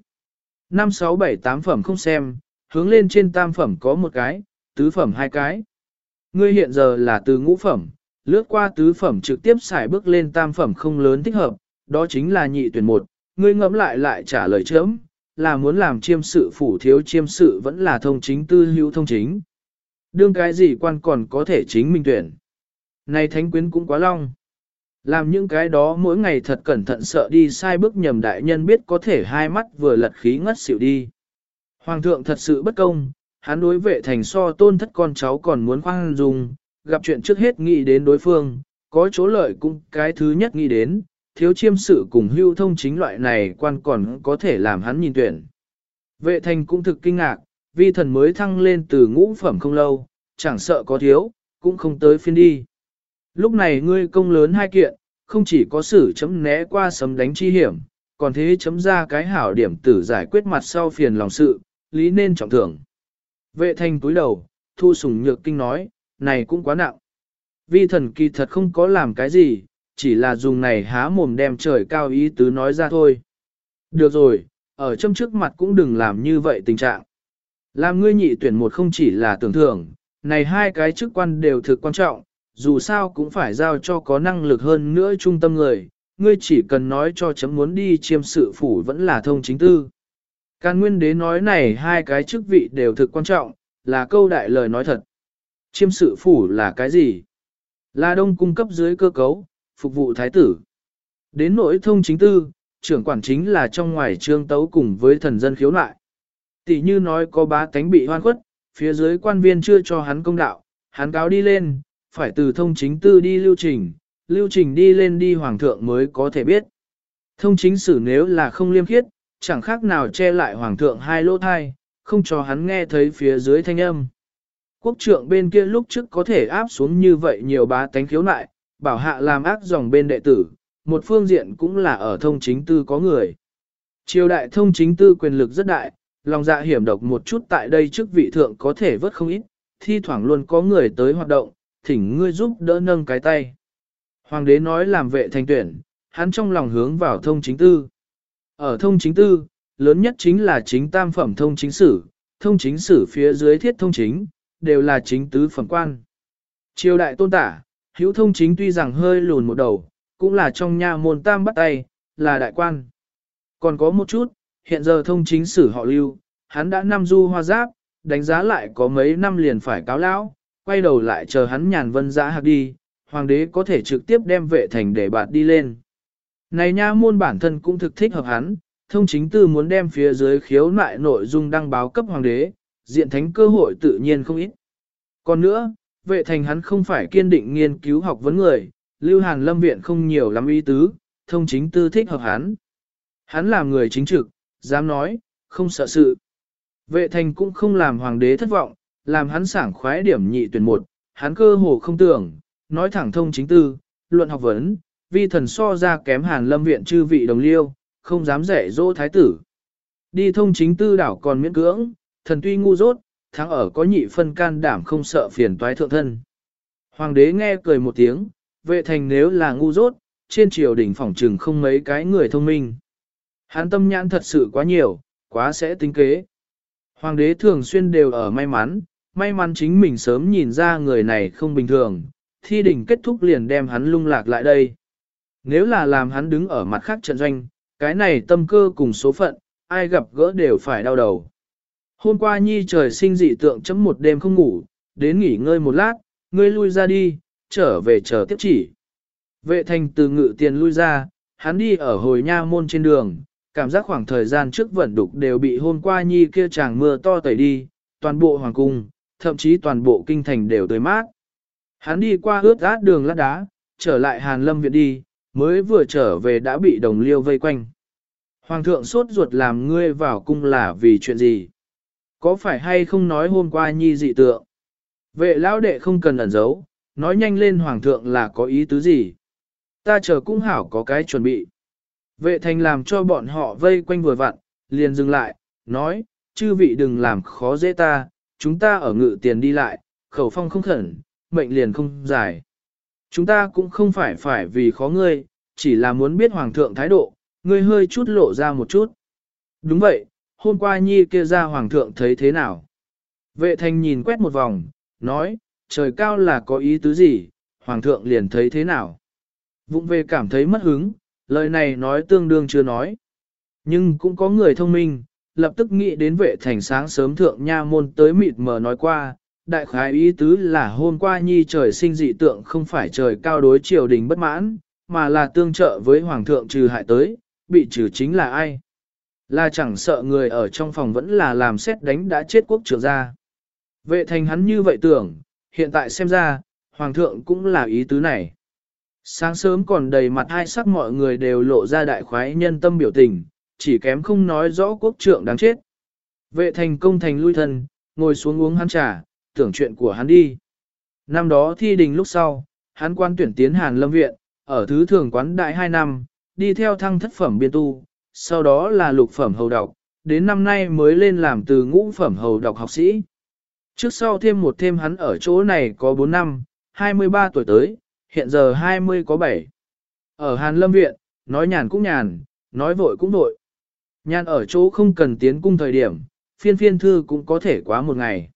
Năm sáu bảy tám phẩm không xem, hướng lên trên tam phẩm có một cái, tứ phẩm hai cái. Ngươi hiện giờ là từ ngũ phẩm, lướt qua tứ phẩm trực tiếp xài bước lên tam phẩm không lớn thích hợp, đó chính là nhị tuyển một, ngươi ngẫm lại lại trả lời chớm, là muốn làm chiêm sự phủ thiếu chiêm sự vẫn là thông chính tư hữu thông chính. Đương cái gì quan còn có thể chính mình tuyển. Này thánh quyến cũng quá long. Làm những cái đó mỗi ngày thật cẩn thận sợ đi sai bước nhầm đại nhân biết có thể hai mắt vừa lật khí ngất xỉu đi. Hoàng thượng thật sự bất công, hắn đối vệ thành so tôn thất con cháu còn muốn khoan dung, gặp chuyện trước hết nghĩ đến đối phương, có chỗ lợi cũng cái thứ nhất nghĩ đến, thiếu chiêm sự cùng hưu thông chính loại này quan còn có thể làm hắn nhìn tuyển. Vệ thành cũng thực kinh ngạc, vi thần mới thăng lên từ ngũ phẩm không lâu, chẳng sợ có thiếu, cũng không tới phiên đi. Lúc này ngươi công lớn hai kiện, không chỉ có xử chấm né qua sấm đánh chi hiểm, còn thế chấm ra cái hảo điểm tử giải quyết mặt sau phiền lòng sự, lý nên trọng thưởng. Vệ Thanh túi đầu, thu sùng nhược kinh nói, này cũng quá nặng. Vi thần kỳ thật không có làm cái gì, chỉ là dùng này há mồm đem trời cao ý tứ nói ra thôi. Được rồi, ở châm trước mặt cũng đừng làm như vậy tình trạng. Làm ngươi nhị tuyển một không chỉ là tưởng thưởng, này hai cái chức quan đều thực quan trọng, dù sao cũng phải giao cho có năng lực hơn nữa trung tâm người, ngươi chỉ cần nói cho chấm muốn đi chiêm sự phủ vẫn là thông chính tư. Càn nguyên đế nói này hai cái chức vị đều thực quan trọng, là câu đại lời nói thật. Chiêm sự phủ là cái gì? Là đông cung cấp dưới cơ cấu, phục vụ thái tử. Đến nỗi thông chính tư, trưởng quản chính là trong ngoài trương tấu cùng với thần dân khiếu nại. Tỷ như nói có bá tánh bị hoan khuất, phía dưới quan viên chưa cho hắn công đạo, hắn cáo đi lên, phải từ thông chính tư đi lưu trình, lưu trình đi lên đi hoàng thượng mới có thể biết. Thông chính sử nếu là không liêm khiết, chẳng khác nào che lại hoàng thượng hai lỗ thai, không cho hắn nghe thấy phía dưới thanh âm. Quốc trượng bên kia lúc trước có thể áp xuống như vậy nhiều bá tánh khiếu nại, bảo hạ làm ác dòng bên đệ tử, một phương diện cũng là ở thông chính tư có người. Triều đại thông chính tư quyền lực rất đại, lòng dạ hiểm độc một chút tại đây trước vị thượng có thể vớt không ít, thi thoảng luôn có người tới hoạt động, thỉnh ngươi giúp đỡ nâng cái tay. Hoàng đế nói làm vệ thành tuyển, hắn trong lòng hướng vào thông chính tư. Ở thông chính tư, lớn nhất chính là chính tam phẩm thông chính sử, thông chính sử phía dưới thiết thông chính, đều là chính tứ phẩm quan. Triều đại tôn tả, hữu thông chính tuy rằng hơi lùn một đầu, cũng là trong nhà môn tam bắt tay, là đại quan. Còn có một chút, hiện giờ thông chính sử họ lưu, hắn đã năm du hoa giáp, đánh giá lại có mấy năm liền phải cáo lão, quay đầu lại chờ hắn nhàn vân giã hạc đi, hoàng đế có thể trực tiếp đem vệ thành để bạt đi lên. Này nha môn bản thân cũng thực thích hợp hắn, thông chính tư muốn đem phía dưới khiếu nại nội dung đăng báo cấp hoàng đế, diện thánh cơ hội tự nhiên không ít. Còn nữa, vệ thành hắn không phải kiên định nghiên cứu học vấn người, lưu hàn lâm viện không nhiều lắm ý tứ, thông chính tư thích hợp hắn. Hắn là người chính trực, dám nói, không sợ sự. Vệ thành cũng không làm hoàng đế thất vọng, làm hắn sảng khoái điểm nhị tuyển một, hắn cơ hồ không tưởng, nói thẳng thông chính tư, luận học vấn, vi thần so ra kém hàn lâm viện chư vị đồng liêu, không dám rẻ dỗ thái tử. Đi thông chính tư đảo còn miễn cưỡng, thần tuy ngu dốt, thắng ở có nhị phân can đảm không sợ phiền toái thượng thân. Hoàng đế nghe cười một tiếng, vệ thành nếu là ngu dốt, trên triều đình phỏng trừng không mấy cái người thông minh. Hắn tâm nhãn thật sự quá nhiều, quá sẽ tính kế. Hoàng đế thường xuyên đều ở may mắn, may mắn chính mình sớm nhìn ra người này không bình thường, thi đỉnh kết thúc liền đem hắn lung lạc lại đây. Nếu là làm hắn đứng ở mặt khác trận doanh, cái này tâm cơ cùng số phận, ai gặp gỡ đều phải đau đầu. Hôm qua nhi trời sinh dị tượng chấm một đêm không ngủ, đến nghỉ ngơi một lát, ngươi lui ra đi, trở về chờ tiếp chỉ. Vệ thành từ ngự tiền lui ra, hắn đi ở hồi nha môn trên đường, cảm giác khoảng thời gian trước vận đục đều bị hôm qua nhi kia chàng mưa to tẩy đi, toàn bộ hoàng cung, thậm chí toàn bộ kinh thành đều tươi mát. Hắn đi qua ướt át đường lát đá, trở lại Hàn Lâm viện đi, mới vừa trở về đã bị đồng liêu vây quanh. Hoàng thượng sốt ruột làm ngươi vào cung là vì chuyện gì? Có phải hay không nói hôm qua nhi dị tượng? Vệ lão đệ không cần ẩn giấu, nói nhanh lên hoàng thượng là có ý tứ gì? Ta chờ cung hảo có cái chuẩn bị. Vệ thành làm cho bọn họ vây quanh vừa vặn, liền dừng lại, nói, chư vị đừng làm khó dễ ta, chúng ta ở ngự tiền đi lại, khẩu phong không khẩn, mệnh liền không dài. Chúng ta cũng không phải phải vì khó ngươi, chỉ là muốn biết hoàng thượng thái độ, ngươi hơi chút lộ ra một chút. Đúng vậy, hôm qua nhi kia ra hoàng thượng thấy thế nào? Vệ thành nhìn quét một vòng, nói, trời cao là có ý tứ gì, hoàng thượng liền thấy thế nào? Vụng về cảm thấy mất hứng, lời này nói tương đương chưa nói. Nhưng cũng có người thông minh, lập tức nghĩ đến vệ thành sáng sớm thượng nha môn tới mịt mờ nói qua, đại khái ý tứ là hôm qua nhi trời sinh dị tượng không phải trời cao đối triều đình bất mãn, mà là tương trợ với hoàng thượng trừ hại tới, bị trừ chính là ai. Là chẳng sợ người ở trong phòng vẫn là làm xét đánh đã chết quốc trưởng ra. Vệ thành hắn như vậy tưởng, hiện tại xem ra, hoàng thượng cũng là ý tứ này. Sáng sớm còn đầy mặt hai sắc mọi người đều lộ ra đại khoái nhân tâm biểu tình, chỉ kém không nói rõ quốc trưởng đáng chết. Vệ thành công thành lui thân, ngồi xuống uống hắn trà, tưởng chuyện của hắn đi. Năm đó thi đình lúc sau, hắn quan tuyển tiến Hàn Lâm Viện, ở thứ thường quán đại 2 năm, đi theo thăng thất phẩm biên tu, sau đó là lục phẩm hầu đọc, đến năm nay mới lên làm từ ngũ phẩm hầu đọc học sĩ. Trước sau thêm một thêm hắn ở chỗ này có 4 năm, 23 tuổi tới, hiện giờ 20 có 7. Ở Hàn Lâm Viện, nói nhàn cũng nhàn, nói vội cũng vội. Nhàn ở chỗ không cần tiến cung thời điểm, phiên phiên thư cũng có thể quá một ngày.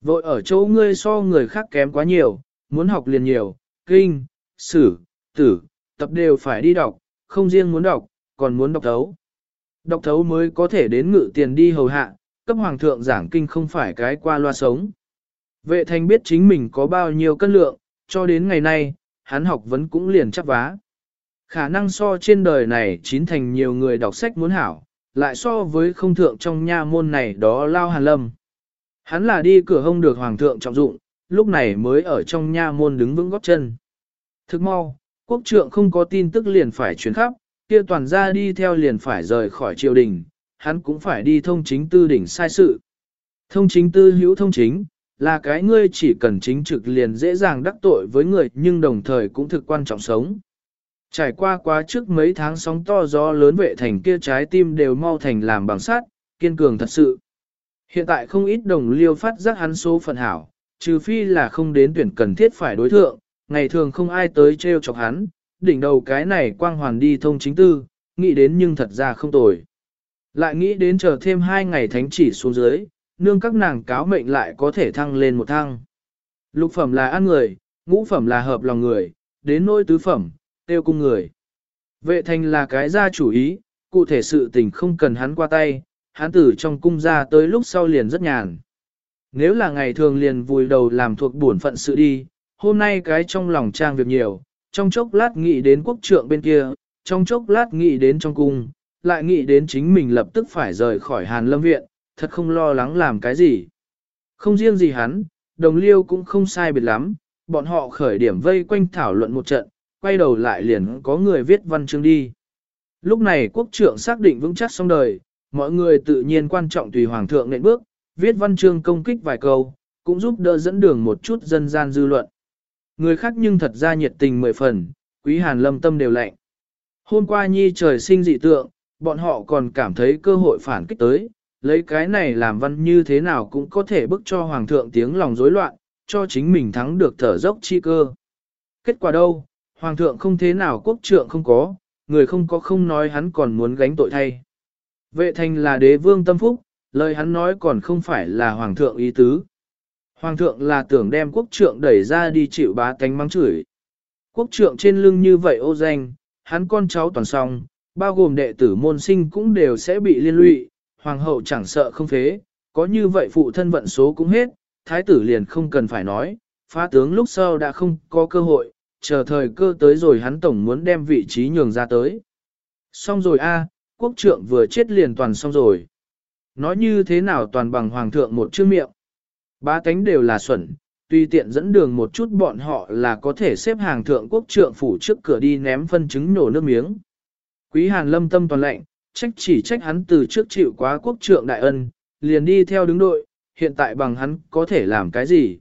Vội ở chỗ ngươi so người khác kém quá nhiều, muốn học liền nhiều, kinh, sử, tử, tập đều phải đi đọc, không riêng muốn đọc, còn muốn đọc thấu. Đọc thấu mới có thể đến ngự tiền đi hầu hạ, cấp hoàng thượng giảng kinh không phải cái qua loa sống. Vệ thành biết chính mình có bao nhiêu cân lượng, cho đến ngày nay, hắn học vấn cũng liền chắc vá. Khả năng so trên đời này chín thành nhiều người đọc sách muốn hảo, lại so với không thượng trong nha môn này đó lao hàn lâm. Hắn là đi cửa hông được hoàng thượng trọng dụng, lúc này mới ở trong nha môn đứng vững góp chân. Thức mau, quốc trượng không có tin tức liền phải chuyển khắp, kia toàn ra đi theo liền phải rời khỏi triều đình, hắn cũng phải đi thông chính tư đỉnh sai sự. Thông chính tư hữu thông chính, là cái ngươi chỉ cần chính trực liền dễ dàng đắc tội với người nhưng đồng thời cũng thực quan trọng sống. Trải qua quá trước mấy tháng sóng to gió lớn vệ thành kia trái tim đều mau thành làm bằng sắt, kiên cường thật sự. Hiện tại không ít đồng liêu phát giác hắn số phận hảo, trừ phi là không đến tuyển cần thiết phải đối thượng, ngày thường không ai tới treo chọc hắn, đỉnh đầu cái này quang hoàn đi thông chính tư, nghĩ đến nhưng thật ra không tồi. Lại nghĩ đến chờ thêm hai ngày thánh chỉ xuống dưới, nương các nàng cáo mệnh lại có thể thăng lên một thăng. Lục phẩm là ăn người, ngũ phẩm là hợp lòng người, đến nỗi tứ phẩm, tiêu cung người. Vệ thành là cái gia chủ ý, cụ thể sự tình không cần hắn qua tay, hắn tử trong cung ra tới lúc sau liền rất nhàn. Nếu là ngày thường liền vùi đầu làm thuộc bổn phận sự đi, hôm nay cái trong lòng trang việc nhiều, trong chốc lát nghĩ đến quốc trượng bên kia, trong chốc lát nghĩ đến trong cung, lại nghĩ đến chính mình lập tức phải rời khỏi Hàn Lâm Viện, thật không lo lắng làm cái gì. Không riêng gì hắn, đồng liêu cũng không sai biệt lắm, bọn họ khởi điểm vây quanh thảo luận một trận, quay đầu lại liền có người viết văn chương đi. Lúc này quốc trưởng xác định vững chắc xong đời, mọi người tự nhiên quan trọng tùy hoàng thượng nện bước, viết văn chương công kích vài câu, cũng giúp đỡ dẫn đường một chút dân gian dư luận. Người khác nhưng thật ra nhiệt tình mười phần, quý hàn lâm tâm đều lạnh. Hôm qua nhi trời sinh dị tượng, bọn họ còn cảm thấy cơ hội phản kích tới, lấy cái này làm văn như thế nào cũng có thể bức cho hoàng thượng tiếng lòng rối loạn, cho chính mình thắng được thở dốc chi cơ. Kết quả đâu, hoàng thượng không thế nào quốc trượng không có, người không có không nói hắn còn muốn gánh tội thay. Vệ thành là đế vương tâm phúc, lời hắn nói còn không phải là hoàng thượng ý tứ. Hoàng thượng là tưởng đem quốc trượng đẩy ra đi chịu bá tánh mắng chửi. Quốc trượng trên lưng như vậy ô danh, hắn con cháu toàn song, bao gồm đệ tử môn sinh cũng đều sẽ bị liên lụy, hoàng hậu chẳng sợ không phế, có như vậy phụ thân vận số cũng hết, thái tử liền không cần phải nói, phá tướng lúc sau đã không có cơ hội, chờ thời cơ tới rồi hắn tổng muốn đem vị trí nhường ra tới. Xong rồi a, quốc trượng vừa chết liền toàn xong rồi. Nói như thế nào toàn bằng hoàng thượng một chữ miệng. Ba cánh đều là xuẩn, tuy tiện dẫn đường một chút bọn họ là có thể xếp hàng thượng quốc trượng phủ trước cửa đi ném phân chứng nổ nước miếng. Quý hàn lâm tâm toàn lệnh, trách chỉ trách hắn từ trước chịu quá quốc trượng đại ân, liền đi theo đứng đội, hiện tại bằng hắn có thể làm cái gì.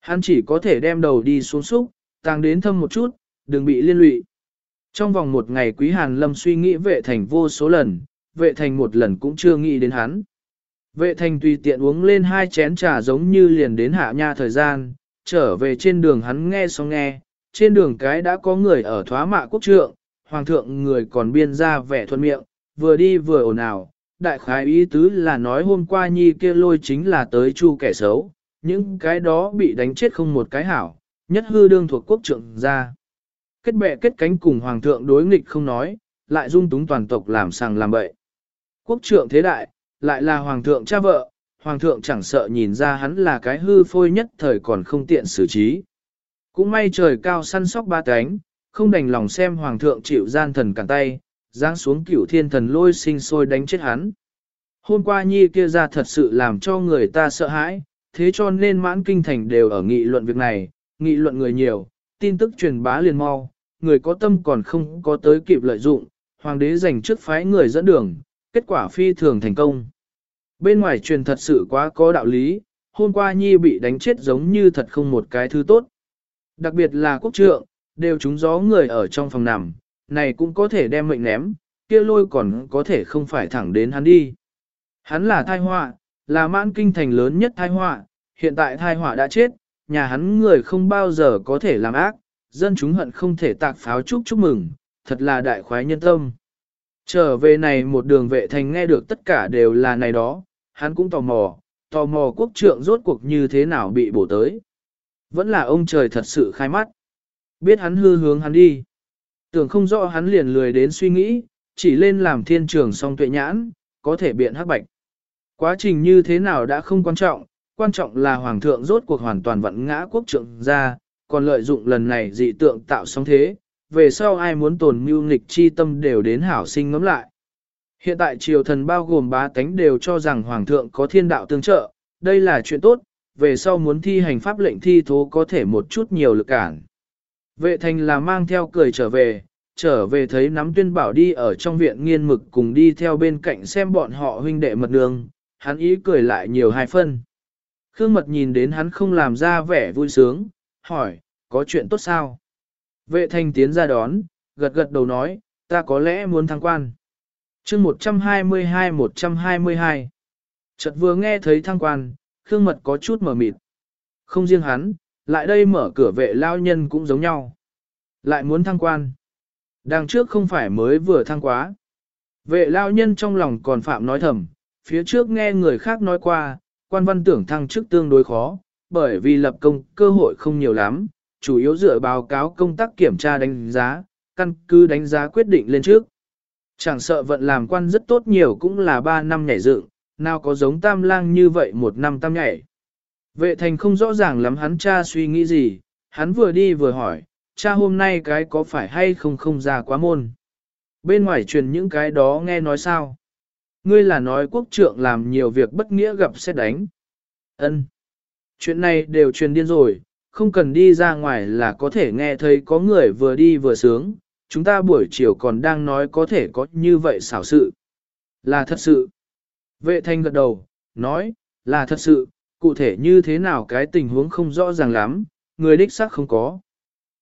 Hắn chỉ có thể đem đầu đi xuống xúc, tàng đến thâm một chút, đừng bị liên lụy. Trong vòng một ngày Quý Hàn Lâm suy nghĩ vệ thành vô số lần, vệ thành một lần cũng chưa nghĩ đến hắn. Vệ thành tùy tiện uống lên hai chén trà giống như liền đến hạ nha thời gian, trở về trên đường hắn nghe xong nghe, trên đường cái đã có người ở thoá mạ quốc trượng, hoàng thượng người còn biên ra vẻ thuận miệng, vừa đi vừa ồn ào. Đại khái ý tứ là nói hôm qua nhi kia lôi chính là tới chu kẻ xấu, những cái đó bị đánh chết không một cái hảo, nhất hư đương thuộc quốc trượng ra. Kết bè kết cánh cùng hoàng thượng đối nghịch không nói, lại dung túng toàn tộc làm sàng làm bậy. Quốc trượng thế đại, lại là hoàng thượng cha vợ, hoàng thượng chẳng sợ nhìn ra hắn là cái hư phôi nhất thời còn không tiện xử trí. Cũng may trời cao săn sóc ba cánh, không đành lòng xem hoàng thượng chịu gian thần cản tay, giáng xuống cửu thiên thần lôi sinh sôi đánh chết hắn. Hôm qua nhi kia ra thật sự làm cho người ta sợ hãi, thế cho nên mãn kinh thành đều ở nghị luận việc này, nghị luận người nhiều, tin tức truyền bá liền mau, người có tâm còn không có tới kịp lợi dụng, hoàng đế dành trước phái người dẫn đường, kết quả phi thường thành công. Bên ngoài truyền thật sự quá có đạo lý, hôm qua nhi bị đánh chết giống như thật không một cái thứ tốt. Đặc biệt là quốc trượng, đều trúng gió người ở trong phòng nằm, này cũng có thể đem mệnh ném, kia lôi còn có thể không phải thẳng đến hắn đi. Hắn là thai họa, là mãn kinh thành lớn nhất thai họa, hiện tại thai họa đã chết, nhà hắn người không bao giờ có thể làm ác, dân chúng hận không thể tạc pháo chúc chúc mừng, thật là đại khoái nhân tâm. Trở về này một đường vệ thành nghe được tất cả đều là này đó, hắn cũng tò mò, tò mò quốc trượng rốt cuộc như thế nào bị bổ tới. Vẫn là ông trời thật sự khai mắt. Biết hắn hư hướng hắn đi. Tưởng không rõ hắn liền lười đến suy nghĩ, chỉ lên làm thiên trường song tuệ nhãn, có thể biện hắc bạch. Quá trình như thế nào đã không quan trọng, quan trọng là hoàng thượng rốt cuộc hoàn toàn vận ngã quốc trượng ra, còn lợi dụng lần này dị tượng tạo sóng thế, về sau ai muốn tồn mưu nghịch chi tâm đều đến hảo sinh ngẫm lại. Hiện tại triều thần bao gồm bá tánh đều cho rằng hoàng thượng có thiên đạo tương trợ, đây là chuyện tốt, về sau muốn thi hành pháp lệnh thi thố có thể một chút nhiều lực cản. Vệ thành là mang theo cười trở về, trở về thấy nắm tuyên bảo đi ở trong viện nghiên mực cùng đi theo bên cạnh xem bọn họ huynh đệ mật đường, hắn ý cười lại nhiều hai phân. Khương mật nhìn đến hắn không làm ra vẻ vui sướng, hỏi, có chuyện tốt sao? Vệ thanh tiến ra đón, gật gật đầu nói, ta có lẽ muốn thăng quan. chương 122-122 Chợt vừa nghe thấy thăng quan, Khương Mật có chút mở mịt. Không riêng hắn, lại đây mở cửa vệ lao nhân cũng giống nhau. Lại muốn thăng quan. Đằng trước không phải mới vừa thăng quá. Vệ lao nhân trong lòng còn phạm nói thầm, phía trước nghe người khác nói qua, quan văn tưởng thăng chức tương đối khó, bởi vì lập công cơ hội không nhiều lắm, chủ yếu dựa báo cáo công tác kiểm tra đánh giá, căn cứ đánh giá quyết định lên trước. Chẳng sợ vận làm quan rất tốt nhiều cũng là 3 năm nhảy dựng, nào có giống tam lang như vậy một năm tam nhảy. Vệ thành không rõ ràng lắm hắn cha suy nghĩ gì, hắn vừa đi vừa hỏi, cha hôm nay cái có phải hay không không ra quá môn. Bên ngoài truyền những cái đó nghe nói sao. Ngươi là nói quốc trượng làm nhiều việc bất nghĩa gặp xét đánh. ân Chuyện này đều truyền điên rồi, không cần đi ra ngoài là có thể nghe thấy có người vừa đi vừa sướng, chúng ta buổi chiều còn đang nói có thể có như vậy xảo sự. Là thật sự. Vệ thanh gật đầu, nói, là thật sự, cụ thể như thế nào cái tình huống không rõ ràng lắm, người đích xác không có.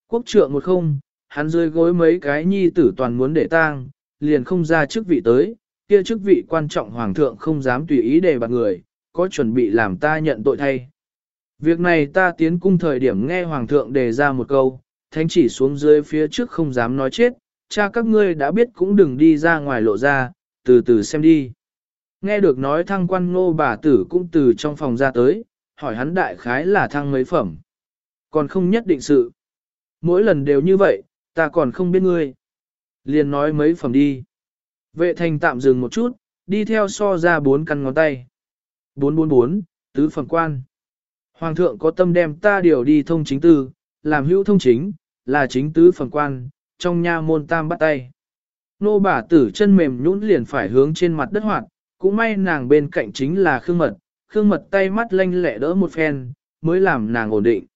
Quốc trượng một không, hắn rơi gối mấy cái nhi tử toàn muốn để tang, liền không ra chức vị tới, kia chức vị quan trọng hoàng thượng không dám tùy ý đề bạc người, có chuẩn bị làm ta nhận tội thay. Việc này ta tiến cung thời điểm nghe hoàng thượng đề ra một câu, thánh chỉ xuống dưới phía trước không dám nói chết, cha các ngươi đã biết cũng đừng đi ra ngoài lộ ra, từ từ xem đi. Nghe được nói thăng quan ngô bà tử cũng từ trong phòng ra tới, hỏi hắn đại khái là thăng mấy phẩm. Còn không nhất định sự. Mỗi lần đều như vậy, ta còn không biết ngươi. Liền nói mấy phẩm đi. Vệ thành tạm dừng một chút, đi theo so ra bốn căn ngón tay. 444, tứ phẩm quan. Hoàng thượng có tâm đem ta điều đi thông chính tư, làm hữu thông chính, là chính tứ phẩm quan, trong nha môn tam bắt tay. Nô bà tử chân mềm nhũn liền phải hướng trên mặt đất hoạt, cũng may nàng bên cạnh chính là Khương Mật, Khương Mật tay mắt lanh lẹ đỡ một phen, mới làm nàng ổn định.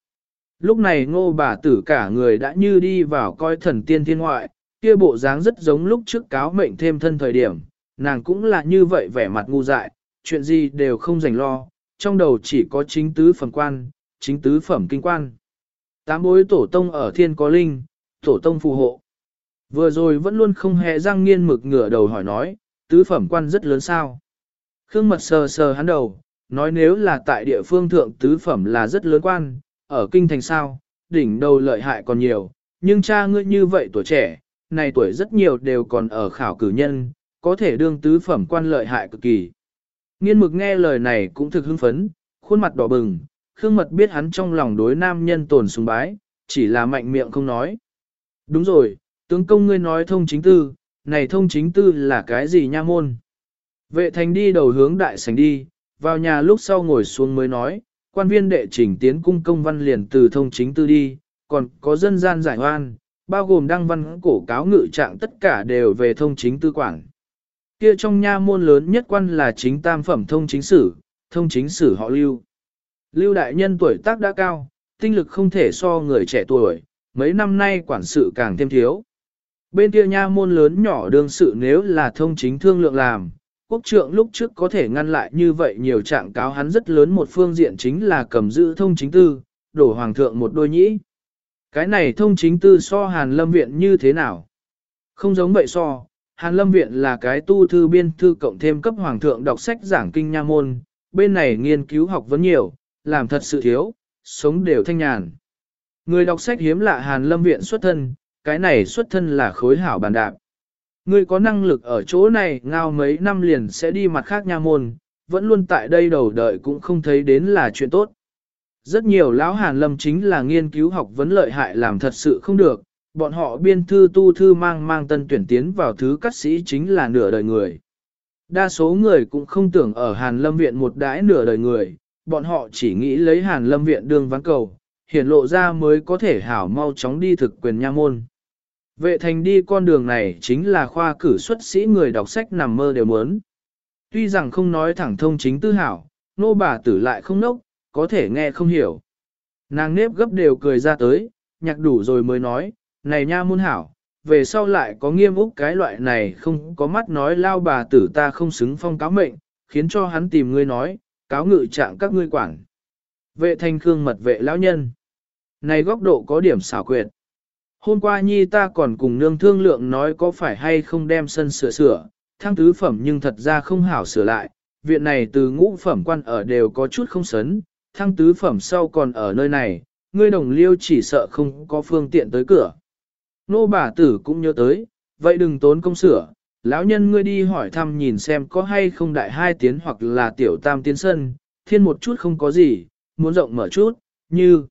Lúc này ngô bà tử cả người đã như đi vào coi thần tiên thiên ngoại, kia bộ dáng rất giống lúc trước cáo mệnh thêm thân thời điểm, nàng cũng là như vậy vẻ mặt ngu dại, chuyện gì đều không dành lo, trong đầu chỉ có chính tứ phẩm quan, chính tứ phẩm kinh quan. Tám bối tổ tông ở thiên có linh, tổ tông phù hộ. Vừa rồi vẫn luôn không hề răng nghiên mực ngửa đầu hỏi nói, tứ phẩm quan rất lớn sao. Khương mật sờ sờ hắn đầu, nói nếu là tại địa phương thượng tứ phẩm là rất lớn quan, ở kinh thành sao, đỉnh đầu lợi hại còn nhiều, nhưng cha ngươi như vậy tuổi trẻ, này tuổi rất nhiều đều còn ở khảo cử nhân, có thể đương tứ phẩm quan lợi hại cực kỳ. Nghiên mực nghe lời này cũng thực hưng phấn, khuôn mặt đỏ bừng, Khương Mật biết hắn trong lòng đối nam nhân tồn sùng bái, chỉ là mạnh miệng không nói. Đúng rồi, tướng công ngươi nói thông chính tư, này thông chính tư là cái gì nha môn? Vệ thành đi đầu hướng đại sảnh đi, vào nhà lúc sau ngồi xuống mới nói, quan viên đệ trình tiến cung công văn liền từ thông chính tư đi, còn có dân gian giải hoan, bao gồm đăng văn cổ cáo ngự trạng tất cả đều về thông chính tư quản. Kia trong nha môn lớn nhất quan là chính tam phẩm thông chính sử, thông chính sử họ lưu. Lưu đại nhân tuổi tác đã cao, tinh lực không thể so người trẻ tuổi, mấy năm nay quản sự càng thêm thiếu. Bên kia nha môn lớn nhỏ đương sự nếu là thông chính thương lượng làm, quốc trượng lúc trước có thể ngăn lại như vậy nhiều trạng cáo hắn rất lớn một phương diện chính là cầm giữ thông chính tư, đổ hoàng thượng một đôi nhĩ. Cái này thông chính tư so hàn lâm viện như thế nào? Không giống vậy so, hàn lâm viện là cái tu thư biên thư cộng thêm cấp hoàng thượng đọc sách giảng kinh nha môn, bên này nghiên cứu học vấn nhiều, làm thật sự thiếu, sống đều thanh nhàn. Người đọc sách hiếm lạ hàn lâm viện xuất thân, cái này xuất thân là khối hảo bàn đạp. Ngươi có năng lực ở chỗ này ngao mấy năm liền sẽ đi mặt khác nha môn, vẫn luôn tại đây đầu đợi cũng không thấy đến là chuyện tốt. Rất nhiều lão hàn lâm chính là nghiên cứu học vấn lợi hại làm thật sự không được, bọn họ biên thư tu thư mang mang tân tuyển tiến vào thứ cắt sĩ chính là nửa đời người. Đa số người cũng không tưởng ở Hàn Lâm Viện một đãi nửa đời người, bọn họ chỉ nghĩ lấy Hàn Lâm Viện đương ván cầu, hiển lộ ra mới có thể hảo mau chóng đi thực quyền nha môn. Vệ thành đi con đường này chính là khoa cử xuất sĩ người đọc sách nằm mơ đều muốn. Tuy rằng không nói thẳng thông chính tư hảo, nô bà tử lại không nốc, có thể nghe không hiểu. Nàng nếp gấp đều cười ra tới, nhạc đủ rồi mới nói, này nha môn hảo, về sau lại có nghiêm úc cái loại này không có mắt nói lao bà tử ta không xứng phong cáo mệnh, khiến cho hắn tìm ngươi nói, cáo ngự trạng các ngươi quản. Vệ thanh khương mật vệ lão nhân. Này góc độ có điểm xảo quyệt. Hôm qua nhi ta còn cùng nương thương lượng nói có phải hay không đem sân sửa sửa, thăng tứ phẩm nhưng thật ra không hảo sửa lại, viện này từ ngũ phẩm quan ở đều có chút không sấn, thăng tứ phẩm sau còn ở nơi này, ngươi đồng liêu chỉ sợ không có phương tiện tới cửa. Nô bà tử cũng nhớ tới, vậy đừng tốn công sửa, lão nhân ngươi đi hỏi thăm nhìn xem có hay không đại hai tiến hoặc là tiểu tam tiến sân, thiên một chút không có gì, muốn rộng mở chút, như